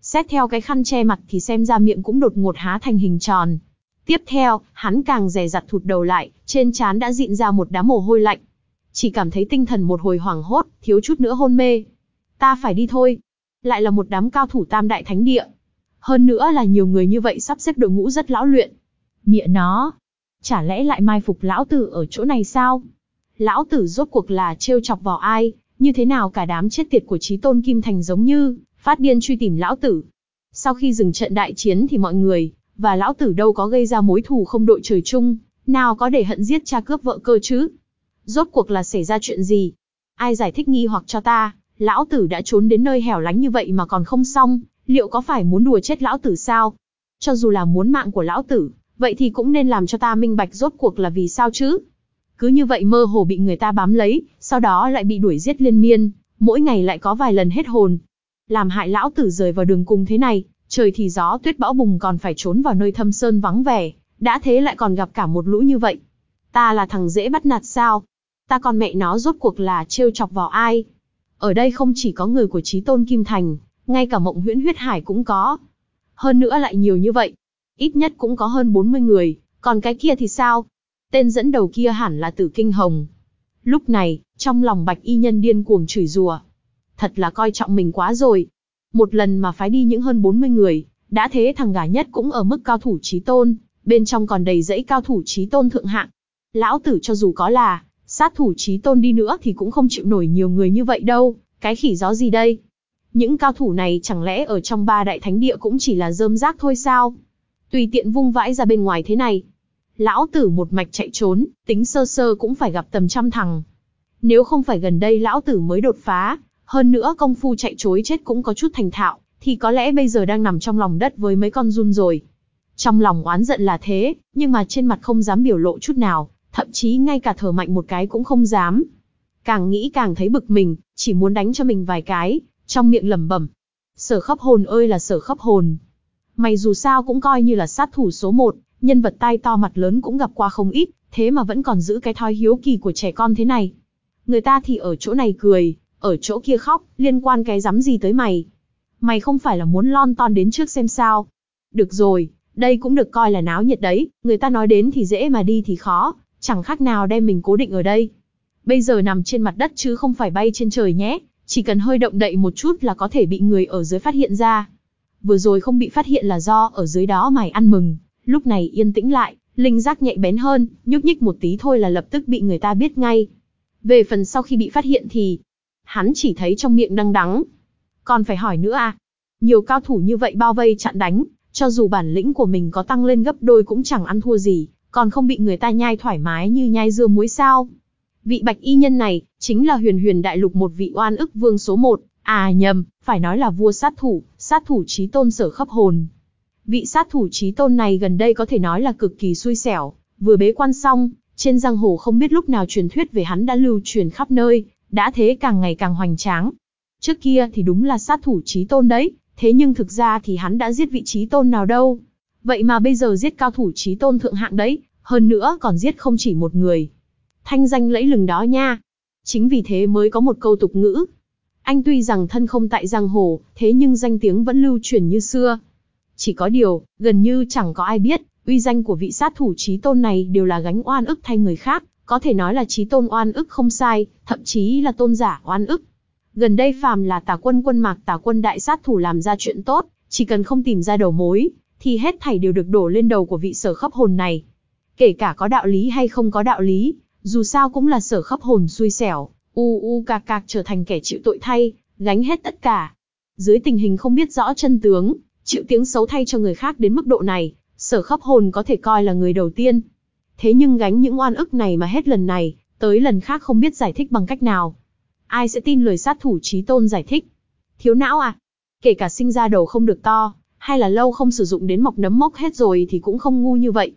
Xét theo cái khăn che mặt thì xem ra miệng cũng đột ngột há thành hình tròn. Tiếp theo, hắn càng rè rặt thụt đầu lại, trên trán đã dịn ra một đám mồ hôi lạnh. Chỉ cảm thấy tinh thần một hồi hoảng hốt, thiếu chút nữa hôn mê. Ta phải đi thôi. Lại là một đám cao thủ tam đại thánh địa. Hơn nữa là nhiều người như vậy sắp xếp đội ngũ rất lão luyện. Mịa nó. Chả lẽ lại mai phục lão tử ở chỗ này sao? Lão tử rốt cuộc là trêu chọc vào ai, như thế nào cả đám chết tiệt của trí tôn Kim Thành giống như, phát điên truy tìm lão tử. Sau khi dừng trận đại chiến thì mọi người, và lão tử đâu có gây ra mối thù không đội trời chung, nào có để hận giết cha cướp vợ cơ chứ? Rốt cuộc là xảy ra chuyện gì? Ai giải thích nghi hoặc cho ta, lão tử đã trốn đến nơi hẻo lánh như vậy mà còn không xong, liệu có phải muốn đùa chết lão tử sao? Cho dù là muốn mạng của lão tử, vậy thì cũng nên làm cho ta minh bạch rốt cuộc là vì sao chứ? Cứ như vậy mơ hồ bị người ta bám lấy, sau đó lại bị đuổi giết liên miên, mỗi ngày lại có vài lần hết hồn. Làm hại lão tử rời vào đường cùng thế này, trời thì gió tuyết bão bùng còn phải trốn vào nơi thâm sơn vắng vẻ, đã thế lại còn gặp cả một lũ như vậy. Ta là thằng dễ bắt nạt sao? Ta còn mẹ nó rốt cuộc là trêu chọc vào ai? Ở đây không chỉ có người của trí tôn Kim Thành, ngay cả mộng huyễn huyết hải cũng có. Hơn nữa lại nhiều như vậy. Ít nhất cũng có hơn 40 người, còn cái kia thì sao? Tên dẫn đầu kia hẳn là tử kinh hồng. Lúc này, trong lòng bạch y nhân điên cuồng chửi rủa. Thật là coi trọng mình quá rồi. Một lần mà phái đi những hơn 40 người, đã thế thằng gà nhất cũng ở mức cao thủ trí tôn, bên trong còn đầy dãy cao thủ trí tôn thượng hạng. Lão tử cho dù có là, sát thủ trí tôn đi nữa thì cũng không chịu nổi nhiều người như vậy đâu, cái khỉ gió gì đây? Những cao thủ này chẳng lẽ ở trong ba đại thánh địa cũng chỉ là rơm rác thôi sao? Tùy tiện vung vãi ra bên ngoài thế này, Lão tử một mạch chạy trốn, tính sơ sơ cũng phải gặp tầm trăm thằng. Nếu không phải gần đây lão tử mới đột phá, hơn nữa công phu chạy chối chết cũng có chút thành thạo, thì có lẽ bây giờ đang nằm trong lòng đất với mấy con run rồi. Trong lòng oán giận là thế, nhưng mà trên mặt không dám biểu lộ chút nào, thậm chí ngay cả thở mạnh một cái cũng không dám. Càng nghĩ càng thấy bực mình, chỉ muốn đánh cho mình vài cái, trong miệng lẩm bẩm. Sở khắp hồn ơi là sở khắp hồn. Mày dù sao cũng coi như là sát thủ số một, nhân vật tai to mặt lớn cũng gặp qua không ít, thế mà vẫn còn giữ cái thói hiếu kỳ của trẻ con thế này. Người ta thì ở chỗ này cười, ở chỗ kia khóc, liên quan cái dám gì tới mày. Mày không phải là muốn lon ton đến trước xem sao. Được rồi, đây cũng được coi là náo nhiệt đấy, người ta nói đến thì dễ mà đi thì khó, chẳng khác nào đem mình cố định ở đây. bây giờ nằm trên mặt đất chứ không phải bay trên trời nhé, chỉ cần hơi động đậy một chút là có thể bị người ở dưới phát hiện ra. Vừa rồi không bị phát hiện là do ở dưới đó mày ăn mừng, lúc này yên tĩnh lại, linh giác nhạy bén hơn, nhúc nhích một tí thôi là lập tức bị người ta biết ngay. Về phần sau khi bị phát hiện thì, hắn chỉ thấy trong miệng đắng đắng. Còn phải hỏi nữa à? Nhiều cao thủ như vậy bao vây chặn đánh, cho dù bản lĩnh của mình có tăng lên gấp đôi cũng chẳng ăn thua gì, còn không bị người ta nhai thoải mái như nhai dưa muối sao. Vị bạch y nhân này, chính là huyền huyền đại lục một vị oan ức vương số một, à nhầm, phải nói là vua sát thủ, sát thủ trí tôn sở khắp hồn. Vị sát thủ trí tôn này gần đây có thể nói là cực kỳ xui xẻo, vừa bế quan xong, trên giang hồ không biết lúc nào truyền thuyết về hắn đã lưu truyền khắp nơi, đã thế càng ngày càng hoành tráng. Trước kia thì đúng là sát thủ trí tôn đấy, thế nhưng thực ra thì hắn đã giết vị trí tôn nào đâu. Vậy mà bây giờ giết cao thủ trí tôn thượng hạng đấy, hơn nữa còn giết không chỉ một người. Thanh danh lẫy lừng đó nha. Chính vì thế mới có một câu tục ngữ. Anh tuy rằng thân không tại giang hồ, thế nhưng danh tiếng vẫn lưu truyền như xưa. Chỉ có điều, gần như chẳng có ai biết, uy danh của vị sát thủ trí tôn này đều là gánh oan ức thay người khác, có thể nói là trí tôn oan ức không sai, thậm chí là tôn giả oan ức. Gần đây phàm là tà quân quân mạc tà quân đại sát thủ làm ra chuyện tốt, chỉ cần không tìm ra đầu mối, thì hết thảy đều được đổ lên đầu của vị sở khắp hồn này. Kể cả có đạo lý hay không có đạo lý, dù sao cũng là sở khắp hồn xui xẻo, u u cạc cạc trở thành kẻ chịu tội thay, gánh hết tất cả. Dưới tình hình không biết rõ chân tướng, chịu tiếng xấu thay cho người khác đến mức độ này, sở khắp hồn có thể coi là người đầu tiên. Thế nhưng gánh những oan ức này mà hết lần này, tới lần khác không biết giải thích bằng cách nào. Ai sẽ tin lời sát thủ trí tôn giải thích? Thiếu não à? Kể cả sinh ra đầu không được to, hay là lâu không sử dụng đến mọc nấm mốc hết rồi thì cũng không ngu như vậy.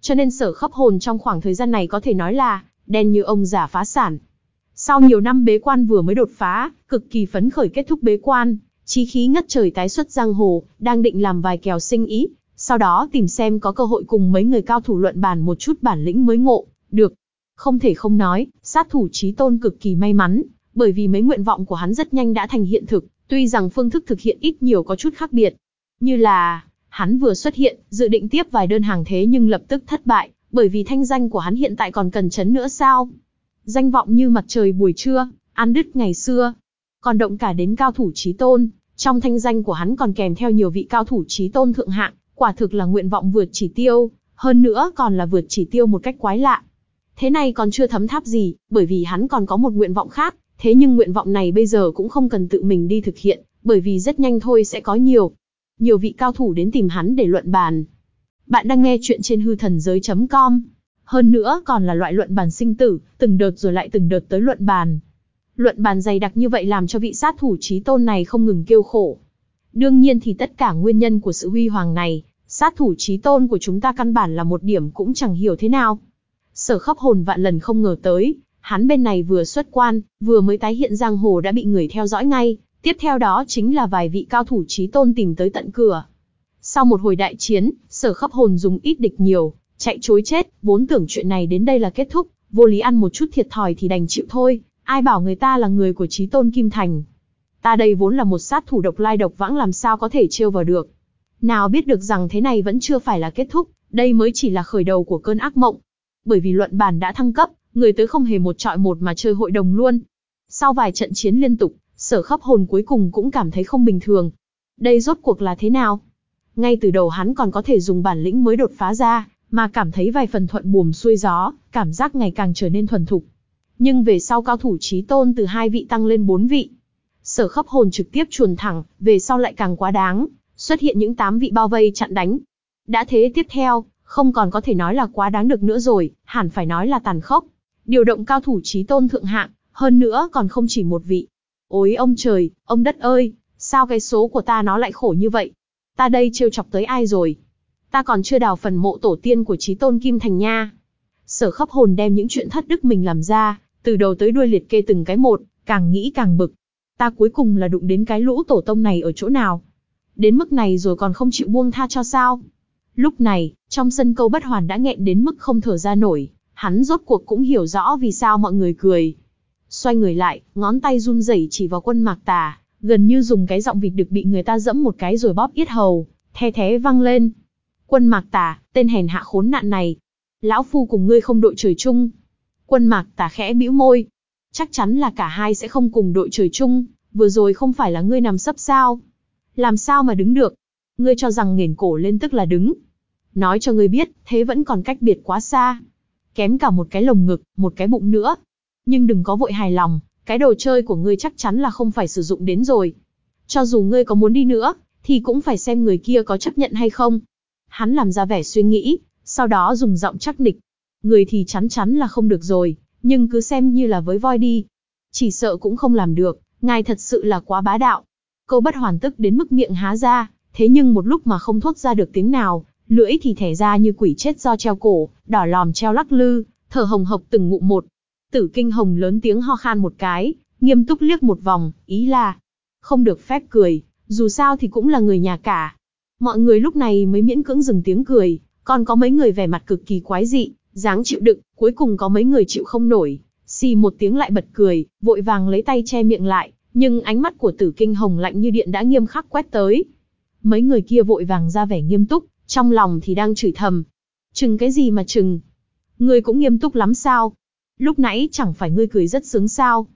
Cho nên sở khắp hồn trong khoảng thời gian này có thể nói là, đen như ông giả phá sản. Sau nhiều năm bế quan vừa mới đột phá, cực kỳ phấn khởi kết thúc bế quan, chí khí ngất trời tái xuất giang hồ, đang định làm vài kèo sinh ý, sau đó tìm xem có cơ hội cùng mấy người cao thủ luận bàn một chút bản lĩnh mới ngộ, được. Không thể không nói, sát thủ trí tôn cực kỳ may mắn, bởi vì mấy nguyện vọng của hắn rất nhanh đã thành hiện thực, tuy rằng phương thức thực hiện ít nhiều có chút khác biệt. Như là, hắn vừa xuất hiện, dự định tiếp vài đơn hàng thế nhưng lập tức thất bại, bởi vì thanh danh của hắn hiện tại còn cần chấn nữa sao? Danh vọng như mặt trời buổi trưa, ăn đứt ngày xưa. Còn động cả đến cao thủ trí tôn, trong thanh danh của hắn còn kèm theo nhiều vị cao thủ trí tôn thượng hạng, quả thực là nguyện vọng vượt chỉ tiêu, hơn nữa còn là vượt chỉ tiêu một cách quái lạ. Thế này còn chưa thấm tháp gì, bởi vì hắn còn có một nguyện vọng khác, thế nhưng nguyện vọng này bây giờ cũng không cần tự mình đi thực hiện, bởi vì rất nhanh thôi sẽ có nhiều. Nhiều vị cao thủ đến tìm hắn để luận bàn. Bạn đang nghe chuyện trên hư thần giới.com. Hơn nữa còn là loại luận bàn sinh tử, từng đợt rồi lại từng đợt tới luận bàn. Luận bàn dày đặc như vậy làm cho vị sát thủ trí tôn này không ngừng kêu khổ. Đương nhiên thì tất cả nguyên nhân của sự huy hoàng này, sát thủ trí tôn của chúng ta căn bản là một điểm cũng chẳng hiểu thế nào. Sở khắp hồn vạn lần không ngờ tới, hắn bên này vừa xuất quan, vừa mới tái hiện giang hồ đã bị người theo dõi ngay, tiếp theo đó chính là vài vị cao thủ trí tôn tìm tới tận cửa. Sau một hồi đại chiến, sở khắp hồn dùng ít địch nhiều, chạy chối chết, vốn tưởng chuyện này đến đây là kết thúc, vô lý ăn một chút thiệt thòi thì đành chịu thôi, ai bảo người ta là người của trí tôn Kim Thành. Ta đây vốn là một sát thủ độc lai độc vãng làm sao có thể trêu vào được. Nào biết được rằng thế này vẫn chưa phải là kết thúc, đây mới chỉ là khởi đầu của cơn ác mộng. Bởi vì luận bàn đã thăng cấp, người tới không hề một trọi một mà chơi hội đồng luôn. Sau vài trận chiến liên tục, sở khắp hồn cuối cùng cũng cảm thấy không bình thường. Đây rốt cuộc là thế nào? Ngay từ đầu hắn còn có thể dùng bản lĩnh mới đột phá ra, mà cảm thấy vài phần thuận buồm xuôi gió, cảm giác ngày càng trở nên thuần thục. Nhưng về sau cao thủ trí tôn từ hai vị tăng lên bốn vị. Sở khắp hồn trực tiếp chuồn thẳng, về sau lại càng quá đáng, xuất hiện những tám vị bao vây chặn đánh. Đã thế tiếp theo, không còn có thể nói là quá đáng được nữa rồi, hẳn phải nói là tàn khốc. Điều động cao thủ trí tôn thượng hạng, hơn nữa còn không chỉ một vị. Ôi ông trời, ông đất ơi, sao cái số của ta nó lại khổ như vậy? Ta đây trêu chọc tới ai rồi? Ta còn chưa đào phần mộ tổ tiên của trí tôn Kim Thành nha. Sở khắp hồn đem những chuyện thất đức mình làm ra, từ đầu tới đuôi liệt kê từng cái một, càng nghĩ càng bực. Ta cuối cùng là đụng đến cái lũ tổ tông này ở chỗ nào? Đến mức này rồi còn không chịu buông tha cho sao? Lúc này, trong sân câu bất hoàn đã nghẹn đến mức không thở ra nổi, hắn rốt cuộc cũng hiểu rõ vì sao mọi người cười. Xoay người lại, ngón tay run rẩy chỉ vào quân mạc tà, gần như dùng cái giọng vịt được bị người ta dẫm một cái rồi bóp yết hầu, the thế văng lên. Quân mạc tà, tên hèn hạ khốn nạn này. Lão phu cùng ngươi không đội trời chung. Quân mạc tà khẽ bĩu môi, chắc chắn là cả hai sẽ không cùng đội trời chung, vừa rồi không phải là ngươi nằm sấp sao? Làm sao mà đứng được? Ngươi cho rằng nghiền cổ lên tức là đứng. Nói cho ngươi biết, thế vẫn còn cách biệt quá xa. Kém cả một cái lồng ngực, một cái bụng nữa. Nhưng đừng có vội hài lòng, cái đồ chơi của ngươi chắc chắn là không phải sử dụng đến rồi. Cho dù ngươi có muốn đi nữa, thì cũng phải xem người kia có chấp nhận hay không. Hắn làm ra vẻ suy nghĩ, sau đó dùng giọng chắc nịch. Người thì chắn chắn là không được rồi, nhưng cứ xem như là với voi đi. Chỉ sợ cũng không làm được, ngài thật sự là quá bá đạo. Câu bất hoàn tức đến mức miệng há ra, thế nhưng một lúc mà không thốt ra được tiếng nào, lưỡi thì thẻ ra như quỷ chết do treo cổ, đỏ lòm treo lắc lư, thở hồng hộc từng ngụ một. Tử kinh hồng lớn tiếng ho khan một cái, nghiêm túc liếc một vòng, ý là không được phép cười, dù sao thì cũng là người nhà cả. Mọi người lúc này mới miễn cưỡng dừng tiếng cười, còn có mấy người vẻ mặt cực kỳ quái dị, dáng chịu đựng, cuối cùng có mấy người chịu không nổi, xì một tiếng lại bật cười, vội vàng lấy tay che miệng lại, nhưng ánh mắt của tử kinh hồng lạnh như điện đã nghiêm khắc quét tới. Mấy người kia vội vàng ra vẻ nghiêm túc, trong lòng thì đang chửi thầm. Chừng cái gì mà chừng? Ngươi cũng nghiêm túc lắm sao? Lúc nãy chẳng phải ngươi cười rất sướng sao?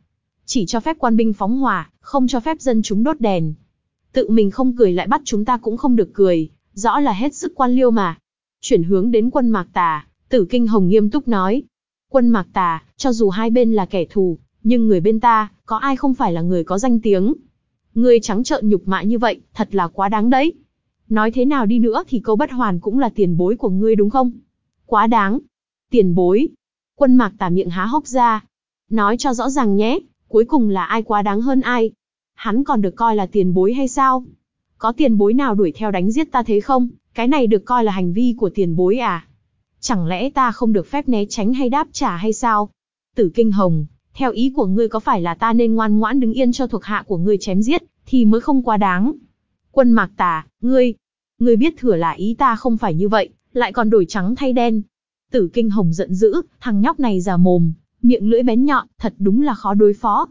Chỉ cho phép quan binh phóng hỏa, không cho phép dân chúng đốt đèn. Tự mình không cười lại bắt chúng ta cũng không được cười, rõ là hết sức quan liêu mà. Chuyển hướng đến quân Mạc Tà, Tử Kinh Hồng nghiêm túc nói. Quân Mạc Tà, cho dù hai bên là kẻ thù, nhưng người bên ta, có ai không phải là người có danh tiếng. Ngươi trắng trợn nhục mạ như vậy, thật là quá đáng đấy. Nói thế nào đi nữa thì câu bất hoàn cũng là tiền bối của ngươi đúng không? Quá đáng. Tiền bối. Quân mạc Tà miệng há hốc ra. Nói cho rõ ràng nhé, cuối cùng là ai quá đáng hơn ai? Hắn còn được coi là tiền bối hay sao? Có tiền bối nào đuổi theo đánh giết ta thế không? Cái này được coi là hành vi của tiền bối à? Chẳng lẽ ta không được phép né tránh hay đáp trả hay sao? Tử Kinh Hồng, theo ý của ngươi có phải là ta nên ngoan ngoãn đứng yên cho thuộc hạ của ngươi chém giết, thì mới không quá đáng. Quân Mạc Tà, ngươi, ngươi biết thừa là ý ta không phải như vậy, lại còn đổi trắng thay đen. Tử Kinh Hồng giận dữ, thằng nhóc này già mồm, miệng lưỡi bén nhọn, thật đúng là khó đối phó.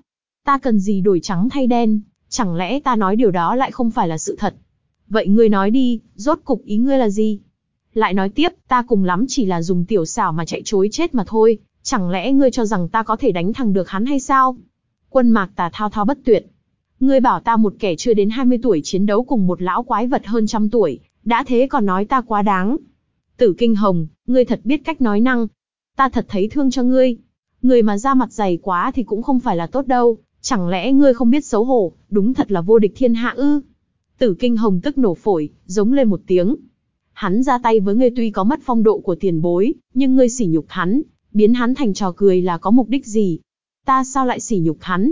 Ta cần gì đổi trắng thay đen, chẳng lẽ ta nói điều đó lại không phải là sự thật? Vậy ngươi nói đi, rốt cục ý ngươi là gì? Lại nói tiếp, ta cùng lắm chỉ là dùng tiểu xảo mà chạy chối chết mà thôi, chẳng lẽ ngươi cho rằng ta có thể đánh thằng được hắn hay sao? Quân mạc tà thao thao bất tuyệt. Ngươi bảo ta một kẻ chưa đến 20 tuổi chiến đấu cùng một lão quái vật hơn trăm tuổi, đã thế còn nói ta quá đáng. Tử kinh hồng, ngươi thật biết cách nói năng. Ta thật thấy thương cho ngươi. Người mà ra mặt dày quá thì cũng không phải là tốt đâu, chẳng lẽ ngươi không biết xấu hổ, đúng thật là vô địch thiên hạ ư? Tử kinh hồng tức nổ phổi, giống lên một tiếng. Hắn ra tay với ngươi tuy có mất phong độ của tiền bối, nhưng ngươi sỉ nhục hắn, biến hắn thành trò cười là có mục đích gì? Ta sao lại sỉ nhục hắn?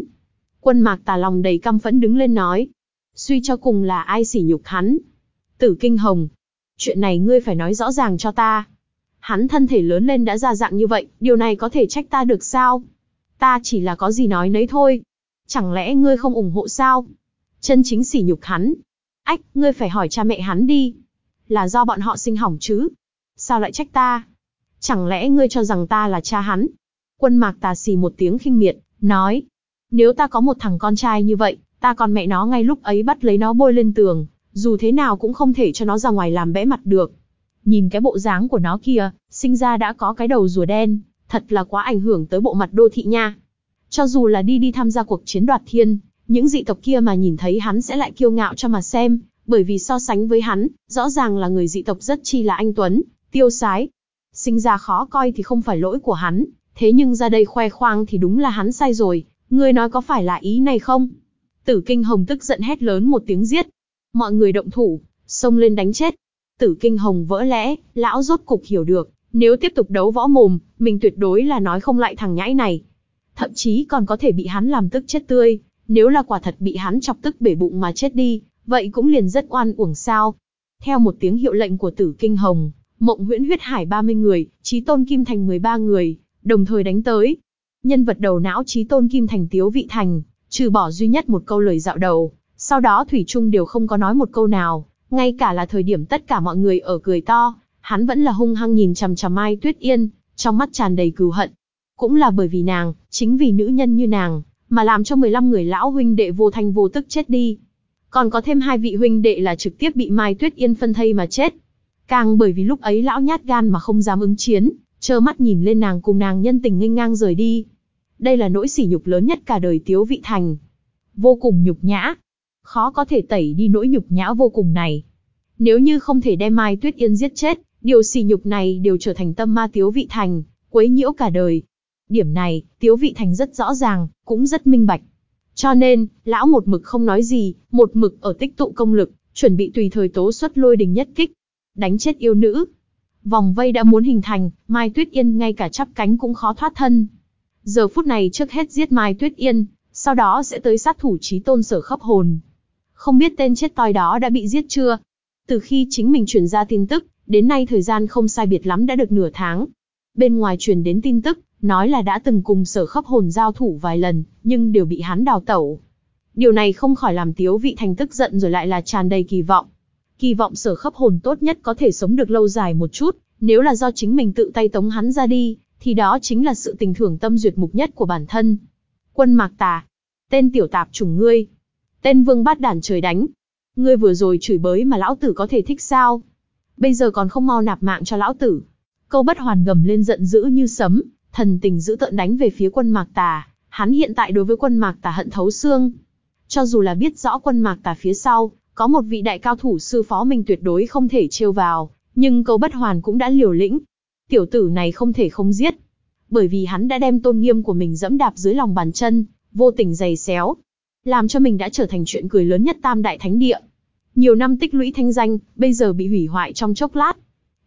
Quân mạc tà lòng đầy căm phẫn đứng lên nói. Suy cho cùng là ai sỉ nhục hắn? Tử kinh hồng. Chuyện này ngươi phải nói rõ ràng cho ta. Hắn thân thể lớn lên đã ra dạng như vậy, điều này có thể trách ta được sao? Ta chỉ là có gì nói nấy thôi. Chẳng lẽ ngươi không ủng hộ sao? Chân chính sỉ nhục hắn. Ách, ngươi phải hỏi cha mẹ hắn đi. Là do bọn họ sinh hỏng chứ? Sao lại trách ta? Chẳng lẽ ngươi cho rằng ta là cha hắn? Quân mạc tà xì một tiếng khinh miệt, nói. Nếu ta có một thằng con trai như vậy, ta còn mẹ nó ngay lúc ấy bắt lấy nó bôi lên tường, dù thế nào cũng không thể cho nó ra ngoài làm bẽ mặt được. Nhìn cái bộ dáng của nó kia, sinh ra đã có cái đầu rùa đen, thật là quá ảnh hưởng tới bộ mặt đô thị nha. Cho dù là đi đi tham gia cuộc chiến đoạt thiên, những dị tộc kia mà nhìn thấy hắn sẽ lại kiêu ngạo cho mà xem, bởi vì so sánh với hắn, rõ ràng là người dị tộc rất chi là anh Tuấn, tiêu sái, sinh ra khó coi thì không phải lỗi của hắn, thế nhưng ra đây khoe khoang thì đúng là hắn sai rồi, ngươi nói có phải là ý này không? Tử Kinh Hồng tức giận hét lớn một tiếng giết. Mọi người động thủ, xông lên đánh chết. Tử Kinh Hồng vỡ lẽ, lão rốt cục hiểu được, nếu tiếp tục đấu võ mồm, mình tuyệt đối là nói không lại thằng nhãi này. Thậm chí còn có thể bị hắn làm tức chết tươi, nếu là quả thật bị hắn chọc tức bể bụng mà chết đi, vậy cũng liền rất oan uổng sao. Theo một tiếng hiệu lệnh của Tử Kinh Hồng, Mộng Huyễn Huyết Hải 30 người, Chí Tôn Kim Thành 13 người, đồng thời đánh tới. Nhân vật đầu não Chí Tôn Kim Thành Tiếu Vị Thành, trừ bỏ duy nhất một câu lời dạo đầu, sau đó Thủy Trung đều không có nói một câu nào, ngay cả là thời điểm tất cả mọi người ở cười to, hắn vẫn là hung hăng nhìn chằm chằm Mai Tuyết Yên, trong mắt tràn đầy cừu hận. Cũng là bởi vì nàng, chính vì nữ nhân như nàng, mà làm cho 15 người lão huynh đệ vô thanh vô tức chết đi. Còn có thêm hai vị huynh đệ là trực tiếp bị Mai Tuyết Yên phân thây mà chết. Càng bởi vì lúc ấy lão nhát gan mà không dám ứng chiến, trơ mắt nhìn lên nàng cùng nàng nhân tình nghênh ngang rời đi. Đây là nỗi sỉ nhục lớn nhất cả đời Tiếu Vị Thành. Vô cùng nhục nhã. Khó có thể tẩy đi nỗi nhục nhã vô cùng này. Nếu như không thể đem Mai Tuyết Yên giết chết, điều sỉ nhục này đều trở thành tâm ma Tiếu Vị Thành, quấy nhiễu cả đời. Điểm này, Tiếu Vị Thành rất rõ ràng, cũng rất minh bạch. Cho nên, lão một mực không nói gì, một mực ở tích tụ công lực, chuẩn bị tùy thời tố xuất lôi đình nhất kích. Đánh chết yêu nữ. Vòng vây đã muốn hình thành, Mai Tuyết Yên ngay cả chắp cánh cũng khó thoát thân. Giờ phút này trước hết giết Mai Tuyết Yên, sau đó sẽ tới sát thủ trí tôn sở khắp hồn. Không biết tên chết toi đó đã bị giết chưa? Từ khi chính mình truyền ra tin tức, đến nay thời gian không sai biệt lắm đã được nửa tháng. Bên ngoài truyền đến tin tức, nói là đã từng cùng sở khắp hồn giao thủ vài lần, nhưng đều bị hắn đào tẩu. Điều này không khỏi làm Tiếu Vị Thành tức giận rồi lại là tràn đầy kỳ vọng. Kỳ vọng sở khắp hồn tốt nhất có thể sống được lâu dài một chút, nếu là do chính mình tự tay tống hắn ra đi, thì đó chính là sự tình thưởng tâm duyệt mục nhất của bản thân. Quân Mạc Tà, tên tiểu tạp chủng ngươi, tên vương bát đản trời đánh. Ngươi vừa rồi chửi bới mà lão tử có thể thích sao? Bây giờ còn không mau nạp mạng cho lão tử. Câu bất hoàn gầm lên giận dữ như sấm, thần tình giữ tợn đánh về phía quân Mạc Tà. Hắn hiện tại đối với quân Mạc Tà hận thấu xương. Cho dù là biết rõ quân Mạc Tà phía sau, có một vị đại cao thủ sư phó mình tuyệt đối không thể trêu vào, nhưng câu bất hoàn cũng đã liều lĩnh. Tiểu tử này không thể không giết. Bởi vì hắn đã đem tôn nghiêm của mình dẫm đạp dưới lòng bàn chân, vô tình giày xéo. Làm cho mình đã trở thành chuyện cười lớn nhất tam đại thánh địa. Nhiều năm tích lũy thanh danh, bây giờ bị hủy hoại trong chốc lát.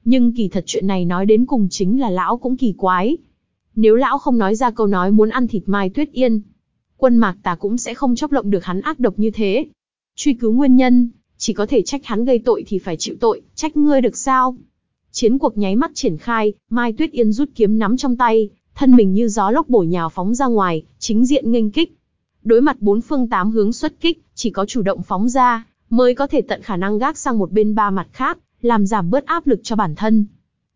Nhưng kỳ thật chuyện này nói đến cùng chính là lão cũng kỳ quái. Nếu lão không nói ra câu nói muốn ăn thịt Mai Tuyết Yên, quân mạc tà cũng sẽ không chốc lộng được hắn ác độc như thế. Truy cứu nguyên nhân, chỉ có thể trách hắn gây tội thì phải chịu tội, trách ngươi được sao? Chiến cuộc nháy mắt triển khai, Mai Tuyết Yên rút kiếm nắm trong tay, thân mình như gió lốc bổ nhào phóng ra ngoài, chính diện nghênh kích. Đối mặt bốn phương tám hướng xuất kích, chỉ có chủ động phóng ra, mới có thể tận khả năng gác sang một bên ba mặt khác, làm giảm bớt áp lực cho bản thân.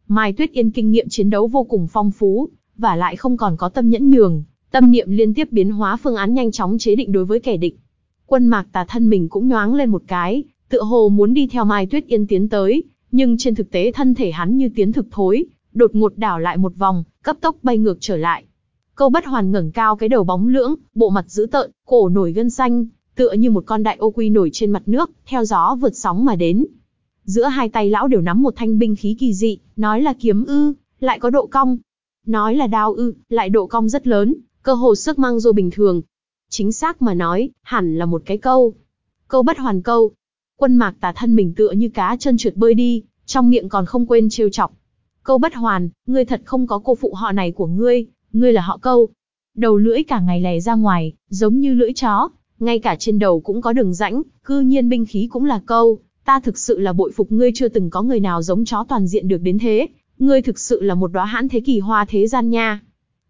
Mai Tuyết Yên kinh nghiệm chiến đấu vô cùng phong phú, và lại không còn có tâm nhẫn nhường, tâm niệm liên tiếp biến hóa phương án nhanh chóng chế định đối với kẻ địch. Quân mạc tà thân mình cũng nhoáng lên một cái, tựa hồ muốn đi theo Mai Tuyết Yên tiến tới, nhưng trên thực tế thân thể hắn như tiến thực thối, đột ngột đảo lại một vòng, cấp tốc bay ngược trở lại. Câu bất hoàn ngẩng cao cái đầu bóng lưỡng, bộ mặt dữ tợn, cổ nổi gân xanh, tựa như một con đại ô quy nổi trên mặt nước, theo gió vượt sóng mà đến. Giữa hai tay lão đều nắm một thanh binh khí kỳ dị, nói là kiếm ư, lại có độ cong. Nói là đao ư, lại độ cong rất lớn, cơ hồ sức mang dô bình thường. Chính xác mà nói, hẳn là một cái câu. Câu bất hoàn câu. Quân mạc tà thân mình tựa như cá chân trượt bơi đi, trong miệng còn không quên trêu chọc. Câu bất hoàn, ngươi thật không có cô phụ họ này của ngươi, ngươi là họ câu. Đầu lưỡi cả ngày lè ra ngoài, giống như lưỡi chó, ngay cả trên đầu cũng có đường rãnh, cư nhiên binh khí cũng là câu. Ta thực sự là bội phục ngươi chưa từng có người nào giống chó toàn diện được đến thế, ngươi thực sự là một đóa hãn thế kỳ hoa thế gian nha.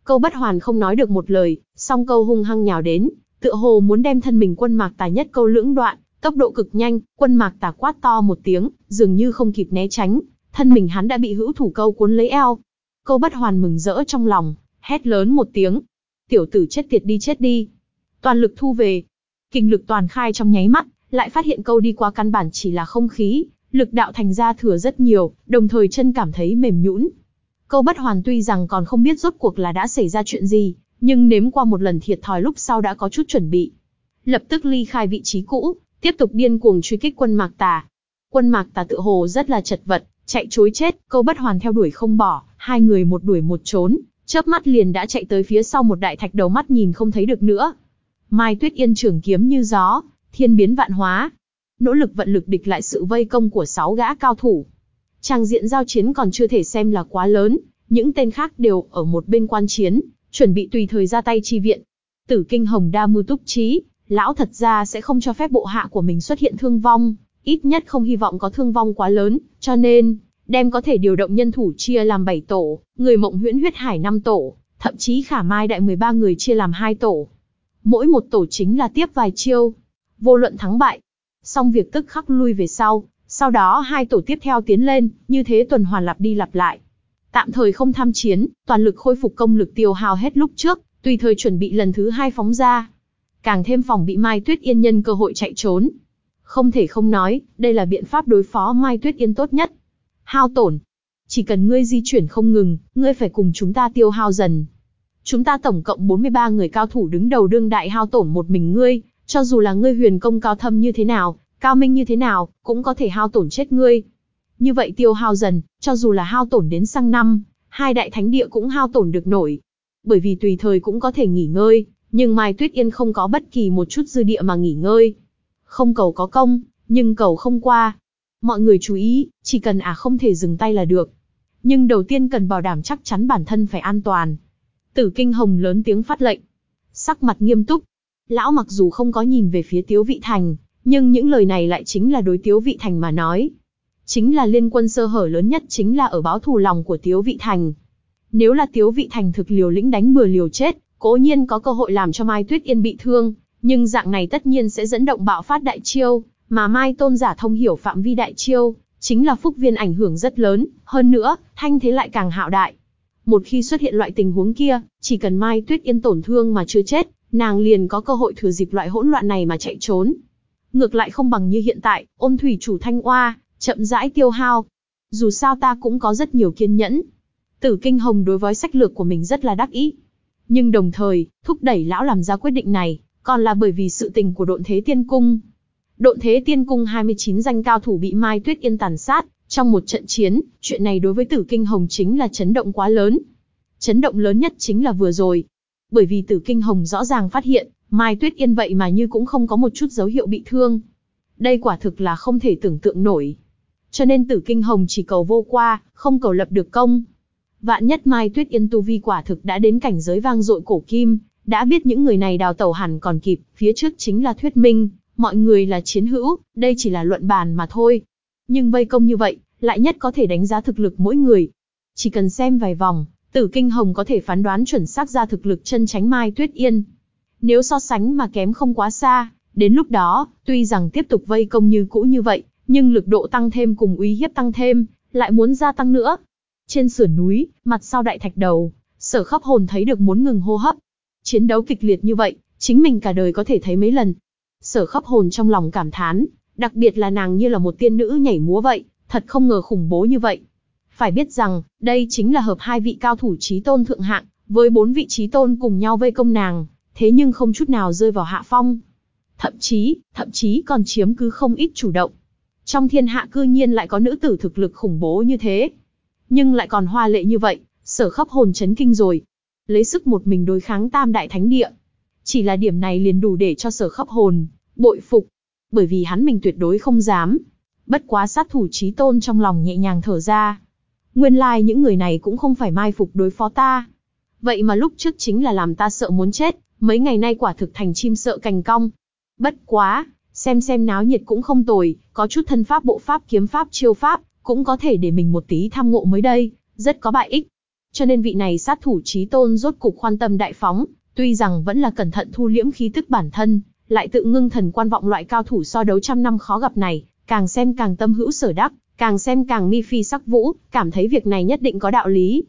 Câu bất hoàn không nói được một lời, song câu hung hăng nhào đến, tựa hồ muốn đem thân mình quân mạc tà nhất câu lưỡng đoạn, tốc độ cực nhanh, quân mạc tà quát to một tiếng, dường như không kịp né tránh, thân mình hắn đã bị hữu thủ câu cuốn lấy eo. Câu bất hoàn mừng rỡ trong lòng, hét lớn một tiếng. Tiểu tử chết tiệt đi chết đi. Toàn lực thu về. Kinh lực toàn khai trong nháy mắt, lại phát hiện câu đi qua căn bản chỉ là không khí, lực đạo thành ra thừa rất nhiều, đồng thời chân cảm thấy mềm nhũn. Câu bất hoàn tuy rằng còn không biết rốt cuộc là đã xảy ra chuyện gì, nhưng nếm qua một lần thiệt thòi lúc sau đã có chút chuẩn bị. Lập tức ly khai vị trí cũ, tiếp tục điên cuồng truy kích quân mạc tà. Quân mạc tà tự hồ rất là chật vật, chạy chối chết, câu bất hoàn theo đuổi không bỏ, hai người một đuổi một trốn, chớp mắt liền đã chạy tới phía sau một đại thạch đầu mắt nhìn không thấy được nữa. Mai Tuyết Yên trưởng kiếm như gió, thiên biến vạn hóa, nỗ lực vận lực địch lại sự vây công của sáu gã cao thủ. Trang diện giao chiến còn chưa thể xem là quá lớn, những tên khác đều ở một bên quan chiến, chuẩn bị tùy thời ra tay chi viện. Tử Kinh Hồng Đa Mưu Túc Trí, lão thật ra sẽ không cho phép bộ hạ của mình xuất hiện thương vong, ít nhất không hy vọng có thương vong quá lớn, cho nên, đem có thể điều động nhân thủ chia làm 7 tổ, người mộng huyễn huyết hải 5 tổ, thậm chí khả mai đại 13 người chia làm 2 tổ. Mỗi một tổ chính là tiếp vài chiêu, vô luận thắng bại. Xong việc tức khắc lui về sau, sau đó hai tổ tiếp theo tiến lên, như thế tuần hoàn lặp đi lặp lại. Tạm thời không tham chiến, toàn lực khôi phục công lực tiêu hao hết lúc trước, tùy thời chuẩn bị lần thứ hai phóng ra. Càng thêm phòng bị Mai Tuyết Yên nhân cơ hội chạy trốn. Không thể không nói, đây là biện pháp đối phó Mai Tuyết Yên tốt nhất. Hao tổn. Chỉ cần ngươi di chuyển không ngừng, ngươi phải cùng chúng ta tiêu hao dần. Chúng ta tổng cộng 43 người cao thủ đứng đầu đương đại hao tổn một mình ngươi, cho dù là ngươi huyền công cao thâm như thế nào, cao minh như thế nào, cũng có thể hao tổn chết ngươi. Như vậy tiêu hao dần, cho dù là hao tổn đến sang năm, hai đại thánh địa cũng hao tổn được nổi. Bởi vì tùy thời cũng có thể nghỉ ngơi, nhưng Mai Tuyết Yên không có bất kỳ một chút dư địa mà nghỉ ngơi. Không cầu có công, nhưng cầu không qua. Mọi người chú ý, chỉ cần à không thể dừng tay là được. Nhưng đầu tiên cần bảo đảm chắc chắn bản thân phải an toàn. Tử Kinh Hồng lớn tiếng phát lệnh. Sắc mặt nghiêm túc. Lão mặc dù không có nhìn về phía Tiếu Vị Thành, nhưng những lời này lại chính là đối Tiếu Vị Thành mà nói. Chính là liên quân sơ hở lớn nhất chính là ở báo thù lòng của Tiếu Vị Thành. Nếu là Tiếu Vị Thành thực liều lĩnh đánh bừa liều chết, cố nhiên có cơ hội làm cho Mai Tuyết Yên bị thương, nhưng dạng này tất nhiên sẽ dẫn động bạo phát đại chiêu, mà Mai Tôn giả thông hiểu phạm vi đại chiêu, chính là phúc viên ảnh hưởng rất lớn, hơn nữa, thanh thế lại càng hạo đại. Một khi xuất hiện loại tình huống kia, chỉ cần Mai Tuyết Yên tổn thương mà chưa chết, nàng liền có cơ hội thừa dịp loại hỗn loạn này mà chạy trốn. Ngược lại không bằng như hiện tại, ôn thủy chủ thanh oa, chậm rãi tiêu hao. Dù sao ta cũng có rất nhiều kiên nhẫn. Tử Kinh Hồng đối với sách lược của mình rất là đắc ý. Nhưng đồng thời, thúc đẩy lão làm ra quyết định này, còn là bởi vì sự tình của độn thế tiên cung. Độn thế tiên cung 29 danh cao thủ bị Mai Tuyết Yên tàn sát, trong một trận chiến, chuyện này đối với Tử Kinh Hồng chính là chấn động quá lớn. Chấn động lớn nhất chính là vừa rồi. Bởi vì Tử Kinh Hồng rõ ràng phát hiện, Mai Tuyết Yên vậy mà như cũng không có một chút dấu hiệu bị thương. Đây quả thực là không thể tưởng tượng nổi. Cho nên Tử Kinh Hồng chỉ cầu vô qua, không cầu lập được công. Vạn nhất Mai Tuyết Yên tu vi quả thực đã đến cảnh giới vang dội cổ kim, đã biết những người này đào tẩu hẳn còn kịp, phía trước chính là thuyết minh, mọi người là chiến hữu, đây chỉ là luận bàn mà thôi. Nhưng vây công như vậy, lại nhất có thể đánh giá thực lực mỗi người. Chỉ cần xem vài vòng, Tử Kinh Hồng có thể phán đoán chuẩn xác ra thực lực chân tránh Mai Tuyết Yên. Nếu so sánh mà kém không quá xa, đến lúc đó, tuy rằng tiếp tục vây công như cũ như vậy, nhưng lực độ tăng thêm cùng uy hiếp tăng thêm, lại muốn gia tăng nữa. Trên sườn núi, mặt sau đại thạch đầu, sở khắp hồn thấy được muốn ngừng hô hấp. Chiến đấu kịch liệt như vậy, chính mình cả đời có thể thấy mấy lần. Sở khắp hồn trong lòng cảm thán, đặc biệt là nàng như là một tiên nữ nhảy múa vậy, thật không ngờ khủng bố như vậy. Phải biết rằng, đây chính là hợp hai vị cao thủ trí tôn thượng hạng, với bốn vị trí tôn cùng nhau vây công nàng, thế nhưng không chút nào rơi vào hạ phong. Thậm chí, thậm chí còn chiếm cứ không ít chủ động. Trong thiên hạ cư nhiên lại có nữ tử thực lực khủng bố như thế. Nhưng lại còn hoa lệ như vậy, sở khắp hồn chấn kinh rồi. Lấy sức một mình đối kháng tam đại thánh địa. Chỉ là điểm này liền đủ để cho sở khắp hồn, bội phục. Bởi vì hắn mình tuyệt đối không dám. Bất quá sát thủ trí tôn trong lòng nhẹ nhàng thở ra. Nguyên lai like những người này cũng không phải mai phục đối phó ta. Vậy mà lúc trước chính là làm ta sợ muốn chết, mấy ngày nay quả thực thành chim sợ cành cong. Bất quá, xem xem náo nhiệt cũng không tồi, có chút thân pháp bộ pháp kiếm pháp chiêu pháp, cũng có thể để mình một tí tham ngộ mới đây, rất có bại ích. Cho nên vị này sát thủ trí tôn rốt cục khoan tâm đại phóng, tuy rằng vẫn là cẩn thận thu liễm khí tức bản thân, lại tự ngưng thần quan vọng loại cao thủ so đấu trăm năm khó gặp này, càng xem càng tâm hữu sở đắc, càng xem càng mi phi sắc vũ, cảm thấy việc này nhất định có đạo lý.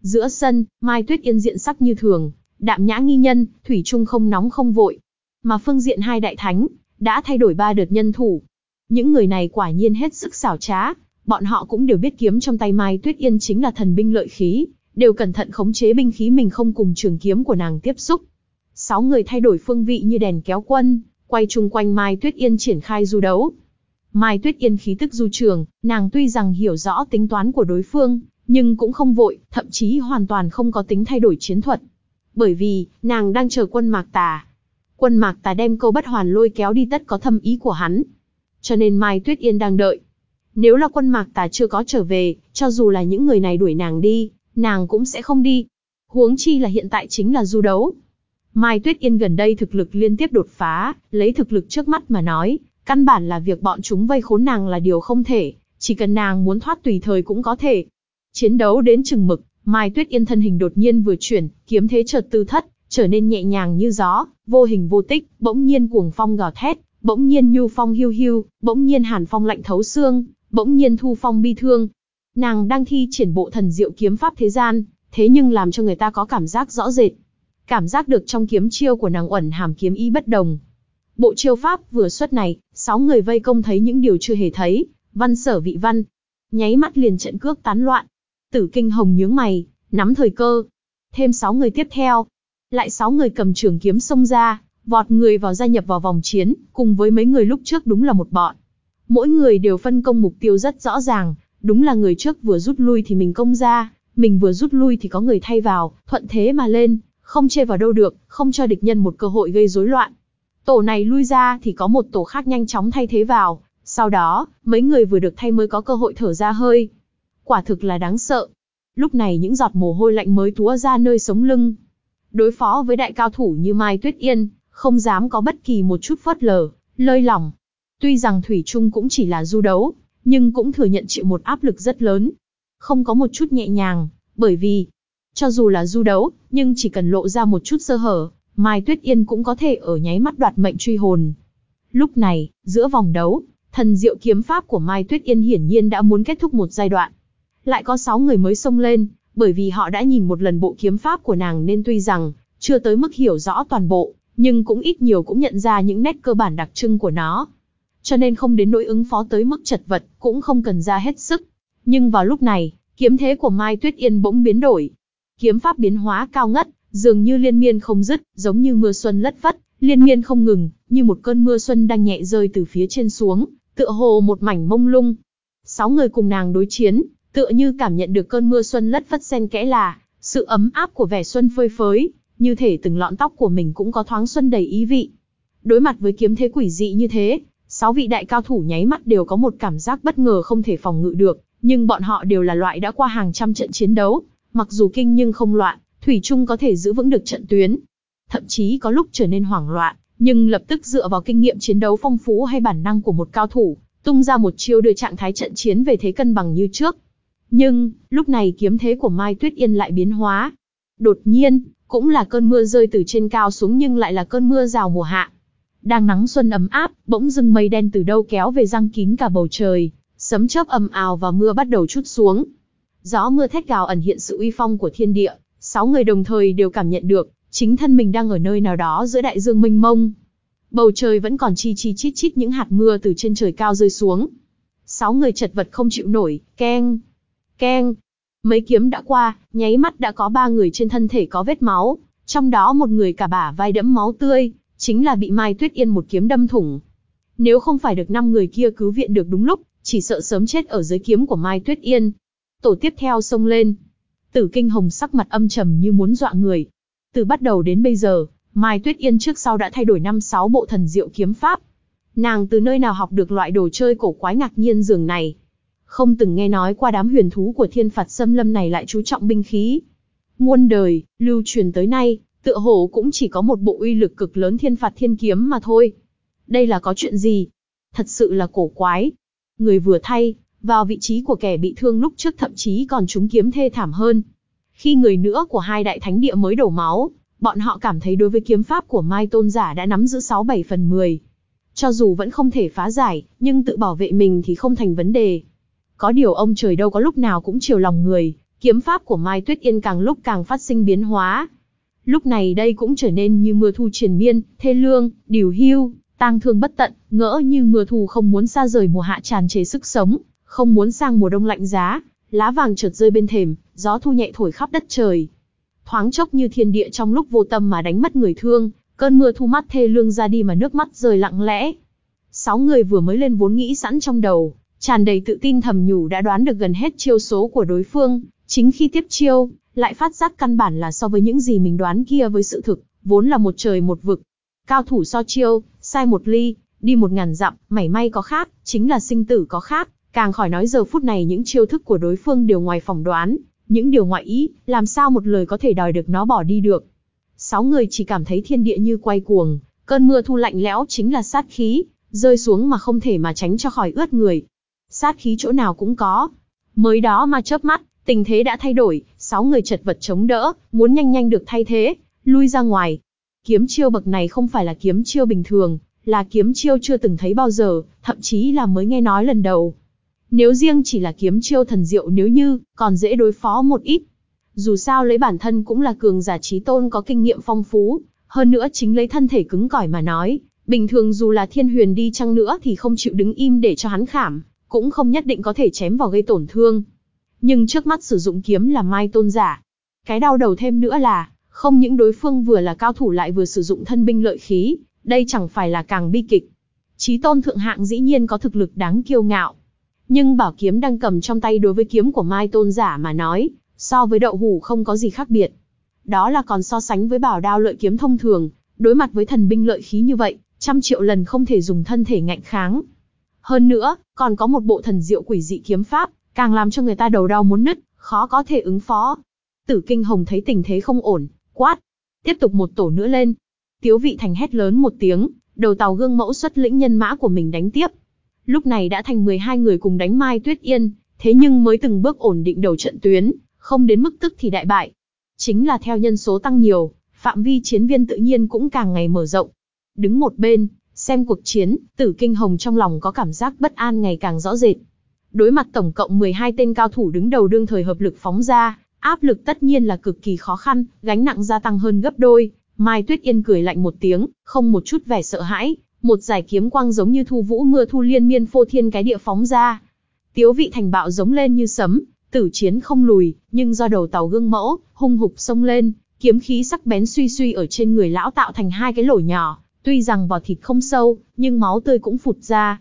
Giữa sân, Mai Tuyết Yên diện sắc như thường, đạm nhã nghi nhân, thủy chung không nóng không vội. Mà phương diện hai đại thánh, đã thay đổi ba đợt nhân thủ. Những người này quả nhiên hết sức xảo trá, bọn họ cũng đều biết kiếm trong tay Mai Tuyết Yên chính là thần binh lợi khí, đều cẩn thận khống chế binh khí mình không cùng trường kiếm của nàng tiếp xúc. Sáu người thay đổi phương vị như đèn kéo quân, quay chung quanh Mai Tuyết Yên triển khai du đấu. Mai Tuyết Yên khí tức du trường, nàng tuy rằng hiểu rõ tính toán của đối phương, nhưng cũng không vội, thậm chí hoàn toàn không có tính thay đổi chiến thuật. Bởi vì, nàng đang chờ quân mạc tà. Quân mạc tà đem câu bất hoàn lôi kéo đi tất có thâm ý của hắn. Cho nên Mai Tuyết Yên đang đợi. Nếu là quân mạc tà chưa có trở về, cho dù là những người này đuổi nàng đi, nàng cũng sẽ không đi. Huống chi là hiện tại chính là du đấu. Mai Tuyết Yên gần đây thực lực liên tiếp đột phá, lấy thực lực trước mắt mà nói, căn bản là việc bọn chúng vây khốn nàng là điều không thể, chỉ cần nàng muốn thoát tùy thời cũng có thể. Chiến đấu đến chừng mực, Mai Tuyết Yên thân hình đột nhiên vừa chuyển, kiếm thế chợt tư thất, trở nên nhẹ nhàng như gió, vô hình vô tích, bỗng nhiên cuồng phong gào thét, bỗng nhiên nhu phong hiu hiu, bỗng nhiên hàn phong lạnh thấu xương, bỗng nhiên thu phong bi thương. Nàng đang thi triển bộ thần diệu kiếm pháp thế gian, thế nhưng làm cho người ta có cảm giác rõ rệt. Cảm giác được trong kiếm chiêu của nàng ẩn hàm kiếm ý bất đồng. Bộ chiêu pháp vừa xuất này, sáu người vây công thấy những điều chưa hề thấy, văn sở vị văn. Nháy mắt liền trận cước tán loạn. Tử kinh hồng nhướng mày, nắm thời cơ. Thêm sáu người tiếp theo. Lại sáu người cầm trường kiếm xông ra, vọt người vào gia nhập vào vòng chiến, cùng với mấy người lúc trước đúng là một bọn. Mỗi người đều phân công mục tiêu rất rõ ràng, đúng là người trước vừa rút lui thì mình công ra, mình vừa rút lui thì có người thay vào, thuận thế mà lên, không chê vào đâu được, không cho địch nhân một cơ hội gây rối loạn. Tổ này lui ra thì có một tổ khác nhanh chóng thay thế vào, sau đó, mấy người vừa được thay mới có cơ hội thở ra hơi. Quả thực là đáng sợ. Lúc này những giọt mồ hôi lạnh mới túa ra nơi sống lưng. Đối phó với đại cao thủ như Mai Tuyết Yên, không dám có bất kỳ một chút phớt lờ, lơi lỏng. Tuy rằng Thủy Trung cũng chỉ là du đấu, nhưng cũng thừa nhận chịu một áp lực rất lớn. Không có một chút nhẹ nhàng, bởi vì, cho dù là du đấu, nhưng chỉ cần lộ ra một chút sơ hở, Mai Tuyết Yên cũng có thể ở nháy mắt đoạt mệnh truy hồn. Lúc này, giữa vòng đấu, thần diệu kiếm pháp của Mai Tuyết Yên hiển nhiên đã muốn kết thúc một giai đoạn. Lại có 6 người mới xông lên, bởi vì họ đã nhìn một lần bộ kiếm pháp của nàng nên tuy rằng chưa tới mức hiểu rõ toàn bộ, nhưng cũng ít nhiều cũng nhận ra những nét cơ bản đặc trưng của nó. Cho nên không đến nỗi ứng phó tới mức chật vật, cũng không cần ra hết sức. Nhưng vào lúc này, kiếm thế của Mai Tuyết Yên bỗng biến đổi. Kiếm pháp biến hóa cao ngất, dường như liên miên không dứt, giống như mưa xuân lất vất, liên miên không ngừng, như một cơn mưa xuân đang nhẹ rơi từ phía trên xuống, tựa hồ một mảnh mông lung. Sáu người cùng nàng đối chiến, tựa như cảm nhận được cơn mưa xuân lất vất xen kẽ là, sự ấm áp của vẻ xuân phơi phới, như thể từng lọn tóc của mình cũng có thoáng xuân đầy ý vị. Đối mặt với kiếm thế quỷ dị như thế, sáu vị đại cao thủ nháy mắt đều có một cảm giác bất ngờ không thể phòng ngự được, nhưng bọn họ đều là loại đã qua hàng trăm trận chiến đấu, mặc dù kinh nhưng không loạn, thủy Trung có thể giữ vững được trận tuyến. Thậm chí có lúc trở nên hoảng loạn, nhưng lập tức dựa vào kinh nghiệm chiến đấu phong phú hay bản năng của một cao thủ, tung ra một chiêu đưa trạng thái trận chiến về thế cân bằng như trước. Nhưng, lúc này kiếm thế của Mai Tuyết Yên lại biến hóa. Đột nhiên, cũng là cơn mưa rơi từ trên cao xuống nhưng lại là cơn mưa rào mùa hạ. Đang nắng xuân ấm áp, bỗng dưng mây đen từ đâu kéo về răng kín cả bầu trời, sấm chớp ầm ào và mưa bắt đầu chút xuống. Gió mưa thét gào ẩn hiện sự uy phong của thiên địa, sáu người đồng thời đều cảm nhận được, chính thân mình đang ở nơi nào đó giữa đại dương mênh mông. Bầu trời vẫn còn chi chi chít chít những hạt mưa từ trên trời cao rơi xuống. Sáu người chật vật không chịu nổi, keng, keng. Mấy kiếm đã qua, nháy mắt đã có ba người trên thân thể có vết máu, trong đó một người cả bả vai đẫm máu tươi, chính là bị Mai Tuyết Yên một kiếm đâm thủng. Nếu không phải được năm người kia cứu viện được đúng lúc, chỉ sợ sớm chết ở dưới kiếm của Mai Tuyết Yên. Tổ tiếp theo xông lên. Tử Kinh Hồng sắc mặt âm trầm như muốn dọa người. Từ bắt đầu đến bây giờ, Mai Tuyết Yên trước sau đã thay đổi năm sáu bộ thần diệu kiếm pháp. Nàng từ nơi nào học được loại đồ chơi cổ quái ngạc nhiên dường này. Không từng nghe nói qua đám huyền thú của thiên phạt xâm lâm này lại chú trọng binh khí. Muôn đời, lưu truyền tới nay, tựa hồ cũng chỉ có một bộ uy lực cực lớn thiên phạt thiên kiếm mà thôi. Đây là có chuyện gì? Thật sự là cổ quái. Người vừa thay, vào vị trí của kẻ bị thương lúc trước thậm chí còn trúng kiếm thê thảm hơn. Khi người nữa của hai đại thánh địa mới đổ máu, bọn họ cảm thấy đối với kiếm pháp của Mai Tôn Giả đã nắm giữ 6-7 phần 10. Cho dù vẫn không thể phá giải, nhưng tự bảo vệ mình thì không thành vấn đề. Có điều ông trời đâu có lúc nào cũng chiều lòng người, kiếm pháp của Mai Tuyết Yên càng lúc càng phát sinh biến hóa. Lúc này đây cũng trở nên như mưa thu triền miên, thê lương, điều hưu, tang thương bất tận, ngỡ như mưa thu không muốn xa rời mùa hạ tràn trề sức sống, không muốn sang mùa đông lạnh giá, lá vàng chợt rơi bên thềm, gió thu nhẹ thổi khắp đất trời. Thoáng chốc như thiên địa trong lúc vô tâm mà đánh mất người thương, cơn mưa thu mắt thê lương ra đi mà nước mắt rơi lặng lẽ. Sáu người vừa mới lên vốn nghĩ sẵn trong đầu, tràn đầy tự tin thầm nhủ đã đoán được gần hết chiêu số của đối phương, chính khi tiếp chiêu, lại phát giác căn bản là so với những gì mình đoán kia với sự thực, vốn là một trời một vực. Cao thủ so chiêu, sai một ly, đi một ngàn dặm, mảy may có khác, chính là sinh tử có khác, càng khỏi nói giờ phút này những chiêu thức của đối phương đều ngoài phỏng đoán, những điều ngoại ý, làm sao một lời có thể đòi được nó bỏ đi được. Sáu người chỉ cảm thấy thiên địa như quay cuồng, cơn mưa thu lạnh lẽo chính là sát khí, rơi xuống mà không thể mà tránh cho khỏi ướt người. Sát khí chỗ nào cũng có. Mới đó mà chớp mắt, tình thế đã thay đổi, sáu người chật vật chống đỡ, muốn nhanh nhanh được thay thế, lui ra ngoài. Kiếm chiêu bậc này không phải là kiếm chiêu bình thường, là kiếm chiêu chưa từng thấy bao giờ, thậm chí là mới nghe nói lần đầu. Nếu riêng chỉ là kiếm chiêu thần diệu nếu như, còn dễ đối phó một ít. Dù sao lấy bản thân cũng là cường giả trí tôn có kinh nghiệm phong phú, hơn nữa chính lấy thân thể cứng cỏi mà nói, bình thường dù là thiên huyền đi chăng nữa thì không chịu đứng im để cho hắn khảm, cũng không nhất định có thể chém vào gây tổn thương. Nhưng trước mắt sử dụng kiếm là mai tôn giả. Cái đau đầu thêm nữa là, không những đối phương vừa là cao thủ lại vừa sử dụng thân binh lợi khí, đây chẳng phải là càng bi kịch. Chí tôn thượng hạng dĩ nhiên có thực lực đáng kiêu ngạo. Nhưng bảo kiếm đang cầm trong tay đối với kiếm của Mai Tôn giả mà nói, so với đậu hủ không có gì khác biệt. Đó là còn so sánh với bảo đao lợi kiếm thông thường, đối mặt với thần binh lợi khí như vậy, trăm triệu lần không thể dùng thân thể ngạnh kháng. Hơn nữa, còn có một bộ thần diệu quỷ dị kiếm pháp, càng làm cho người ta đầu đau muốn nứt, khó có thể ứng phó. Tử Kinh Hồng thấy tình thế không ổn, quát. Tiếp tục một tổ nữa lên. Tiếu vị thành hét lớn một tiếng, đầu tàu gương mẫu xuất lĩnh nhân mã của mình đánh tiếp. Lúc này đã thành 12 người cùng đánh Mai Tuyết Yên, thế nhưng mới từng bước ổn định đầu trận tuyến, không đến mức tức thì đại bại. Chính là theo nhân số tăng nhiều, phạm vi chiến viên tự nhiên cũng càng ngày mở rộng. Đứng một bên, xem cuộc chiến, tử kinh hồng trong lòng có cảm giác bất an ngày càng rõ rệt. Đối mặt tổng cộng 12 tên cao thủ đứng đầu đương thời hợp lực phóng ra, áp lực tất nhiên là cực kỳ khó khăn, gánh nặng gia tăng hơn gấp đôi. Mai Tuyết Yên cười lạnh một tiếng, không một chút vẻ sợ hãi, một giải kiếm quang giống như thu vũ mưa thu liên miên phô thiên cái địa phóng ra. Tiếu vị thành bạo giống lên như sấm, tử chiến không lùi, nhưng do đầu tàu gương mẫu, hung hục xông lên, kiếm khí sắc bén suy suy ở trên người lão tạo thành hai cái lỗ nhỏ, tuy rằng vào thịt không sâu, nhưng máu tươi cũng phụt ra.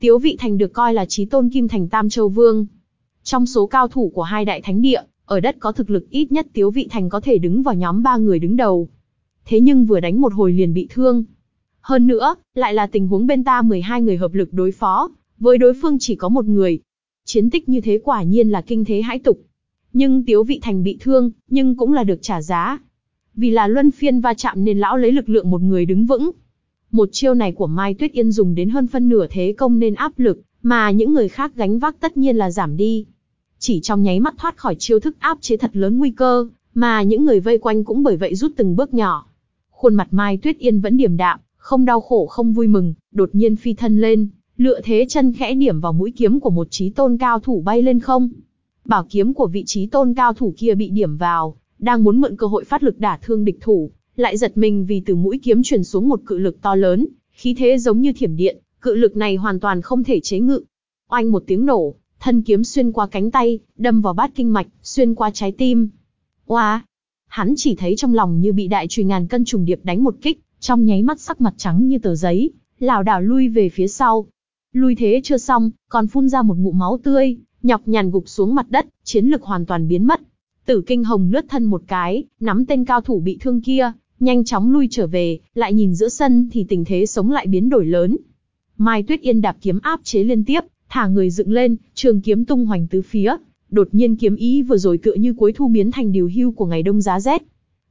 Tiếu vị thành được coi là trí tôn kim thành Tam Châu Vương. Trong số cao thủ của hai đại thánh địa, ở đất có thực lực ít nhất Tiếu vị thành có thể đứng vào nhóm ba người đứng đầu. Thế nhưng vừa đánh một hồi liền bị thương. Hơn nữa, lại là tình huống bên ta 12 người hợp lực đối phó, với đối phương chỉ có một người. Chiến tích như thế quả nhiên là kinh thế hãi tục. Nhưng Tiếu Vị Thành bị thương, nhưng cũng là được trả giá. Vì là luân phiên va chạm nên lão lấy lực lượng một người đứng vững. Một chiêu này của Mai Tuyết Yên dùng đến hơn phân nửa thế công nên áp lực, mà những người khác gánh vác tất nhiên là giảm đi. Chỉ trong nháy mắt thoát khỏi chiêu thức áp chế thật lớn nguy cơ, mà những người vây quanh cũng bởi vậy rút từng bước nhỏ. Khuôn mặt Mai Tuyết Yên vẫn điềm đạm, không đau khổ không vui mừng, đột nhiên phi thân lên, lựa thế chân khẽ điểm vào mũi kiếm của một trí tôn cao thủ bay lên không. Bảo kiếm của vị trí tôn cao thủ kia bị điểm vào, đang muốn mượn cơ hội phát lực đả thương địch thủ, lại giật mình vì từ mũi kiếm truyền xuống một cự lực to lớn, khí thế giống như thiểm điện, cự lực này hoàn toàn không thể chế ngự. Oanh một tiếng nổ, thân kiếm xuyên qua cánh tay, đâm vào bát kinh mạch, xuyên qua trái tim. Oa! Hắn chỉ thấy trong lòng như bị đại chùy ngàn cân trùng điệp đánh một kích, trong nháy mắt sắc mặt trắng như tờ giấy, lảo đảo lui về phía sau. Lui thế chưa xong, còn phun ra một ngụm máu tươi, nhọc nhằn gục xuống mặt đất, chiến lực hoàn toàn biến mất. Tử Kinh Hồng lướt thân một cái, nắm tên cao thủ bị thương kia, nhanh chóng lui trở về, lại nhìn giữa sân thì tình thế sống lại biến đổi lớn. Mai Tuyết Yên đạp kiếm áp chế liên tiếp, thả người dựng lên, trường kiếm tung hoành tứ phía, đột nhiên kiếm ý vừa rồi tựa như cuối thu biến thành điều hưu của ngày đông giá rét.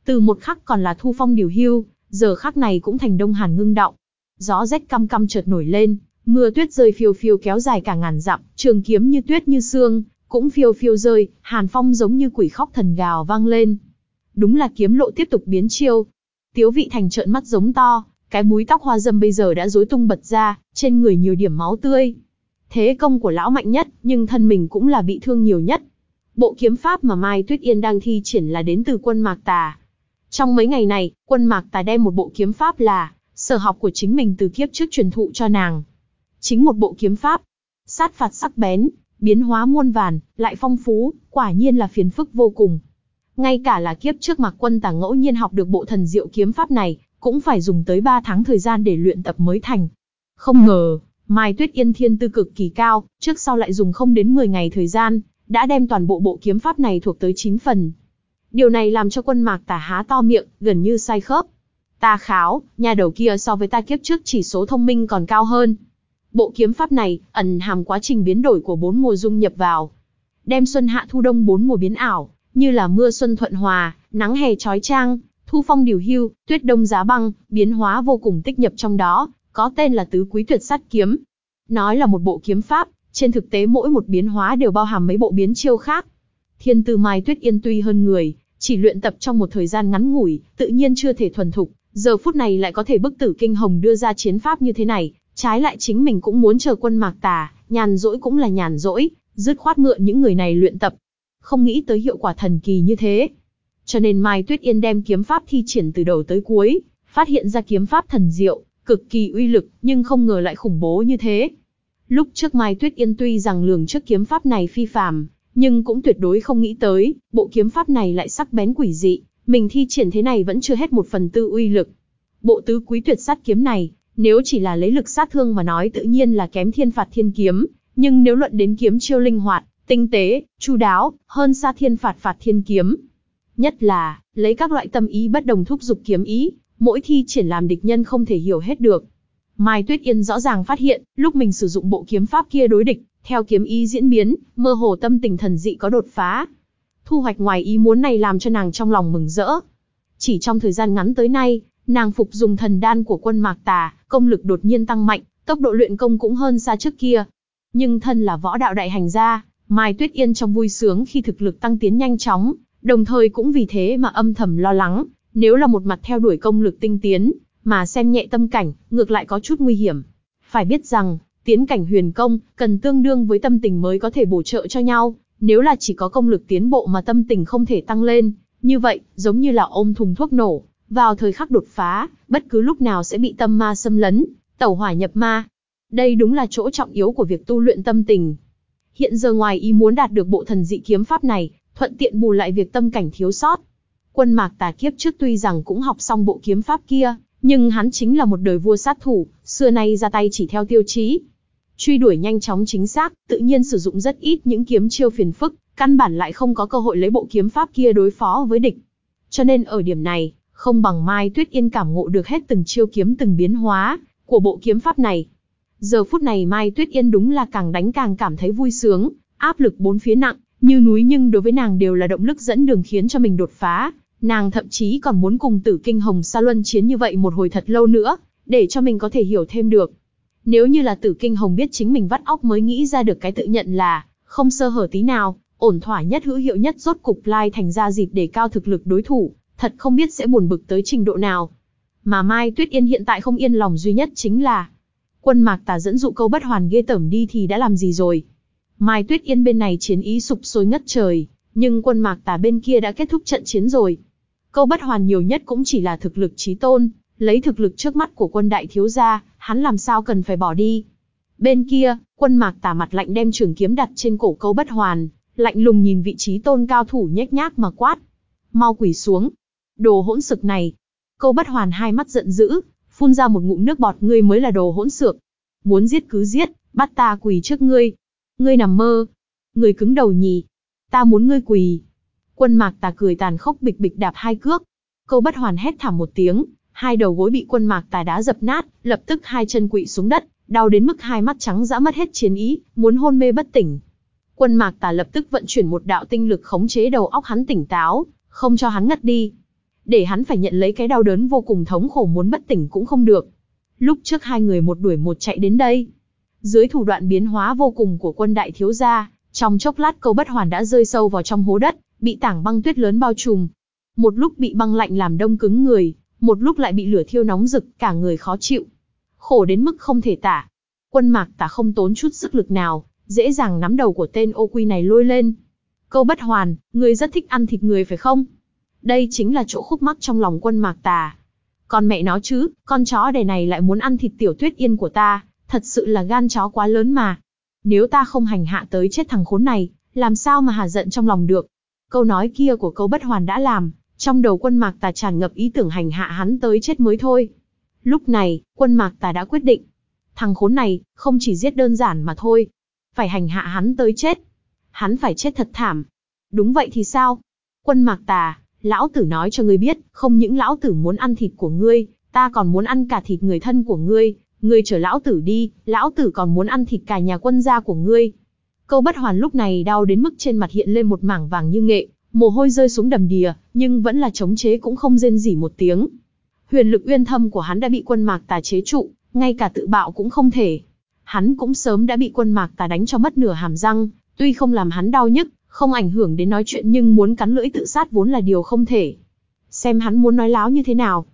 Từ một khắc còn là thu phong điều hưu, giờ khắc này cũng thành đông hàn ngưng động. Gió rét căm căm chợt nổi lên, mưa tuyết rơi phiêu phiêu kéo dài cả ngàn dặm, trường kiếm như tuyết như xương, cũng phiêu phiêu rơi, hàn phong giống như quỷ khóc thần gào vang lên. Đúng là kiếm lộ tiếp tục biến chiêu. Tiếu vị thành trợn mắt giống to, cái búi tóc hoa dâm bây giờ đã rối tung bật ra, trên người nhiều điểm máu tươi. Thế công của lão mạnh nhất, nhưng thân mình cũng là bị thương nhiều nhất. Bộ kiếm pháp mà Mai Tuyết Yên đang thi triển là đến từ quân Mạc Tà. Trong mấy ngày này, quân Mạc tài đem một bộ kiếm pháp là sở học của chính mình từ kiếp trước truyền thụ cho nàng. Chính một bộ kiếm pháp, sát phạt sắc bén, biến hóa muôn vàn, lại phong phú, quả nhiên là phiền phức vô cùng. Ngay cả là kiếp trước Mạc Quân Tà ngẫu nhiên học được bộ thần diệu kiếm pháp này, cũng phải dùng tới 3 tháng thời gian để luyện tập mới thành. Không ngờ, Mai Tuyết Yên thiên tư cực kỳ cao, trước sau lại dùng không đến 10 ngày thời gian, đã đem toàn bộ bộ kiếm pháp này thuộc tới 9 phần. Điều này làm cho quân mạc tả há to miệng, gần như sai khớp. Ta kháo, nhà đầu kia so với ta kiếp trước chỉ số thông minh còn cao hơn. Bộ kiếm pháp này, ẩn hàm quá trình biến đổi của bốn mùa dung nhập vào. Đem xuân hạ thu đông bốn mùa biến ảo, như là mưa xuân thuận hòa, nắng hè trói trang, thu phong điều hưu, tuyết đông giá băng, biến hóa vô cùng tích nhập trong đó, có tên là tứ quý tuyệt sát kiếm. Nói là một bộ kiếm pháp, trên thực tế mỗi một biến hóa đều bao hàm mấy bộ biến chiêu khác. Thiên tư Mai Tuyết Yên tuy hơn người, chỉ luyện tập trong một thời gian ngắn ngủi, tự nhiên chưa thể thuần thục, giờ phút này lại có thể bức tử kinh hồng đưa ra chiến pháp như thế này, trái lại chính mình cũng muốn chờ quân mạc tà, nhàn rỗi cũng là nhàn rỗi, dứt khoát mượn những người này luyện tập. Không nghĩ tới hiệu quả thần kỳ như thế. Cho nên Mai Tuyết Yên đem kiếm pháp thi triển từ đầu tới cuối, phát hiện ra kiếm pháp thần diệu, cực kỳ uy lực, nhưng không ngờ lại khủng bố như thế. Lúc trước Mai Tuyết Yên tuy rằng lường trước kiếm pháp này phi phàm, nhưng cũng tuyệt đối không nghĩ tới, bộ kiếm pháp này lại sắc bén quỷ dị, mình thi triển thế này vẫn chưa hết một phần tư uy lực. Bộ tứ quý tuyệt sát kiếm này, nếu chỉ là lấy lực sát thương mà nói tự nhiên là kém thiên phạt thiên kiếm, nhưng nếu luận đến kiếm chiêu linh hoạt, tinh tế, chu đáo, hơn xa thiên phạt phạt thiên kiếm. Nhất là, lấy các loại tâm ý bất đồng thúc dục kiếm ý, mỗi thi triển làm địch nhân không thể hiểu hết được. Mai Tuyết Yên rõ ràng phát hiện, lúc mình sử dụng bộ kiếm pháp kia đối địch, theo kiếm ý diễn biến, mơ hồ tâm tình thần dị có đột phá. Thu hoạch ngoài ý muốn này làm cho nàng trong lòng mừng rỡ. Chỉ trong thời gian ngắn tới nay, nàng phục dùng thần đan của quân Mạc Tà, công lực đột nhiên tăng mạnh, tốc độ luyện công cũng hơn xa trước kia. Nhưng thân là võ đạo đại hành gia, Mai Tuyết Yên trong vui sướng khi thực lực tăng tiến nhanh chóng, đồng thời cũng vì thế mà âm thầm lo lắng, nếu là một mặt theo đuổi công lực tinh tiến, mà xem nhẹ tâm cảnh, ngược lại có chút nguy hiểm. Phải biết rằng, tiến cảnh huyền công, cần tương đương với tâm tình mới có thể bổ trợ cho nhau, nếu là chỉ có công lực tiến bộ mà tâm tình không thể tăng lên, như vậy, giống như là ôm thùng thuốc nổ, vào thời khắc đột phá, bất cứ lúc nào sẽ bị tâm ma xâm lấn, tẩu hỏa nhập ma. Đây đúng là chỗ trọng yếu của việc tu luyện tâm tình. Hiện giờ ngoài ý muốn đạt được bộ thần dị kiếm pháp này, thuận tiện bù lại việc tâm cảnh thiếu sót. Quân mạc tà kiếp trước tuy rằng cũng học xong bộ kiếm pháp kia, nhưng hắn chính là một đời vua sát thủ, xưa nay ra tay chỉ theo tiêu chí. Truy đuổi nhanh chóng chính xác, tự nhiên sử dụng rất ít những kiếm chiêu phiền phức, căn bản lại không có cơ hội lấy bộ kiếm pháp kia đối phó với địch. Cho nên ở điểm này, không bằng Mai Tuyết Yên cảm ngộ được hết từng chiêu kiếm từng biến hóa của bộ kiếm pháp này. Giờ phút này Mai Tuyết Yên đúng là càng đánh càng cảm thấy vui sướng, áp lực bốn phía nặng, như núi nhưng đối với nàng đều là động lực dẫn đường khiến cho mình đột phá. Nàng thậm chí còn muốn cùng tử kinh hồng sa luân chiến như vậy một hồi thật lâu nữa, để cho mình có thể hiểu thêm được. Nếu như là tử kinh hồng biết chính mình vắt óc mới nghĩ ra được cái tự nhận là, không sơ hở tí nào, ổn thỏa nhất hữu hiệu nhất rốt cục lai thành ra dịp để cao thực lực đối thủ, thật không biết sẽ buồn bực tới trình độ nào. Mà Mai Tuyết Yên hiện tại không yên lòng duy nhất chính là, quân mạc tà dẫn dụ câu bất hoàn ghê tởm đi thì đã làm gì rồi. Mai Tuyết Yên bên này chiến ý sụp sôi ngất trời, nhưng quân mạc tà bên kia đã kết thúc trận chiến rồi. Câu bất hoàn nhiều nhất cũng chỉ là thực lực trí tôn, lấy thực lực trước mắt của quân đại thiếu gia, hắn làm sao cần phải bỏ đi. Bên kia, quân mạc tà mặt lạnh đem trường kiếm đặt trên cổ câu bất hoàn, lạnh lùng nhìn vị trí tôn cao thủ nhếch nhác mà quát. Mau quỷ xuống. Đồ hỗn sực này. Câu bất hoàn hai mắt giận dữ, phun ra một ngụm nước bọt ngươi mới là đồ hỗn xược. Muốn giết cứ giết, bắt ta quỳ trước ngươi. Ngươi nằm mơ. Ngươi cứng đầu nhì. Ta muốn ngươi quỳ. Quân mạc tà cười tàn khốc bịch bịch đạp hai cước. Câu bất hoàn hét thảm một tiếng, hai đầu gối bị quân mạc tà đá dập nát, lập tức hai chân quỵ xuống đất, đau đến mức hai mắt trắng dã mất hết chiến ý, muốn hôn mê bất tỉnh. Quân mạc tà lập tức vận chuyển một đạo tinh lực khống chế đầu óc hắn tỉnh táo, không cho hắn ngất đi. Để hắn phải nhận lấy cái đau đớn vô cùng thống khổ muốn bất tỉnh cũng không được. Lúc trước hai người một đuổi một chạy đến đây. Dưới thủ đoạn biến hóa vô cùng của quân đại thiếu gia, trong chốc lát câu bất hoàn đã rơi sâu vào trong hố đất, bị tảng băng tuyết lớn bao trùm. Một lúc bị băng lạnh làm đông cứng người, một lúc lại bị lửa thiêu nóng rực, cả người khó chịu. Khổ đến mức không thể tả. Quân mạc tả không tốn chút sức lực nào, dễ dàng nắm đầu của tên ô quy này lôi lên. Câu bất hoàn, người rất thích ăn thịt người phải không? Đây chính là chỗ khúc mắc trong lòng quân mạc tà. Còn mẹ nó chứ, con chó đẻ này lại muốn ăn thịt tiểu tuyết yên của ta, thật sự là gan chó quá lớn mà. Nếu ta không hành hạ tới chết thằng khốn này, làm sao mà hà giận trong lòng được. Câu nói kia của câu bất hoàn đã làm, trong đầu quân mạc tà tràn ngập ý tưởng hành hạ hắn tới chết mới thôi. Lúc này, quân mạc tà đã quyết định. Thằng khốn này, không chỉ giết đơn giản mà thôi. Phải hành hạ hắn tới chết. Hắn phải chết thật thảm. Đúng vậy thì sao? Quân mạc tà, lão tử nói cho ngươi biết, không những lão tử muốn ăn thịt của ngươi, ta còn muốn ăn cả thịt người thân của ngươi. Ngươi chở lão tử đi, lão tử còn muốn ăn thịt cả nhà quân gia của ngươi. Câu bất hoàn lúc này đau đến mức trên mặt hiện lên một mảng vàng như nghệ, Mồ hôi rơi xuống đầm đìa, nhưng vẫn là chống chế cũng không rên rỉ một tiếng. Huyền lực uyên thâm của hắn đã bị quân mạc tà chế trụ, ngay cả tự bạo cũng không thể. Hắn cũng sớm đã bị quân mạc tà đánh cho mất nửa hàm răng, tuy không làm hắn đau nhức, không ảnh hưởng đến nói chuyện nhưng muốn cắn lưỡi tự sát vốn là điều không thể. Xem hắn muốn nói láo như thế nào.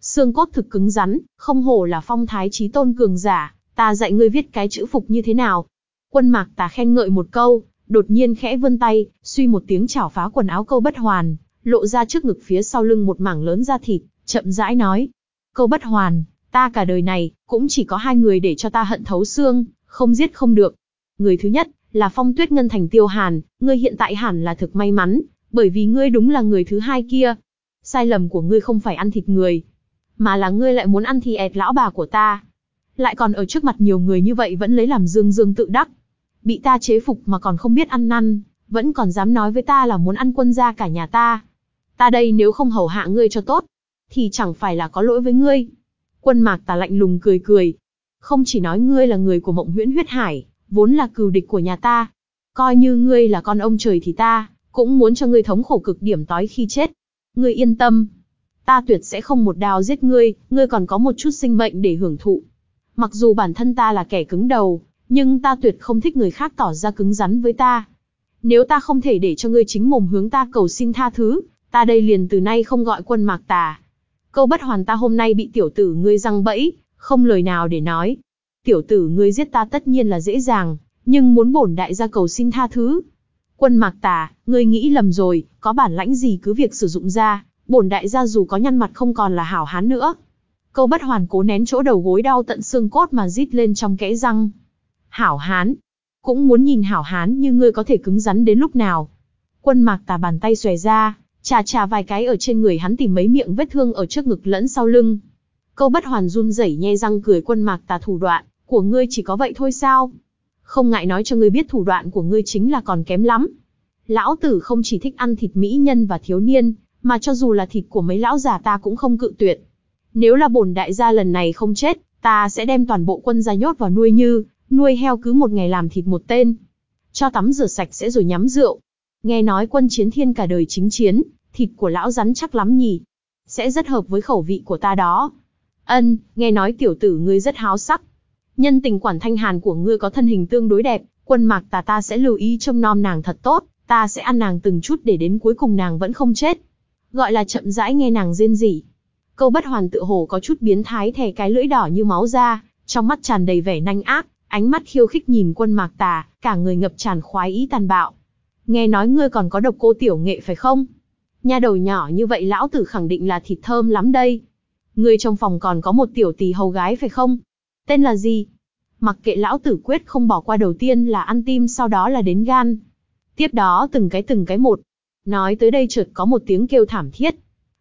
Xương cốt thực cứng rắn, không hổ là phong thái trí tôn cường giả, ta dạy ngươi viết cái chữ phục như thế nào. Quân mạc tà khen ngợi một câu, đột nhiên khẽ vươn tay, suy một tiếng chảo phá quần áo câu bất hoàn, lộ ra trước ngực phía sau lưng một mảng lớn da thịt, chậm rãi nói. Câu bất hoàn, ta cả đời này, cũng chỉ có hai người để cho ta hận thấu xương, không giết không được. Người thứ nhất, Là phong tuyết ngân thành tiêu hàn, ngươi hiện tại hẳn là thực may mắn, bởi vì ngươi đúng là người thứ hai kia. Sai lầm của ngươi không phải ăn thịt người, mà là ngươi lại muốn ăn thịt ẹt lão bà của ta. Lại còn ở trước mặt nhiều người như vậy vẫn lấy làm dương dương tự đắc. Bị ta chế phục mà còn không biết ăn năn, vẫn còn dám nói với ta là muốn ăn quân gia cả nhà ta. Ta đây nếu không hầu hạ ngươi cho tốt, thì chẳng phải là có lỗi với ngươi. Quân mạc tà lạnh lùng cười cười. Không chỉ nói ngươi là người của mộng huyễn huyết hải, vốn là cừu địch của nhà ta. Coi như ngươi là con ông trời thì ta, cũng muốn cho ngươi thống khổ cực điểm tối khi chết. Ngươi yên tâm. Ta tuyệt sẽ không một đao giết ngươi, ngươi còn có một chút sinh mệnh để hưởng thụ. Mặc dù bản thân ta là kẻ cứng đầu, nhưng ta tuyệt không thích người khác tỏ ra cứng rắn với ta. Nếu ta không thể để cho ngươi chính mồm hướng ta cầu xin tha thứ, ta đây liền từ nay không gọi quân mạc tà. Câu bất hoàn ta hôm nay bị tiểu tử ngươi răng bẫy, không lời nào để nói. Tiểu tử ngươi giết ta tất nhiên là dễ dàng, nhưng muốn bổn đại gia cầu xin tha thứ. Quân mạc tà, ngươi nghĩ lầm rồi, có bản lãnh gì cứ việc sử dụng ra, bổn đại gia dù có nhăn mặt không còn là hảo hán nữa. Câu bất hoàn cố nén chỗ đầu gối đau tận xương cốt mà rít lên trong kẽ răng. Hảo hán, cũng muốn nhìn hảo hán như ngươi có thể cứng rắn đến lúc nào. Quân mạc tà bàn tay xòe ra, trà trà vài cái ở trên người hắn tìm mấy miệng vết thương ở trước ngực lẫn sau lưng. Câu bất hoàn run rẩy nhe răng cười quân mạc tà thủ đoạn, của ngươi chỉ có vậy thôi sao? Không ngại nói cho ngươi biết thủ đoạn của ngươi chính là còn kém lắm. Lão tử không chỉ thích ăn thịt mỹ nhân và thiếu niên, mà cho dù là thịt của mấy lão già ta cũng không cự tuyệt. Nếu là bổn đại gia lần này không chết, ta sẽ đem toàn bộ quân gia nhốt vào nuôi như, nuôi heo cứ một ngày làm thịt một tên. Cho tắm rửa sạch sẽ rồi nhắm rượu. Nghe nói quân chiến thiên cả đời chính chiến, thịt của lão rắn chắc lắm nhỉ. Sẽ rất hợp với khẩu vị của ta đó. Ân, nghe nói tiểu tử ngươi rất háo sắc. Nhân tình quản thanh hàn của ngươi có thân hình tương đối đẹp, quân mạc tà ta sẽ lưu ý trông nom nàng thật tốt, ta sẽ ăn nàng từng chút để đến cuối cùng nàng vẫn không chết. Gọi là chậm rãi nghe nàng rên rỉ. Câu bất hoàn tự hồ có chút biến thái thè cái lưỡi đỏ như máu ra, trong mắt tràn đầy vẻ nanh ác, ánh mắt khiêu khích nhìn quân mạc tà, cả người ngập tràn khoái ý tàn bạo. Nghe nói ngươi còn có độc cô tiểu nghệ phải không? Nha đầu nhỏ như vậy lão tử khẳng định là thịt thơm lắm đây. Ngươi trong phòng còn có một tiểu tỳ hầu gái phải không? Tên là gì? Mặc kệ lão tử quyết không bỏ qua đầu tiên là ăn tim sau đó là đến gan. Tiếp đó từng cái từng cái một. Nói tới đây chợt có một tiếng kêu thảm thiết.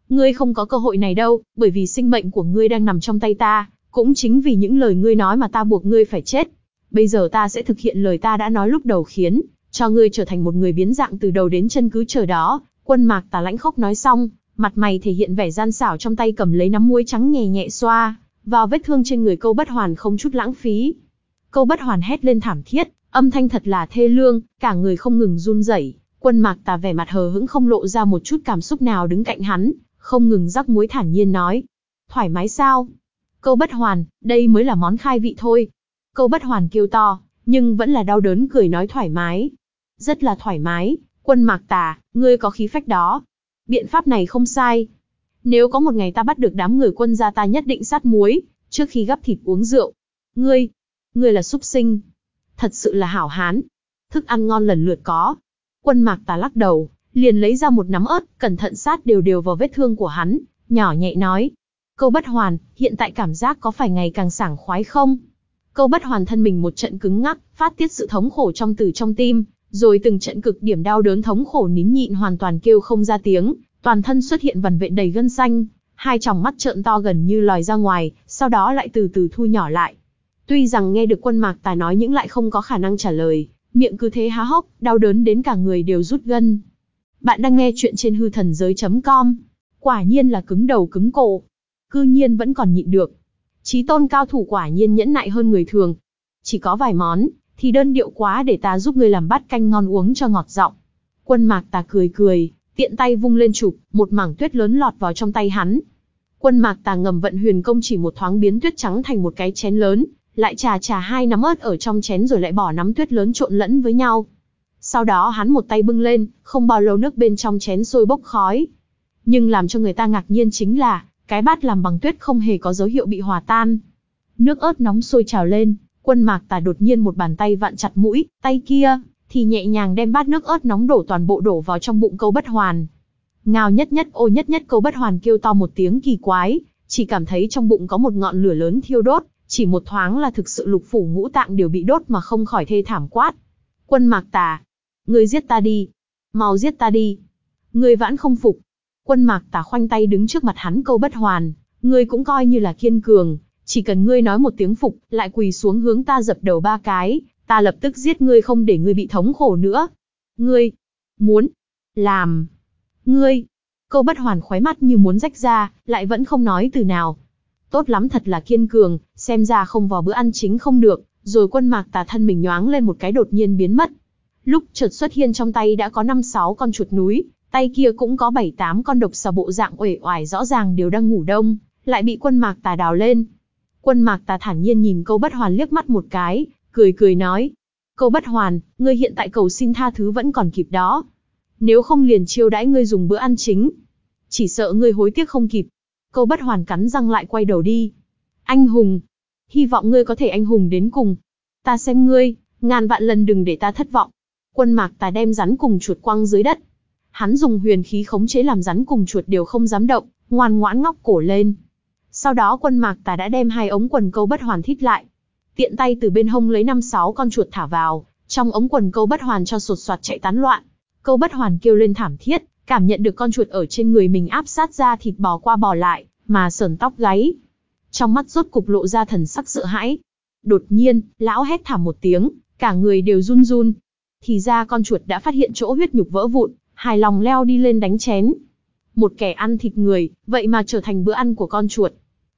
Ngươi không có cơ hội này đâu, bởi vì sinh mệnh của ngươi đang nằm trong tay ta, cũng chính vì những lời ngươi nói mà ta buộc ngươi phải chết. Bây giờ ta sẽ thực hiện lời ta đã nói lúc đầu khiến, cho ngươi trở thành một người biến dạng từ đầu đến chân cứ chờ đó. Quân mạc tà lãnh khốc nói xong, mặt mày thể hiện vẻ gian xảo trong tay cầm lấy nắm muối trắng nhẹ nhẹ xoa, vào vết thương trên người câu bất hoàn không chút lãng phí. Câu bất hoàn hét lên thảm thiết, âm thanh thật là thê lương, cả người không ngừng run rẩy. Quân mạc tà vẻ mặt hờ hững không lộ ra một chút cảm xúc nào đứng cạnh hắn, không ngừng rắc muối thản nhiên nói. Thoải mái sao? Câu bất hoàn, đây mới là món khai vị thôi. Câu bất hoàn kêu to, nhưng vẫn là đau đớn cười nói thoải mái. Rất là thoải mái, quân mạc tà, ngươi có khí phách đó. Biện pháp này không sai. Nếu có một ngày ta bắt được đám người quân gia ta nhất định sát muối, trước khi gắp thịt uống rượu. Ngươi, ngươi là súc sinh. Thật sự là hảo hán. Thức ăn ngon lần lượt có. Quân mạc tà lắc đầu, liền lấy ra một nắm ớt, cẩn thận sát đều đều vào vết thương của hắn, nhỏ nhẹ nói. Câu bất hoàn, hiện tại cảm giác có phải ngày càng sảng khoái không? Câu bất hoàn thân mình một trận cứng ngắc, phát tiết sự thống khổ trong từ trong tim, rồi từng trận cực điểm đau đớn thống khổ nín nhịn hoàn toàn kêu không ra tiếng, toàn thân xuất hiện vằn vện đầy gân xanh, hai tròng mắt trợn to gần như lòi ra ngoài, sau đó lại từ từ thu nhỏ lại. Tuy rằng nghe được quân mạc tài nói những lại không có khả năng trả lời, miệng cứ thế há hốc, đau đớn đến cả người đều rút gân. Bạn đang nghe chuyện trên hư thần giới.com. Quả nhiên là cứng đầu cứng cổ. Cư nhiên vẫn còn nhịn được. Chí tôn cao thủ quả nhiên nhẫn nại hơn người thường. Chỉ có vài món, thì đơn điệu quá để ta giúp ngươi làm bát canh ngon uống cho ngọt giọng. Quân mạc ta cười cười, tiện tay vung lên chụp, một mảng tuyết lớn lọt vào trong tay hắn. Quân mạc tà ngầm vận huyền công chỉ một thoáng biến tuyết trắng thành một cái chén lớn, lại trà trà hai nắm ớt ở trong chén rồi lại bỏ nắm tuyết lớn trộn lẫn với nhau. Sau đó hắn một tay bưng lên, không bao lâu nước bên trong chén sôi bốc khói. Nhưng làm cho người ta ngạc nhiên chính là, cái bát làm bằng tuyết không hề có dấu hiệu bị hòa tan. Nước ớt nóng sôi trào lên, quân mạc tà đột nhiên một bàn tay vặn chặt mũi, tay kia, thì nhẹ nhàng đem bát nước ớt nóng đổ toàn bộ đổ vào trong bụng câu bất hoàn. Ngao nhất nhất ô nhất nhất câu bất hoàn kêu to một tiếng kỳ quái, chỉ cảm thấy trong bụng có một ngọn lửa lớn thiêu đốt, chỉ một thoáng là thực sự lục phủ ngũ tạng đều bị đốt mà không khỏi thê thảm quát. Quân mạc tà. người giết ta đi. Mau giết ta đi. Người vãn không phục. Quân mạc tà khoanh tay đứng trước mặt hắn câu bất hoàn. Ngươi cũng coi như là kiên cường. Chỉ cần ngươi nói một tiếng phục, lại quỳ xuống hướng ta dập đầu ba cái, ta lập tức giết ngươi không để ngươi bị thống khổ nữa. Ngươi, muốn, làm, ngươi, câu bất hoàn khóe mắt như muốn rách ra, lại vẫn không nói từ nào. Tốt lắm thật là kiên cường, xem ra không vào bữa ăn chính không được, rồi quân mạc tà thân mình nhoáng lên một cái đột nhiên biến mất. Lúc chợt xuất hiện trong tay đã có 5-6 con chuột núi, tay kia cũng có 7-8 con độc xà bộ dạng uể oải rõ ràng đều đang ngủ đông, lại bị quân mạc tà đào lên. Quân mạc tà thản nhiên nhìn câu bất hoàn liếc mắt một cái, cười cười nói. Câu bất hoàn, ngươi hiện tại cầu xin tha thứ vẫn còn kịp đó. Nếu không liền chiêu đãi ngươi dùng bữa ăn chính. Chỉ sợ ngươi hối tiếc không kịp. Câu bất hoàn cắn răng lại quay đầu đi. Anh hùng. Hy vọng ngươi có thể anh hùng đến cùng. Ta xem ngươi, ngàn vạn lần đừng để ta thất vọng. Quân mạc tà đem rắn cùng chuột quăng dưới đất. Hắn dùng huyền khí khống chế làm rắn cùng chuột đều không dám động, ngoan ngoãn ngóc cổ lên. Sau đó quân mạc tà đã đem hai ống quần câu bất hoàn thít lại. Tiện tay từ bên hông lấy năm sáu con chuột thả vào, trong ống quần câu bất hoàn cho sột soạt chạy tán loạn. Câu bất hoàn kêu lên thảm thiết, cảm nhận được con chuột ở trên người mình áp sát ra thịt bò qua bò lại, mà sờn tóc gáy. Trong mắt rốt cục lộ ra thần sắc sợ hãi. Đột nhiên, lão hét thảm một tiếng, cả người đều run run. Thì ra con chuột đã phát hiện chỗ huyết nhục vỡ vụn, hài lòng leo đi lên đánh chén. Một kẻ ăn thịt người, vậy mà trở thành bữa ăn của con chuột.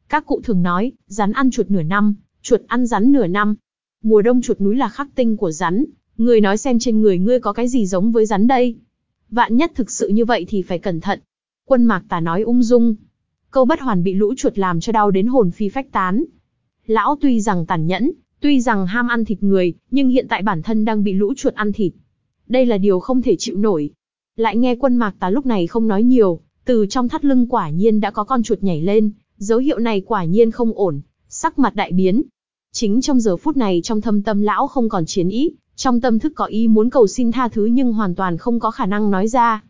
Các cụ thường nói, rắn ăn chuột nửa năm, chuột ăn rắn nửa năm. Mùa đông chuột núi là khắc tinh của rắn, người nói xem trên người ngươi có cái gì giống với rắn đây. Vạn nhất thực sự như vậy thì phải cẩn thận. Quân mạc tà nói ung dung. Câu bất hoàn bị lũ chuột làm cho đau đến hồn phi phách tán. Lão tuy rằng tàn nhẫn, tuy rằng ham ăn thịt người, nhưng hiện tại bản thân đang bị lũ chuột ăn thịt. Đây là điều không thể chịu nổi. Lại nghe quân mạc tà lúc này không nói nhiều, từ trong thắt lưng quả nhiên đã có con chuột nhảy lên, dấu hiệu này quả nhiên không ổn, sắc mặt đại biến. Chính trong giờ phút này trong thâm tâm lão không còn chiến ý, trong tâm thức có ý muốn cầu xin tha thứ nhưng hoàn toàn không có khả năng nói ra.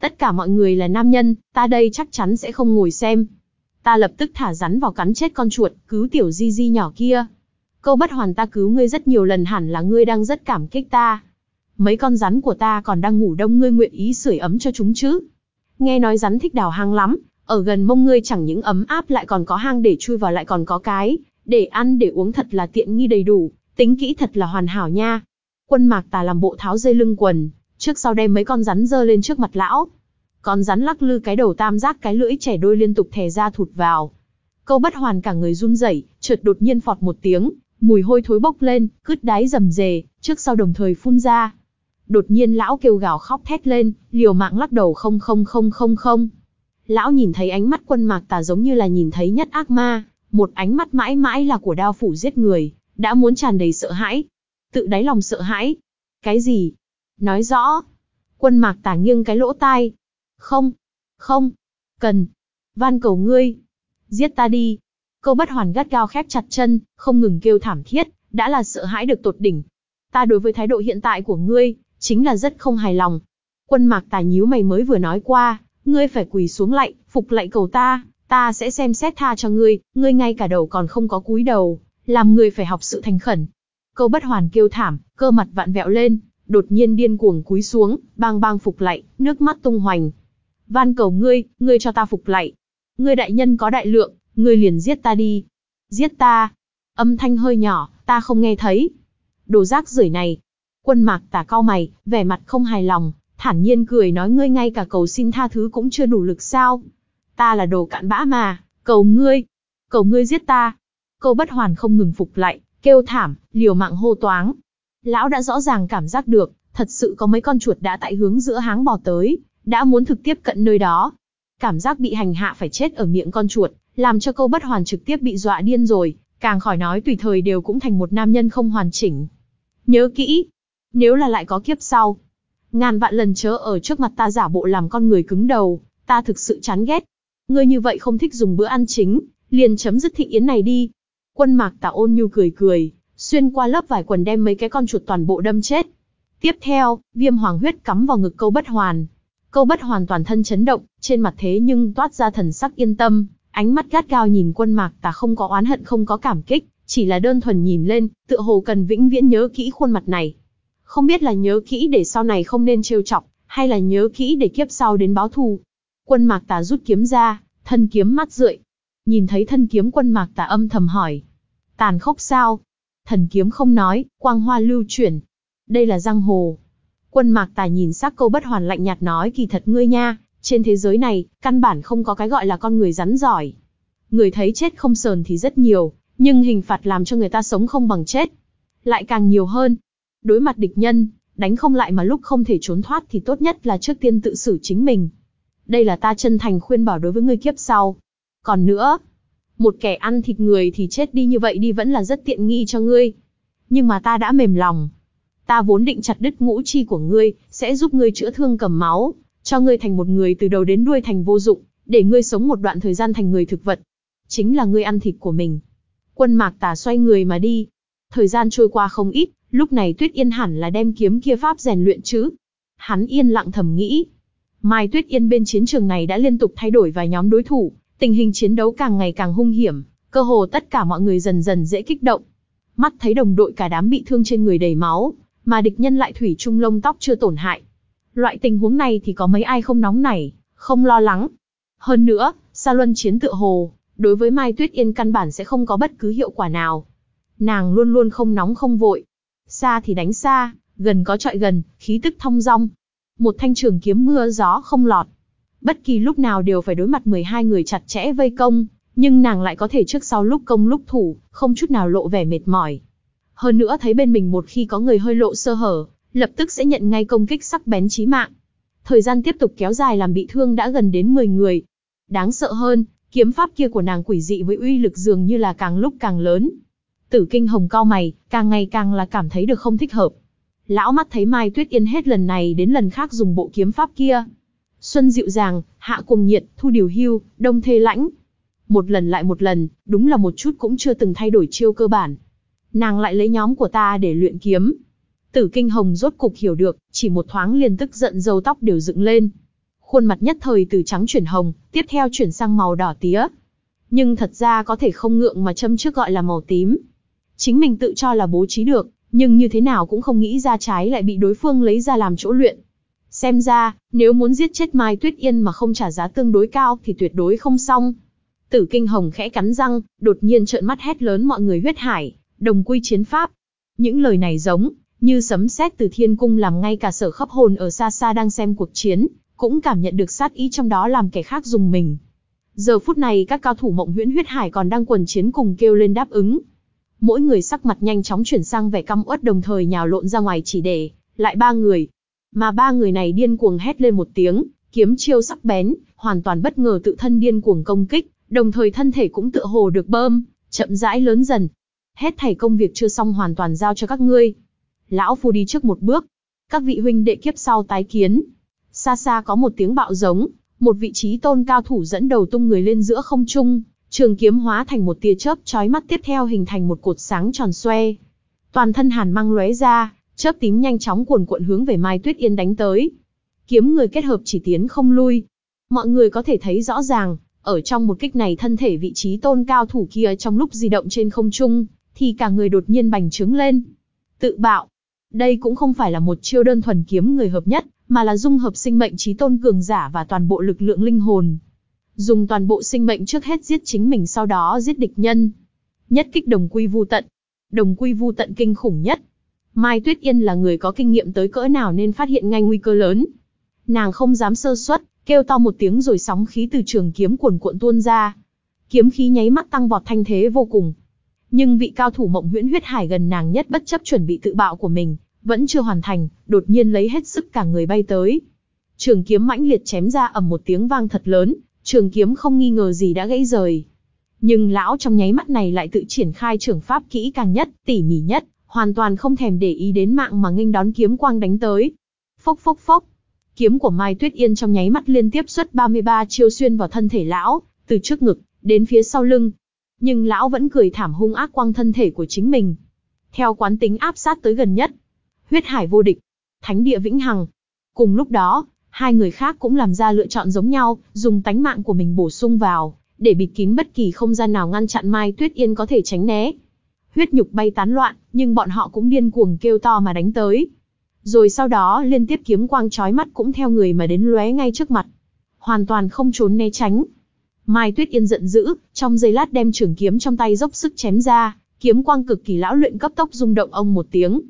Tất cả mọi người là nam nhân, ta đây chắc chắn sẽ không ngồi xem. Ta lập tức thả rắn vào cắn chết con chuột, cứu tiểu di di nhỏ kia. Câu bất hoàn ta cứu ngươi rất nhiều lần hẳn là ngươi đang rất cảm kích ta. Mấy con rắn của ta còn đang ngủ đông ngươi nguyện ý sưởi ấm cho chúng chứ. Nghe nói rắn thích đào hang lắm, ở gần mông ngươi chẳng những ấm áp lại còn có hang để chui vào lại còn có cái, để ăn để uống thật là tiện nghi đầy đủ, tính kỹ thật là hoàn hảo nha. Quân mạc tà làm bộ tháo dây lưng quần, trước sau đem mấy con rắn dơ lên trước mặt lão. Con rắn lắc lư cái đầu tam giác cái lưỡi trẻ đôi liên tục thè ra thụt vào. Câu bất hoàn cả người run rẩy, chợt đột nhiên phọt một tiếng, mùi hôi thối bốc lên, cứt đáy rầm rề, trước sau đồng thời phun ra. Đột nhiên lão kêu gào khóc thét lên, liều mạng lắc đầu không không không không không. Lão nhìn thấy ánh mắt quân mạc tà giống như là nhìn thấy nhất ác ma, một ánh mắt mãi mãi là của đao phủ giết người, đã muốn tràn đầy sợ hãi. Tự đáy lòng sợ hãi. Cái gì? Nói rõ. Quân mạc tà nghiêng cái lỗ tai. Không. Không. Cần. Van cầu ngươi. Giết ta đi. Câu bất hoàn gắt gao khép chặt chân, không ngừng kêu thảm thiết, đã là sợ hãi được tột đỉnh. Ta đối với thái độ hiện tại của ngươi, chính là rất không hài lòng. Quân mạc tà nhíu mày mới vừa nói qua, ngươi phải quỳ xuống lạy, phục lạy cầu ta, ta sẽ xem xét tha cho ngươi, ngươi ngay cả đầu còn không có cúi đầu, làm ngươi phải học sự thành khẩn. Câu bất hoàn kêu thảm, cơ mặt vặn vẹo lên, đột nhiên điên cuồng cúi xuống, bang bang phục lạy, nước mắt tung hoành. Van cầu ngươi, ngươi cho ta phục lạy. Ngươi đại nhân có đại lượng, ngươi liền giết ta đi. Giết ta. Âm thanh hơi nhỏ, ta không nghe thấy. Đồ rác rưởi này. Quân mạc tà cao mày, vẻ mặt không hài lòng, thản nhiên cười nói ngươi ngay cả cầu xin tha thứ cũng chưa đủ lực sao. Ta là đồ cạn bã mà, cầu ngươi, cầu ngươi giết ta. Câu bất hoàn không ngừng phục lại, kêu thảm, liều mạng hô toáng. Lão đã rõ ràng cảm giác được, thật sự có mấy con chuột đã tại hướng giữa háng bò tới, đã muốn thực tiếp cận nơi đó. Cảm giác bị hành hạ phải chết ở miệng con chuột, làm cho câu bất hoàn trực tiếp bị dọa điên rồi, càng khỏi nói tùy thời đều cũng thành một nam nhân không hoàn chỉnh. Nhớ kỹ, nếu là lại có kiếp sau, Ngàn vạn lần chớ ở trước mặt ta giả bộ làm con người cứng đầu, ta thực sự chán ghét. Ngươi như vậy không thích dùng bữa ăn chính, liền chấm dứt thị yến này đi. Quân mạc tà ôn nhu cười cười, xuyên qua lớp vải quần đem mấy cái con chuột toàn bộ đâm chết. Tiếp theo, viêm hoàng huyết cắm vào ngực câu bất hoàn. Câu bất hoàn toàn thân chấn động, trên mặt thế nhưng toát ra thần sắc yên tâm, ánh mắt gắt gao nhìn quân mạc tà không có oán hận không có cảm kích, chỉ là đơn thuần nhìn lên, tựa hồ cần vĩnh viễn nhớ kỹ khuôn mặt này. Không biết là nhớ kỹ để sau này không nên trêu chọc, hay là nhớ kỹ để kiếp sau đến báo thù. Quân mạc tà rút kiếm ra, thân kiếm mắt rượi. Nhìn thấy thân kiếm quân mạc tà âm thầm hỏi. Tàn khốc sao? Thần kiếm không nói, quang hoa lưu chuyển. Đây là giang hồ. Quân mạc tà nhìn sắc câu bất hoàn lạnh nhạt nói kỳ thật ngươi nha, trên thế giới này, căn bản không có cái gọi là con người rắn giỏi. Người thấy chết không sờn thì rất nhiều, nhưng hình phạt làm cho người ta sống không bằng chết. Lại càng nhiều hơn. Đối mặt địch nhân, đánh không lại mà lúc không thể trốn thoát thì tốt nhất là trước tiên tự xử chính mình. Đây là ta chân thành khuyên bảo đối với ngươi kiếp sau. Còn nữa, một kẻ ăn thịt người thì chết đi như vậy đi vẫn là rất tiện nghi cho ngươi. Nhưng mà ta đã mềm lòng. Ta vốn định chặt đứt ngũ chi của ngươi, sẽ giúp ngươi chữa thương cầm máu, cho ngươi thành một người từ đầu đến đuôi thành vô dụng, để ngươi sống một đoạn thời gian thành người thực vật. Chính là ngươi ăn thịt của mình. Quân mạc tà xoay người mà đi. Thời gian trôi qua không ít, lúc này Tuyết Yên hẳn là đem kiếm kia pháp rèn luyện chứ. Hắn yên lặng thầm nghĩ. Mai Tuyết Yên bên chiến trường này đã liên tục thay đổi vài nhóm đối thủ, tình hình chiến đấu càng ngày càng hung hiểm, cơ hồ tất cả mọi người dần dần dễ kích động. Mắt thấy đồng đội cả đám bị thương trên người đầy máu, mà địch nhân lại thủy chung lông tóc chưa tổn hại. Loại tình huống này thì có mấy ai không nóng nảy, không lo lắng. Hơn nữa, Sa Luân chiến tựa hồ, đối với Mai Tuyết Yên căn bản sẽ không có bất cứ hiệu quả nào. Nàng luôn luôn không nóng không vội. Xa thì đánh xa, gần có trọi gần, khí tức thông dong. Một thanh trường kiếm mưa gió không lọt. Bất kỳ lúc nào đều phải đối mặt 12 người chặt chẽ vây công, nhưng nàng lại có thể trước sau lúc công lúc thủ, không chút nào lộ vẻ mệt mỏi. Hơn nữa thấy bên mình một khi có người hơi lộ sơ hở, lập tức sẽ nhận ngay công kích sắc bén chí mạng. Thời gian tiếp tục kéo dài làm bị thương đã gần đến 10 người. Đáng sợ hơn, kiếm pháp kia của nàng quỷ dị với uy lực dường như là càng lúc càng lớn. Tử kinh hồng cao mày, càng ngày càng là cảm thấy được không thích hợp. Lão mắt thấy Mai Tuyết Yên hết lần này đến lần khác dùng bộ kiếm pháp kia. Xuân dịu dàng, hạ cùng nhiệt, thu điều hưu, đông thê lãnh. Một lần lại một lần, đúng là một chút cũng chưa từng thay đổi chiêu cơ bản. Nàng lại lấy nhóm của ta để luyện kiếm, Tử Kinh Hồng rốt cục hiểu được, chỉ một thoáng liền tức giận râu tóc đều dựng lên. Khuôn mặt nhất thời từ trắng chuyển hồng, tiếp theo chuyển sang màu đỏ tía. Nhưng thật ra có thể không ngượng mà châm trước gọi là màu tím. Chính mình tự cho là bố trí được, nhưng như thế nào cũng không nghĩ ra trái lại bị đối phương lấy ra làm chỗ luyện. Xem ra, nếu muốn giết chết Mai Tuyết Yên mà không trả giá tương đối cao thì tuyệt đối không xong. Tử Kinh Hồng khẽ cắn răng, đột nhiên trợn mắt hét lớn mọi người huyết hải, đồng quy chiến pháp. Những lời này giống, như sấm sét từ thiên cung làm ngay cả sở khắp hồn ở xa xa đang xem cuộc chiến, cũng cảm nhận được sát ý trong đó làm kẻ khác dùng mình. Giờ phút này các cao thủ mộng huyễn huyết hải còn đang quần chiến cùng kêu lên đáp ứng. Mỗi người sắc mặt nhanh chóng chuyển sang vẻ căm uất đồng thời nhào lộn ra ngoài chỉ để, lại ba người. Mà ba người này điên cuồng hét lên một tiếng, kiếm chiêu sắc bén, hoàn toàn bất ngờ tự thân điên cuồng công kích, đồng thời thân thể cũng tựa hồ được bơm, chậm rãi lớn dần. Hết thảy công việc chưa xong hoàn toàn giao cho các ngươi lão phu đi trước một bước. Các vị huynh đệ kiếp sau tái kiến. Xa xa có một tiếng bạo giống, một vị trí tôn cao thủ dẫn đầu tung người lên giữa không trung, trường kiếm hóa thành một tia chớp chói mắt tiếp theo hình thành một cột sáng tròn xoe. Toàn thân hàn mang lóe ra, chớp tím nhanh chóng cuồn cuộn hướng về Mai Tuyết Yên đánh tới. Kiếm người kết hợp chỉ tiến không lui. Mọi người có thể thấy rõ ràng, ở trong một kích này thân thể vị trí tôn cao thủ kia trong lúc di động trên không trung, thì cả người đột nhiên bành trướng lên. Tự bạo, đây cũng không phải là một chiêu đơn thuần kiếm người hợp nhất, mà là dung hợp sinh mệnh trí tôn cường giả và toàn bộ lực lượng linh hồn. Dùng toàn bộ sinh mệnh trước hết giết chính mình sau đó giết địch nhân. Nhất kích đồng quy vu tận. Đồng quy vu tận kinh khủng nhất. Mai Tuyết Yên là người có kinh nghiệm tới cỡ nào nên phát hiện ngay nguy cơ lớn. Nàng không dám sơ suất, kêu to một tiếng rồi sóng khí từ trường kiếm cuồn cuộn tuôn ra. Kiếm khí nháy mắt tăng vọt thanh thế vô cùng. Nhưng vị cao thủ mộng huyễn huyết hải gần nàng nhất bất chấp chuẩn bị tự bạo của mình, vẫn chưa hoàn thành, đột nhiên lấy hết sức cả người bay tới. Trường kiếm mãnh liệt chém ra ầm một tiếng vang thật lớn, trường kiếm không nghi ngờ gì đã gãy rời. Nhưng lão trong nháy mắt này lại tự triển khai trưởng pháp kỹ càng nhất, tỉ mỉ nhất, hoàn toàn không thèm để ý đến mạng mà nghênh đón kiếm quang đánh tới. Phốc phốc phốc. Kiếm của Mai Tuyết Yên trong nháy mắt liên tiếp xuất 33 chiêu xuyên vào thân thể lão, từ trước ngực đến phía sau lưng. Nhưng lão vẫn cười thảm hung ác quang thân thể của chính mình. Theo quán tính áp sát tới gần nhất, huyết hải vô địch, thánh địa vĩnh hằng. Cùng lúc đó, hai người khác cũng làm ra lựa chọn giống nhau, dùng tánh mạng của mình bổ sung vào, để bịt kín bất kỳ không gian nào ngăn chặn Mai Tuyết Yên có thể tránh né. Huyết nhục bay tán loạn, nhưng bọn họ cũng điên cuồng kêu to mà đánh tới. Rồi sau đó liên tiếp kiếm quang chói mắt cũng theo người mà đến lóe ngay trước mặt. Hoàn toàn không trốn né tránh. Mai Tuyết Yên giận dữ, trong giây lát đem trường kiếm trong tay dốc sức chém ra, kiếm quang cực kỳ lão luyện cấp tốc rung động ông một tiếng.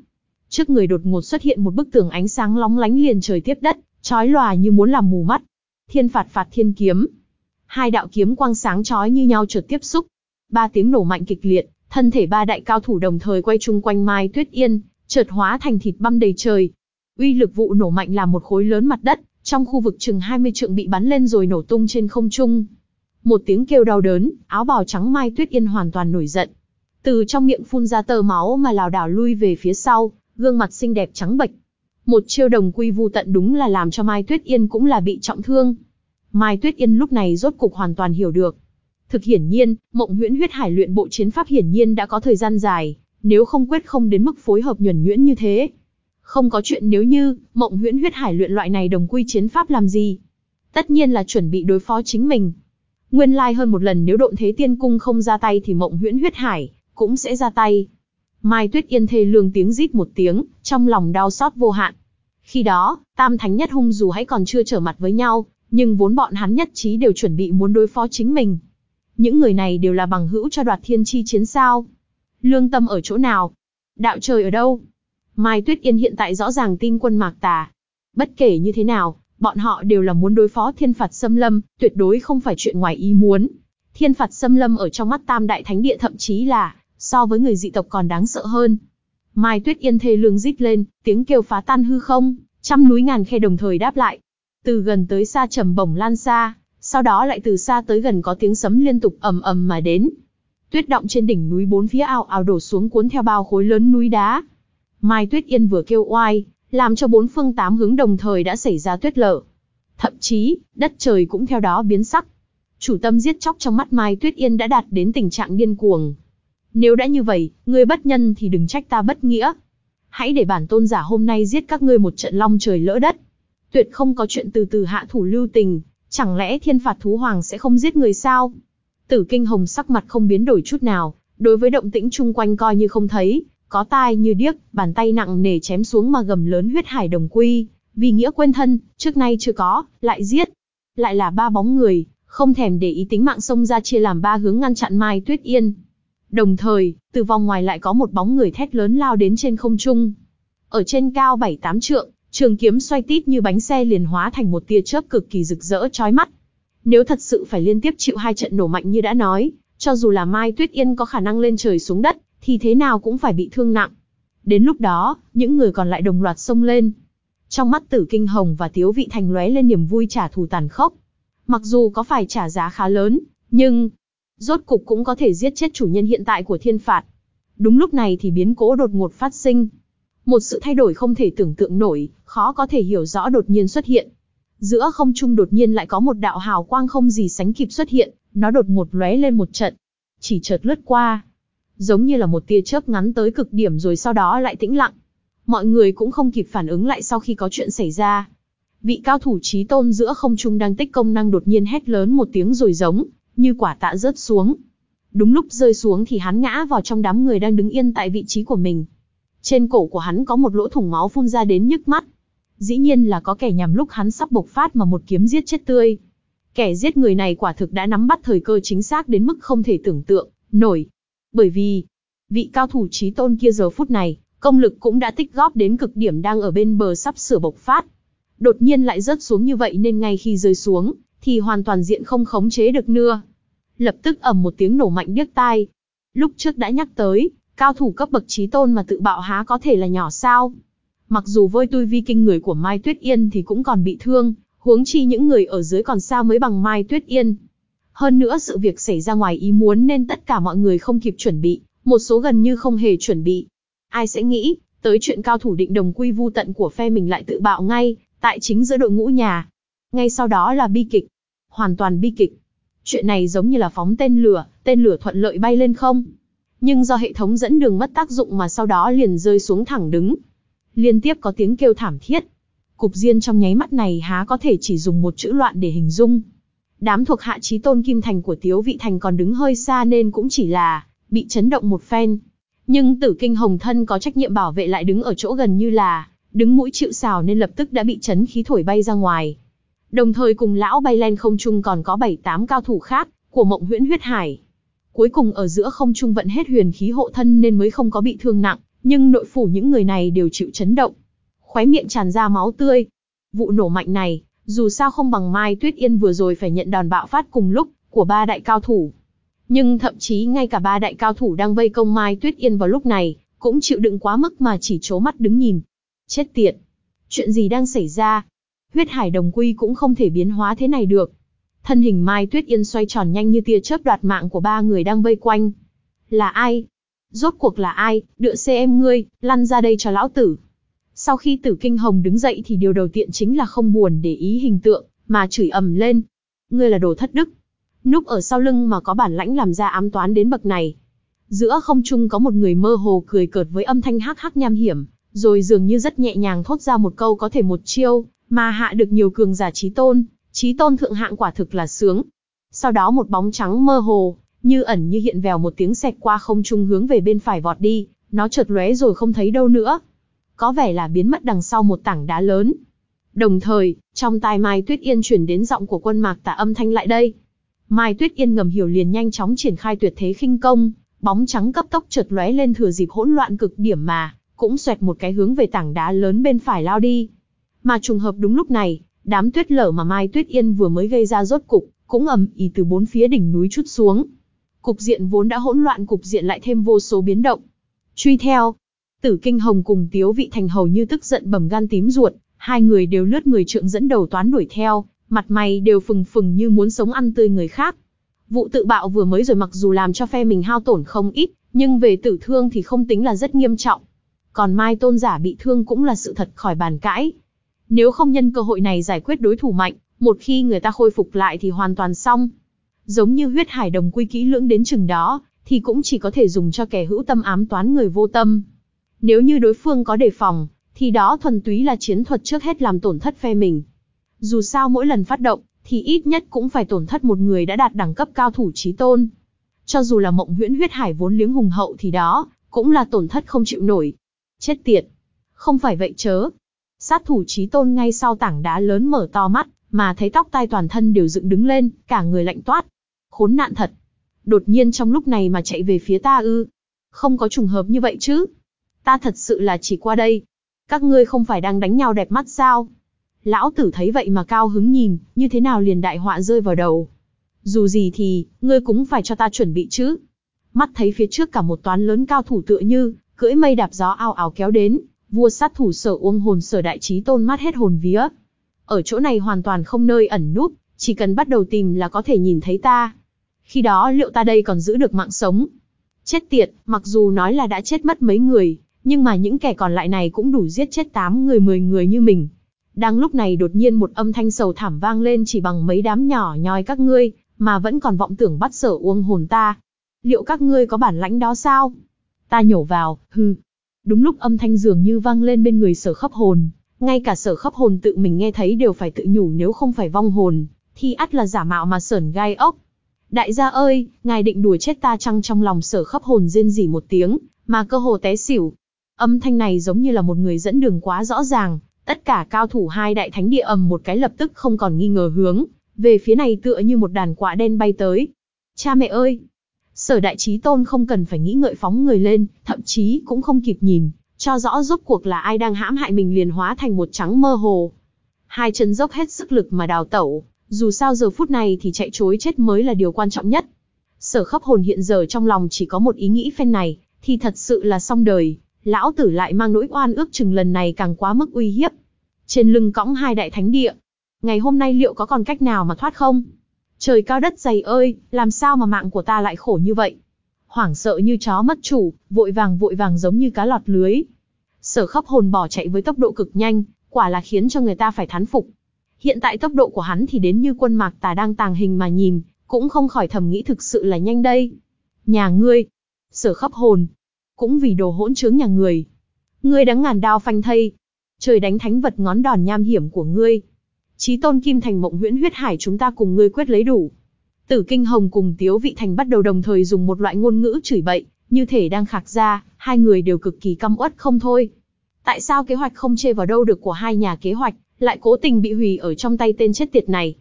Trước người đột ngột xuất hiện một bức tường ánh sáng lóng lánh liền trời tiếp đất, chói lòa như muốn làm mù mắt. Thiên phạt phạt thiên kiếm. Hai đạo kiếm quang sáng chói như nhau chợt tiếp xúc. Ba tiếng nổ mạnh kịch liệt, thân thể ba đại cao thủ đồng thời quay chung quanh Mai Tuyết Yên, chợt hóa thành thịt băm đầy trời. Uy lực vụ nổ mạnh làm một khối lớn mặt đất, trong khu vực chừng 20 trượng bị bắn lên rồi nổ tung trên không trung. Một tiếng kêu đau đớn, áo bào trắng Mai Tuyết Yên hoàn toàn nổi giận. Từ trong miệng phun ra tơ máu mà lảo đảo lui về phía sau, gương mặt xinh đẹp trắng bệch. Một chiêu đồng quy vu tận đúng là làm cho Mai Tuyết Yên cũng là bị trọng thương. Mai Tuyết Yên lúc này rốt cục hoàn toàn hiểu được. Thực hiển nhiên, Mộng Huyễn Huyết Hải luyện bộ chiến pháp hiển nhiên đã có thời gian dài, nếu không quyết không đến mức phối hợp nhuần nhuyễn như thế. Không có chuyện nếu như, Mộng Huyễn Huyết Hải luyện loại này đồng quy chiến pháp làm gì? Tất nhiên là chuẩn bị đối phó chính mình. Nguyên lai like hơn một lần nếu độn thế tiên cung không ra tay thì Mộng Huyễn Huyết Hải cũng sẽ ra tay. Mai Tuyết Yên thê lương tiếng rít một tiếng, trong lòng đau xót vô hạn. Khi đó, Tam Thánh Nhất Hung dù hãy còn chưa trở mặt với nhau, nhưng vốn bọn hắn nhất trí đều chuẩn bị muốn đối phó chính mình. Những người này đều là bằng hữu cho đoạt thiên chi chiến sao. Lương tâm ở chỗ nào? Đạo trời ở đâu? Mai Tuyết Yên hiện tại rõ ràng tin quân mạc tà. Bất kể như thế nào, bọn họ đều là muốn đối phó thiên phạt xâm lâm, tuyệt đối không phải chuyện ngoài ý muốn. Thiên phạt xâm lâm ở trong mắt tam đại thánh địa thậm chí là, so với người dị tộc còn đáng sợ hơn. Mai Tuyết Yên thê lương rít lên, tiếng kêu phá tan hư không, trăm núi ngàn khe đồng thời đáp lại. Từ gần tới xa trầm bổng lan xa, sau đó lại từ xa tới gần có tiếng sấm liên tục ầm ầm mà đến. Tuyết động trên đỉnh núi bốn phía ao ào đổ xuống cuốn theo bao khối lớn núi đá. Mai Tuyết Yên vừa kêu oai, làm cho bốn phương tám hướng đồng thời đã xảy ra tuyết lở. Thậm chí, đất trời cũng theo đó biến sắc. Chủ tâm giết chóc trong mắt Mai Tuyết Yên đã đạt đến tình trạng điên cuồng. Nếu đã như vậy, ngươi bất nhân thì đừng trách ta bất nghĩa. Hãy để bản tôn giả hôm nay giết các ngươi một trận long trời lỡ đất. Tuyệt không có chuyện từ từ hạ thủ lưu tình, chẳng lẽ thiên phạt thú hoàng sẽ không giết người sao? Tử kinh hồng sắc mặt không biến đổi chút nào, đối với động tĩnh chung quanh coi như không thấy, có tai như điếc, bàn tay nặng nề chém xuống mà gầm lớn huyết hải đồng quy, vì nghĩa quên thân, trước nay chưa có, lại giết. Lại là ba bóng người, không thèm để ý tính mạng xông ra chia làm ba hướng ngăn chặn Mai Tuyết Yên. Đồng thời, từ vòng ngoài lại có một bóng người thét lớn lao đến trên không trung. Ở trên cao bảy tám trượng, trường kiếm xoay tít như bánh xe liền hóa thành một tia chớp cực kỳ rực rỡ chói mắt. Nếu thật sự phải liên tiếp chịu hai trận nổ mạnh như đã nói, cho dù là Mai Tuyết Yên có khả năng lên trời xuống đất, thì thế nào cũng phải bị thương nặng. Đến lúc đó, những người còn lại đồng loạt xông lên. Trong mắt Tử Kinh Hồng và Tiếu Vị Thành lóe lên niềm vui trả thù tàn khốc. Mặc dù có phải trả giá khá lớn, nhưng rốt cục cũng có thể giết chết chủ nhân hiện tại của thiên phạt. Đúng lúc này thì biến cố đột ngột phát sinh. Một sự thay đổi không thể tưởng tượng nổi, khó có thể hiểu rõ đột nhiên xuất hiện. Giữa không trung đột nhiên lại có một đạo hào quang không gì sánh kịp xuất hiện, nó đột ngột lóe lên một trận. Chỉ chợt lướt qua, giống như là một tia chớp ngắn tới cực điểm rồi sau đó lại tĩnh lặng. Mọi người cũng không kịp phản ứng lại sau khi có chuyện xảy ra. Vị cao thủ trí tôn giữa không trung đang tích công năng đột nhiên hét lớn một tiếng rồi giống, như quả tạ rớt xuống. Đúng lúc rơi xuống thì hắn ngã vào trong đám người đang đứng yên tại vị trí của mình. Trên cổ của hắn có một lỗ thủng máu phun ra đến nhức mắt. Dĩ nhiên là có kẻ nhằm lúc hắn sắp bộc phát mà một kiếm giết chết tươi. Kẻ giết người này quả thực đã nắm bắt thời cơ chính xác đến mức không thể tưởng tượng, nổi. Bởi vì, vị cao thủ trí tôn kia giờ phút này, công lực cũng đã tích góp đến cực điểm đang ở bên bờ sắp sửa bộc phát. Đột nhiên lại rớt xuống như vậy nên ngay khi rơi xuống, thì hoàn toàn diện không khống chế được nưa. Lập tức ầm một tiếng nổ mạnh điếc tai. Lúc trước đã nhắc tới, cao thủ cấp bậc trí tôn mà tự bạo há có thể là nhỏ sao. Mặc dù vôi tui vi kinh người của Mai Tuyết Yên thì cũng còn bị thương, huống chi những người ở dưới còn sao mới bằng Mai Tuyết Yên. Hơn nữa sự việc xảy ra ngoài ý muốn nên tất cả mọi người không kịp chuẩn bị, một số gần như không hề chuẩn bị. Ai sẽ nghĩ, tới chuyện cao thủ định đồng quy vu tận của phe mình lại tự bạo ngay, tại chính giữa đội ngũ nhà. Ngay sau đó là bi kịch. Hoàn toàn bi kịch. Chuyện này giống như là phóng tên lửa, tên lửa thuận lợi bay lên không. Nhưng do hệ thống dẫn đường mất tác dụng mà sau đó liền rơi xuống thẳng đứng. Liên tiếp có tiếng kêu thảm thiết. Cục diên trong nháy mắt này há có thể chỉ dùng một chữ loạn để hình dung. Đám thuộc hạ trí tôn kim thành của Tiếu Vị Thành còn đứng hơi xa nên cũng chỉ là bị chấn động một phen. Nhưng tử kinh hồng thân có trách nhiệm bảo vệ lại đứng ở chỗ gần như là đứng mũi chịu sào nên lập tức đã bị chấn khí thổi bay ra ngoài. Đồng thời cùng lão bay lên không trung còn có 7-8 cao thủ khác, của mộng huyễn huyết hải. Cuối cùng ở giữa không trung vận hết huyền khí hộ thân nên mới không có bị thương nặng, nhưng nội phủ những người này đều chịu chấn động. Khóe miệng tràn ra máu tươi. Vụ nổ mạnh này, dù sao không bằng Mai Tuyết Yên vừa rồi phải nhận đòn bạo phát cùng lúc, của ba đại cao thủ. Nhưng thậm chí ngay cả ba đại cao thủ đang vây công Mai Tuyết Yên vào lúc này, cũng chịu đựng quá mức mà chỉ chố mắt đứng nhìn. Chết tiệt! Chuyện gì đang xảy ra? Huyết hải đồng quy cũng không thể biến hóa thế này được. Thân hình Mai Tuyết Yên xoay tròn nhanh như tia chớp đoạt mạng của ba người đang vây quanh. Là ai? Rốt cuộc là ai? Đựa xe em ngươi, lăn ra đây cho lão tử. Sau khi tử kinh hồng đứng dậy thì điều đầu tiên chính là không buồn để ý hình tượng, mà chửi ầm lên. Ngươi là đồ thất đức. Núp ở sau lưng mà có bản lãnh làm ra ám toán đến bậc này. Giữa không trung có một người mơ hồ cười cợt với âm thanh hắc hắc nham hiểm, rồi dường như rất nhẹ nhàng thốt ra một câu có thể một chiêu, mà hạ được nhiều cường giả trí tôn, trí tôn thượng hạng quả thực là sướng. Sau đó một bóng trắng mơ hồ, như ẩn như hiện vèo một tiếng xẹt qua không trung hướng về bên phải vọt đi, nó chợt lóe rồi không thấy đâu nữa. Có vẻ là biến mất đằng sau một tảng đá lớn. Đồng thời, trong tai Mai Tuyết Yên chuyển đến giọng của quân mạc tả âm thanh lại đây. Mai Tuyết Yên ngầm hiểu liền nhanh chóng triển khai tuyệt thế khinh công, bóng trắng cấp tốc chợt lóe lên thừa dịp hỗn loạn cực điểm mà, cũng xoẹt một cái hướng về tảng đá lớn bên phải lao đi. Mà trùng hợp đúng lúc này, đám tuyết lở mà Mai Tuyết Yên vừa mới gây ra rốt cục, cũng ầm ĩ từ bốn phía đỉnh núi chút xuống. Cục diện vốn đã hỗn loạn cục diện lại thêm vô số biến động. Truy theo, Tử Kinh Hồng cùng Tiếu Vị Thành hầu như tức giận bầm gan tím ruột, hai người đều lướt người trượng dẫn đầu toán đuổi theo, mặt mày đều phừng phừng như muốn sống ăn tươi người khác. Vụ tự bạo vừa mới rồi mặc dù làm cho phe mình hao tổn không ít, nhưng về tử thương thì không tính là rất nghiêm trọng. Còn Mai Tôn giả bị thương cũng là sự thật khỏi bàn cãi. Nếu không nhân cơ hội này giải quyết đối thủ mạnh, một khi người ta khôi phục lại thì hoàn toàn xong. Giống như huyết hải đồng quy kỹ lưỡng đến chừng đó, thì cũng chỉ có thể dùng cho kẻ hữu tâm ám toán người vô tâm. Nếu như đối phương có đề phòng, thì đó thuần túy là chiến thuật trước hết làm tổn thất phe mình. Dù sao mỗi lần phát động, thì ít nhất cũng phải tổn thất một người đã đạt đẳng cấp cao thủ trí tôn. Cho dù là mộng huyễn huyết hải vốn liếng hùng hậu thì đó, cũng là tổn thất không chịu nổi. Chết tiệt! Không phải vậy chớ. Sát thủ trí tôn ngay sau tảng đá lớn mở to mắt, mà thấy tóc tai toàn thân đều dựng đứng lên, cả người lạnh toát. Khốn nạn thật! Đột nhiên trong lúc này mà chạy về phía ta ư. Không có trùng hợp như vậy chứ. Ta thật sự là chỉ qua đây. Các ngươi không phải đang đánh nhau đẹp mắt sao? Lão tử thấy vậy mà cao hứng nhìn, như thế nào liền đại họa rơi vào đầu. Dù gì thì, ngươi cũng phải cho ta chuẩn bị chứ. Mắt thấy phía trước cả một toán lớn cao thủ tựa như, cưỡi mây đạp gió ao ảo kéo đến, vua sát thủ sở uông hồn sở đại trí tôn mắt hết hồn vía. Ở chỗ này hoàn toàn không nơi ẩn núp, chỉ cần bắt đầu tìm là có thể nhìn thấy ta. Khi đó liệu ta đây còn giữ được mạng sống? Chết tiệt, mặc dù nói là đã chết mất mấy người, nhưng mà những kẻ còn lại này cũng đủ giết chết 8 người 10 người như mình. Đang lúc này đột nhiên một âm thanh sầu thảm vang lên chỉ bằng mấy đám nhỏ nhoi các ngươi, mà vẫn còn vọng tưởng bắt sở uông hồn ta. Liệu các ngươi có bản lãnh đó sao? Ta nhổ vào, hừ. Đúng lúc âm thanh dường như vang lên bên người sở khắp hồn, ngay cả sở khắp hồn tự mình nghe thấy đều phải tự nhủ nếu không phải vong hồn, thì ắt là giả mạo mà sởn gai ốc. Đại gia ơi, ngài định đùa chết ta chăng trong lòng sở khắp hồn rên rỉ một tiếng, mà cơ hồ té xỉu. Âm thanh này giống như là một người dẫn đường quá rõ ràng, tất cả cao thủ hai đại thánh địa ầm một cái lập tức không còn nghi ngờ hướng, về phía này tựa như một đàn quạ đen bay tới. Cha mẹ ơi! Sở đại trí tôn không cần phải nghĩ ngợi phóng người lên, thậm chí cũng không kịp nhìn, cho rõ rốt cuộc là ai đang hãm hại mình liền hóa thành một trắng mơ hồ. Hai chân dốc hết sức lực mà đào tẩu, dù sao giờ phút này thì chạy chối chết mới là điều quan trọng nhất. Sở khắp hồn hiện giờ trong lòng chỉ có một ý nghĩ phen này, thì thật sự là xong đời, lão tử lại mang nỗi oan ước chừng lần này càng quá mức uy hiếp. Trên lưng cõng hai đại thánh địa, ngày hôm nay liệu có còn cách nào mà thoát không? Trời cao đất dày ơi, làm sao mà mạng của ta lại khổ như vậy? Hoảng sợ như chó mất chủ, vội vàng vội vàng giống như cá lọt lưới. Sở khắp hồn bỏ chạy với tốc độ cực nhanh, quả là khiến cho người ta phải thán phục. Hiện tại tốc độ của hắn thì đến như quân mạc tà đang tàng hình mà nhìn, cũng không khỏi thầm nghĩ thực sự là nhanh đây. Nhà ngươi, sở khắp hồn, cũng vì đồ hỗn trướng nhà người. Ngươi đáng ngàn đao phanh thây, trời đánh thánh vật ngón đòn nham hiểm của ngươi. Chí tôn kim thành mộng huyễn huyết hải chúng ta cùng ngươi quyết lấy đủ. Tử Kinh Hồng cùng Tiếu Vị Thành bắt đầu đồng thời dùng một loại ngôn ngữ chửi bậy, như thể đang khạc ra, hai người đều cực kỳ căm uất không thôi. Tại sao kế hoạch không chê vào đâu được của hai nhà kế hoạch, lại cố tình bị hủy ở trong tay tên chết tiệt này?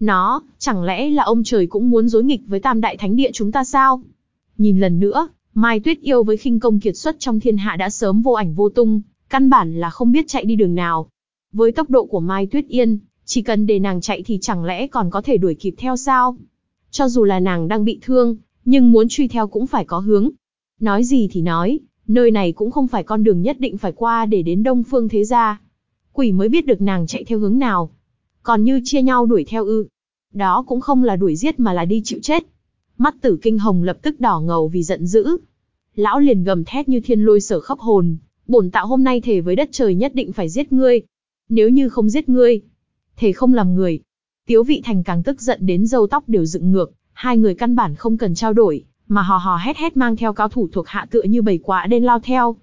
Nó, chẳng lẽ là ông trời cũng muốn dối nghịch với tam đại thánh địa chúng ta sao? Nhìn lần nữa, Mai Tuyết yêu với khinh công kiệt xuất trong thiên hạ đã sớm vô ảnh vô tung, căn bản là không biết chạy đi đường nào. Với tốc độ của Mai Tuyết Yên, chỉ cần để nàng chạy thì chẳng lẽ còn có thể đuổi kịp theo sao? Cho dù là nàng đang bị thương, nhưng muốn truy theo cũng phải có hướng. Nói gì thì nói, nơi này cũng không phải con đường nhất định phải qua để đến Đông Phương Thế Gia. Quỷ mới biết được nàng chạy theo hướng nào. Còn như chia nhau đuổi theo ư. Đó cũng không là đuổi giết mà là đi chịu chết. Mắt tử kinh hồng lập tức đỏ ngầu vì giận dữ. Lão liền gầm thét như thiên lôi sở khắp hồn. Bổn tạo hôm nay thề với đất trời nhất định phải giết ngươi. Nếu như không giết ngươi, thể không làm người. Tiếu vị thành càng tức giận đến râu tóc đều dựng ngược, hai người căn bản không cần trao đổi, mà hò hò hét hét mang theo cao thủ thuộc hạ tựa như bầy quạ đen lao theo.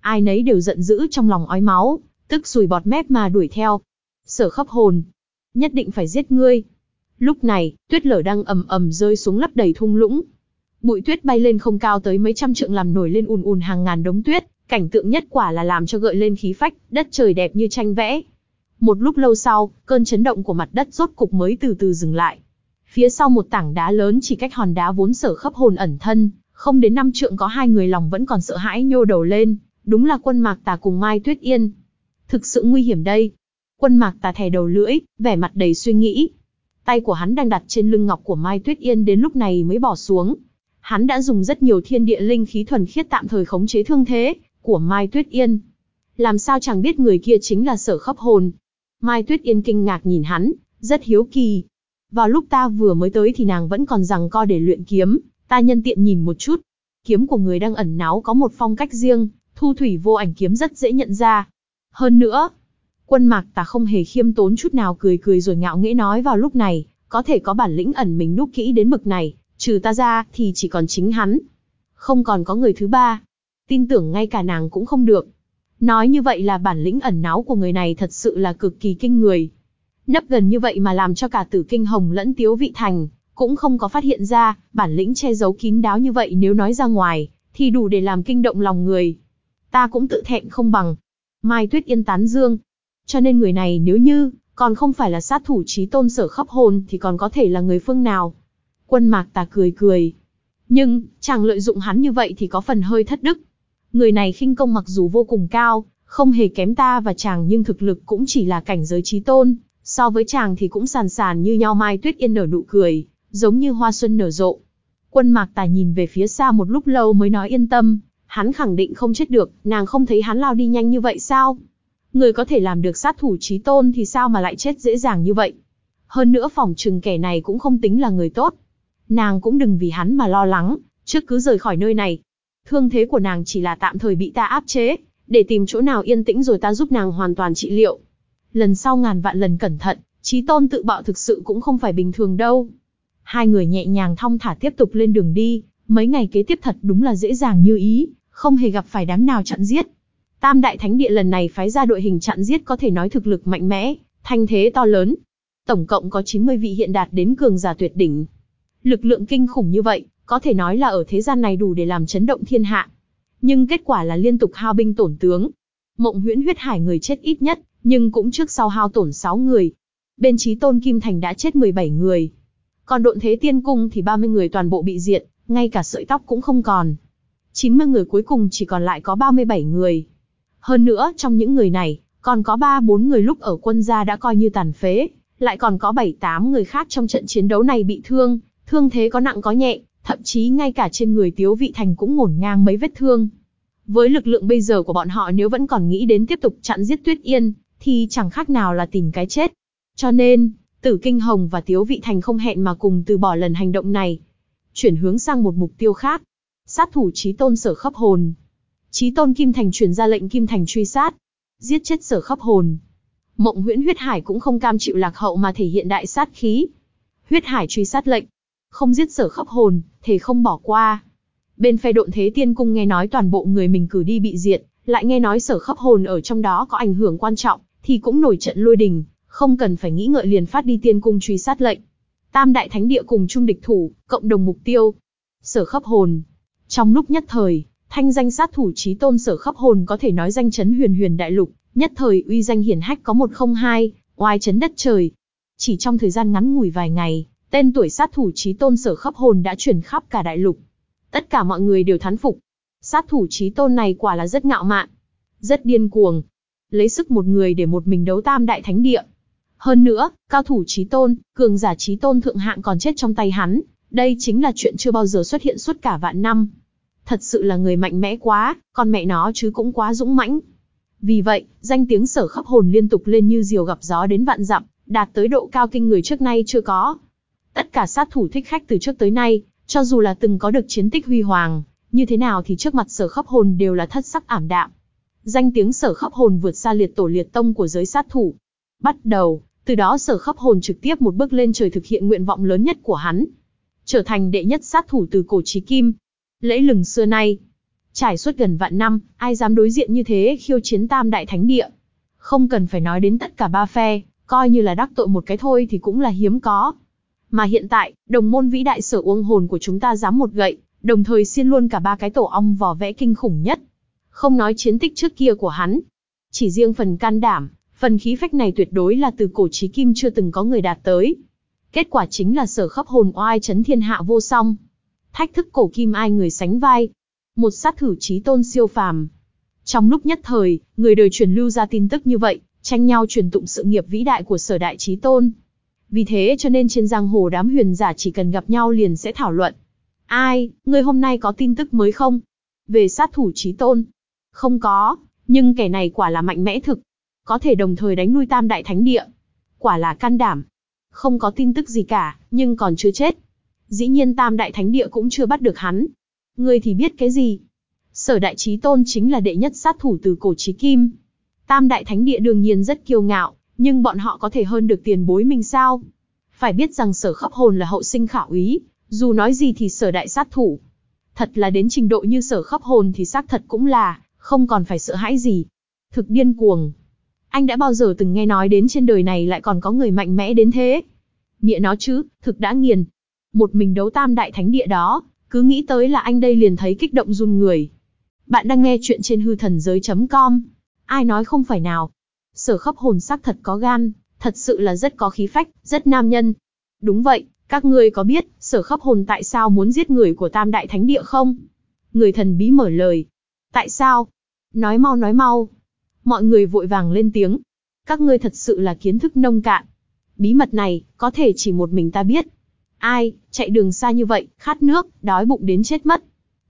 Ai nấy đều giận dữ trong lòng ói máu, tức sùi bọt mép mà đuổi theo. Sở khắp hồn, nhất định phải giết ngươi. Lúc này, tuyết lở đang ầm ầm rơi xuống lấp đầy thung lũng. Bụi tuyết bay lên không cao tới mấy trăm trượng làm nổi lên ùn ùn hàng ngàn đống tuyết, cảnh tượng nhất quả là làm cho gợi lên khí phách, đất trời đẹp như tranh vẽ. Một lúc lâu sau, cơn chấn động của mặt đất rốt cục mới từ từ dừng lại. Phía sau một tảng đá lớn chỉ cách hòn đá vốn sở khắp hồn ẩn thân, không đến năm trượng có hai người lòng vẫn còn sợ hãi nhô đầu lên, đúng là quân mạc tà cùng Mai Tuyết Yên. Thực sự nguy hiểm đây. Quân mạc tà thè đầu lưỡi, vẻ mặt đầy suy nghĩ. Tay của hắn đang đặt trên lưng ngọc của Mai Tuyết Yên đến lúc này mới bỏ xuống. Hắn đã dùng rất nhiều thiên địa linh khí thuần khiết tạm thời khống chế thương thế của Mai Tuyết Yên. Làm sao chẳng biết người kia chính là sở khắp hồn. Mai Tuyết Yên kinh ngạc nhìn hắn, rất hiếu kỳ, vào lúc ta vừa mới tới thì nàng vẫn còn rằng co để luyện kiếm, ta nhân tiện nhìn một chút. Kiếm của người đang ẩn náu có một phong cách riêng, thu thủy vô ảnh kiếm rất dễ nhận ra. Hơn nữa, quân mạc ta không hề khiêm tốn chút nào cười cười rồi ngạo nghễ nói vào lúc này, có thể có bản lĩnh ẩn mình núp kỹ đến bực này, trừ ta ra thì chỉ còn chính hắn. Không còn có người thứ ba. Tin tưởng ngay cả nàng cũng không được. Nói như vậy là bản lĩnh ẩn náu của người này thật sự là cực kỳ kinh người nấp gần như vậy mà làm cho cả Tử Kinh Hồng lẫn Tiếu Vị Thành cũng không có phát hiện ra, bản lĩnh che giấu kín đáo như vậy nếu nói ra ngoài, thì đủ để làm kinh động lòng người. Ta cũng tự thẹn không bằng. Mai Tuyết Yên tán dương. Cho nên người này nếu như, còn không phải là sát thủ trí tôn sở khắp hồn thì còn có thể là người phương nào. Quân mạc ta cười cười. Nhưng, chàng lợi dụng hắn như vậy thì có phần hơi thất đức. Người này khinh công mặc dù vô cùng cao, không hề kém ta và chàng nhưng thực lực cũng chỉ là cảnh giới trí tôn, So với chàng thì cũng sàn sàn như nhau Mai Tuyết Yên nở nụ cười, giống như hoa xuân nở rộ. Quân Mạc Tài nhìn về phía xa một lúc lâu mới nói yên tâm, hắn khẳng định không chết được, nàng không thấy hắn lao đi nhanh như vậy sao? Người có thể làm được sát thủ trí tôn thì sao mà lại chết dễ dàng như vậy? Hơn nữa phòng trừng kẻ này cũng không tính là người tốt. Nàng cũng đừng vì hắn mà lo lắng, trước cứ rời khỏi nơi này. Thương thế của nàng chỉ là tạm thời bị ta áp chế, để tìm chỗ nào yên tĩnh rồi ta giúp nàng hoàn toàn trị liệu lần sau ngàn vạn lần cẩn thận, trí tôn tự bạo thực sự cũng không phải bình thường đâu. Hai người nhẹ nhàng thong thả tiếp tục lên đường đi, mấy ngày kế tiếp thật đúng là dễ dàng như ý, không hề gặp phải đám nào chặn giết. Tam đại thánh địa lần này phái ra đội hình chặn giết có thể nói thực lực mạnh mẽ, thanh thế to lớn. Tổng cộng có 90 vị hiện đạt đến cường giả tuyệt đỉnh. Lực lượng kinh khủng như vậy, có thể nói là ở thế gian này đủ để làm chấn động thiên hạ. Nhưng kết quả là liên tục hao binh tổn tướng. Mộng huyễn huyết hải người chết ít nhất, nhưng cũng trước sau hao tổn 6 người. Bên trí tôn Kim Thành đã chết 17 người. Còn độn thế tiên cung thì 30 người toàn bộ bị diệt, ngay cả sợi tóc cũng không còn. 90 người cuối cùng chỉ còn lại có 37 người. Hơn nữa, trong những người này, còn có 3-4 người lúc ở quân gia đã coi như tàn phế, lại còn có 7-8 người khác trong trận chiến đấu này bị thương, thương thế có nặng có nhẹ, thậm chí ngay cả trên người Tiếu Vị Thành cũng ngổn ngang mấy vết thương. Với lực lượng bây giờ của bọn họ nếu vẫn còn nghĩ đến tiếp tục chặn giết Tuyết Yên, thì chẳng khác nào là tìm cái chết. Cho nên, Tử Kinh Hồng và Tiếu Vị Thành không hẹn mà cùng từ bỏ lần hành động này. Chuyển hướng sang một mục tiêu khác. Sát thủ trí tôn sở khắp hồn. Trí tôn Kim Thành truyền ra lệnh Kim Thành truy sát. Giết chết sở khắp hồn. Mộng huyễn huyết hải cũng không cam chịu lạc hậu mà thể hiện đại sát khí. Huyết hải truy sát lệnh. Không giết sở khắp hồn, thể không bỏ qua. Bên phe độn thế tiên cung nghe nói toàn bộ người mình cử đi bị diệt, lại nghe nói sở khắp hồn ở trong đó có ảnh hưởng quan trọng, thì cũng nổi trận lôi đình, không cần phải nghĩ ngợi liền phát đi tiên cung truy sát lệnh. Tam đại thánh địa cùng chung địch thủ, cộng đồng mục tiêu. Sở khắp hồn. Trong lúc nhất thời, Thanh danh sát thủ trí tôn sở khắp hồn có thể nói danh chấn huyền huyền đại lục, nhất thời uy danh hiển hách có một không hai, oai chấn đất trời. Chỉ trong thời gian ngắn ngủi vài ngày, tên tuổi sát thủ trí tôn sở khắp hồn đã chuyển khắp cả đại lục. Tất cả mọi người đều thán phục. Sát thủ trí tôn này quả là rất ngạo mạn, rất điên cuồng. Lấy sức một người để một mình đấu tam đại thánh địa. Hơn nữa, cao thủ trí tôn, cường giả trí tôn thượng hạng còn chết trong tay hắn, đây chính là chuyện chưa bao giờ xuất hiện suốt cả vạn năm. Thật sự là người mạnh mẽ quá, con mẹ nó chứ cũng quá dũng mãnh. Vì vậy, danh tiếng sở khắp hồn liên tục lên như diều gặp gió đến vạn dặm, đạt tới độ cao kinh người trước nay chưa có. Tất cả sát thủ thích khách từ trước tới nay, cho dù là từng có được chiến tích huy hoàng, như thế nào thì trước mặt sở khắp hồn đều là thất sắc ảm đạm. Danh tiếng sở khắp hồn vượt xa liệt tổ liệt tông của giới sát thủ. Bắt đầu, từ đó sở khắp hồn trực tiếp một bước lên trời thực hiện nguyện vọng lớn nhất của hắn. Trở thành đệ nhất sát thủ từ cổ chí kim. Lễ lừng xưa nay. Trải suốt gần vạn năm, ai dám đối diện như thế khiêu chiến tam đại thánh địa. Không cần phải nói đến tất cả ba phe, coi như là đắc tội một cái thôi thì cũng là hiếm có. Mà hiện tại, đồng môn vĩ đại sở uông hồn của chúng ta dám một gậy, đồng thời xiên luôn cả ba cái tổ ong vỏ vẽ kinh khủng nhất. Không nói chiến tích trước kia của hắn. Chỉ riêng phần can đảm, phần khí phách này tuyệt đối là từ cổ chí kim chưa từng có người đạt tới. Kết quả chính là sở khắp hồn oai chấn thiên hạ vô song. Thách thức cổ kim ai người sánh vai. Một sát thử trí tôn siêu phàm. Trong lúc nhất thời, người đời truyền lưu ra tin tức như vậy, tranh nhau truyền tụng sự nghiệp vĩ đại của sở đại trí tôn. Vì thế cho nên trên giang hồ đám huyền giả chỉ cần gặp nhau liền sẽ thảo luận. Ai, người hôm nay có tin tức mới không? Về sát thủ trí tôn. Không có, nhưng kẻ này quả là mạnh mẽ thực. Có thể đồng thời đánh nuôi tam đại thánh địa. Quả là can đảm. Không có tin tức gì cả, nhưng còn chưa chết. Dĩ nhiên tam đại thánh địa cũng chưa bắt được hắn. Ngươi thì biết cái gì? Sở đại trí tôn chính là đệ nhất sát thủ từ cổ chí kim. Tam đại thánh địa đương nhiên rất kiêu ngạo, nhưng bọn họ có thể hơn được tiền bối mình sao? Phải biết rằng sở khắp hồn là hậu sinh khảo ý, dù nói gì thì sở đại sát thủ. Thật là đến trình độ như sở khắp hồn thì xác thật cũng là, không còn phải sợ hãi gì. Thực điên cuồng. Anh đã bao giờ từng nghe nói đến trên đời này lại còn có người mạnh mẽ đến thế? Nghĩa nó chứ, thực đã nghiền. Một mình đấu tam đại thánh địa đó, cứ nghĩ tới là anh đây liền thấy kích động run người. Bạn đang nghe chuyện trên hư thần giới.com. Ai nói không phải nào? Sở khắp hồn xác thật có gan, thật sự là rất có khí phách, rất nam nhân. Đúng vậy, các ngươi có biết, sở khắp hồn tại sao muốn giết người của tam đại thánh địa không? Người thần bí mở lời. Tại sao? Nói mau nói mau. Mọi người vội vàng lên tiếng. Các ngươi thật sự là kiến thức nông cạn. Bí mật này, có thể chỉ một mình ta biết. Ai, chạy đường xa như vậy, khát nước, đói bụng đến chết mất.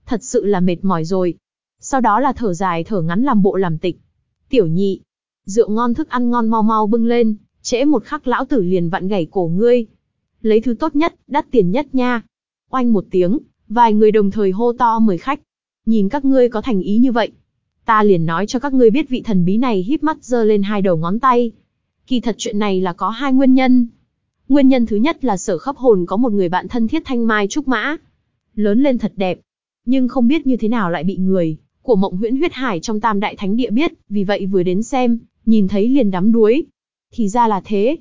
Thật sự là mệt mỏi rồi. Sau đó là thở dài thở ngắn làm bộ làm tịch. Tiểu nhị, rượu ngon thức ăn ngon mau mau bưng lên, trễ một khắc lão tử liền vặn gãy cổ ngươi. Lấy thứ tốt nhất, đắt tiền nhất nha. Oanh một tiếng, vài người đồng thời hô to mời khách. Nhìn các ngươi có thành ý như vậy. Ta liền nói cho các ngươi biết vị thần bí này híp mắt giơ lên hai đầu ngón tay. Kỳ thật chuyện này là có hai nguyên nhân. Nguyên nhân thứ nhất là sở khắp hồn có một người bạn thân thiết thanh mai trúc mã. Lớn lên thật đẹp. Nhưng không biết như thế nào lại bị người của mộng huyễn huyết hải trong tam đại thánh địa biết, vì vậy vừa đến xem, nhìn thấy liền đắm đuối. Thì ra là thế.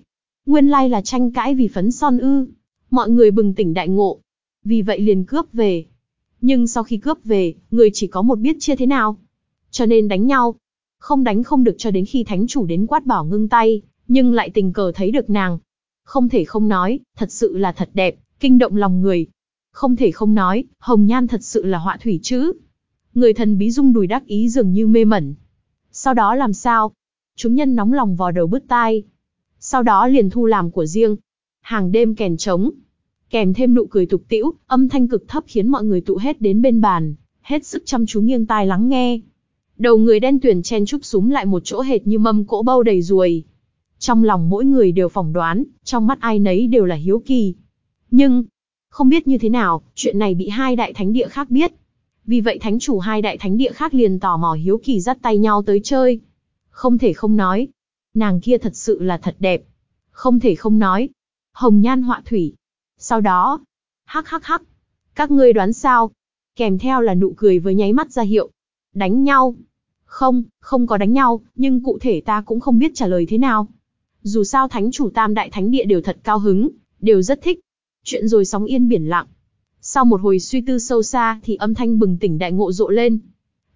Nguyên lai là tranh cãi vì phấn son ư. Mọi người bừng tỉnh đại ngộ. Vì vậy liền cướp về. Nhưng sau khi cướp về, người chỉ có một biết chia thế nào. Cho nên đánh nhau. Không đánh không được cho đến khi thánh chủ đến quát bảo ngưng tay, nhưng lại tình cờ thấy được nàng. Không thể không nói, thật sự là thật đẹp, kinh động lòng người. Không thể không nói, hồng nhan thật sự là họa thủy chứ. Người thần bí dung đùi đắc ý dường như mê mẩn. Sau đó làm sao? Chúng nhân nóng lòng vò đầu bứt tai. Sau đó liền thu làm của riêng. Hàng đêm kèn trống. Kèm thêm nụ cười tục tĩu, âm thanh cực thấp khiến mọi người tụ hết đến bên bàn, hết sức chăm chú nghiêng tai lắng nghe. Đầu người đen tuyển chen chúc súng lại một chỗ hệt như mâm cỗ bâu đầy ruồi. Trong lòng mỗi người đều phỏng đoán, trong mắt ai nấy đều là hiếu kỳ. Nhưng, không biết như thế nào, chuyện này bị hai đại thánh địa khác biết. Vì vậy thánh chủ hai đại thánh địa khác liền tò mò hiếu kỳ dắt tay nhau tới chơi. Không thể không nói. Nàng kia thật sự là thật đẹp. Không thể không nói. Hồng nhan họa thủy. Sau đó, hắc hắc hắc. Các ngươi đoán sao? Kèm theo là nụ cười với nháy mắt ra hiệu. Đánh nhau. Không, không có đánh nhau, nhưng cụ thể ta cũng không biết trả lời thế nào. Dù sao thánh chủ tam đại thánh địa đều thật cao hứng, đều rất thích. Chuyện rồi sóng yên biển lặng. Sau một hồi suy tư sâu xa thì âm thanh bừng tỉnh đại ngộ rộ lên.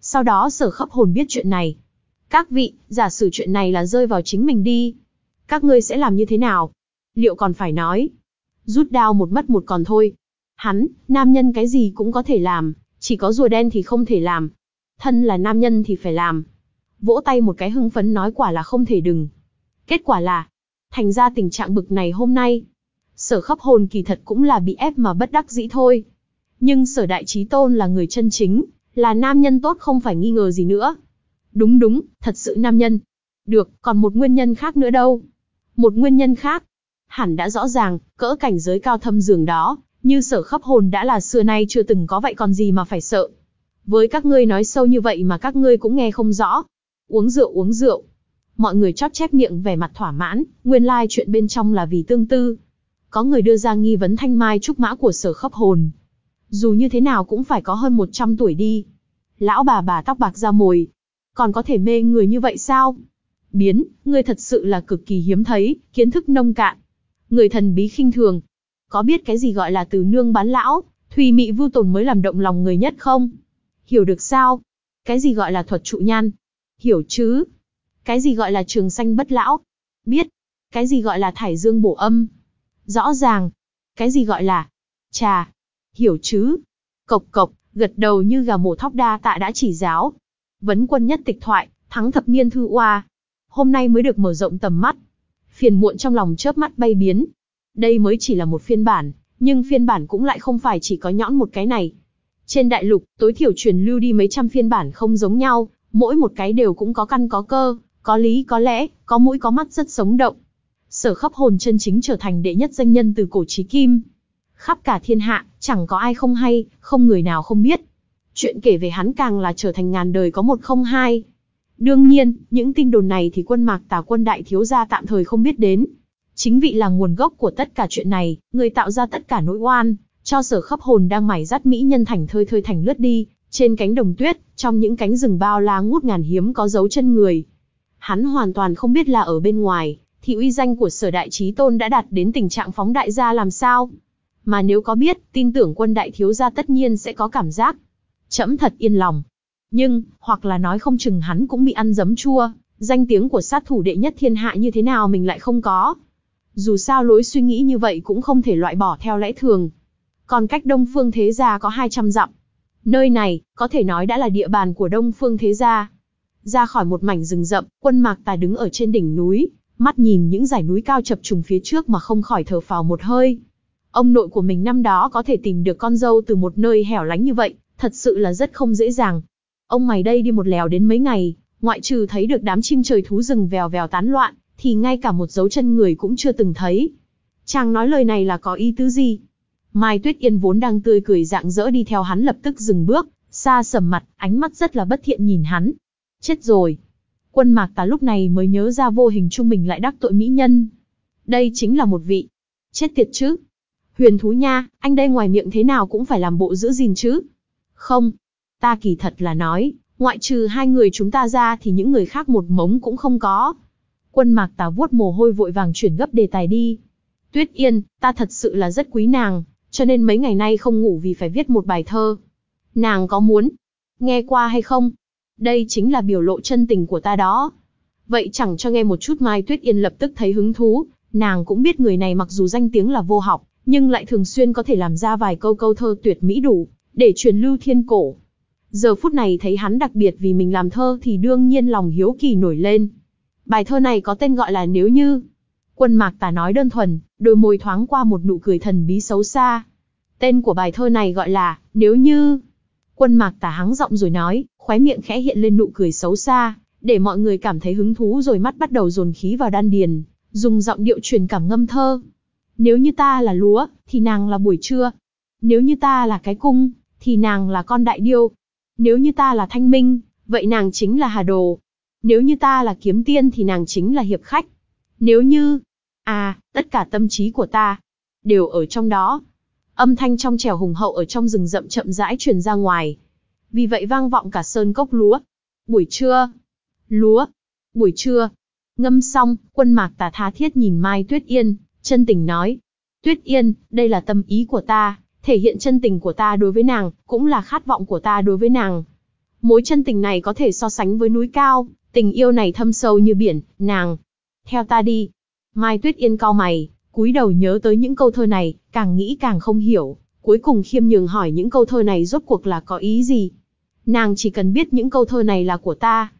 Sau đó sở khắp hồn biết chuyện này. Các vị, giả sử chuyện này là rơi vào chính mình đi. Các ngươi sẽ làm như thế nào? Liệu còn phải nói? Rút đao một mất một còn thôi. Hắn, nam nhân cái gì cũng có thể làm, chỉ có rùa đen thì không thể làm. Thân là nam nhân thì phải làm. Vỗ tay một cái hưng phấn nói quả là không thể đừng. Kết quả là, thành ra tình trạng bực này hôm nay. Sở khắp hồn kỳ thật cũng là bị ép mà bất đắc dĩ thôi. Nhưng sở đại trí tôn là người chân chính, là nam nhân tốt không phải nghi ngờ gì nữa. Đúng đúng, thật sự nam nhân. Được, còn một nguyên nhân khác nữa đâu. Một nguyên nhân khác. Hẳn đã rõ ràng, cỡ cảnh giới cao thâm giường đó, như sở khắp hồn đã là xưa nay chưa từng có vậy còn gì mà phải sợ. Với các ngươi nói sâu như vậy mà các ngươi cũng nghe không rõ. Uống rượu uống rượu. Mọi người chót chép miệng vẻ mặt thỏa mãn, nguyên lai like chuyện bên trong là vì tương tư. Có người đưa ra nghi vấn thanh mai trúc mã của sở khắp hồn. Dù như thế nào cũng phải có hơn 100 tuổi đi. Lão bà bà tóc bạc ra mồi. Còn có thể mê người như vậy sao? Biến, người thật sự là cực kỳ hiếm thấy, kiến thức nông cạn. Người thần bí khinh thường. Có biết cái gì gọi là từ nương bán lão, thùy mị vưu tồn mới làm động lòng người nhất không? Hiểu được sao? Cái gì gọi là thuật trụ nhan? Hiểu chứ? Cái gì gọi là trường sanh bất lão? Biết. Cái gì gọi là thải dương bổ âm? Rõ ràng. Cái gì gọi là trà? Hiểu chứ? Cộc cộc, gật đầu như gà mổ thóc đa tạ đã chỉ giáo. Vấn quân nhất tịch thoại, thắng thập niên thư oa. Hôm nay mới được mở rộng tầm mắt. Phiền muộn trong lòng chớp mắt bay biến. Đây mới chỉ là một phiên bản, nhưng phiên bản cũng lại không phải chỉ có nhõn một cái này. Trên đại lục, tối thiểu truyền lưu đi mấy trăm phiên bản không giống nhau, mỗi một cái đều cũng có căn có cơ, có lý có lẽ, có mũi có mắt rất sống động. Sở khắp hồn chân chính trở thành đệ nhất danh nhân từ cổ chí kim. Khắp cả thiên hạ, chẳng có ai không hay, không người nào không biết. Chuyện kể về hắn càng là trở thành ngàn đời có một không hai. Đương nhiên, những tin đồn này thì quân mạc tà quân đại thiếu gia tạm thời không biết đến. Chính vị là nguồn gốc của tất cả chuyện này, người tạo ra tất cả nỗi oan, cho sở khắp hồn đang mải dắt mỹ nhân thành thơi thơi thành lướt đi, trên cánh đồng tuyết, trong những cánh rừng bao la ngút ngàn hiếm có dấu chân người. Hắn hoàn toàn không biết là ở bên ngoài, thì uy danh của sở đại trí tôn đã đạt đến tình trạng phóng đại gia làm sao. Mà nếu có biết, tin tưởng quân đại thiếu gia tất nhiên sẽ có cảm giác. Chấm thật yên lòng. Nhưng, hoặc là nói không chừng hắn cũng bị ăn dấm chua, danh tiếng của sát thủ đệ nhất thiên hạ như thế nào mình lại không có. Dù sao lối suy nghĩ như vậy cũng không thể loại bỏ theo lẽ thường. Còn cách Đông Phương Thế Gia có 200 dặm. Nơi này, có thể nói đã là địa bàn của Đông Phương Thế Gia. Ra khỏi một mảnh rừng rậm, quân mạc tài đứng ở trên đỉnh núi, mắt nhìn những dải núi cao chập trùng phía trước mà không khỏi thở phào một hơi. Ông nội của mình năm đó có thể tìm được con dâu từ một nơi hẻo lánh như vậy, thật sự là rất không dễ dàng. Ông mày đây đi một lèo đến mấy ngày, ngoại trừ thấy được đám chim trời thú rừng vèo vèo tán loạn, thì ngay cả một dấu chân người cũng chưa từng thấy. Chàng nói lời này là có ý tứ gì? Mai Tuyết Yên vốn đang tươi cười dạng dỡ đi theo hắn lập tức dừng bước, xa sầm mặt, ánh mắt rất là bất thiện nhìn hắn. Chết rồi. Quân mạc tà lúc này mới nhớ ra vô hình trung mình lại đắc tội mỹ nhân. Đây chính là một vị. Chết tiệt chứ. Huyền thú nha, anh đây ngoài miệng thế nào cũng phải làm bộ giữ gìn chứ. Không. Ta kỳ thật là nói, ngoại trừ hai người chúng ta ra thì những người khác một mống cũng không có. Quân mạc tà vuốt mồ hôi vội vàng chuyển gấp đề tài đi. Tuyết Yên, ta thật sự là rất quý nàng, cho nên mấy ngày nay không ngủ vì phải viết một bài thơ. Nàng có muốn nghe qua hay không? Đây chính là biểu lộ chân tình của ta đó. Vậy chẳng cho nghe một chút Mai Tuyết Yên lập tức thấy hứng thú, nàng cũng biết người này mặc dù danh tiếng là vô học, nhưng lại thường xuyên có thể làm ra vài câu câu thơ tuyệt mỹ đủ, để truyền lưu thiên cổ. Giờ phút này thấy hắn đặc biệt vì mình làm thơ thì đương nhiên lòng hiếu kỳ nổi lên. Bài thơ này có tên gọi là Nếu Như. Quân mạc tà nói đơn thuần, đôi môi thoáng qua một nụ cười thần bí xấu xa. Tên của bài thơ này gọi là Nếu Như. Quân mạc tà hắng giọng rồi nói, khóe miệng khẽ hiện lên nụ cười xấu xa, để mọi người cảm thấy hứng thú rồi mắt bắt đầu dồn khí vào đan điền, dùng giọng điệu truyền cảm ngâm thơ. Nếu như ta là lúa, thì nàng là buổi trưa. Nếu như ta là cái cung, thì nàng là con đại điêu. Nếu như ta là thanh minh, vậy nàng chính là hà đồ. Nếu như ta là kiếm tiên thì nàng chính là hiệp khách. Nếu như, à, tất cả tâm trí của ta, đều ở trong đó. Âm thanh trong trẻo hùng hậu ở trong rừng rậm chậm rãi truyền ra ngoài. Vì vậy vang vọng cả sơn cốc lúa. Buổi trưa, lúa, buổi trưa. Ngâm xong, quân mạc tà tha thiết nhìn Mai Tuyết Yên, chân tình nói. Tuyết Yên, đây là tâm ý của ta, thể hiện chân tình của ta đối với nàng, cũng là khát vọng của ta đối với nàng. Mối chân tình này có thể so sánh với núi cao, tình yêu này thâm sâu như biển, nàng. Theo ta đi. Mai Tuyết Yên cau mày, cúi đầu nhớ tới những câu thơ này, càng nghĩ càng không hiểu, cuối cùng khiêm nhường hỏi những câu thơ này rốt cuộc là có ý gì. Nàng chỉ cần biết những câu thơ này là của ta,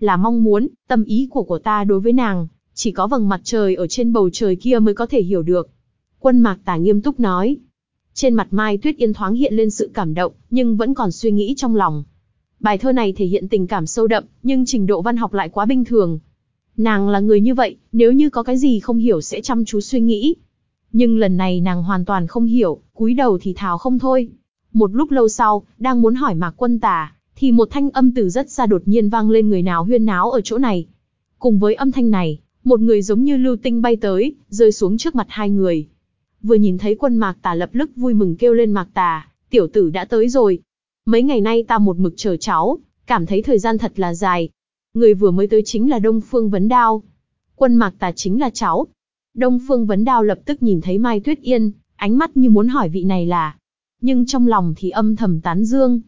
là mong muốn, tâm ý của của ta đối với nàng, chỉ có vầng mặt trời ở trên bầu trời kia mới có thể hiểu được. Quân mạc tả nghiêm túc nói. Trên mặt Mai Tuyết Yên thoáng hiện lên sự cảm động, nhưng vẫn còn suy nghĩ trong lòng. Bài thơ này thể hiện tình cảm sâu đậm, nhưng trình độ văn học lại quá bình thường. Nàng là người như vậy, nếu như có cái gì không hiểu sẽ chăm chú suy nghĩ. Nhưng lần này nàng hoàn toàn không hiểu, cúi đầu thì thào không thôi. Một lúc lâu sau, đang muốn hỏi Mạc Quân tà, thì một thanh âm từ rất xa đột nhiên vang lên người nào huyên náo ở chỗ này. Cùng với âm thanh này, một người giống như lưu tinh bay tới, rơi xuống trước mặt hai người. Vừa nhìn thấy quân Mạc Tà lập tức vui mừng kêu lên Mạc Tà, tiểu tử đã tới rồi. Mấy ngày nay ta một mực chờ cháu, cảm thấy thời gian thật là dài. Người vừa mới tới chính là Đông Phương Vấn Đao. Quân Mạc Tà chính là cháu. Đông Phương Vấn Đao lập tức nhìn thấy Mai Tuyết Yên, ánh mắt như muốn hỏi vị này là. Nhưng trong lòng thì âm thầm tán dương,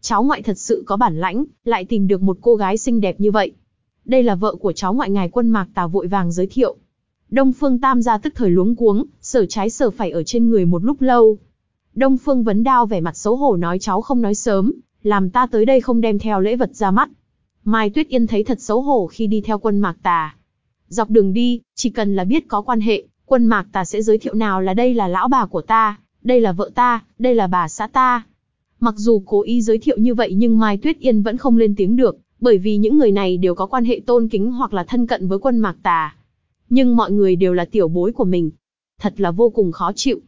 cháu ngoại thật sự có bản lãnh, lại tìm được một cô gái xinh đẹp như vậy. Đây là vợ của cháu ngoại ngài quân mạc tà vội vàng giới thiệu. Đông Phương Tam gia tức thời luống cuống, sở trái sở phải ở trên người một lúc lâu. Đông Phương vấn đao vẻ mặt xấu hổ nói cháu không nói sớm, làm ta tới đây không đem theo lễ vật ra mắt. Mai Tuyết Yên thấy thật xấu hổ khi đi theo quân mạc tà. Dọc đường đi, chỉ cần là biết có quan hệ, quân mạc tà sẽ giới thiệu nào là đây là lão bà của ta, đây là vợ ta, đây là bà xã ta, Mặc dù cố ý giới thiệu như vậy nhưng Mai Tuyết Yên vẫn không lên tiếng được, bởi vì những người này đều có quan hệ tôn kính hoặc là thân cận với quân Mạc Tà. Nhưng mọi người đều là tiểu bối của mình. Thật là vô cùng khó chịu.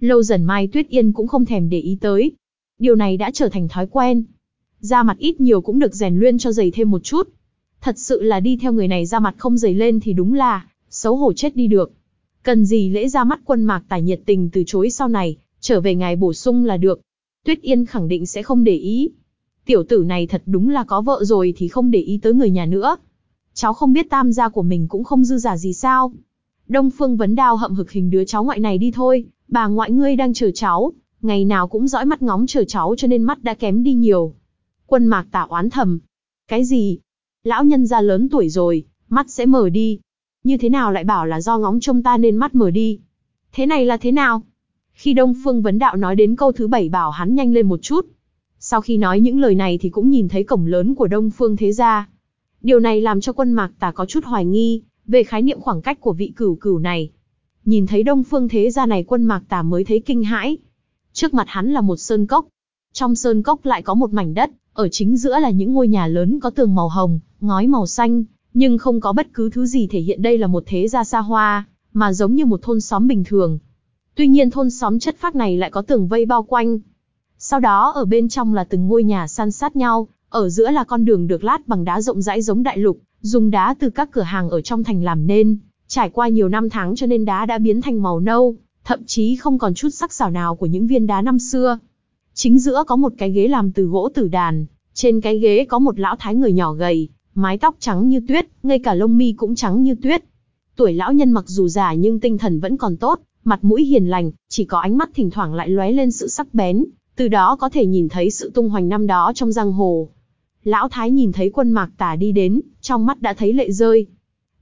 Lâu dần Mai Tuyết Yên cũng không thèm để ý tới. Điều này đã trở thành thói quen. Da mặt ít nhiều cũng được rèn luyện cho dày thêm một chút. Thật sự là đi theo người này da mặt không dày lên thì đúng là, xấu hổ chết đi được. Cần gì lễ ra mắt quân mạc tài nhiệt tình từ chối sau này, trở về ngài bổ sung là được. Tuyết Yên khẳng định sẽ không để ý. Tiểu tử này thật đúng là có vợ rồi thì không để ý tới người nhà nữa. Cháu không biết tam gia của mình cũng không dư giả gì sao. Đông Phương vấn đao hậm hực hình đứa cháu ngoại này đi thôi, bà ngoại ngươi đang chờ cháu, ngày nào cũng dõi mắt ngóng chờ cháu cho nên mắt đã kém đi nhiều. Quân mạc tả oán thầm. Cái gì? Lão nhân gia lớn tuổi rồi, mắt sẽ mở đi. Như thế nào lại bảo là do ngóng trông ta nên mắt mở đi? Thế này là thế nào? Khi Đông Phương Vấn Đạo nói đến câu thứ bảy bảo hắn nhanh lên một chút. Sau khi nói những lời này thì cũng nhìn thấy cổng lớn của Đông Phương Thế Gia. Điều này làm cho quân mạc tà có chút hoài nghi, về khái niệm khoảng cách của vị cửu cửu này. Nhìn thấy Đông Phương Thế Gia này quân mạc tà mới thấy kinh hãi. Trước mặt hắn là một sơn cốc. Trong sơn cốc lại có một mảnh đất, ở chính giữa là những ngôi nhà lớn có tường màu hồng, ngói màu xanh, nhưng không có bất cứ thứ gì thể hiện đây là một thế gia xa hoa, mà giống như một thôn xóm bình thường, Tuy nhiên thôn xóm chất phác này lại có tường vây bao quanh. Sau đó ở bên trong là từng ngôi nhà san sát nhau, ở giữa là con đường được lát bằng đá rộng rãi giống đại lục, dùng đá từ các cửa hàng ở trong thành làm nên, trải qua nhiều năm tháng cho nên đá đã biến thành màu nâu, thậm chí không còn chút sắc sảo nào của những viên đá năm xưa. Chính giữa có một cái ghế làm từ gỗ tử đàn, trên cái ghế có một lão thái người nhỏ gầy, mái tóc trắng như tuyết, ngay cả lông mi cũng trắng như tuyết. Tuổi lão nhân mặc dù già nhưng tinh thần vẫn còn tốt, mặt mũi hiền lành, chỉ có ánh mắt thỉnh thoảng lại lóe lên sự sắc bén, từ đó có thể nhìn thấy sự tung hoành năm đó trong giang hồ. Lão Thái nhìn thấy quân mạc tả đi đến, trong mắt đã thấy lệ rơi.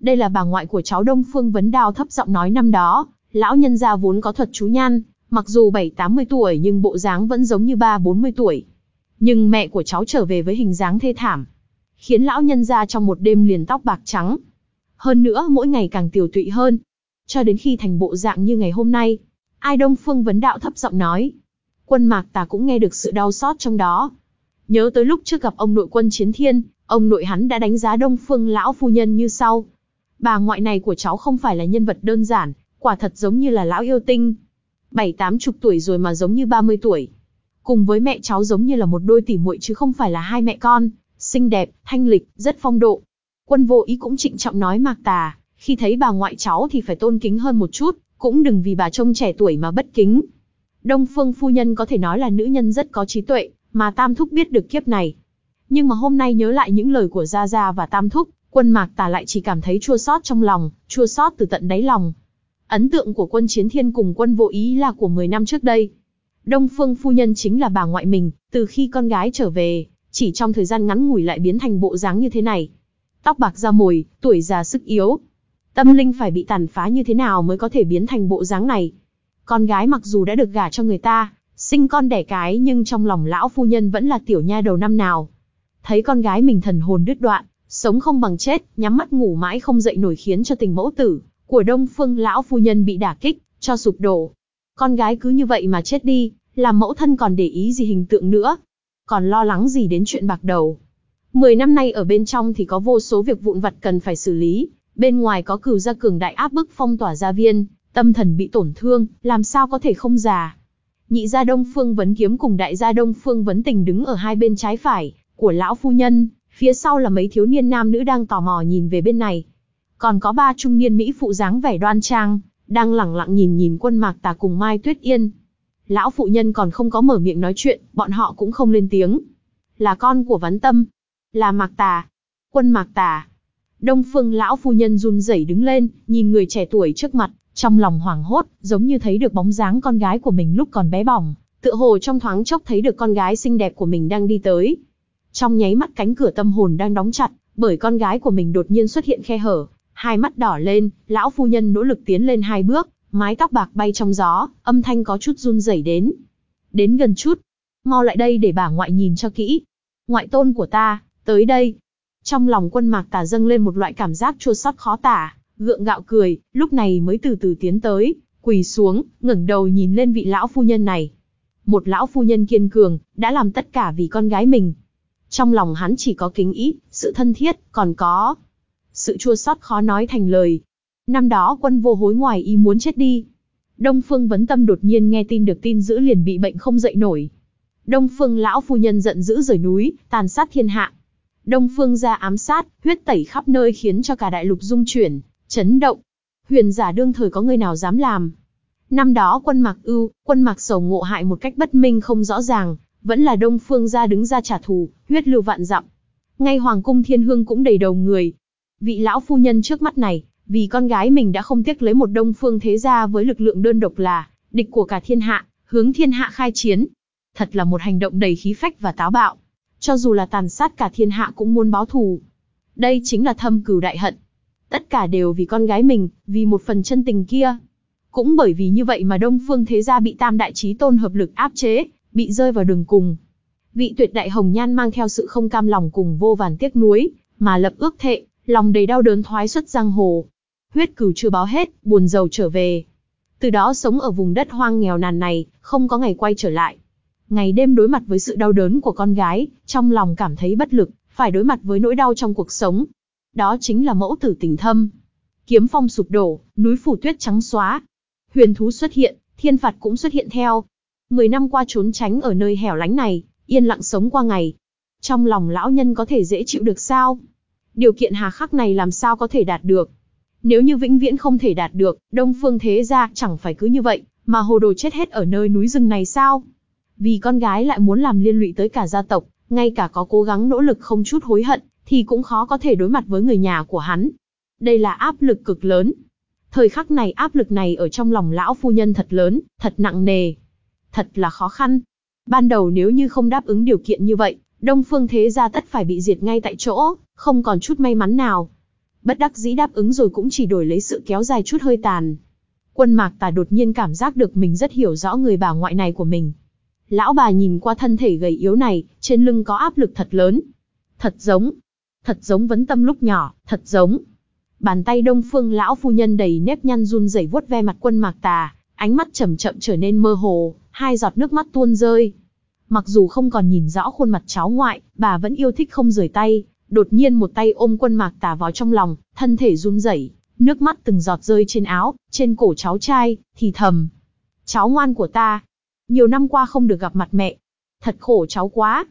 Đây là bà ngoại của cháu Đông Phương Vấn Đao thấp giọng nói năm đó, lão nhân gia vốn có thuật chú nhan, mặc dù 7-80 tuổi nhưng bộ dáng vẫn giống như 3-40 tuổi. Nhưng mẹ của cháu trở về với hình dáng thê thảm, khiến lão nhân gia trong một đêm liền tóc bạc trắng. Hơn nữa mỗi ngày càng tiểu tụy hơn, cho đến khi thành bộ dạng như ngày hôm nay. Ai Đông Phương vấn đạo thấp giọng nói. Quân mạc tà cũng nghe được sự đau xót trong đó. Nhớ tới lúc trước gặp ông nội quân chiến thiên, ông nội hắn đã đánh giá Đông Phương lão phu nhân như sau. Bà ngoại này của cháu không phải là nhân vật đơn giản, quả thật giống như là lão yêu tinh. Bảy tám chục tuổi rồi mà giống như 30 tuổi. Cùng với mẹ cháu giống như là một đôi tỉ muội chứ không phải là hai mẹ con, xinh đẹp, thanh lịch, rất phong độ. Quân vô ý cũng trịnh trọng nói mạc tà, khi thấy bà ngoại cháu thì phải tôn kính hơn một chút, cũng đừng vì bà trông trẻ tuổi mà bất kính. Đông Phương phu nhân có thể nói là nữ nhân rất có trí tuệ, mà Tam Thúc biết được kiếp này. Nhưng mà hôm nay nhớ lại những lời của Gia Gia và Tam Thúc, quân mạc tà lại chỉ cảm thấy chua xót trong lòng, chua xót từ tận đáy lòng. Ấn tượng của quân chiến thiên cùng quân vô ý là của 10 năm trước đây. Đông Phương phu nhân chính là bà ngoại mình, từ khi con gái trở về, chỉ trong thời gian ngắn ngủi lại biến thành bộ dáng như thế này. Tóc bạc da mồi, tuổi già sức yếu. Tâm linh phải bị tàn phá như thế nào mới có thể biến thành bộ dáng này. Con gái mặc dù đã được gả cho người ta, sinh con đẻ cái nhưng trong lòng lão phu nhân vẫn là tiểu nha đầu năm nào. Thấy con gái mình thần hồn đứt đoạn, sống không bằng chết, nhắm mắt ngủ mãi không dậy nổi khiến cho tình mẫu tử của Đông Phương lão phu nhân bị đả kích, cho sụp đổ. Con gái cứ như vậy mà chết đi, làm mẫu thân còn để ý gì hình tượng nữa, còn lo lắng gì đến chuyện bạc đầu. Mười năm nay ở bên trong thì có vô số việc vụn vặt cần phải xử lý, bên ngoài có cửu gia cường đại áp bức phong tỏa gia viên, tâm thần bị tổn thương, làm sao có thể không già. Nhị gia Đông Phương Vấn Kiếm cùng đại gia Đông Phương Vấn Tình đứng ở hai bên trái phải của lão phu nhân, phía sau là mấy thiếu niên nam nữ đang tò mò nhìn về bên này. Còn có ba trung niên mỹ phụ dáng vẻ đoan trang, đang lẳng lặng nhìn nhìn quân mạc tà cùng Mai Tuyết Yên. Lão phụ nhân còn không có mở miệng nói chuyện, bọn họ cũng không lên tiếng. Là con của Ván Tâm. Là Mạc Tà. Quân Mạc Tà. Đông Phương lão phu nhân run rẩy đứng lên, nhìn người trẻ tuổi trước mặt, trong lòng hoảng hốt, giống như thấy được bóng dáng con gái của mình lúc còn bé bỏng, tựa hồ trong thoáng chốc thấy được con gái xinh đẹp của mình đang đi tới. Trong nháy mắt cánh cửa tâm hồn đang đóng chặt, bởi con gái của mình đột nhiên xuất hiện khe hở, hai mắt đỏ lên, lão phu nhân nỗ lực tiến lên hai bước, mái tóc bạc bay trong gió, âm thanh có chút run rẩy đến. Đến gần chút, mau lại đây để bà ngoại nhìn cho kỹ. Ngoại tôn của ta, tới đây. Trong lòng quân mạc tà dâng lên một loại cảm giác chua xót khó tả, gượng gạo cười, lúc này mới từ từ tiến tới, quỳ xuống, ngẩng đầu nhìn lên vị lão phu nhân này. Một lão phu nhân kiên cường, đã làm tất cả vì con gái mình. Trong lòng hắn chỉ có kính ý, sự thân thiết, còn có sự chua xót khó nói thành lời. Năm đó quân vô hối ngoài ý muốn chết đi. Đông Phương Vấn Tâm đột nhiên nghe tin được tin dữ liền bị bệnh không dậy nổi. Đông Phương lão phu nhân giận dữ rời núi, tàn sát thiên hạ. Đông Phương ra ám sát, huyết tẩy khắp nơi khiến cho cả đại lục rung chuyển, chấn động. Huyền giả đương thời có người nào dám làm. Năm đó quân Mạc Ưu, quân Mạc Sầu ngộ hại một cách bất minh không rõ ràng, vẫn là Đông Phương gia đứng ra trả thù, huyết lưu vạn dặm. Ngay hoàng cung Thiên Hương cũng đầy đầu người. Vị lão phu nhân trước mắt này, vì con gái mình đã không tiếc lấy một đông phương thế gia với lực lượng đơn độc là địch của cả thiên hạ, hướng thiên hạ khai chiến. Thật là một hành động đầy khí phách và táo bạo. Cho dù là tàn sát cả thiên hạ cũng muốn báo thù. Đây chính là thâm cừu đại hận. Tất cả đều vì con gái mình, vì một phần chân tình kia. Cũng bởi vì như vậy mà Đông Phương Thế Gia bị Tam Đại Chí Tôn hợp lực áp chế, bị rơi vào đường cùng. Vị tuyệt đại hồng nhan mang theo sự không cam lòng cùng vô vàn tiếc nuối, mà lập ước thệ, lòng đầy đau đớn thoái xuất giang hồ, huyết cửu chưa báo hết, buồn giàu trở về. Từ đó sống ở vùng đất hoang nghèo nàn này, không có ngày quay trở lại. Ngày đêm đối mặt với sự đau đớn của con gái, trong lòng cảm thấy bất lực, phải đối mặt với nỗi đau trong cuộc sống. Đó chính là mẫu tử tình thâm. Kiếm phong sụp đổ, núi phủ tuyết trắng xóa. Huyền thú xuất hiện, thiên phạt cũng xuất hiện theo. Mười năm qua trốn tránh ở nơi hẻo lánh này, yên lặng sống qua ngày. Trong lòng lão nhân có thể dễ chịu được sao? Điều kiện hà khắc này làm sao có thể đạt được? Nếu như vĩnh viễn không thể đạt được, Đông Phương Thế Gia chẳng phải cứ như vậy, mà hồ đồ chết hết ở nơi núi rừng này sao? Vì con gái lại muốn làm liên lụy tới cả gia tộc, ngay cả có cố gắng nỗ lực không chút hối hận, thì cũng khó có thể đối mặt với người nhà của hắn. Đây là áp lực cực lớn. Thời khắc này áp lực này ở trong lòng lão phu nhân thật lớn, thật nặng nề. Thật là khó khăn. Ban đầu nếu như không đáp ứng điều kiện như vậy, Đông Phương Thế Gia tất phải bị diệt ngay tại chỗ, không còn chút may mắn nào bất đắc dĩ đáp ứng rồi cũng chỉ đổi lấy sự kéo dài chút hơi tàn. Quân mạc tà đột nhiên cảm giác được mình rất hiểu rõ người bà ngoại này của mình. Lão bà nhìn qua thân thể gầy yếu này, trên lưng có áp lực thật lớn. Thật giống. Thật giống vấn tâm lúc nhỏ, thật giống. Bàn tay đông phương lão phu nhân đầy nếp nhăn run rẩy vuốt ve mặt quân mạc tà, ánh mắt chậm chậm trở nên mơ hồ, hai giọt nước mắt tuôn rơi. Mặc dù không còn nhìn rõ khuôn mặt cháu ngoại, bà vẫn yêu thích không rời tay, Đột nhiên một tay ôm quân mạc tà vào trong lòng, thân thể run rẩy, nước mắt từng giọt rơi trên áo, trên cổ cháu trai, thì thầm. Cháu ngoan của ta, nhiều năm qua không được gặp mặt mẹ. Thật khổ cháu quá.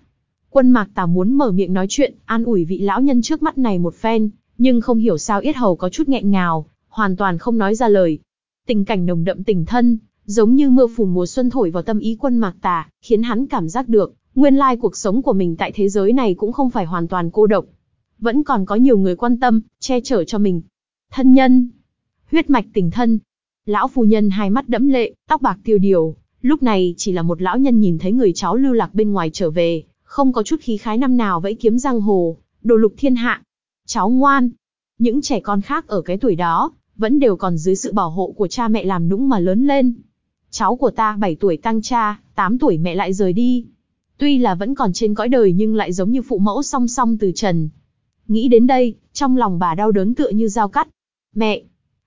Quân mạc tà muốn mở miệng nói chuyện, an ủi vị lão nhân trước mắt này một phen, nhưng không hiểu sao yết hầu có chút nghẹn ngào, hoàn toàn không nói ra lời. Tình cảnh nồng đậm tình thân, giống như mưa phùn mùa xuân thổi vào tâm ý quân mạc tà, khiến hắn cảm giác được, Nguyên lai cuộc sống của mình tại thế giới này cũng không phải hoàn toàn cô độc. Vẫn còn có nhiều người quan tâm, che chở cho mình. Thân nhân. Huyết mạch tình thân. Lão phu nhân hai mắt đẫm lệ, tóc bạc tiêu điều. Lúc này chỉ là một lão nhân nhìn thấy người cháu lưu lạc bên ngoài trở về, không có chút khí khái năm nào vẫy kiếm giang hồ, đồ lục thiên hạ. Cháu ngoan. Những trẻ con khác ở cái tuổi đó, vẫn đều còn dưới sự bảo hộ của cha mẹ làm nũng mà lớn lên. Cháu của ta 7 tuổi tăng cha, 8 tuổi mẹ lại rời đi. Tuy là vẫn còn trên cõi đời nhưng lại giống như phụ mẫu song song từ trần. Nghĩ đến đây, trong lòng bà đau đớn tựa như dao cắt. Mẹ,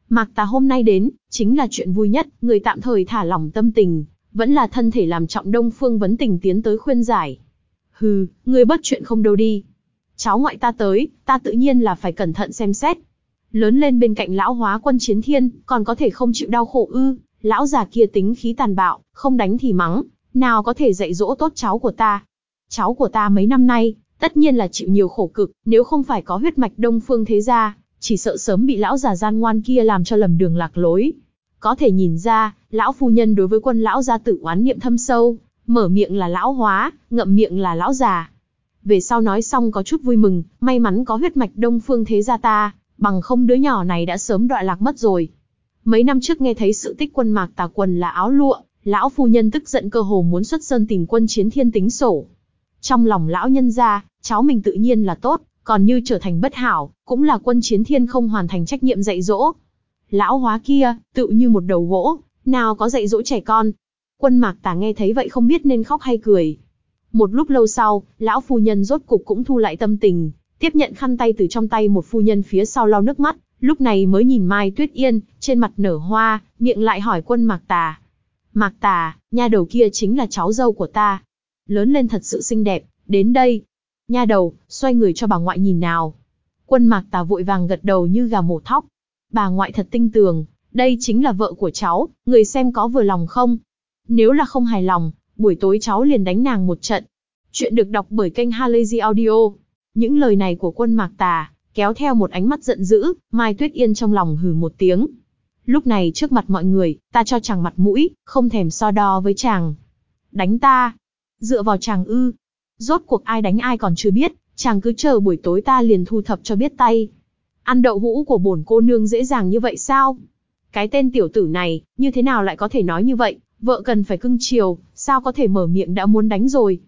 Mạc Tà hôm nay đến, chính là chuyện vui nhất, người tạm thời thả lỏng tâm tình, vẫn là thân thể làm trọng Đông Phương vấn tình tiến tới khuyên giải. Hừ, người bất chuyện không đâu đi. Cháu ngoại ta tới, ta tự nhiên là phải cẩn thận xem xét. Lớn lên bên cạnh lão hóa quân chiến thiên, còn có thể không chịu đau khổ ư, lão già kia tính khí tàn bạo, không đánh thì mắng, nào có thể dạy dỗ tốt cháu của ta. Cháu của ta mấy năm nay, tất nhiên là chịu nhiều khổ cực, nếu không phải có huyết mạch đông phương thế gia, chỉ sợ sớm bị lão già gian ngoan kia làm cho lầm đường lạc lối. Có thể nhìn ra, lão phu nhân đối với quân lão gia tử oán niệm thâm sâu, mở miệng là lão hóa, ngậm miệng là lão già. Về sau nói xong có chút vui mừng, may mắn có huyết mạch đông phương thế gia ta, bằng không đứa nhỏ này đã sớm đọa lạc mất rồi. Mấy năm trước nghe thấy sự tích quân mạc tà quần là áo lụa, lão phu nhân tức giận cơ hồ muốn xuất sơn tìm quân chiến thiên tính sổ. Trong lòng lão nhân gia, cháu mình tự nhiên là tốt, còn như trở thành bất hảo, cũng là quân chiến thiên không hoàn thành trách nhiệm dạy dỗ. Lão hóa kia, tự như một đầu gỗ, nào có dạy dỗ trẻ con. Quân mạc tà nghe thấy vậy không biết nên khóc hay cười. Một lúc lâu sau, lão phu nhân rốt cục cũng thu lại tâm tình, tiếp nhận khăn tay từ trong tay một phu nhân phía sau lau nước mắt, lúc này mới nhìn Mai Tuyết Yên, trên mặt nở hoa, miệng lại hỏi quân mạc tà. Mạc tà, nha đầu kia chính là cháu dâu của ta. Lớn lên thật sự xinh đẹp, đến đây, Nha đầu, xoay người cho bà ngoại nhìn nào. Quân mạc tà vội vàng gật đầu như gà mổ thóc. Bà ngoại thật tinh tường, đây chính là vợ của cháu, người xem có vừa lòng không? Nếu là không hài lòng, buổi tối cháu liền đánh nàng một trận. Chuyện được đọc bởi kênh Halazy Audio. Những lời này của quân mạc tà, kéo theo một ánh mắt giận dữ, Mai Tuyết Yên trong lòng hừ một tiếng. Lúc này trước mặt mọi người, ta cho chàng mặt mũi, không thèm so đo với chàng. Đánh ta. Dựa vào chàng ư, Rốt cuộc ai đánh ai còn chưa biết, chàng cứ chờ buổi tối ta liền thu thập cho biết tay. Ăn đậu hũ của bổn cô nương dễ dàng như vậy sao? Cái tên tiểu tử này, như thế nào lại có thể nói như vậy, vợ cần phải cưng chiều, sao có thể mở miệng đã muốn đánh rồi.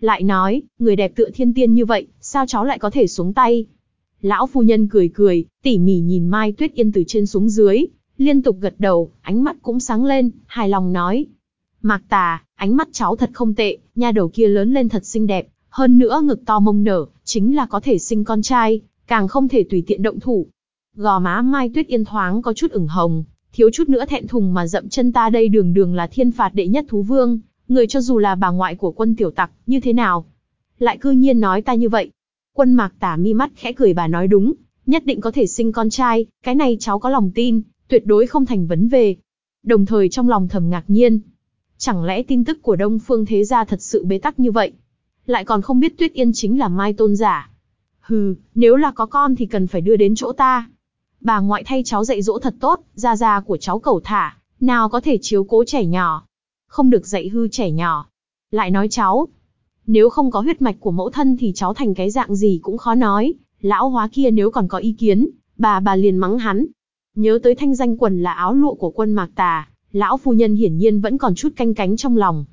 Lại nói, người đẹp tựa thiên tiên như vậy, sao cháu lại có thể xuống tay? Lão phu nhân cười cười, tỉ mỉ nhìn Mai Tuyết Yên từ trên xuống dưới, liên tục gật đầu, ánh mắt cũng sáng lên, hài lòng nói. Mạc tà, ánh mắt cháu thật không tệ, nha đầu kia lớn lên thật xinh đẹp, hơn nữa ngực to mông nở, chính là có thể sinh con trai, càng không thể tùy tiện động thủ. Gò má Mai Tuyết Yên thoáng có chút ửng hồng, thiếu chút nữa thẹn thùng mà dậm chân ta đây đường đường là thiên phạt đệ nhất thú vương, người cho dù là bà ngoại của quân tiểu tặc, như thế nào? Lại cư nhiên nói ta như vậy. Quân mạc tả mi mắt khẽ cười bà nói đúng, nhất định có thể sinh con trai, cái này cháu có lòng tin, tuyệt đối không thành vấn về. Đồng thời trong lòng thầm ngạc nhiên, Chẳng lẽ tin tức của Đông Phương Thế Gia thật sự bế tắc như vậy? Lại còn không biết Tuyết Yên chính là Mai Tôn giả. Hừ, nếu là có con thì cần phải đưa đến chỗ ta. Bà ngoại thay cháu dạy dỗ thật tốt, gia gia của cháu cầu thả, nào có thể chiếu cố trẻ nhỏ. Không được dạy hư trẻ nhỏ. Lại nói cháu, nếu không có huyết mạch của mẫu thân thì cháu thành cái dạng gì cũng khó nói. Lão hóa kia nếu còn có ý kiến, bà bà liền mắng hắn. Nhớ tới thanh danh quần là áo lụa của quân mạc tà, Lão phu nhân hiển nhiên vẫn còn chút canh cánh trong lòng.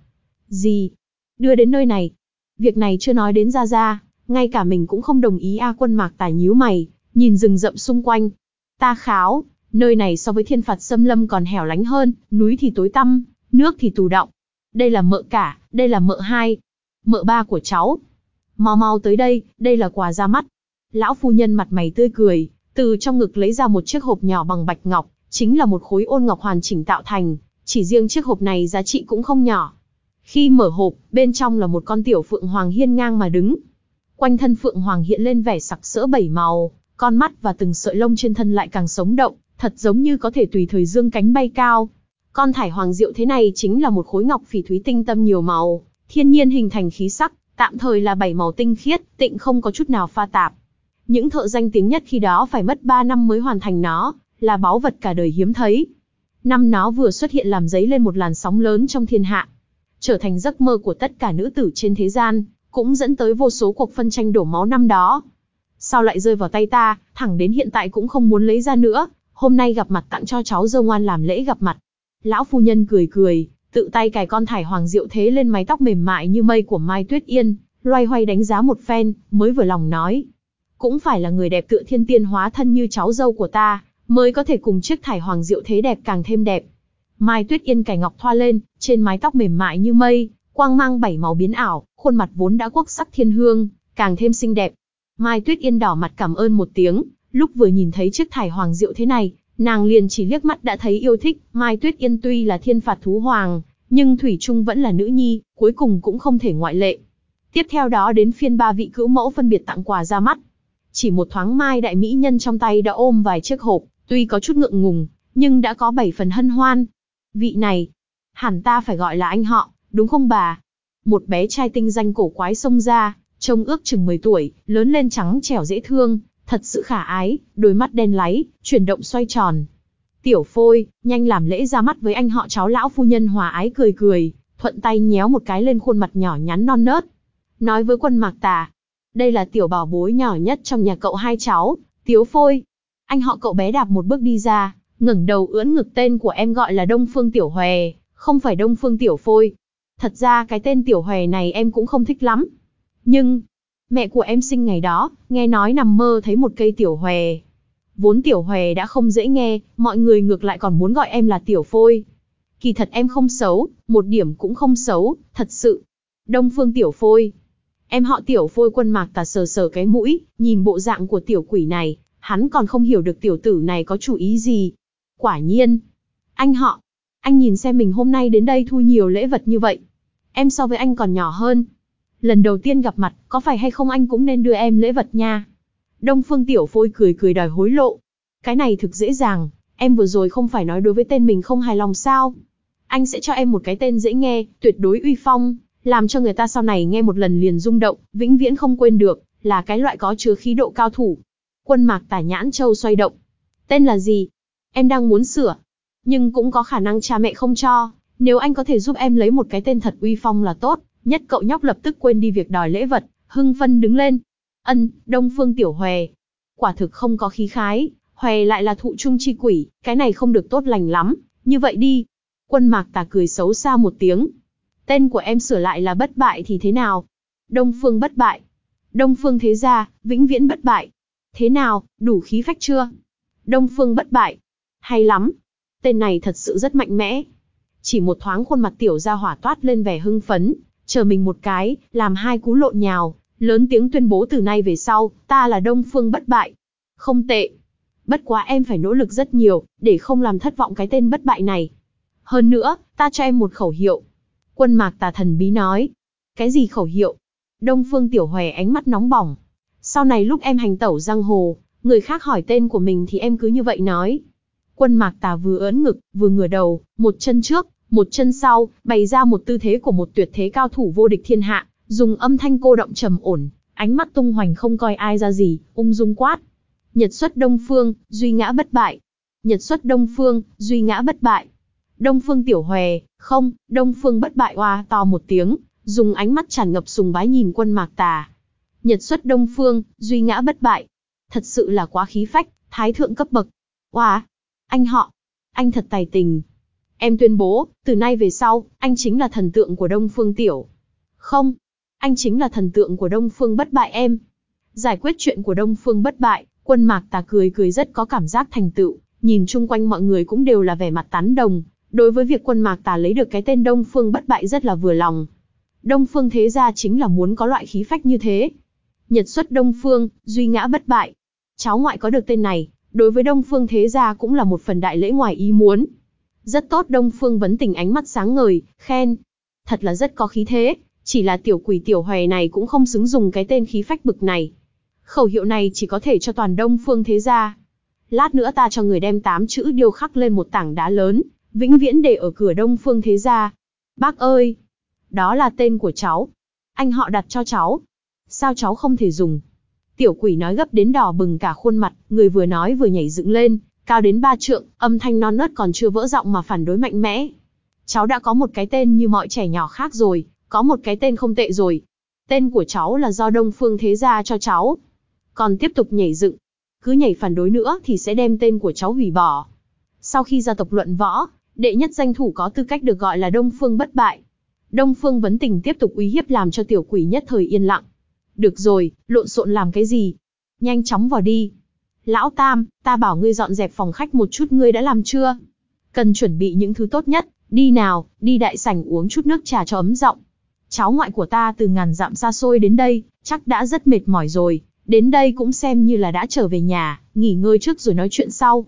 Gì? Đưa đến nơi này? Việc này chưa nói đến ra ra, ngay cả mình cũng không đồng ý A quân mạc tài nhíu mày, nhìn rừng rậm xung quanh. Ta kháo, nơi này so với thiên phạt xâm lâm còn hẻo lánh hơn, núi thì tối tăm, nước thì tù động. Đây là mợ cả, đây là mợ hai, mợ ba của cháu. Mau mau tới đây, đây là quà ra mắt. Lão phu nhân mặt mày tươi cười, từ trong ngực lấy ra một chiếc hộp nhỏ bằng bạch ngọc, chính là một khối ôn ngọc hoàn chỉnh tạo thành, chỉ riêng chiếc hộp này giá trị cũng không nhỏ. Khi mở hộp, bên trong là một con tiểu phượng hoàng hiên ngang mà đứng. Quanh thân phượng hoàng hiện lên vẻ sặc sỡ bảy màu, con mắt và từng sợi lông trên thân lại càng sống động, thật giống như có thể tùy thời dương cánh bay cao. Con thải hoàng diệu thế này chính là một khối ngọc phỉ thúy tinh tâm nhiều màu, thiên nhiên hình thành khí sắc, tạm thời là bảy màu tinh khiết, tịnh không có chút nào pha tạp. Những thợ danh tiếng nhất khi đó phải mất 3 năm mới hoàn thành nó, là báu vật cả đời hiếm thấy. Năm nó vừa xuất hiện làm giấy lên một làn sóng lớn trong thiên hạ, trở thành giấc mơ của tất cả nữ tử trên thế gian, cũng dẫn tới vô số cuộc phân tranh đổ máu năm đó. Sao lại rơi vào tay ta, thẳng đến hiện tại cũng không muốn lấy ra nữa, hôm nay gặp mặt tặng cho cháu dâu ngoan làm lễ gặp mặt. Lão phu nhân cười cười, tự tay cài con thải hoàng diệu thế lên mái tóc mềm mại như mây của Mai Tuyết Yên, loay hoay đánh giá một phen, mới vừa lòng nói. Cũng phải là người đẹp tựa thiên tiên hóa thân như cháu dâu của ta, mới có thể cùng chiếc thải hoàng diệu thế đẹp càng thêm đẹp. Mai Tuyết Yên cài ngọc thoa lên, trên mái tóc mềm mại như mây, quang mang bảy màu biến ảo, khuôn mặt vốn đã quốc sắc thiên hương, càng thêm xinh đẹp. Mai Tuyết Yên đỏ mặt cảm ơn một tiếng, lúc vừa nhìn thấy chiếc thải hoàng diệu thế này, nàng liền chỉ liếc mắt đã thấy yêu thích. Mai Tuyết Yên tuy là thiên phạt thú hoàng, nhưng thủy trung vẫn là nữ nhi, cuối cùng cũng không thể ngoại lệ. Tiếp theo đó đến phiên ba vị cữu mẫu phân biệt tặng quà ra mắt. Chỉ một thoáng Mai đại mỹ nhân trong tay đã ôm vài chiếc hộp, tuy có chút ngượng ngùng, nhưng đã có bảy phần hân hoan. Vị này, hẳn ta phải gọi là anh họ, đúng không bà? Một bé trai tinh danh cổ quái xông ra, trông ước chừng 10 tuổi, lớn lên trắng trẻo dễ thương, thật sự khả ái, đôi mắt đen láy, chuyển động xoay tròn. Tiểu phôi, nhanh làm lễ ra mắt với anh họ cháu lão phu nhân hòa ái cười cười, thuận tay nhéo một cái lên khuôn mặt nhỏ nhắn non nớt. Nói với quân mạc tà, đây là tiểu bảo bối nhỏ nhất trong nhà cậu hai cháu, tiếu phôi. Anh họ cậu bé đạp một bước đi ra, ngẩng đầu ưỡn ngực tên của em gọi là Đông Phương Tiểu Hòe, không phải Đông Phương Tiểu Phôi. Thật ra cái tên Tiểu Hòe này em cũng không thích lắm. Nhưng, mẹ của em sinh ngày đó, nghe nói nằm mơ thấy một cây Tiểu Hòe. Vốn Tiểu Hòe đã không dễ nghe, mọi người ngược lại còn muốn gọi em là Tiểu Phôi. Kỳ thật em không xấu, một điểm cũng không xấu, thật sự. Đông Phương Tiểu Phôi. Em họ Tiểu Phôi quân mạc tà sờ sờ cái mũi, nhìn bộ dạng của tiểu quỷ này, hắn còn không hiểu được tiểu tử này có chủ ý gì. Quả nhiên. Anh họ. Anh nhìn xem mình hôm nay đến đây thu nhiều lễ vật như vậy. Em so với anh còn nhỏ hơn. Lần đầu tiên gặp mặt, có phải hay không anh cũng nên đưa em lễ vật nha. Đông Phương Tiểu Phôi cười cười đòi hối lộ. Cái này thực dễ dàng, em vừa rồi không phải nói đối với tên mình không hài lòng sao. Anh sẽ cho em một cái tên dễ nghe, tuyệt đối uy phong, làm cho người ta sau này nghe một lần liền rung động, vĩnh viễn không quên được, là cái loại có chứa khí độ cao thủ. Quân mạc tả nhãn châu xoay động. Tên là gì? Em đang muốn sửa. Nhưng cũng có khả năng cha mẹ không cho. Nếu anh có thể giúp em lấy một cái tên thật uy phong là tốt. Nhất cậu nhóc lập tức quên đi việc đòi lễ vật, hưng phân đứng lên. Ân, Đông Phương Tiểu Hòe. Quả thực không có khí khái, Hòe lại là thụ trung chi quỷ, cái này không được tốt lành lắm. Như vậy đi. Quân mạc tà cười xấu xa một tiếng. Tên của em sửa lại là bất bại thì thế nào? Đông Phương bất bại. Đông Phương thế gia, vĩnh viễn bất bại. Thế nào, đủ khí phách chưa? Đông Phương bất bại. Hay lắm. Tên này thật sự rất mạnh mẽ. Chỉ một thoáng khuôn mặt tiểu gia hỏa toát lên vẻ hưng phấn, chờ mình một cái, làm hai cú lộn nhào, lớn tiếng tuyên bố từ nay về sau, ta là Đông Phương bất bại. Không tệ. Bất quá em phải nỗ lực rất nhiều, để không làm thất vọng cái tên bất bại này. Hơn nữa, ta cho em một khẩu hiệu. Quân mạc tà thần bí nói. Cái gì khẩu hiệu? Đông Phương Tiểu Hòe ánh mắt nóng bỏng. Sau này lúc em hành tẩu giang hồ, người khác hỏi tên của mình thì em cứ như vậy nói. Quân mạc tà vừa ớn ngực, vừa ngửa đầu, một chân trước, một chân sau, bày ra một tư thế của một tuyệt thế cao thủ vô địch thiên hạ, dùng âm thanh cô động trầm ổn, ánh mắt tung hoành không coi ai ra gì, ung dung quát. Nhật xuất Đông Phương, duy ngã bất bại. Nhật xuất Đông Phương, duy ngã bất bại. Đông Phương Tiểu Hòe, không, Đông Phương bất bại oa to một tiếng, dùng ánh mắt tràn ngập sùng bái nhìn quân mạc tà. Nhật xuất Đông Phương, duy ngã bất bại. Thật sự là quá khí phách, thái thượng cấp bậc. Oa, anh họ, anh thật tài tình. Em tuyên bố, từ nay về sau, anh chính là thần tượng của Đông Phương Tiểu. Không, anh chính là thần tượng của Đông Phương bất bại em. Giải quyết chuyện của Đông Phương bất bại, quân mạc tà cười cười rất có cảm giác thành tựu, nhìn chung quanh mọi người cũng đều là vẻ mặt tán đồng, đối với việc quân mạc tà lấy được cái tên Đông Phương bất bại rất là vừa lòng. Đông Phương thế gia chính là muốn có loại khí phách như thế. Nhật xuất Đông Phương, duy ngã bất bại. Cháu ngoại có được tên này, đối với Đông Phương thế gia cũng là một phần đại lễ ngoài ý muốn. Rất tốt Đông Phương vấn tình ánh mắt sáng ngời, khen. Thật là rất có khí thế, chỉ là tiểu quỷ tiểu hòe này cũng không xứng dùng cái tên khí phách bực này. Khẩu hiệu này chỉ có thể cho toàn Đông Phương thế gia. Lát nữa ta cho người đem tám chữ điêu khắc lên một tảng đá lớn, vĩnh viễn để ở cửa Đông Phương thế gia. Bác ơi, đó là tên của cháu. Anh họ đặt cho cháu. Sao cháu không thể dùng? Tiểu quỷ nói gấp đến đỏ bừng cả khuôn mặt, người vừa nói vừa nhảy dựng lên, cao đến ba trượng, âm thanh non nớt còn chưa vỡ giọng mà phản đối mạnh mẽ. Cháu đã có một cái tên như mọi trẻ nhỏ khác rồi, có một cái tên không tệ rồi. Tên của cháu là do Đông Phương Thế Gia cho cháu. Còn tiếp tục nhảy dựng. Cứ nhảy phản đối nữa thì sẽ đem tên của cháu hủy bỏ. Sau khi gia tộc luận võ, đệ nhất danh thủ có tư cách được gọi là Đông Phương bất bại. Đông Phương Vấn Tình tiếp tục uy hiếp làm cho tiểu quỷ nhất thời yên lặng. Được rồi, lộn xộn làm cái gì? Nhanh chóng vào đi. Lão Tam, ta bảo ngươi dọn dẹp phòng khách một chút ngươi đã làm chưa? Cần chuẩn bị những thứ tốt nhất, đi nào, đi đại sảnh uống chút nước trà cho ấm giọng. Cháu ngoại của ta từ ngàn dặm xa xôi đến đây, chắc đã rất mệt mỏi rồi, đến đây cũng xem như là đã trở về nhà, nghỉ ngơi trước rồi nói chuyện sau.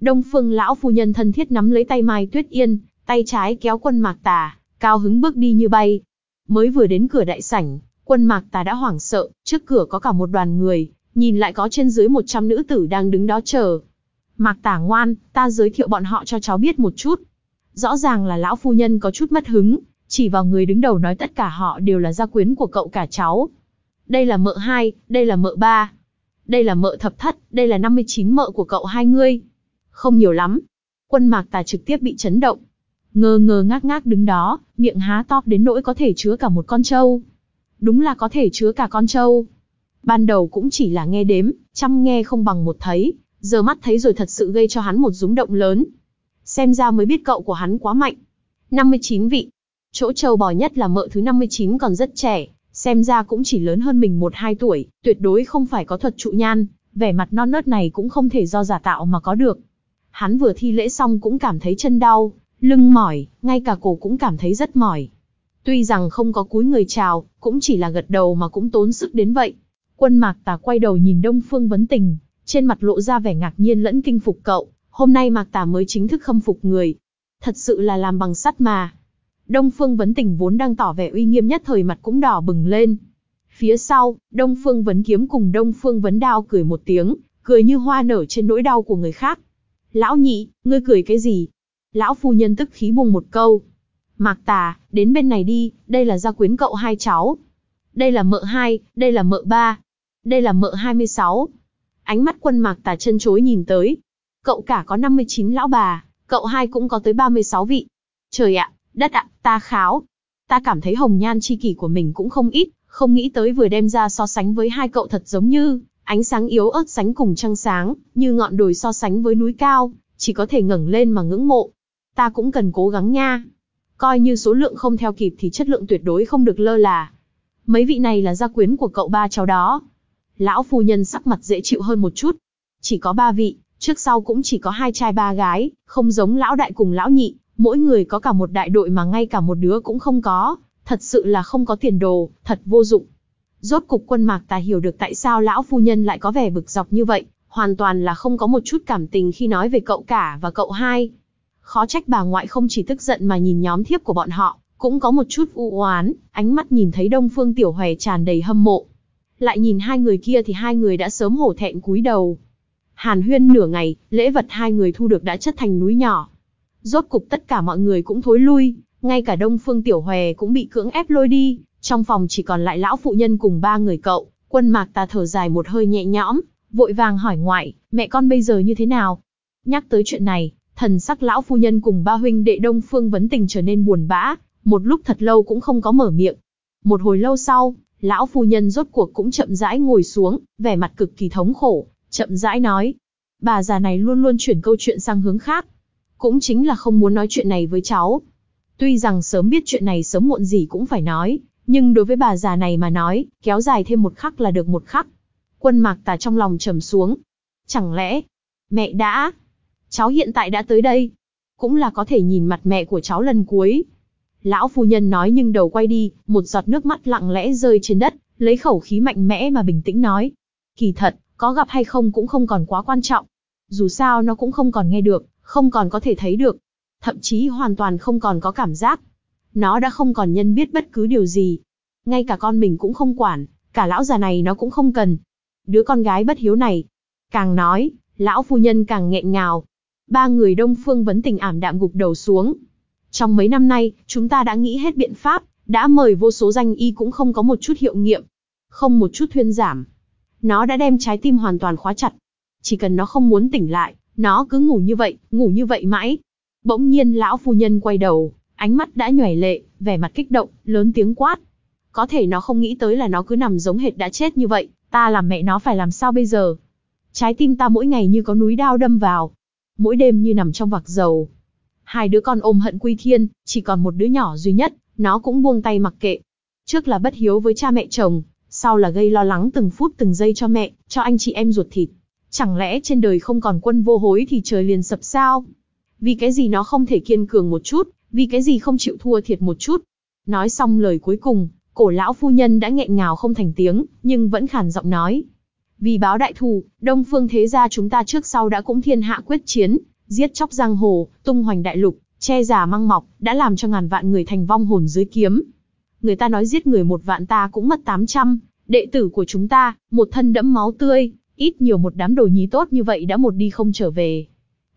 Đông Phương lão phu nhân thân thiết nắm lấy tay Mai Tuyết Yên, tay trái kéo quân mạc tà, cao hứng bước đi như bay. Mới vừa đến cửa đại sảnh, quân mạc tà đã hoảng sợ, trước cửa có cả một đoàn người, nhìn lại có trên dưới 100 nữ tử đang đứng đó chờ. Mạc tả ngoan, ta giới thiệu bọn họ cho cháu biết một chút. Rõ ràng là lão phu nhân có chút mất hứng, chỉ vào người đứng đầu nói tất cả họ đều là gia quyến của cậu cả cháu. Đây là mợ hai, đây là mợ ba. Đây là mợ thập thất, đây là 59 mợ của cậu hai ngươi. Không nhiều lắm. Quân mạc tà trực tiếp bị chấn động. Ngơ ngơ ngác ngác đứng đó, miệng há to đến nỗi có thể chứa cả một con trâu. Đúng là có thể chứa cả con trâu. Ban đầu cũng chỉ là nghe đếm, chăm nghe không bằng một thấy, giờ mắt thấy rồi thật sự gây cho hắn một rúng động lớn. Xem ra mới biết cậu của hắn quá mạnh. 59 vị. Chỗ trâu bò nhất là mợ thứ 59 còn rất trẻ, xem ra cũng chỉ lớn hơn mình 1-2 tuổi, tuyệt đối không phải có thuật trụ nhan, vẻ mặt non nớt này cũng không thể do giả tạo mà có được. Hắn vừa thi lễ xong cũng cảm thấy chân đau, lưng mỏi, ngay cả cổ cũng cảm thấy rất mỏi. Tuy rằng không có cúi người chào, cũng chỉ là gật đầu mà cũng tốn sức đến vậy. Quân mạc tà quay đầu nhìn Đông Phương Vấn Tình, trên mặt lộ ra vẻ ngạc nhiên lẫn kinh phục cậu, hôm nay mạc tà mới chính thức khâm phục người. Thật sự là làm bằng sắt mà. Đông Phương Vấn Tình vốn đang tỏ vẻ uy nghiêm nhất thời mặt cũng đỏ bừng lên. Phía sau, Đông Phương Vấn Kiếm cùng Đông Phương Vấn Đao cười một tiếng, cười như hoa nở trên nỗi đau của người khác. Lão nhị, ngươi cười cái gì? Lão phu nhân tức khí bùng một câu. Mạc tà, đến bên này đi, đây là gia quyến cậu hai cháu. Đây là mợ hai, đây là mợ ba. Đây là mợ 26. Ánh mắt quân mạc tà chân chối nhìn tới. Cậu cả có 59 lão bà, cậu hai cũng có tới 36 vị. Trời ạ, đất ạ, ta kháo. Ta cảm thấy hồng nhan chi kỷ của mình cũng không ít, không nghĩ tới vừa đem ra so sánh với hai cậu thật giống như, ánh sáng yếu ớt sánh cùng trăng sáng, như ngọn đồi so sánh với núi cao, chỉ có thể ngẩng lên mà ngưỡng mộ. Ta cũng cần cố gắng nha. Coi như số lượng không theo kịp thì chất lượng tuyệt đối không được lơ là. Mấy vị này là gia quyến của cậu ba cháu đó. Lão phu nhân sắc mặt dễ chịu hơn một chút. Chỉ có ba vị, trước sau cũng chỉ có hai trai ba gái, không giống lão đại cùng lão nhị, mỗi người có cả một đại đội mà ngay cả một đứa cũng không có, thật sự là không có tiền đồ, thật vô dụng. Rốt cục quân mạc ta hiểu được tại sao lão phu nhân lại có vẻ bực dọc như vậy, hoàn toàn là không có một chút cảm tình khi nói về cậu cả và cậu hai. Khó trách bà ngoại không chỉ tức giận mà nhìn nhóm thiếp của bọn họ, cũng có một chút u oán, ánh mắt nhìn thấy Đông Phương Tiểu Hòe tràn đầy hâm mộ. Lại nhìn hai người kia thì hai người đã sớm hổ thẹn cúi đầu. Hàn huyên nửa ngày, lễ vật hai người thu được đã chất thành núi nhỏ. Rốt cục tất cả mọi người cũng thối lui, ngay cả Đông Phương Tiểu Hòe cũng bị cưỡng ép lôi đi, trong phòng chỉ còn lại lão phụ nhân cùng ba người cậu, quân mạc ta thở dài một hơi nhẹ nhõm, vội vàng hỏi ngoại, mẹ con bây giờ như thế nào? Nhắc tới chuyện này, thần sắc lão phu nhân cùng ba huynh đệ Đông Phương vấn tình trở nên buồn bã, một lúc thật lâu cũng không có mở miệng. Một hồi lâu sau, lão phu nhân rốt cuộc cũng chậm rãi ngồi xuống, vẻ mặt cực kỳ thống khổ, chậm rãi nói. Bà già này luôn luôn chuyển câu chuyện sang hướng khác. Cũng chính là không muốn nói chuyện này với cháu. Tuy rằng sớm biết chuyện này sớm muộn gì cũng phải nói, nhưng đối với bà già này mà nói, kéo dài thêm một khắc là được một khắc. Quân mạc tà trong lòng trầm xuống. Chẳng lẽ, mẹ đã, cháu hiện tại đã tới đây, cũng là có thể nhìn mặt mẹ của cháu lần cuối. Lão phu nhân nói nhưng đầu quay đi, một giọt nước mắt lặng lẽ rơi trên đất, lấy khẩu khí mạnh mẽ mà bình tĩnh nói. Kỳ thật, có gặp hay không cũng không còn quá quan trọng. Dù sao nó cũng không còn nghe được, không còn có thể thấy được. Thậm chí hoàn toàn không còn có cảm giác. Nó đã không còn nhân biết bất cứ điều gì. Ngay cả con mình cũng không quản, cả lão già này nó cũng không cần. Đứa con gái bất hiếu này. Càng nói, lão phu nhân càng nghẹn ngào. Ba người đông phương vấn tình ảm đạm gục đầu xuống. Trong mấy năm nay, chúng ta đã nghĩ hết biện pháp, đã mời vô số danh y cũng không có một chút hiệu nghiệm. Không một chút thuyên giảm. Nó đã đem trái tim hoàn toàn khóa chặt. Chỉ cần nó không muốn tỉnh lại, nó cứ ngủ như vậy, ngủ như vậy mãi. Bỗng nhiên lão phu nhân quay đầu, ánh mắt đã nhòe lệ, vẻ mặt kích động, lớn tiếng quát. Có thể nó không nghĩ tới là nó cứ nằm giống hệt đã chết như vậy, ta làm mẹ nó phải làm sao bây giờ? Trái tim ta mỗi ngày như có núi đao đâm vào. Mỗi đêm như nằm trong vạc dầu. Hai đứa con ôm hận quy thiên, chỉ còn một đứa nhỏ duy nhất, nó cũng buông tay mặc kệ. Trước là bất hiếu với cha mẹ chồng, sau là gây lo lắng từng phút từng giây cho mẹ, cho anh chị em ruột thịt. Chẳng lẽ trên đời không còn quân vô hối thì trời liền sập sao? Vì cái gì nó không thể kiên cường một chút, vì cái gì không chịu thua thiệt một chút? Nói xong lời cuối cùng, cổ lão phu nhân đã nghẹn ngào không thành tiếng, nhưng vẫn khàn giọng nói. Vì báo đại thù, Đông Phương Thế Gia chúng ta trước sau đã cũng thiên hạ quyết chiến, giết chóc giang hồ, tung hoành đại lục, che giả măng mọc, đã làm cho ngàn vạn người thành vong hồn dưới kiếm. Người ta nói giết người một vạn ta cũng mất tám trăm, đệ tử của chúng ta, một thân đẫm máu tươi, ít nhiều một đám đồ nhí tốt như vậy đã một đi không trở về.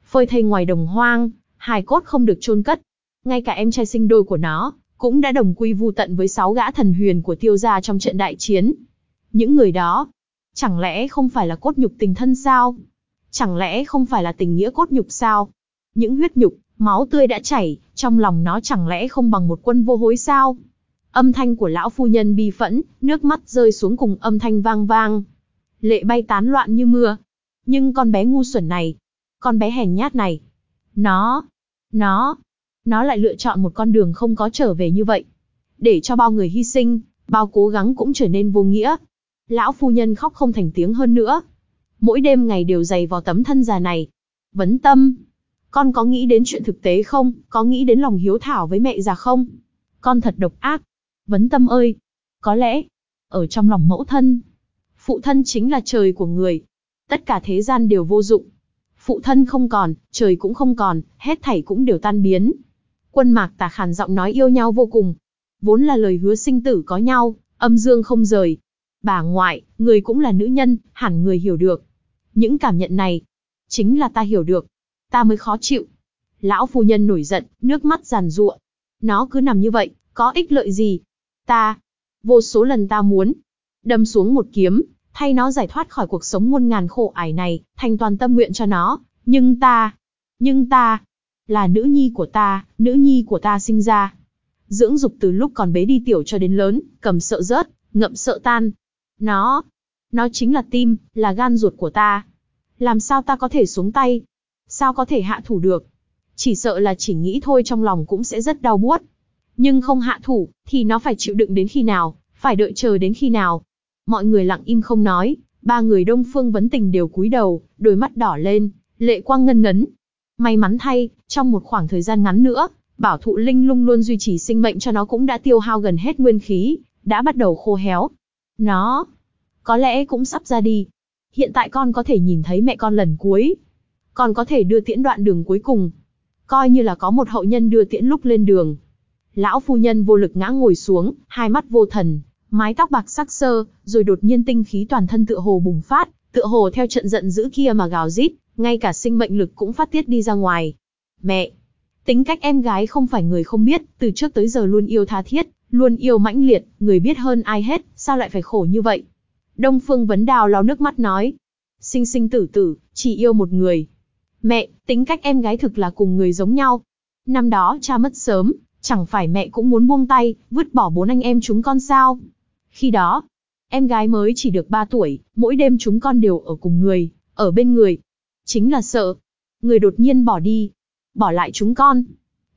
Phơi thây ngoài đồng hoang, hài cốt không được chôn cất. Ngay cả em trai sinh đôi của nó, cũng đã đồng quy vu tận với sáu gã thần huyền của tiêu gia trong trận đại chiến. Những người đó, chẳng lẽ không phải là cốt nhục tình thân sao? Chẳng lẽ không phải là tình nghĩa cốt nhục sao? Những huyết nhục, máu tươi đã chảy, trong lòng nó chẳng lẽ không bằng một quân vô hối sao? Âm thanh của lão phu nhân bi phẫn, nước mắt rơi xuống cùng âm thanh vang vang. Lệ bay tán loạn như mưa. Nhưng con bé ngu xuẩn này, con bé hèn nhát này, nó, nó, nó lại lựa chọn một con đường không có trở về như vậy. Để cho bao người hy sinh, bao cố gắng cũng trở nên vô nghĩa. Lão phu nhân khóc không thành tiếng hơn nữa. Mỗi đêm ngày đều dày vào tấm thân già này. Vấn tâm, con có nghĩ đến chuyện thực tế không, có nghĩ đến lòng hiếu thảo với mẹ già không? Con thật độc ác. Vấn tâm ơi, có lẽ, ở trong lòng mẫu thân, phụ thân chính là trời của người. Tất cả thế gian đều vô dụng. Phụ thân không còn, trời cũng không còn, hết thảy cũng đều tan biến. Quân mạc tà khàn giọng nói yêu nhau vô cùng. Vốn là lời hứa sinh tử có nhau, âm dương không rời. Bà ngoại, người cũng là nữ nhân, hẳn người hiểu được. Những cảm nhận này, chính là ta hiểu được. Ta mới khó chịu. Lão phu nhân nổi giận, nước mắt giàn giụa. Nó cứ nằm như vậy, có ích lợi gì? Ta, vô số lần ta muốn, đâm xuống một kiếm, thay nó giải thoát khỏi cuộc sống muôn ngàn khổ ải này, thành toàn tâm nguyện cho nó. Nhưng ta, nhưng ta, là nữ nhi của ta, nữ nhi của ta sinh ra. Dưỡng dục từ lúc còn bế đi tiểu cho đến lớn, cầm sợ rớt, ngậm sợ tan. Nó, nó chính là tim, là gan ruột của ta. Làm sao ta có thể xuống tay? Sao có thể hạ thủ được? Chỉ sợ là chỉ nghĩ thôi trong lòng cũng sẽ rất đau buốt. Nhưng không hạ thủ, thì nó phải chịu đựng đến khi nào, phải đợi chờ đến khi nào. Mọi người lặng im không nói, ba người đông phương vấn tình đều cúi đầu, đôi mắt đỏ lên, lệ quang ngân ngấn. May mắn thay, trong một khoảng thời gian ngắn nữa, bảo thụ linh lung luôn duy trì sinh mệnh cho nó cũng đã tiêu hao gần hết nguyên khí, đã bắt đầu khô héo. Nó, có lẽ cũng sắp ra đi. Hiện tại con có thể nhìn thấy mẹ con lần cuối. Con có thể đưa tiễn đoạn đường cuối cùng. Coi như là có một hậu nhân đưa tiễn lúc lên đường. Lão phu nhân vô lực ngã ngồi xuống, hai mắt vô thần, mái tóc bạc sắc sơ, rồi đột nhiên tinh khí toàn thân tựa hồ bùng phát, tựa hồ theo trận giận dữ kia mà gào rít, ngay cả sinh mệnh lực cũng phát tiết đi ra ngoài. Mẹ, tính cách em gái không phải người không biết, từ trước tới giờ luôn yêu tha thiết, luôn yêu mãnh liệt, người biết hơn ai hết, sao lại phải khổ như vậy? Đông Phương Vấn Đào lau nước mắt nói, sinh sinh tử tử, chỉ yêu một người. Mẹ, tính cách em gái thực là cùng người giống nhau. Năm đó cha mất sớm, chẳng phải mẹ cũng muốn buông tay, vứt bỏ bốn anh em chúng con sao? Khi đó, em gái mới chỉ được 3 tuổi, mỗi đêm chúng con đều ở cùng người, ở bên người. Chính là sợ. Người đột nhiên bỏ đi. Bỏ lại chúng con.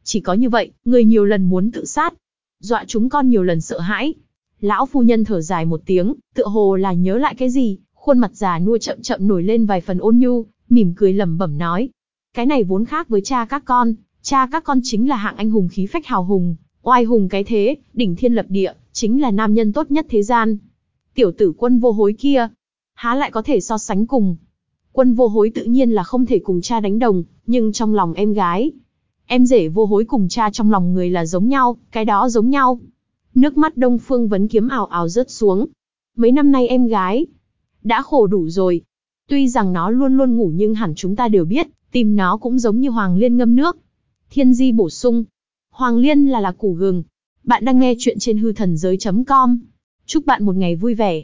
Chỉ có như vậy, người nhiều lần muốn tự sát. Dọa chúng con nhiều lần sợ hãi. Lão phu nhân thở dài một tiếng, tựa hồ là nhớ lại cái gì, khuôn mặt già nua chậm chậm nổi lên vài phần ôn nhu, mỉm cười lẩm bẩm nói. Cái này vốn khác với cha các con, cha các con chính là hạng anh hùng khí phách hào hùng, oai hùng cái thế, đỉnh thiên lập địa, chính là nam nhân tốt nhất thế gian. Tiểu tử quân vô hối kia, há lại có thể so sánh cùng. Quân vô hối tự nhiên là không thể cùng cha đánh đồng, nhưng trong lòng em gái, em rể vô hối cùng cha trong lòng người là giống nhau, cái đó giống nhau. Nước mắt Đông Phương Vấn Kiếm ảo ảo rớt xuống. Mấy năm nay em gái đã khổ đủ rồi. Tuy rằng nó luôn luôn ngủ nhưng hẳn chúng ta đều biết, tìm nó cũng giống như Hoàng Liên ngâm nước. Thiên Di bổ sung. Hoàng Liên là là củ gừng. Bạn đang nghe chuyện trên hư thần giới.com. Chúc bạn một ngày vui vẻ.